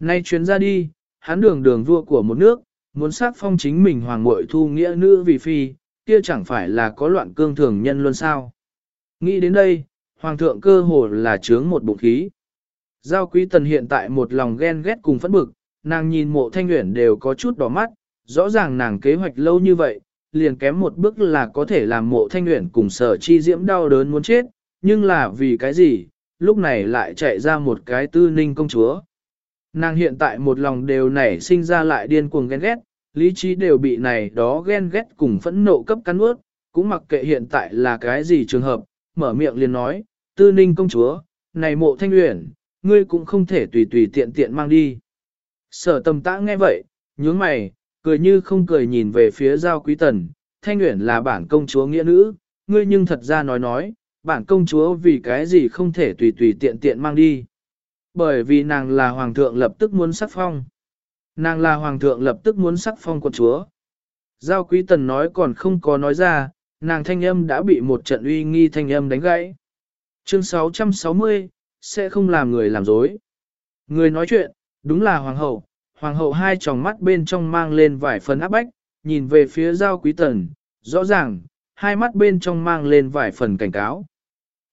Nay chuyến ra đi, hắn đường đường vua của một nước, muốn sắc phong chính mình hoàng muội thu nghĩa nữ vì phi, kia chẳng phải là có loạn cương thường nhân luôn sao. Nghĩ đến đây, hoàng thượng cơ hồ là chướng một bụng khí. Giao quý tần hiện tại một lòng ghen ghét cùng phẫn bực, nàng nhìn mộ thanh uyển đều có chút đỏ mắt, rõ ràng nàng kế hoạch lâu như vậy, liền kém một bước là có thể làm mộ thanh uyển cùng sở chi diễm đau đớn muốn chết, nhưng là vì cái gì, lúc này lại chạy ra một cái tư ninh công chúa. Nàng hiện tại một lòng đều nảy sinh ra lại điên cuồng ghen ghét, lý trí đều bị này đó ghen ghét cùng phẫn nộ cấp cắn ướt, cũng mặc kệ hiện tại là cái gì trường hợp, mở miệng liền nói, tư ninh công chúa, này mộ thanh uyển, ngươi cũng không thể tùy tùy tiện tiện mang đi. Sở tầm tã nghe vậy, nhướng mày, cười như không cười nhìn về phía giao quý tần, thanh uyển là bản công chúa nghĩa nữ, ngươi nhưng thật ra nói nói, bản công chúa vì cái gì không thể tùy tùy tiện tiện mang đi. Bởi vì nàng là hoàng thượng lập tức muốn sắc phong. Nàng là hoàng thượng lập tức muốn sắc phong quận chúa. Giao quý tần nói còn không có nói ra, nàng thanh âm đã bị một trận uy nghi thanh âm đánh gãy. Chương 660, sẽ không làm người làm dối. Người nói chuyện, đúng là hoàng hậu, hoàng hậu hai tròng mắt bên trong mang lên vài phần áp bách, nhìn về phía giao quý tần, rõ ràng, hai mắt bên trong mang lên vài phần cảnh cáo.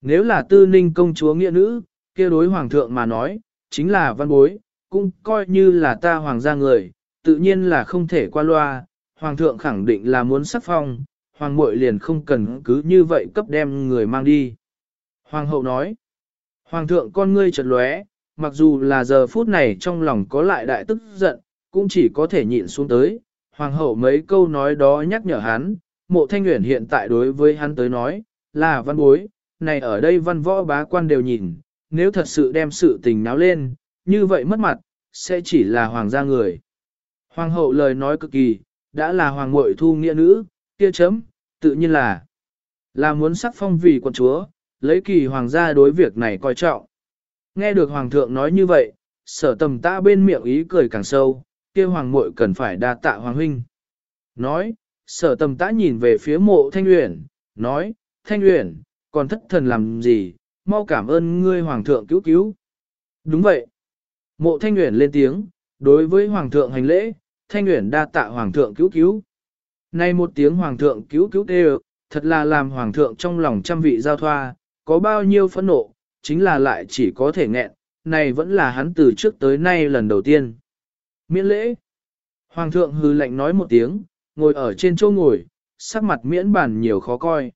Nếu là tư ninh công chúa nghĩa nữ, kia đối hoàng thượng mà nói, chính là văn bối, cũng coi như là ta hoàng gia người, tự nhiên là không thể qua loa, hoàng thượng khẳng định là muốn sắc phong, hoàng muội liền không cần cứ như vậy cấp đem người mang đi. Hoàng hậu nói, hoàng thượng con ngươi chợt lóe, mặc dù là giờ phút này trong lòng có lại đại tức giận, cũng chỉ có thể nhịn xuống tới, hoàng hậu mấy câu nói đó nhắc nhở hắn, mộ thanh nguyện hiện tại đối với hắn tới nói, là văn bối, này ở đây văn võ bá quan đều nhìn, nếu thật sự đem sự tình náo lên, như vậy mất mặt, sẽ chỉ là hoàng gia người. Hoàng hậu lời nói cực kỳ, đã là hoàng muội thu nghĩa nữ, kia chấm, tự nhiên là, là muốn sắc phong vì quận chúa, lấy kỳ hoàng gia đối việc này coi trọng. Nghe được hoàng thượng nói như vậy, sở tầm ta bên miệng ý cười càng sâu, kia hoàng muội cần phải đa tạ hoàng huynh. Nói, sở tầm ta nhìn về phía mộ thanh uyển, nói, thanh uyển, còn thất thần làm gì, mau cảm ơn ngươi hoàng thượng cứu cứu. Đúng vậy. Mộ thanh uyển lên tiếng, đối với hoàng thượng hành lễ, thanh uyển đa tạ hoàng thượng cứu cứu. Nay một tiếng hoàng thượng cứu cứu đều, thật là làm hoàng thượng trong lòng trăm vị giao thoa, có bao nhiêu phẫn nộ, chính là lại chỉ có thể nghẹn, này vẫn là hắn từ trước tới nay lần đầu tiên. Miễn lễ. Hoàng thượng hư lệnh nói một tiếng, ngồi ở trên chỗ ngồi, sắc mặt miễn bản nhiều khó coi.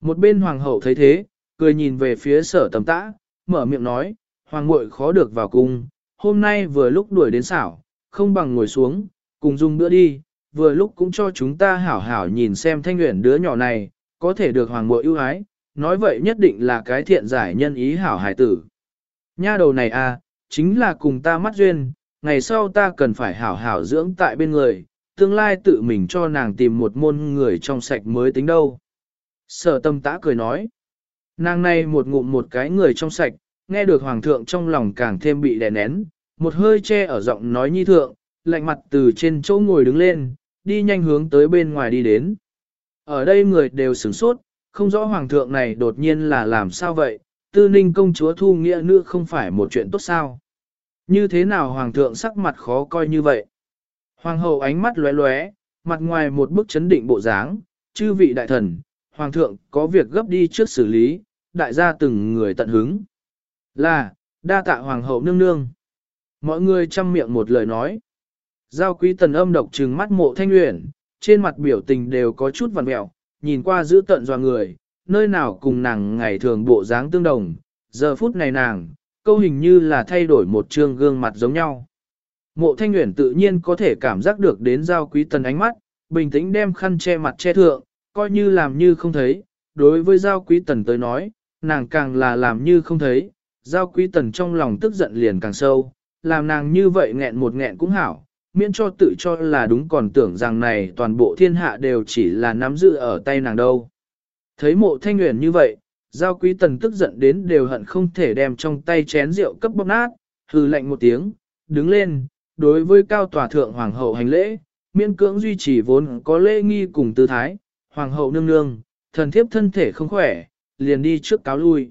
Một bên hoàng hậu thấy thế, cười nhìn về phía sở tầm tã, mở miệng nói, hoàng muội khó được vào cung, hôm nay vừa lúc đuổi đến xảo, không bằng ngồi xuống, cùng dùng bữa đi, vừa lúc cũng cho chúng ta hảo hảo nhìn xem thanh nguyện đứa nhỏ này, có thể được hoàng muội ưu ái, nói vậy nhất định là cái thiện giải nhân ý hảo hải tử. Nha đầu này à, chính là cùng ta mắt duyên, ngày sau ta cần phải hảo hảo dưỡng tại bên người, tương lai tự mình cho nàng tìm một môn người trong sạch mới tính đâu. Sở tâm tã cười nói. Nàng này một ngụm một cái người trong sạch, nghe được hoàng thượng trong lòng càng thêm bị đè nén, một hơi che ở giọng nói nhi thượng, lạnh mặt từ trên chỗ ngồi đứng lên, đi nhanh hướng tới bên ngoài đi đến. Ở đây người đều sửng sốt, không rõ hoàng thượng này đột nhiên là làm sao vậy, tư ninh công chúa thu nghĩa nữ không phải một chuyện tốt sao. Như thế nào hoàng thượng sắc mặt khó coi như vậy? Hoàng hậu ánh mắt lóe lóe, mặt ngoài một bức chấn định bộ dáng, chư vị đại thần, hoàng thượng có việc gấp đi trước xử lý, đại gia từng người tận hứng. Là, đa tạ hoàng hậu nương nương. Mọi người chăm miệng một lời nói. Giao quý tần âm độc trừng mắt mộ thanh uyển, trên mặt biểu tình đều có chút vằn mẹo, nhìn qua giữ tận doa người, nơi nào cùng nàng ngày thường bộ dáng tương đồng, giờ phút này nàng, câu hình như là thay đổi một trương gương mặt giống nhau. Mộ thanh uyển tự nhiên có thể cảm giác được đến giao quý tần ánh mắt, bình tĩnh đem khăn che mặt che thượng, coi như làm như không thấy, đối với giao quý tần tới nói, nàng càng là làm như không thấy, giao quý tần trong lòng tức giận liền càng sâu, làm nàng như vậy nghẹn một nghẹn cũng hảo, miễn cho tự cho là đúng còn tưởng rằng này toàn bộ thiên hạ đều chỉ là nắm giữ ở tay nàng đâu. Thấy mộ thanh nguyện như vậy, giao quý tần tức giận đến đều hận không thể đem trong tay chén rượu cấp bóp nát, hừ lạnh một tiếng, đứng lên, đối với cao tòa thượng hoàng hậu hành lễ, miễn cưỡng duy trì vốn có lễ nghi cùng tư thái, hoàng hậu nương nương, thần thiếp thân thể không khỏe, liền đi trước cáo lui.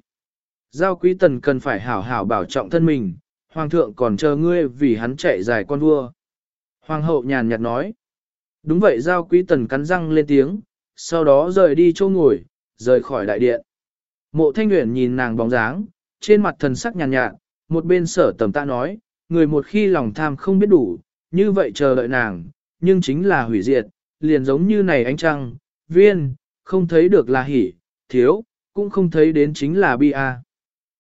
Giao quý tần cần phải hảo hảo bảo trọng thân mình, hoàng thượng còn chờ ngươi vì hắn chạy dài con vua. Hoàng hậu nhàn nhạt nói. Đúng vậy giao quý tần cắn răng lên tiếng, sau đó rời đi chỗ ngồi, rời khỏi đại điện. Mộ thanh nguyện nhìn nàng bóng dáng, trên mặt thần sắc nhàn nhạt, một bên sở tầm ta nói, người một khi lòng tham không biết đủ, như vậy chờ đợi nàng, nhưng chính là hủy diệt, liền giống như này ánh trăng, viên, không thấy được là hỉ, thiếu, cũng không thấy đến chính là bi a.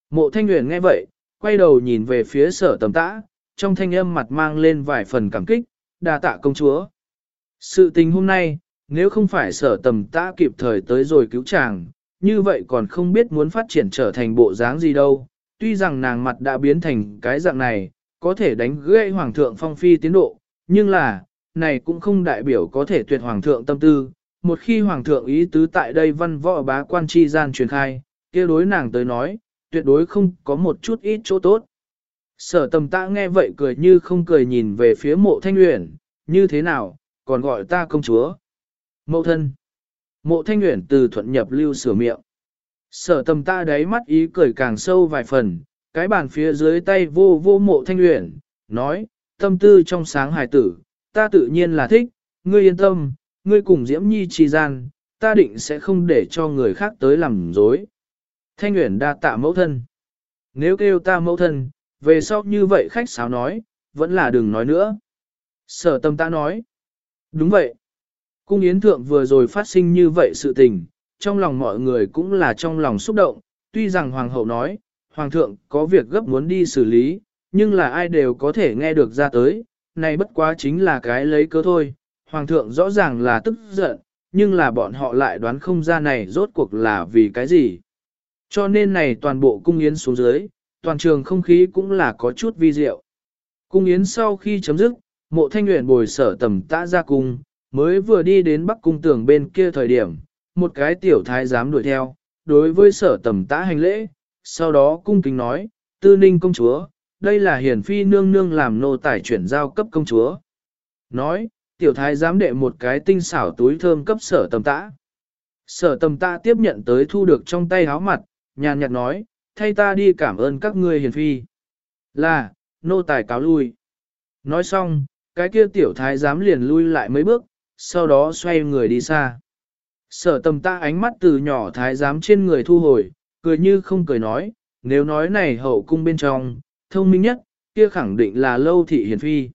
Mộ thanh nguyện nghe vậy, quay đầu nhìn về phía sở tầm tã, trong thanh âm mặt mang lên vài phần cảm kích, đa tạ công chúa. Sự tình hôm nay, nếu không phải sở tầm tã kịp thời tới rồi cứu chàng, như vậy còn không biết muốn phát triển trở thành bộ dáng gì đâu. Tuy rằng nàng mặt đã biến thành cái dạng này, có thể đánh gãy hoàng thượng phong phi tiến độ, nhưng là, này cũng không đại biểu có thể tuyệt hoàng thượng tâm tư. Một khi hoàng thượng ý tứ tại đây văn võ bá quan chi gian truyền khai, kia đối nàng tới nói, tuyệt đối không có một chút ít chỗ tốt. Sở tầm tạ nghe vậy cười như không cười nhìn về phía mộ thanh uyển, như thế nào, còn gọi ta công chúa. Mậu thân. Mộ thanh uyển từ thuận nhập lưu sửa miệng. Sở tầm ta đáy mắt ý cười càng sâu vài phần, cái bàn phía dưới tay vô vô mộ thanh uyển, nói, tâm tư trong sáng hài tử, ta tự nhiên là thích, ngươi yên tâm, ngươi cùng Diễm Nhi trì gian, ta định sẽ không để cho người khác tới làm dối. Thanh uyển đa tạ mẫu thân. Nếu kêu ta mẫu thân, về sau như vậy khách sáo nói, vẫn là đừng nói nữa. Sở tâm ta nói. Đúng vậy. Cung yến thượng vừa rồi phát sinh như vậy sự tình, trong lòng mọi người cũng là trong lòng xúc động, tuy rằng hoàng hậu nói, hoàng thượng có việc gấp muốn đi xử lý, nhưng là ai đều có thể nghe được ra tới, này bất quá chính là cái lấy cớ thôi, hoàng thượng rõ ràng là tức giận, nhưng là bọn họ lại đoán không ra này rốt cuộc là vì cái gì. Cho nên này toàn bộ cung yến xuống dưới, toàn trường không khí cũng là có chút vi diệu. Cung yến sau khi chấm dứt, mộ thanh nguyện bồi sở tầm tã ra cung, mới vừa đi đến bắc cung tường bên kia thời điểm, một cái tiểu thái dám đuổi theo, đối với sở tầm tã hành lễ, sau đó cung kính nói, tư ninh công chúa, đây là hiển phi nương nương làm nô tài chuyển giao cấp công chúa. Nói, tiểu thái giám đệ một cái tinh xảo túi thơm cấp sở tầm tã. Sở tầm tã tiếp nhận tới thu được trong tay áo mặt, nhàn nhạt nói, thay ta đi cảm ơn các ngươi hiền phi. Là, nô tài cáo lui. Nói xong, cái kia tiểu thái giám liền lui lại mấy bước, sau đó xoay người đi xa. Sở tầm ta ánh mắt từ nhỏ thái giám trên người thu hồi, cười như không cười nói, nếu nói này hậu cung bên trong, thông minh nhất, kia khẳng định là lâu thị hiền phi.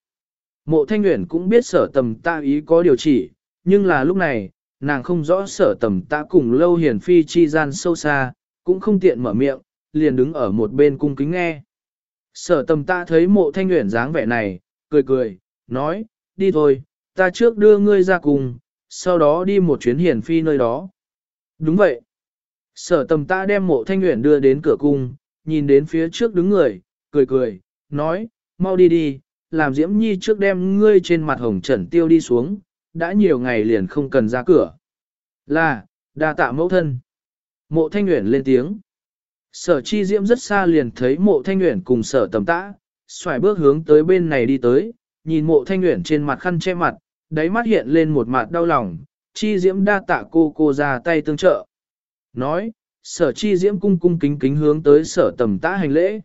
Mộ thanh nguyện cũng biết sở tầm ta ý có điều chỉ, nhưng là lúc này, nàng không rõ sở tầm ta cùng lâu hiền phi chi gian sâu xa, cũng không tiện mở miệng, liền đứng ở một bên cung kính nghe. Sở tầm ta thấy mộ thanh nguyện dáng vẻ này, cười cười, nói, đi thôi, ta trước đưa ngươi ra cùng, sau đó đi một chuyến hiển phi nơi đó. Đúng vậy. Sở tầm ta đem mộ thanh nguyện đưa đến cửa cung, nhìn đến phía trước đứng người, cười cười, nói, mau đi đi, làm diễm nhi trước đem ngươi trên mặt hồng trần tiêu đi xuống, đã nhiều ngày liền không cần ra cửa. Là, đa tạ mẫu thân. Mộ thanh nguyện lên tiếng. Sở chi diễm rất xa liền thấy mộ thanh nguyện cùng sở tầm tã, xoài bước hướng tới bên này đi tới, nhìn mộ thanh nguyện trên mặt khăn che mặt, đáy mắt hiện lên một mặt đau lòng, chi diễm đa tạ cô cô ra tay tương trợ. Nói, sở chi diễm cung cung kính kính hướng tới sở tầm tã hành lễ.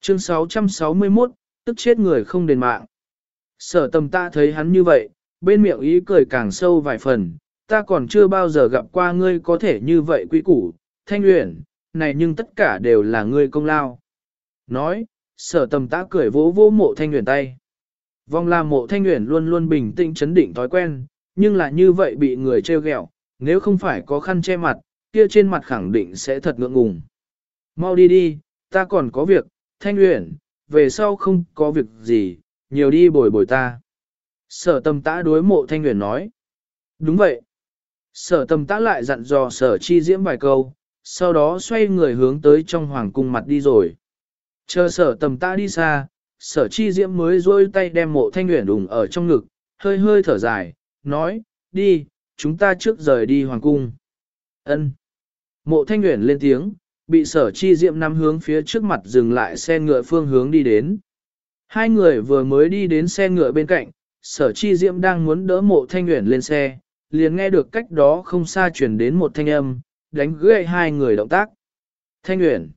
Chương 661, tức chết người không đền mạng. Sở tầm tã thấy hắn như vậy, bên miệng ý cười càng sâu vài phần, ta còn chưa bao giờ gặp qua ngươi có thể như vậy quý củ, thanh luyện, này nhưng tất cả đều là ngươi công lao. Nói, sở tầm tã cười vỗ vỗ mộ thanh nguyện tay. Vong là mộ thanh nguyện luôn luôn bình tĩnh chấn định thói quen, nhưng là như vậy bị người trêu ghẹo, nếu không phải có khăn che mặt, kia trên mặt khẳng định sẽ thật ngượng ngùng. Mau đi đi, ta còn có việc, thanh nguyện, về sau không có việc gì, nhiều đi bồi bồi ta. Sở tâm tã đối mộ thanh nguyện nói. Đúng vậy. Sở tâm tã lại dặn dò sở chi diễm vài câu, sau đó xoay người hướng tới trong hoàng cung mặt đi rồi. Chờ sở tầm ta đi xa, sở chi diễm mới rôi tay đem mộ thanh nguyện đùng ở trong ngực, hơi hơi thở dài, nói, đi, chúng ta trước rời đi hoàng cung. Ân. Mộ thanh nguyện lên tiếng, bị sở chi diệm nắm hướng phía trước mặt dừng lại xe ngựa phương hướng đi đến. Hai người vừa mới đi đến xe ngựa bên cạnh, sở chi diệm đang muốn đỡ mộ thanh nguyện lên xe, liền nghe được cách đó không xa chuyển đến một thanh âm, đánh gãy hai người động tác. Thanh uyển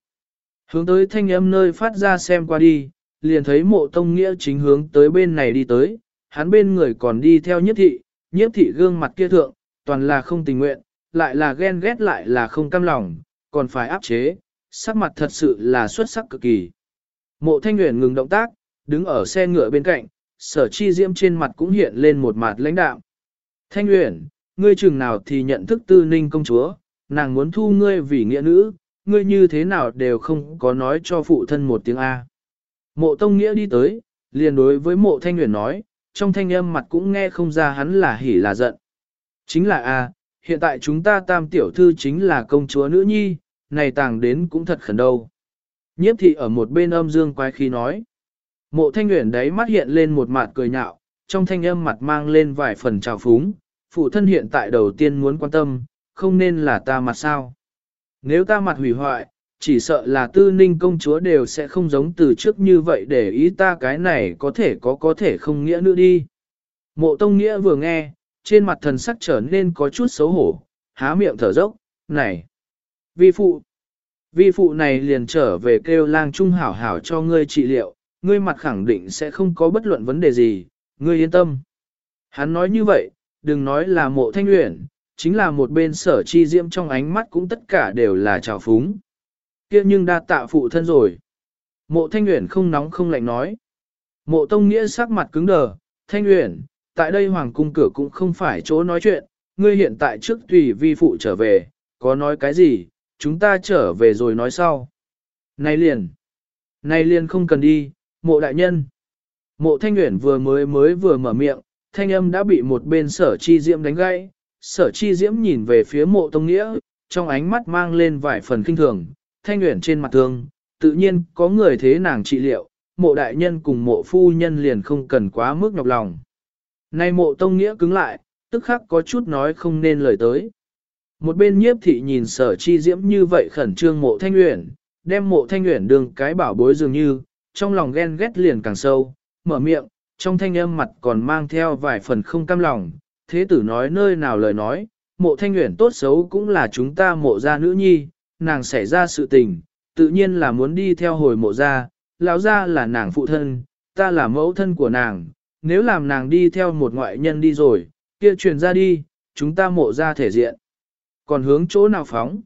Hướng tới thanh âm nơi phát ra xem qua đi, liền thấy mộ tông nghĩa chính hướng tới bên này đi tới, hắn bên người còn đi theo nhiếp thị, nhiếp thị gương mặt kia thượng, toàn là không tình nguyện, lại là ghen ghét lại là không cam lòng, còn phải áp chế, sắc mặt thật sự là xuất sắc cực kỳ. Mộ thanh nguyện ngừng động tác, đứng ở xe ngựa bên cạnh, sở chi diễm trên mặt cũng hiện lên một mặt lãnh đạm Thanh nguyện, ngươi chừng nào thì nhận thức tư ninh công chúa, nàng muốn thu ngươi vì nghĩa nữ, ngươi như thế nào đều không có nói cho phụ thân một tiếng A. Mộ tông nghĩa đi tới, liền đối với mộ thanh nguyện nói, trong thanh âm mặt cũng nghe không ra hắn là hỉ là giận. Chính là A, hiện tại chúng ta tam tiểu thư chính là công chúa nữ nhi, này tàng đến cũng thật khẩn đâu. Nhiếp thị ở một bên âm dương quái khí nói. Mộ thanh nguyện đấy mắt hiện lên một mặt cười nhạo, trong thanh âm mặt mang lên vài phần trào phúng, phụ thân hiện tại đầu tiên muốn quan tâm, không nên là ta mặt sao. Nếu ta mặt hủy hoại, chỉ sợ là tư ninh công chúa đều sẽ không giống từ trước như vậy để ý ta cái này có thể có có thể không nghĩa nữa đi. Mộ tông nghĩa vừa nghe, trên mặt thần sắc trở nên có chút xấu hổ, há miệng thở dốc, này, vi phụ, vi phụ này liền trở về kêu lang trung hảo hảo cho ngươi trị liệu, ngươi mặt khẳng định sẽ không có bất luận vấn đề gì, ngươi yên tâm. Hắn nói như vậy, đừng nói là mộ thanh luyện, chính là một bên sở chi diễm trong ánh mắt cũng tất cả đều là trào phúng. kia nhưng đa tạ phụ thân rồi. Mộ thanh uyển không nóng không lạnh nói. Mộ tông nghĩa sắc mặt cứng đờ, thanh uyển tại đây hoàng cung cửa cũng không phải chỗ nói chuyện, ngươi hiện tại trước tùy vi phụ trở về, có nói cái gì, chúng ta trở về rồi nói sau. Này liền, này liền không cần đi, mộ đại nhân. Mộ thanh uyển vừa mới mới vừa mở miệng, thanh âm đã bị một bên sở chi diễm đánh gãy. Sở chi diễm nhìn về phía mộ tông nghĩa, trong ánh mắt mang lên vài phần kinh thường, thanh nguyện trên mặt thương, tự nhiên có người thế nàng trị liệu, mộ đại nhân cùng mộ phu nhân liền không cần quá mức nhọc lòng. Nay mộ tông nghĩa cứng lại, tức khắc có chút nói không nên lời tới. Một bên nhiếp thị nhìn sở chi diễm như vậy khẩn trương mộ thanh nguyện, đem mộ thanh nguyện đường cái bảo bối dường như, trong lòng ghen ghét liền càng sâu, mở miệng, trong thanh âm mặt còn mang theo vài phần không cam lòng, thế tử nói nơi nào lời nói, mộ thanh nguyện tốt xấu cũng là chúng ta mộ gia nữ nhi, nàng xảy ra sự tình, tự nhiên là muốn đi theo hồi mộ gia, lão gia là nàng phụ thân, ta là mẫu thân của nàng, nếu làm nàng đi theo một ngoại nhân đi rồi, kia truyền ra đi, chúng ta mộ ra thể diện. Còn hướng chỗ nào phóng?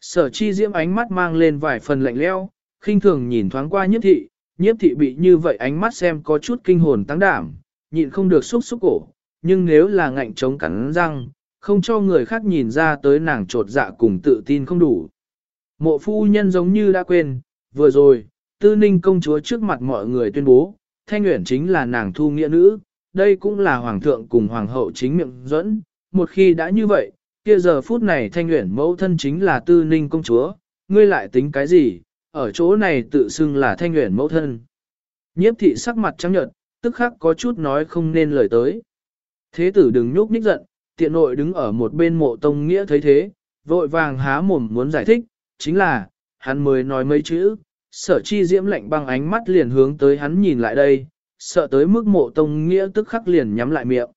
Sở chi diễm ánh mắt mang lên vài phần lạnh leo, khinh thường nhìn thoáng qua nhiếp thị, nhiếp thị bị như vậy ánh mắt xem có chút kinh hồn tăng đảm, nhịn không được xúc xúc cổ, nhưng nếu là ngạnh chống cắn răng, không cho người khác nhìn ra tới nàng trột dạ cùng tự tin không đủ. Mộ phu nhân giống như đã quên, vừa rồi, tư ninh công chúa trước mặt mọi người tuyên bố, Thanh Uyển chính là nàng thu nghĩa nữ, đây cũng là hoàng thượng cùng hoàng hậu chính miệng dẫn. Một khi đã như vậy, kia giờ phút này Thanh Uyển mẫu thân chính là Tư Ninh công chúa, ngươi lại tính cái gì, ở chỗ này tự xưng là Thanh Uyển mẫu thân. Nhiếp thị sắc mặt trắng nhợt, tức khắc có chút nói không nên lời tới. Thế tử đừng nhúc nhích giận, tiện nội đứng ở một bên mộ tông nghĩa thấy thế, vội vàng há mồm muốn giải thích, chính là, hắn mới nói mấy chữ, sở chi diễm lạnh băng ánh mắt liền hướng tới hắn nhìn lại đây, sợ tới mức mộ tông nghĩa tức khắc liền nhắm lại miệng.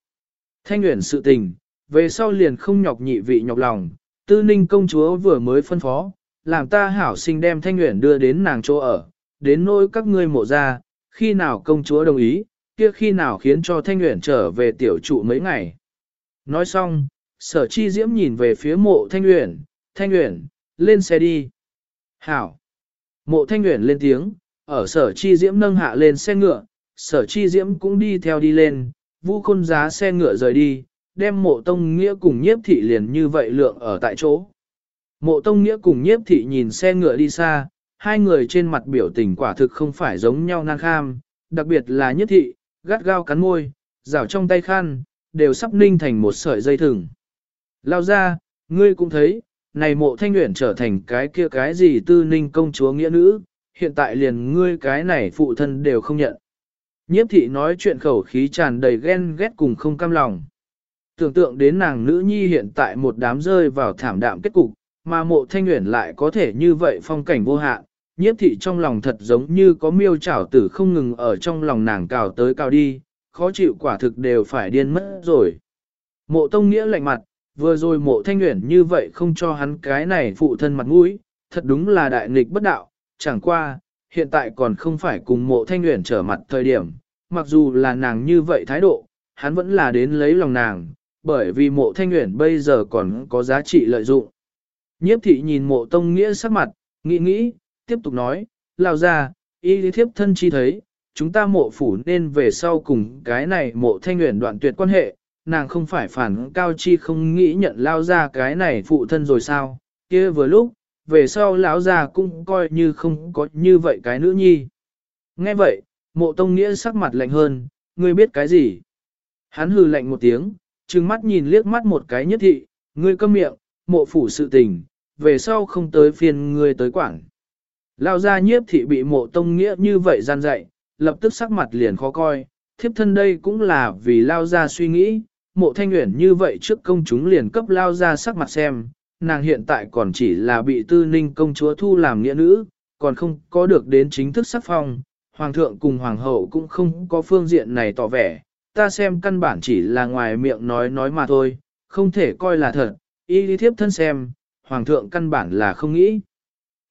Thanh nguyện sự tình, về sau liền không nhọc nhị vị nhọc lòng, tư ninh công chúa vừa mới phân phó, làm ta hảo sinh đem thanh nguyện đưa đến nàng chỗ ở, đến nỗi các ngươi mộ ra, khi nào công chúa đồng ý, kia khi nào khiến cho thanh uyển trở về tiểu trụ mấy ngày. Nói xong, sở chi diễm nhìn về phía mộ thanh uyển thanh uyển lên xe đi. Hảo. Mộ thanh uyển lên tiếng, ở sở chi diễm nâng hạ lên xe ngựa, sở chi diễm cũng đi theo đi lên, vu khôn giá xe ngựa rời đi, đem mộ tông nghĩa cùng nhiếp thị liền như vậy lượng ở tại chỗ. Mộ tông nghĩa cùng nhiếp thị nhìn xe ngựa đi xa, hai người trên mặt biểu tình quả thực không phải giống nhau nan kham, đặc biệt là nhiếp thị, gắt gao cắn môi, rảo trong tay khăn, đều sắp ninh thành một sợi dây thừng. Lao ra, ngươi cũng thấy, này mộ thanh nguyện trở thành cái kia cái gì tư ninh công chúa nghĩa nữ, hiện tại liền ngươi cái này phụ thân đều không nhận. Nhiếp thị nói chuyện khẩu khí tràn đầy ghen ghét cùng không cam lòng. Tưởng tượng đến nàng nữ nhi hiện tại một đám rơi vào thảm đạm kết cục, mà mộ thanh nguyện lại có thể như vậy phong cảnh vô hạn. Nhiếp thị trong lòng thật giống như có miêu chảo tử không ngừng ở trong lòng nàng cào tới cào đi, khó chịu quả thực đều phải điên mất rồi. Mộ tông nghĩa lạnh mặt, vừa rồi mộ thanh nguyện như vậy không cho hắn cái này phụ thân mặt mũi, thật đúng là đại nghịch bất đạo, chẳng qua, hiện tại còn không phải cùng mộ thanh nguyện trở mặt thời điểm, mặc dù là nàng như vậy thái độ, hắn vẫn là đến lấy lòng nàng, bởi vì mộ thanh nguyện bây giờ còn có giá trị lợi dụng. Nhiếp thị nhìn mộ tông nghĩa sắc mặt, nghĩ nghĩ, tiếp tục nói, lao ra, y lý thiếp thân chi thấy, chúng ta mộ phủ nên về sau cùng cái này mộ thanh nguyện đoạn tuyệt quan hệ, nàng không phải phản cao chi không nghĩ nhận lao ra cái này phụ thân rồi sao, kia vừa lúc, về sau lão già cũng coi như không có như vậy cái nữ nhi. Nghe vậy, mộ tông nghĩa sắc mặt lạnh hơn, ngươi biết cái gì? Hắn hừ lạnh một tiếng, trừng mắt nhìn liếc mắt một cái nhất thị, ngươi câm miệng, mộ phủ sự tình, về sau không tới phiền ngươi tới quảng. Lao ra nhiếp thị bị mộ tông nghĩa như vậy gian dạy, lập tức sắc mặt liền khó coi, thiếp thân đây cũng là vì lao ra suy nghĩ, mộ thanh nguyện như vậy trước công chúng liền cấp lao ra sắc mặt xem, nàng hiện tại còn chỉ là bị tư ninh công chúa thu làm nghĩa nữ, còn không có được đến chính thức sắc phong, hoàng thượng cùng hoàng hậu cũng không có phương diện này tỏ vẻ, ta xem căn bản chỉ là ngoài miệng nói nói mà thôi, không thể coi là thật, y lý thiếp thân xem, hoàng thượng căn bản là không nghĩ.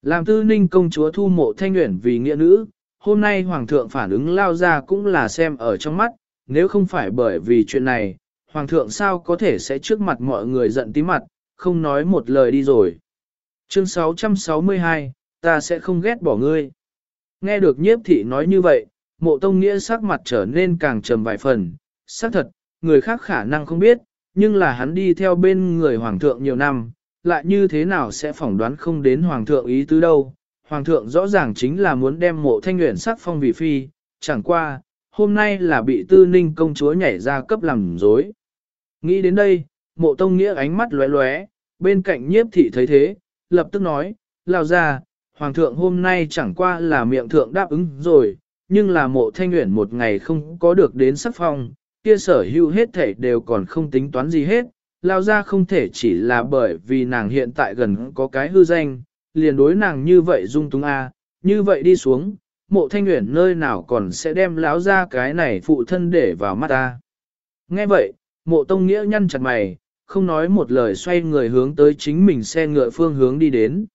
Làm tư ninh công chúa thu mộ thanh nguyện vì nghĩa nữ, hôm nay hoàng thượng phản ứng lao ra cũng là xem ở trong mắt, nếu không phải bởi vì chuyện này, hoàng thượng sao có thể sẽ trước mặt mọi người giận tí mặt, không nói một lời đi rồi. Chương 662, ta sẽ không ghét bỏ ngươi. Nghe được nhiếp thị nói như vậy, mộ tông nghĩa sắc mặt trở nên càng trầm vài phần, xác thật, người khác khả năng không biết, nhưng là hắn đi theo bên người hoàng thượng nhiều năm, lại như thế nào sẽ phỏng đoán không đến hoàng thượng ý tứ đâu. Hoàng thượng rõ ràng chính là muốn đem mộ thanh nguyện sắc phong vị phi, chẳng qua, hôm nay là bị tư ninh công chúa nhảy ra cấp làm dối. Nghĩ đến đây, mộ tông nghĩa ánh mắt lóe lóe, bên cạnh nhiếp thị thấy thế, lập tức nói, lao ra, hoàng thượng hôm nay chẳng qua là miệng thượng đáp ứng rồi, nhưng là mộ thanh nguyện một ngày không có được đến sắc phong, kia sở hữu hết thể đều còn không tính toán gì hết, lao ra không thể chỉ là bởi vì nàng hiện tại gần có cái hư danh, liền đối nàng như vậy dung túng a, như vậy đi xuống, mộ thanh nguyện nơi nào còn sẽ đem lão ra cái này phụ thân để vào mắt ta. Nghe vậy, mộ tông nghĩa nhăn chặt mày, không nói một lời xoay người hướng tới chính mình xe ngựa phương hướng đi đến.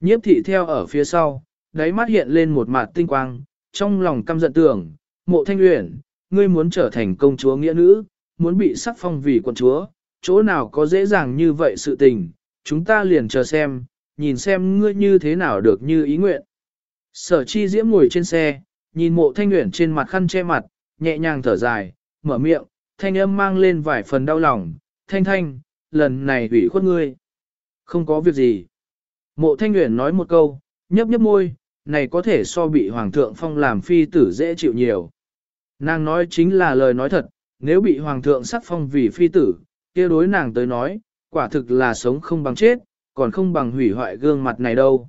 Nhiếp thị theo ở phía sau, đáy mắt hiện lên một mặt tinh quang, trong lòng căm giận tưởng, mộ thanh uyển, ngươi muốn trở thành công chúa nghĩa nữ, muốn bị sắc phong vì quận chúa, chỗ nào có dễ dàng như vậy sự tình, chúng ta liền chờ xem, nhìn xem ngươi như thế nào được như ý nguyện. Sở chi diễm ngồi trên xe, nhìn mộ thanh nguyện trên mặt khăn che mặt, nhẹ nhàng thở dài, mở miệng, thanh âm mang lên vài phần đau lòng, thanh thanh, lần này ủy khuất ngươi. Không có việc gì. Mộ thanh nguyện nói một câu, nhấp nhấp môi, này có thể so bị hoàng thượng phong làm phi tử dễ chịu nhiều. Nàng nói chính là lời nói thật, nếu bị hoàng thượng sắc phong vì phi tử, kia đối nàng tới nói, quả thực là sống không bằng chết, còn không bằng hủy hoại gương mặt này đâu.